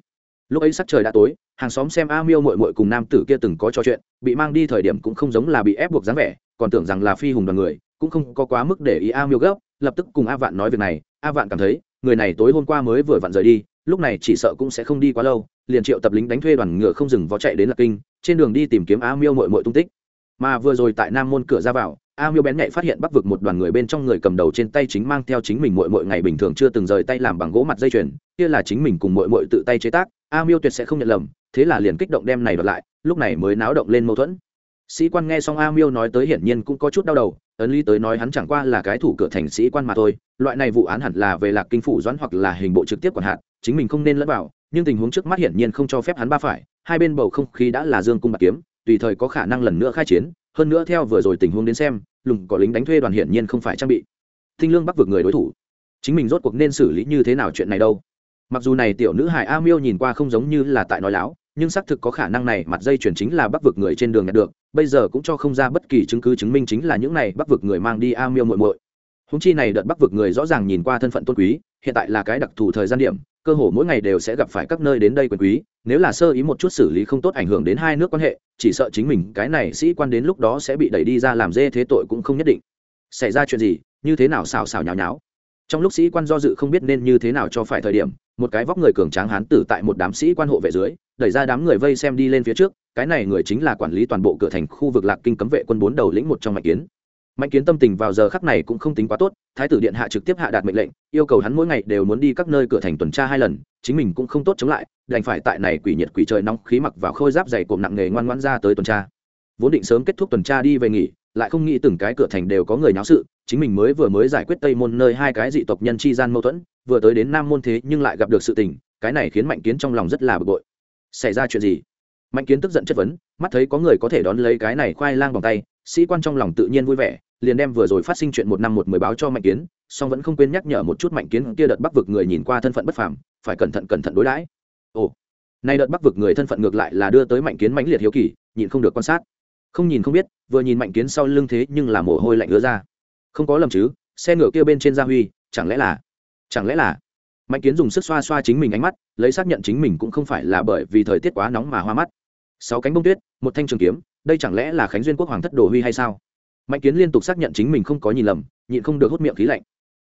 S1: lúc ấy sắc trời đã tối, hàng xóm xem a miêu mội mội cùng nam tử kia từng có trò chuyện, bị mang đi thời điểm cũng không giống là bị ép buộc dáng vẻ, còn tưởng rằng là phi hùng đoàn người, cũng không có quá mức để ý a miêu gấp, lập tức cùng a vạn nói việc này. A vạn cảm thấy, người này tối hôm qua mới vừa vặn rời đi, lúc này chỉ sợ cũng sẽ không đi quá lâu, liền triệu tập lính đánh thuê đoàn ngựa không dừng vó chạy đến lạc kinh, trên đường đi tìm kiếm a miêu mội mội tung tích. Mà vừa rồi tại nam môn cửa ra vào, a miêu bén nhạy phát hiện bắc vực một đoàn người bên trong người cầm đầu trên tay chính mang theo chính mình mội mội ngày bình thường chưa từng rời tay làm bằng gỗ mặt dây chuyền, kia là chính mình cùng mội mội tự tay chế tác a miêu tuyệt sẽ không nhận lầm, thế là liền kích động đem này đoạt lại, lúc này mới náo động lên mâu thuẫn. Sĩ quan nghe xong a miêu nói tới hiển nhiên cũng có chút đau đầu, ấn lý tới nói hắn chẳng qua là cái thủ cửa thành sĩ quan mà thôi, loại này vụ án hẳn là về lạc kinh phủ doãn hoặc là hình bộ trực tiếp quản hạt, chính mình không nên lẫn vào, nhưng tình huống trước mắt hiển nhiên không cho phép hắn ba phải, hai bên bầu không khí đã là dương cung bạc kiếm, tùy thời có khả năng lần nữa khai chiến, hơn nữa theo vừa rồi tình huống đến xem, lùng có lính đánh thuê đoàn hiển nhiên không phải trang bị. Thinh lương bắc vực người đối thủ. Chính mình rốt cuộc nên xử lý như thế nào chuyện này đâu? Mặc dù này tiểu nữ hài a miêu nhìn qua không giống như là tại nói láo, nhưng xác thực có khả năng này mặt dây chuyển chính là bắc vực người trên đường nhặt được, bây giờ cũng cho không ra bất kỳ chứng cứ chứng minh chính là những này bắc vực người mang đi a miêu muội muội. Húng chi này đợt bắc vực người rõ ràng nhìn qua thân phận tôn quý, hiện tại là cái đặc thù thời gian điểm, cơ hồ mỗi ngày đều sẽ gặp phải các nơi đến đây quyền quý, nếu là sơ ý một chút xử lý không tốt ảnh hưởng đến hai nước quan hệ, chỉ sợ chính mình, cái này sĩ quan đến lúc đó sẽ bị đẩy đi ra làm dê thế tội cũng không nhất định. Xảy ra chuyện gì, như thế nào xào xào nhào nháo? Trong lúc sĩ quan do dự không biết nên như thế nào cho phải thời điểm, một cái vóc người cường tráng hán tử tại một đám sĩ quan hộ vệ dưới, đẩy ra đám người vây xem đi lên phía trước, cái này người chính là quản lý toàn bộ cửa thành khu vực lạc kinh cấm vệ quân bốn đầu lĩnh một trong mạnh kiến. Mạnh kiến tâm tình vào giờ khắc này cũng không tính quá tốt, thái tử điện hạ trực tiếp hạ đạt mệnh lệnh, yêu cầu hắn mỗi ngày đều muốn đi các nơi cửa thành tuần tra hai lần, chính mình cũng không tốt chống lại, đành phải tại này quỷ nhiệt quỷ trời nóng khí mặc vào khôi giáp dày cộm nặng nghề ngoan ngoãn ra tới tuần tra. Vốn định sớm kết thúc tuần tra đi về nghỉ, lại không nghĩ từng cái cửa thành đều có người nháo sự chính mình mới vừa mới giải quyết tây môn nơi hai cái dị tộc nhân chi gian mâu thuẫn, vừa tới đến nam môn thế nhưng lại gặp được sự tình, cái này khiến mạnh kiến trong lòng rất là bực bội. Xảy ra chuyện gì? Mạnh kiến tức giận chất vấn, mắt thấy có người có thể đón lấy cái này khoai lang bằng tay, sĩ quan trong lòng tự nhiên vui vẻ, liền đem vừa rồi phát sinh chuyện một năm một mười báo cho mạnh kiến, song vẫn không quên nhắc nhở một chút mạnh kiến kia đợt bắc vực người nhìn qua thân phận bất phàm, phải cẩn thận cẩn thận đối đãi. Ồ, nay đợt bắc vực người thân phận ngược lại là đưa tới mạnh kiến mãnh liệt hiếu kỳ nhìn không được quan sát. Không nhìn không biết, vừa nhìn mạnh kiến sau lưng thế nhưng là mồ hôi lạnh ứa ra không có lầm chứ, xe ngựa kia bên trên gia huy, chẳng lẽ là, chẳng lẽ là, mạnh kiến dùng sức xoa xoa chính mình ánh mắt, lấy xác nhận chính mình cũng không phải là bởi vì thời tiết quá nóng mà hoa mắt. Sáu cánh bông tuyết, một thanh trường kiếm, đây chẳng lẽ là khánh duyên quốc hoàng thất đồ huy hay sao? Mạnh kiến liên tục xác nhận chính mình không có nhìn lầm, nhịn không được hút miệng khí lạnh.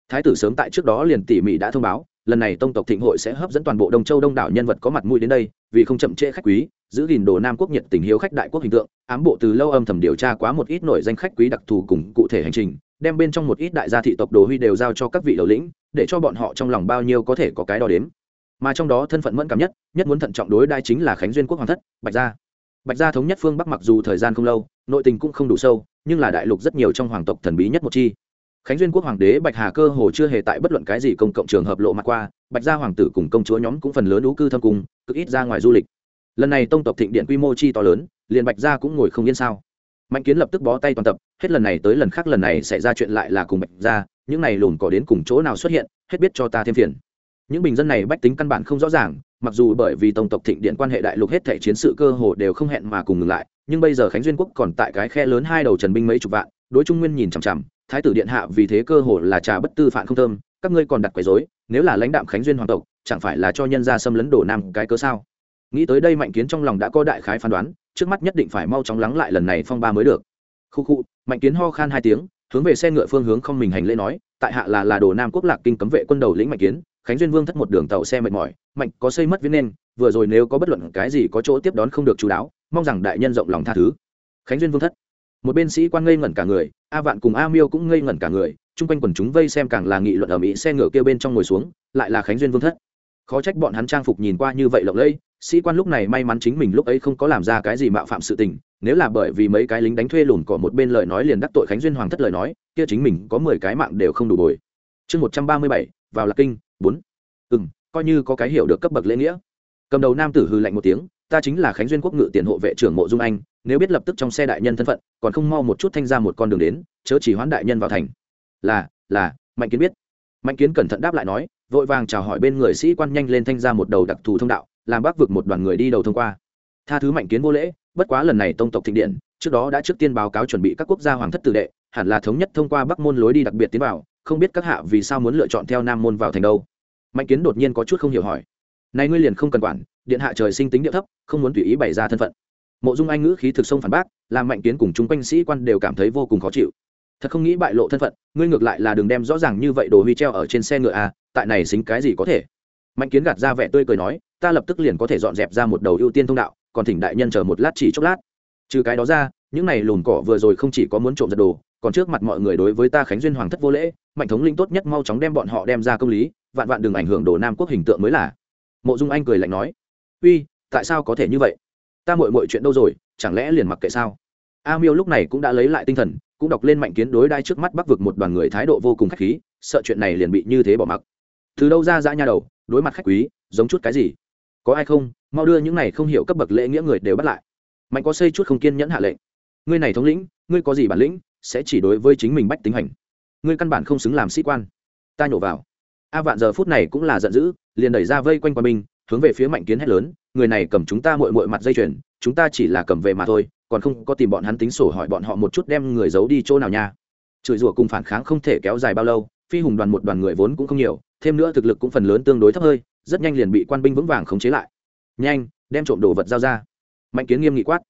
S1: Thái tử sớm tại trước đó liền tỉ mỉ đã thông báo, lần này tông tộc thịnh hội sẽ hấp dẫn toàn bộ đông châu đông đảo nhân vật có mặt mũi đến đây, vì không chậm trễ khách quý, giữ gìn đồ nam quốc nhiệt tình hiếu khách đại quốc hình tượng, ám bộ từ lâu âm thầm điều tra quá một ít nổi danh khách quý đặc thù cùng cụ thể hành trình đem bên trong một ít đại gia thị tộc đồ huy đều giao cho các vị đầu lĩnh, để cho bọn họ trong lòng bao nhiêu có thể có cái đo đếm. Mà trong đó thân phận mẫn cảm nhất nhất muốn thận trọng đối đai chính là khánh duyên quốc hoàng thất, bạch gia. Bạch gia thống nhất phương bắc mặc dù thời gian không lâu, nội tình cũng không đủ sâu, nhưng là đại lục rất nhiều trong hoàng tộc thần bí nhất một chi. Khánh duyên quốc hoàng đế bạch hà cơ hồ chưa hề tại bất luận cái gì công cộng trường hợp lộ mặt qua, bạch gia hoàng tử cùng công chúa nhóm cũng phần lớn ú cư thâm cung, cực ít ra ngoài du lịch. Lần này tông tộc thịnh điện quy mô chi to lớn, liền bạch gia cũng ngồi không yên sao mạnh kiến lập tức bó tay toàn tập, hết lần này tới lần khác lần này xảy ra chuyện lại là cùng bạch gia, những này lùn cỏ đến cùng chỗ nào xuất hiện, hết biết cho ta thêm phiền. Những bình dân này bách tính căn bản không rõ ràng, mặc dù bởi vì tổng tộc thịnh điện quan hệ đại lục hết thể chiến sự cơ hồ đều không hẹn mà cùng ngừng lại, nhưng bây giờ khánh duyên quốc còn tại cái khe lớn hai đầu trần binh mấy chục vạn, đối trung nguyên nhìn chằm chằm, thái tử điện hạ vì thế cơ hồ là trà bất tư phản không thơm, các ngươi còn đặt quấy rối, nếu là lãnh đạm khánh duyên hoàng tộc, chẳng phải là cho nhân gia xâm lấn đổ nam cái cớ sao? Nghĩ tới đây mạnh kiến trong lòng đã có đại khái phán đoán, trước mắt nhất định phải mau chóng lắng lại lần này phong ba mới được. Khu khu mạnh kiến ho khan hai tiếng, hướng về xe ngựa phương hướng không mình hành lễ nói, tại hạ là là đồ nam quốc lạc kinh cấm vệ quân đầu lĩnh mạnh kiến, khánh duyên vương thất một đường tàu xe mệt mỏi, mạnh có xây mất viết nên, vừa rồi nếu có bất luận cái gì có chỗ tiếp đón không được chú đáo, mong rằng đại nhân rộng lòng tha thứ. Khánh duyên vương thất. Một bên sĩ quan ngây ngẩn cả người, a vạn cùng a miêu cũng ngây ngẩn cả người, chung quanh quần chúng vây xem càng là nghị luận ở mỹ xe ngựa kêu bên trong ngồi xuống, lại là khánh duyên vương thất khó trách bọn hắn trang phục nhìn qua như vậy lộng lẫy, sĩ quan lúc này may mắn chính mình lúc ấy không có làm ra cái gì mạo phạm sự tình, nếu là bởi vì mấy cái lính đánh thuê lùn cỏ một bên lời nói liền đắc tội khánh duyên hoàng thất lời nói, kia chính mình có mười cái mạng đều không đủ bồi. Chương một trăm ba mươi bảy, vào lạc kinh, bốn. Ừ m coi như có cái hiểu được cấp bậc lễ nghĩa. Cầm đầu nam tử hư lạnh một tiếng, ta chính là khánh duyên quốc ngự tiền hộ vệ trưởng mộ dung anh, nếu biết lập tức trong xe đại nhân thân phận, còn không mau một chút thanh ra một con đường đến, chớ chỉ hoãn đại nhân vào thành. Là là, mạnh kiến biết. Mạnh kiến cẩn thận đáp lại nói vội vàng chào hỏi bên người sĩ quan nhanh lên thanh ra một đầu đặc thù thông đạo, làm bác vực một đoàn người đi đầu thông qua. Tha thứ mạnh kiến vô lễ, bất quá lần này tông tộc thịnh điện, trước đó đã trước tiên báo cáo chuẩn bị các quốc gia hoàng thất tử đệ, hẳn là thống nhất thông qua bắc môn lối đi đặc biệt tiến vào, không biết các hạ vì sao muốn lựa chọn theo nam môn vào thành đâu. Mạnh kiến đột nhiên có chút không hiểu hỏi. Này ngươi liền không cần quản, điện hạ trời sinh tính địa thấp, không muốn tùy ý bày ra thân phận. Mộ dung anh ngữ khí thực sông phản bác, làm mạnh kiến cùng chúng quanh sĩ quan đều cảm thấy vô cùng khó chịu thật không nghĩ bại lộ thân phận, ngươi ngược lại là đừng đem rõ ràng như vậy đồ huy treo ở trên xe ngựa à tại này xính cái gì có thể? Mạnh kiến gạt ra vẻ tươi cười nói, ta lập tức liền có thể dọn dẹp ra một đầu ưu tiên thông đạo, còn thỉnh đại nhân chờ một lát chỉ chốc lát. Trừ cái đó ra, những này lùn cỏ vừa rồi không chỉ có muốn trộm giật đồ, còn trước mặt mọi người đối với ta khánh duyên hoàng thất vô lễ, mạnh thống linh tốt nhất mau chóng đem bọn họ đem ra công lý, vạn vạn đừng ảnh hưởng đồ nam quốc hình tượng mới là. Mộ dung anh cười lạnh nói, uy, tại sao có thể như vậy? Ta mội mội chuyện đâu rồi, chẳng lẽ liền mặc kệ sao? A miêu lúc này cũng đã lấy lại tinh thần cũng đọc lên mạnh kiến đối đai trước mắt bắc vực một đoàn người thái độ vô cùng khách khí, sợ chuyện này liền bị như thế bỏ mặc. Từ đâu ra dã nha đầu, đối mặt khách quý, giống chút cái gì? Có ai không? Mau đưa những này không hiểu cấp bậc lễ nghĩa người đều bắt lại. Mạnh có xây chút không kiên nhẫn hạ lệnh. Ngươi này thống lĩnh, ngươi có gì bản lĩnh, sẽ chỉ đối với chính mình bách tính hành. Ngươi căn bản không xứng làm sĩ quan. Ta nhổ vào. A vạn giờ phút này cũng là giận dữ, liền đẩy ra vây quanh qua mình hướng về phía mạnh kiến hét lớn, người này cầm chúng ta mội mội mặt dây chuyền chúng ta chỉ là cầm về mà thôi, còn không có tìm bọn hắn tính sổ hỏi bọn họ một chút đem người giấu đi chỗ nào nha. Chửi rủa cùng phản kháng không thể kéo dài bao lâu, phi hùng đoàn một đoàn người vốn cũng không nhiều, thêm nữa thực lực cũng phần lớn tương đối thấp hơi, rất nhanh liền bị quan binh vững vàng khống chế lại. Nhanh, đem trộm đồ vật giao ra. Mạnh kiến nghiêm nghị quát.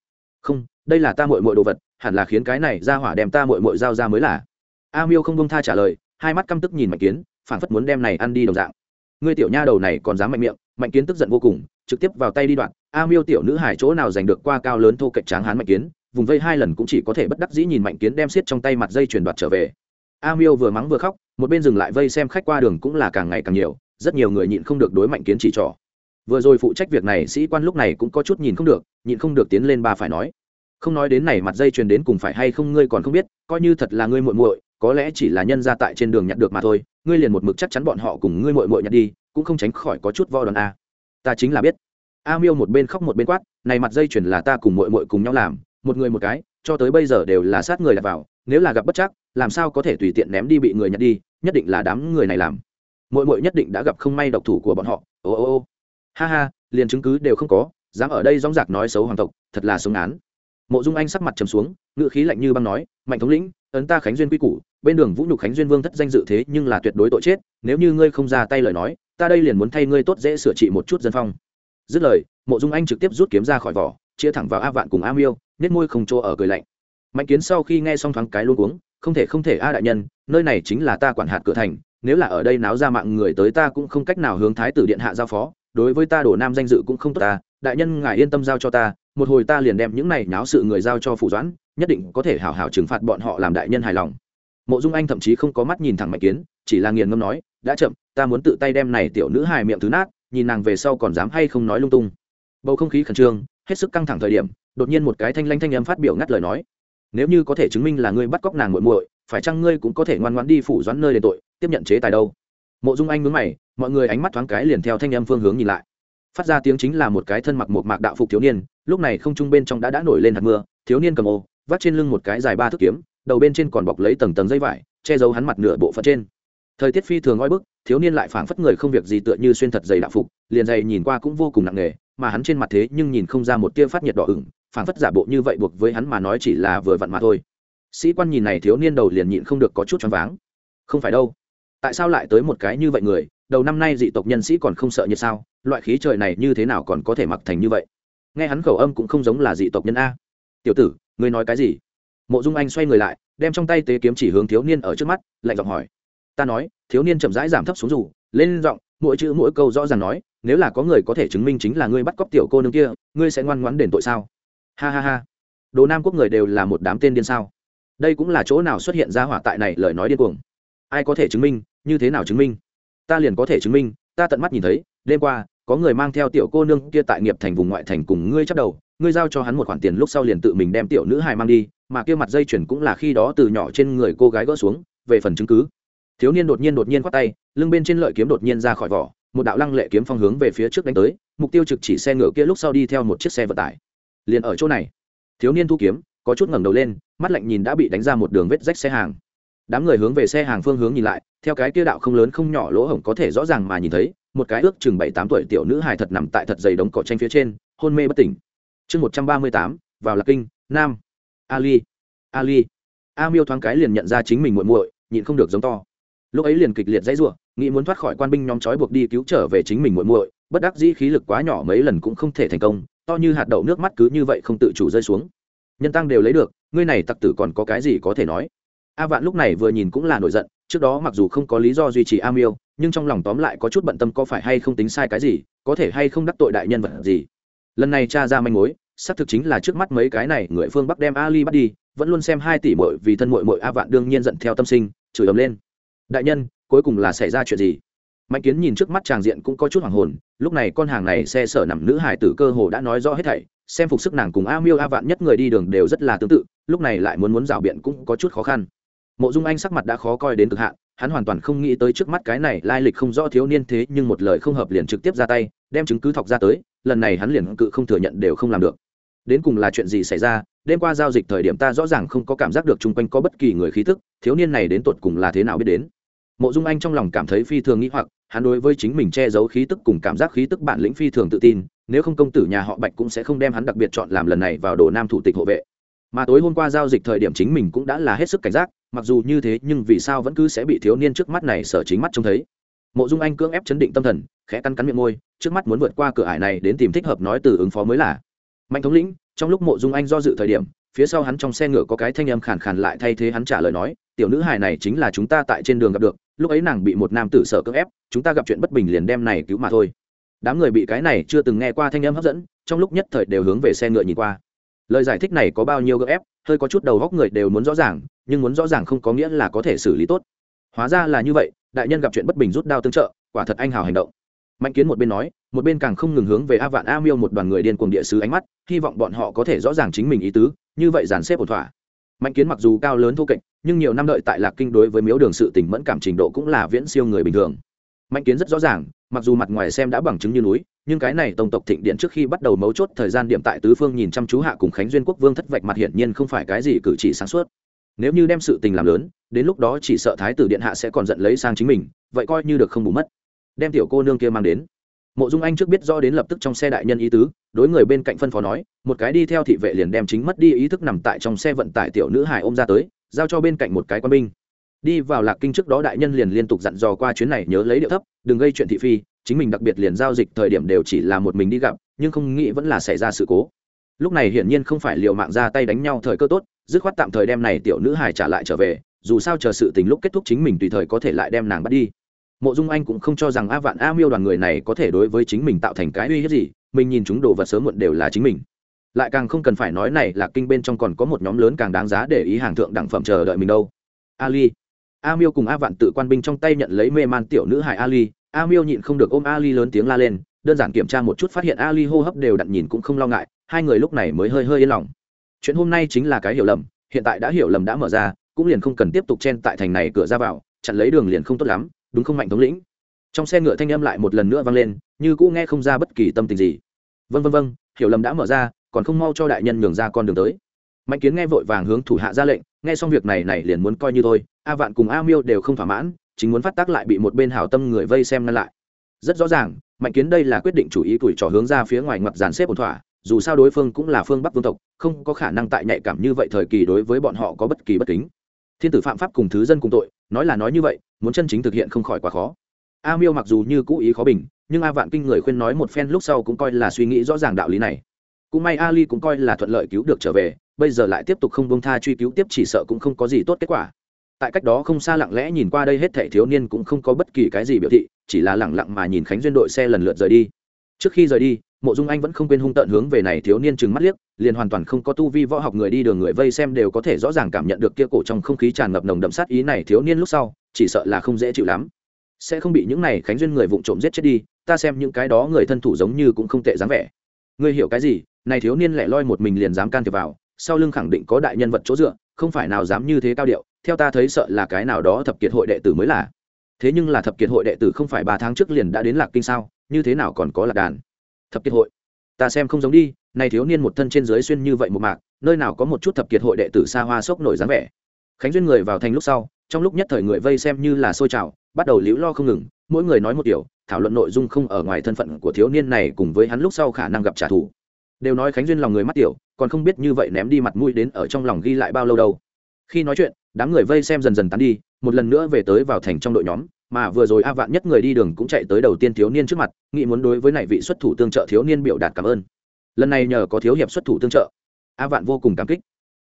S1: Không, đây là ta mội mội đồ vật, hẳn là khiến cái này ra hỏa đem ta mội mội giao ra mới là. A miêu không bông tha trả lời, hai mắt căm tức nhìn mạnh kiến phản phất muốn đem này ăn đi đồng dạng. Ngươi tiểu nha đầu này còn dám mạnh miệng mạnh kiến tức giận vô cùng, trực tiếp vào tay đi đoạn. A miêu tiểu nữ hải chỗ nào giành được qua cao lớn thô cạnh tráng hán mạnh kiến, vùng vây hai lần cũng chỉ có thể bất đắc dĩ nhìn mạnh kiến đem xiết trong tay mặt dây chuyển đoạt trở về. A miêu vừa mắng vừa khóc, một bên dừng lại vây xem khách qua đường cũng là càng ngày càng nhiều, rất nhiều người nhịn không được đối mạnh kiến chỉ trỏ. Vừa rồi phụ trách việc này sĩ quan lúc này cũng có chút nhìn không được, nhịn không được tiến lên ba phải nói. Không nói đến này mặt dây truyền đến cùng phải hay không ngươi còn không biết, coi như thật là ngươi muội muội, có lẽ chỉ là nhân ra tại trên đường nhặt được mà thôi, ngươi liền một mực chắc chắn bọn họ cùng ngươi muội muội nhặt đi cũng không tránh khỏi có chút vo đòn a. Ta chính là biết. A miêu một bên khóc một bên quát, này mặt dây chuyền là ta cùng muội muội cùng nhau làm, một người một cái, cho tới bây giờ đều là sát người đặt vào, nếu là gặp bất chắc, làm sao có thể tùy tiện ném đi bị người nhặt đi, nhất định là đám người này làm. Muội muội nhất định đã gặp không may độc thủ của bọn họ. Ô ô ô. Ha ha, liền chứng cứ đều không có, dám ở đây dóng dạc nói xấu hoàng tộc, thật là sống án. Mộ dung anh sắc mặt trầm xuống ngự khí lạnh như băng nói, mạnh thống lĩnh ấn ta khánh duyên quy củ, bên đường vũ nhục khánh duyên vương thất danh dự thế nhưng là tuyệt đối tội chết, nếu như ngươi không ra tay lời nói, ta đây liền muốn thay ngươi tốt dễ sửa trị một chút dân phong. Dứt lời, mộ dung anh trực tiếp rút kiếm ra khỏi vỏ chia thẳng vào a vạn cùng a miêu nết môi không chỗ ở cười lạnh. Mạnh kiến sau khi nghe xong thoáng cái luôn cuống, không thể không thể a đại nhân, nơi này chính là ta quản hạt cửa thành, nếu là ở đây náo ra mạng người tới ta cũng không cách nào hướng thái tử điện hạ giao phó, đối với ta đổ nam danh dự cũng không tốt ta, đại nhân ngài yên tâm giao cho ta, một hồi ta liền đem những này náo sự người giao cho phủ doãn nhất định có thể hảo hảo trừng phạt bọn họ làm đại nhân hài lòng. Mộ dung anh thậm chí không có mắt nhìn thẳng mạnh kiến, chỉ là nghiền ngâm nói, đã chậm, ta muốn tự tay đem này tiểu nữ hài miệng thứ nát, nhìn nàng về sau còn dám hay không nói lung tung. Bầu không khí khẩn trương, hết sức căng thẳng thời điểm, đột nhiên một cái thanh lanh thanh âm phát biểu ngắt lời nói, nếu như có thể chứng minh là ngươi bắt cóc nàng muội muội, phải chăng ngươi cũng có thể ngoan ngoãn đi phủ doãn nơi đền tội, tiếp nhận chế tài đâu? Mộ dung anh mướn mày, mọi người ánh mắt thoáng cái liền theo thanh âm phương hướng nhìn lại. Phát ra tiếng chính là một cái thân mặc một mạc đạo phục thiếu niên, lúc này không trung bên trong đã đã nổi lên hạt mưa, thiếu niên cầm ô vắt trên lưng một cái dài ba thước kiếm, đầu bên trên còn bọc lấy tầng tầng dây vải, che giấu hắn mặt nửa bộ phận trên. Thời tiết phi thường oi bức, thiếu niên lại phảng phất người không việc gì tựa như xuyên thật dày đạo phục, liền dày nhìn qua cũng vô cùng nặng nề, mà hắn trên mặt thế nhưng nhìn không ra một tia phát nhiệt đỏ ửng, phảng phất giả bộ như vậy buộc với hắn mà nói chỉ là vừa vặn mà thôi. Sĩ quan nhìn này thiếu niên đầu liền nhịn không được có chút choáng váng. Không phải đâu. Tại sao lại tới một cái như vậy người? Đầu năm nay dị tộc nhân sĩ còn không sợ như sao? Loại khí trời này như thế nào còn có thể mặc thành như vậy? Nghe hắn khẩu âm cũng không giống là dị tộc nhân a tiểu tử, ngươi nói cái gì? Mộ dung anh xoay người lại, đem trong tay tế kiếm chỉ hướng thiếu niên ở trước mắt, lạnh giọng hỏi. Ta nói, thiếu niên chậm rãi giảm thấp xuống rủ lên giọng, mỗi chữ mỗi câu rõ ràng nói, nếu là có người có thể chứng minh chính là ngươi bắt cóc tiểu cô nương kia, ngươi sẽ ngoan ngoãn đền tội sao? Ha ha ha. Đồ nam quốc người đều là một đám tên điên sao? Đây cũng là chỗ nào xuất hiện ra hỏa tại này lời nói điên cuồng? Ai có thể chứng minh, như thế nào chứng minh? Ta liền có thể chứng minh, ta tận mắt nhìn thấy, đêm qua, có người mang theo tiểu cô nương kia tại nghiệp thành vùng ngoại thành cùng ngươi chắc đầu ngươi giao cho hắn một khoản tiền lúc sau liền tự mình đem tiểu nữ hài mang đi, mà kia mặt dây chuyển cũng là khi đó từ nhỏ trên người cô gái gỡ xuống, về phần chứng cứ. Thiếu niên đột nhiên đột nhiên khoát tay, lưng bên trên lợi kiếm đột nhiên ra khỏi vỏ, một đạo lăng lệ kiếm phong hướng về phía trước đánh tới, mục tiêu trực chỉ xe ngựa kia lúc sau đi theo một chiếc xe vận tải. Liền ở chỗ này, thiếu niên thu kiếm, có chút ngẩng đầu lên, mắt lạnh nhìn đã bị đánh ra một đường vết rách xe hàng. Đám người hướng về xe hàng phương hướng nhìn lại, theo cái kia đạo không lớn không nhỏ lỗ hổng có thể rõ ràng mà nhìn thấy, một cái ước chừng bảy tám tuổi tiểu nữ hài thật nằm tại thật dày đống cỏ tranh phía trên, hôn mê bất tỉnh chương một trăm ba mươi tám, vào lạc kinh, nam. Ali ali. A miêu thoáng cái liền nhận ra chính mình muội muội, nhịn không được giống to. Lúc ấy liền kịch liệt dãy ruộng nghĩ muốn thoát khỏi quan binh nhóm trói buộc đi cứu trở về chính mình muội muội, bất đắc dĩ khí lực quá nhỏ mấy lần cũng không thể thành công, to như hạt đậu nước mắt cứ như vậy không tự chủ rơi xuống. Nhân tăng đều lấy được, ngươi này tặc tử còn có cái gì có thể nói? A vạn lúc này vừa nhìn cũng là nổi giận, trước đó mặc dù không có lý do duy trì a miêu, nhưng trong lòng tóm lại có chút bận tâm có phải hay không tính sai cái gì, có thể hay không đắc tội đại nhân vật gì lần này cha ra manh mối, xác thực chính là trước mắt mấy cái này người phương bắc đem ali bắt đi, vẫn luôn xem hai tỷ mội vì thân mội mội a vạn đương nhiên giận theo tâm sinh, chửi ầm lên. Đại nhân, cuối cùng là xảy ra chuyện gì? Mạnh kiến nhìn trước mắt tràng diện cũng có chút hoàng hồn, lúc này con hàng này xe sở nằm nữ hải tử cơ hồ đã nói rõ hết thảy, xem phục sức nàng cùng a miêu a vạn nhất người đi đường đều rất là tương tự, lúc này lại muốn muốn rào biện cũng có chút khó khăn. Mộ dung anh sắc mặt đã khó coi đến cực hạn, hắn hoàn toàn không nghĩ tới trước mắt cái này lai lịch không rõ thiếu niên thế nhưng một lời không hợp liền trực tiếp ra tay, đem chứng cứ thọc ra tới lần này hắn liền cự không thừa nhận đều không làm được. Đến cùng là chuyện gì xảy ra, đêm qua giao dịch thời điểm ta rõ ràng không có cảm giác được chung quanh có bất kỳ người khí thức thiếu niên này đến tột cùng là thế nào biết đến. Mộ dung anh trong lòng cảm thấy phi thường nghĩ hoặc, hắn đối với chính mình che giấu khí tức cùng cảm giác khí tức bản lĩnh phi thường tự tin, nếu không công tử nhà họ bạch cũng sẽ không đem hắn đặc biệt chọn làm lần này vào đồ nam thủ tịch hộ vệ. Mà tối hôm qua giao dịch thời điểm chính mình cũng đã là hết sức cảnh giác, mặc dù như thế nhưng vì sao vẫn cứ sẽ bị thiếu niên trước mắt này sở chính mắt trông thấy mộ dung anh cưỡng ép chấn định tâm thần, khẽ căn cắn miệng môi, trước mắt muốn vượt qua cửa ải này đến tìm thích hợp nói từ ứng phó mới là. Mạnh thống lĩnh, trong lúc mộ dung anh do dự thời điểm, phía sau hắn trong xe ngựa có cái thanh âm khàn khàn lại thay thế hắn trả lời nói, tiểu nữ hài này chính là chúng ta tại trên đường gặp được, lúc ấy nàng bị một nam tử sở cưỡng ép, chúng ta gặp chuyện bất bình liền đem này cứu mà thôi. Đám người bị cái này chưa từng nghe qua thanh âm hấp dẫn, trong lúc nhất thời đều hướng về xe ngựa nhìn qua. Lời giải thích này có bao nhiêu gợ ép, hơi có chút đầu góc người đều muốn rõ ràng, nhưng muốn rõ ràng không có nghĩa là có thể xử lý tốt. Hóa ra là như vậy đại nhân gặp chuyện bất bình rút đao tương trợ, quả thật anh hào hành động. Mạnh kiến một bên nói, một bên càng không ngừng hướng về a vạn a miêu một đoàn người điên cuồng địa sứ ánh mắt, hy vọng bọn họ có thể rõ ràng chính mình ý tứ, như vậy dàn xếp ổn thỏa. Mạnh kiến mặc dù cao lớn thô kệch, nhưng nhiều năm đợi tại lạc kinh đối với miếu đường sự tình mẫn cảm trình độ cũng là viễn siêu người bình thường. Mạnh kiến rất rõ ràng, mặc dù mặt ngoài xem đã bằng chứng như núi, nhưng cái này tổng tộc thịnh điện trước khi bắt đầu mấu chốt thời gian điểm tại tứ phương nhìn chăm chú hạ cùng khánh duyên quốc vương thất vạch mặt hiển nhiên không phải cái gì cử chỉ sáng suốt nếu như đem sự tình làm lớn, đến lúc đó chỉ sợ thái tử điện hạ sẽ còn giận lấy sang chính mình, vậy coi như được không bù mất. Đem tiểu cô nương kia mang đến. Mộ dung anh trước biết rõ đến lập tức trong xe đại nhân ý tứ, đối người bên cạnh phân phó nói, một cái đi theo thị vệ liền đem chính mất đi ý thức nằm tại trong xe vận tải tiểu nữ hải ôm ra tới, giao cho bên cạnh một cái quân binh. Đi vào lạc kinh trước đó đại nhân liền liên tục dặn dò qua chuyến này nhớ lấy điệu thấp, đừng gây chuyện thị phi, chính mình đặc biệt liền giao dịch thời điểm đều chỉ là một mình đi gặp, nhưng không nghĩ vẫn là xảy ra sự cố lúc này hiển nhiên không phải liệu mạng ra tay đánh nhau thời cơ tốt, dứt khoát tạm thời đem này tiểu nữ hải trả lại trở về, dù sao chờ sự tình lúc kết thúc chính mình tùy thời có thể lại đem nàng bắt đi. Mộ dung anh cũng không cho rằng a vạn a miêu đoàn người này có thể đối với chính mình tạo thành cái uy hiếp gì, mình nhìn chúng đồ vật sớm muộn đều là chính mình. Lại càng không cần phải nói này là kinh bên trong còn có một nhóm lớn càng đáng giá để ý hàng thượng đẳng phẩm chờ đợi mình đâu. Ali. A miêu cùng a vạn tự quan binh trong tay nhận lấy mê man tiểu nữ hải ali. A miêu nhịn không được ôm ali lớn tiếng la lên, đơn giản kiểm tra một chút phát hiện ali hô hấp đều đặn nhìn cũng không lo ngại hai người lúc này mới hơi hơi yên lòng. Chuyện hôm nay chính là cái hiểu lầm, hiện tại đã hiểu lầm đã mở ra, cũng liền không cần tiếp tục chen tại thành này cửa ra vào, chặn lấy đường liền không tốt lắm, đúng không mạnh thống lĩnh? Trong xe ngựa thanh âm lại một lần nữa vang lên, như cũ nghe không ra bất kỳ tâm tình gì. Vân vân vân hiểu lầm đã mở ra, còn không mau cho đại nhân nhường ra con đường tới. Mạnh kiến nghe vội vàng hướng thủ hạ ra lệnh, nghe xong việc này này liền muốn coi như thôi, a vạn cùng a miêu đều không thỏa mãn, chính muốn phát tác lại bị một bên hảo tâm người vây xem ngăn lại. Rất rõ ràng, mạnh kiến đây là quyết định chủ ý, tuổi trò hướng ra phía ngoài ngoặt dàn xếp ổn thỏa dù sao đối phương cũng là phương bắc vương tộc, không có khả năng tại nhạy cảm như vậy thời kỳ đối với bọn họ có bất kỳ bất kính. Thiên tử phạm pháp cùng thứ dân cùng tội, nói là nói như vậy, muốn chân chính thực hiện không khỏi quá khó. A miêu mặc dù như cũ ý khó bình, nhưng a vạn kinh người khuyên nói một phen lúc sau cũng coi là suy nghĩ rõ ràng đạo lý này. Cũng may ali cũng coi là thuận lợi cứu được trở về, bây giờ lại tiếp tục không bông tha truy cứu tiếp chỉ sợ cũng không có gì tốt kết quả. Tại cách đó không xa lặng lẽ nhìn qua đây hết thảy thiếu niên cũng không có bất kỳ cái gì biểu thị, chỉ là lẳng lặng mà nhìn khánh duyên đội xe lần lượt rời đi. Trước khi rời đi mộ dung anh vẫn không quên hung tợn hướng về này thiếu niên chừng mắt liếc, liền hoàn toàn không có tu vi võ học người đi đường người vây xem đều có thể rõ ràng cảm nhận được kia cổ trong không khí tràn ngập nồng đậm sát ý này thiếu niên lúc sau, chỉ sợ là không dễ chịu lắm. Sẽ không bị những này khánh duyên người vụng trộm giết chết đi, ta xem những cái đó người thân thủ giống như cũng không tệ dáng vẻ. Ngươi hiểu cái gì? Này thiếu niên lẻ loi một mình liền dám can thiệp vào, sau lưng khẳng định có đại nhân vật chỗ dựa, không phải nào dám như thế cao điệu, theo ta thấy sợ là cái nào đó thập kiệt hội đệ tử mới là. Thế nhưng là thập kiệt hội đệ tử không phải ba tháng trước liền đã đến lạc kinh sao? Như thế nào còn có lạc đàn? Thập kiệt hội. Ta xem không giống đi này thiếu niên một thân trên dưới xuyên như vậy một mạc, nơi nào có một chút thập kiệt hội đệ tử xa hoa sốc nổi dáng vẻ. Khánh duyên người vào thành lúc sau, trong lúc nhất thời người vây xem như là sôi trào, bắt đầu liễu lo không ngừng, mỗi người nói một điều, thảo luận nội dung không ở ngoài thân phận của thiếu niên này cùng với hắn lúc sau khả năng gặp trả thù. Đều nói khánh duyên lòng người mắt tiểu, còn không biết như vậy ném đi mặt mũi đến ở trong lòng ghi lại bao lâu đâu. Khi nói chuyện, đám người vây xem dần dần tán đi, một lần nữa về tới vào thành trong đội nhóm mà vừa rồi a vạn nhất người đi đường cũng chạy tới đầu tiên thiếu niên trước mặt, nghĩ muốn đối với này vị xuất thủ tương trợ thiếu niên biểu đạt cảm ơn. Lần này nhờ có thiếu hiệp xuất thủ tương trợ, a vạn vô cùng cảm kích.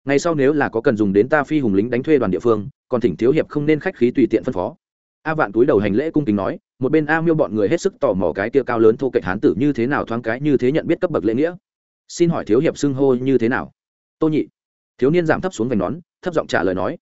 S1: Ngày sau nếu là có cần dùng đến ta phi hùng lính đánh thuê đoàn địa phương, còn thỉnh thiếu hiệp không nên khách khí tùy tiện phân phó. A vạn túi đầu hành lễ cung kính nói, một bên a miêu bọn người hết sức tò mò cái tia cao lớn thô kệch hán tử như thế nào thoáng cái như thế nhận biết cấp bậc lễ nghĩa. Xin hỏi thiếu hiệp xưng hô như thế nào? Tô nhị. Thiếu niên giảm thấp xuống vành nón, thấp giọng trả lời nói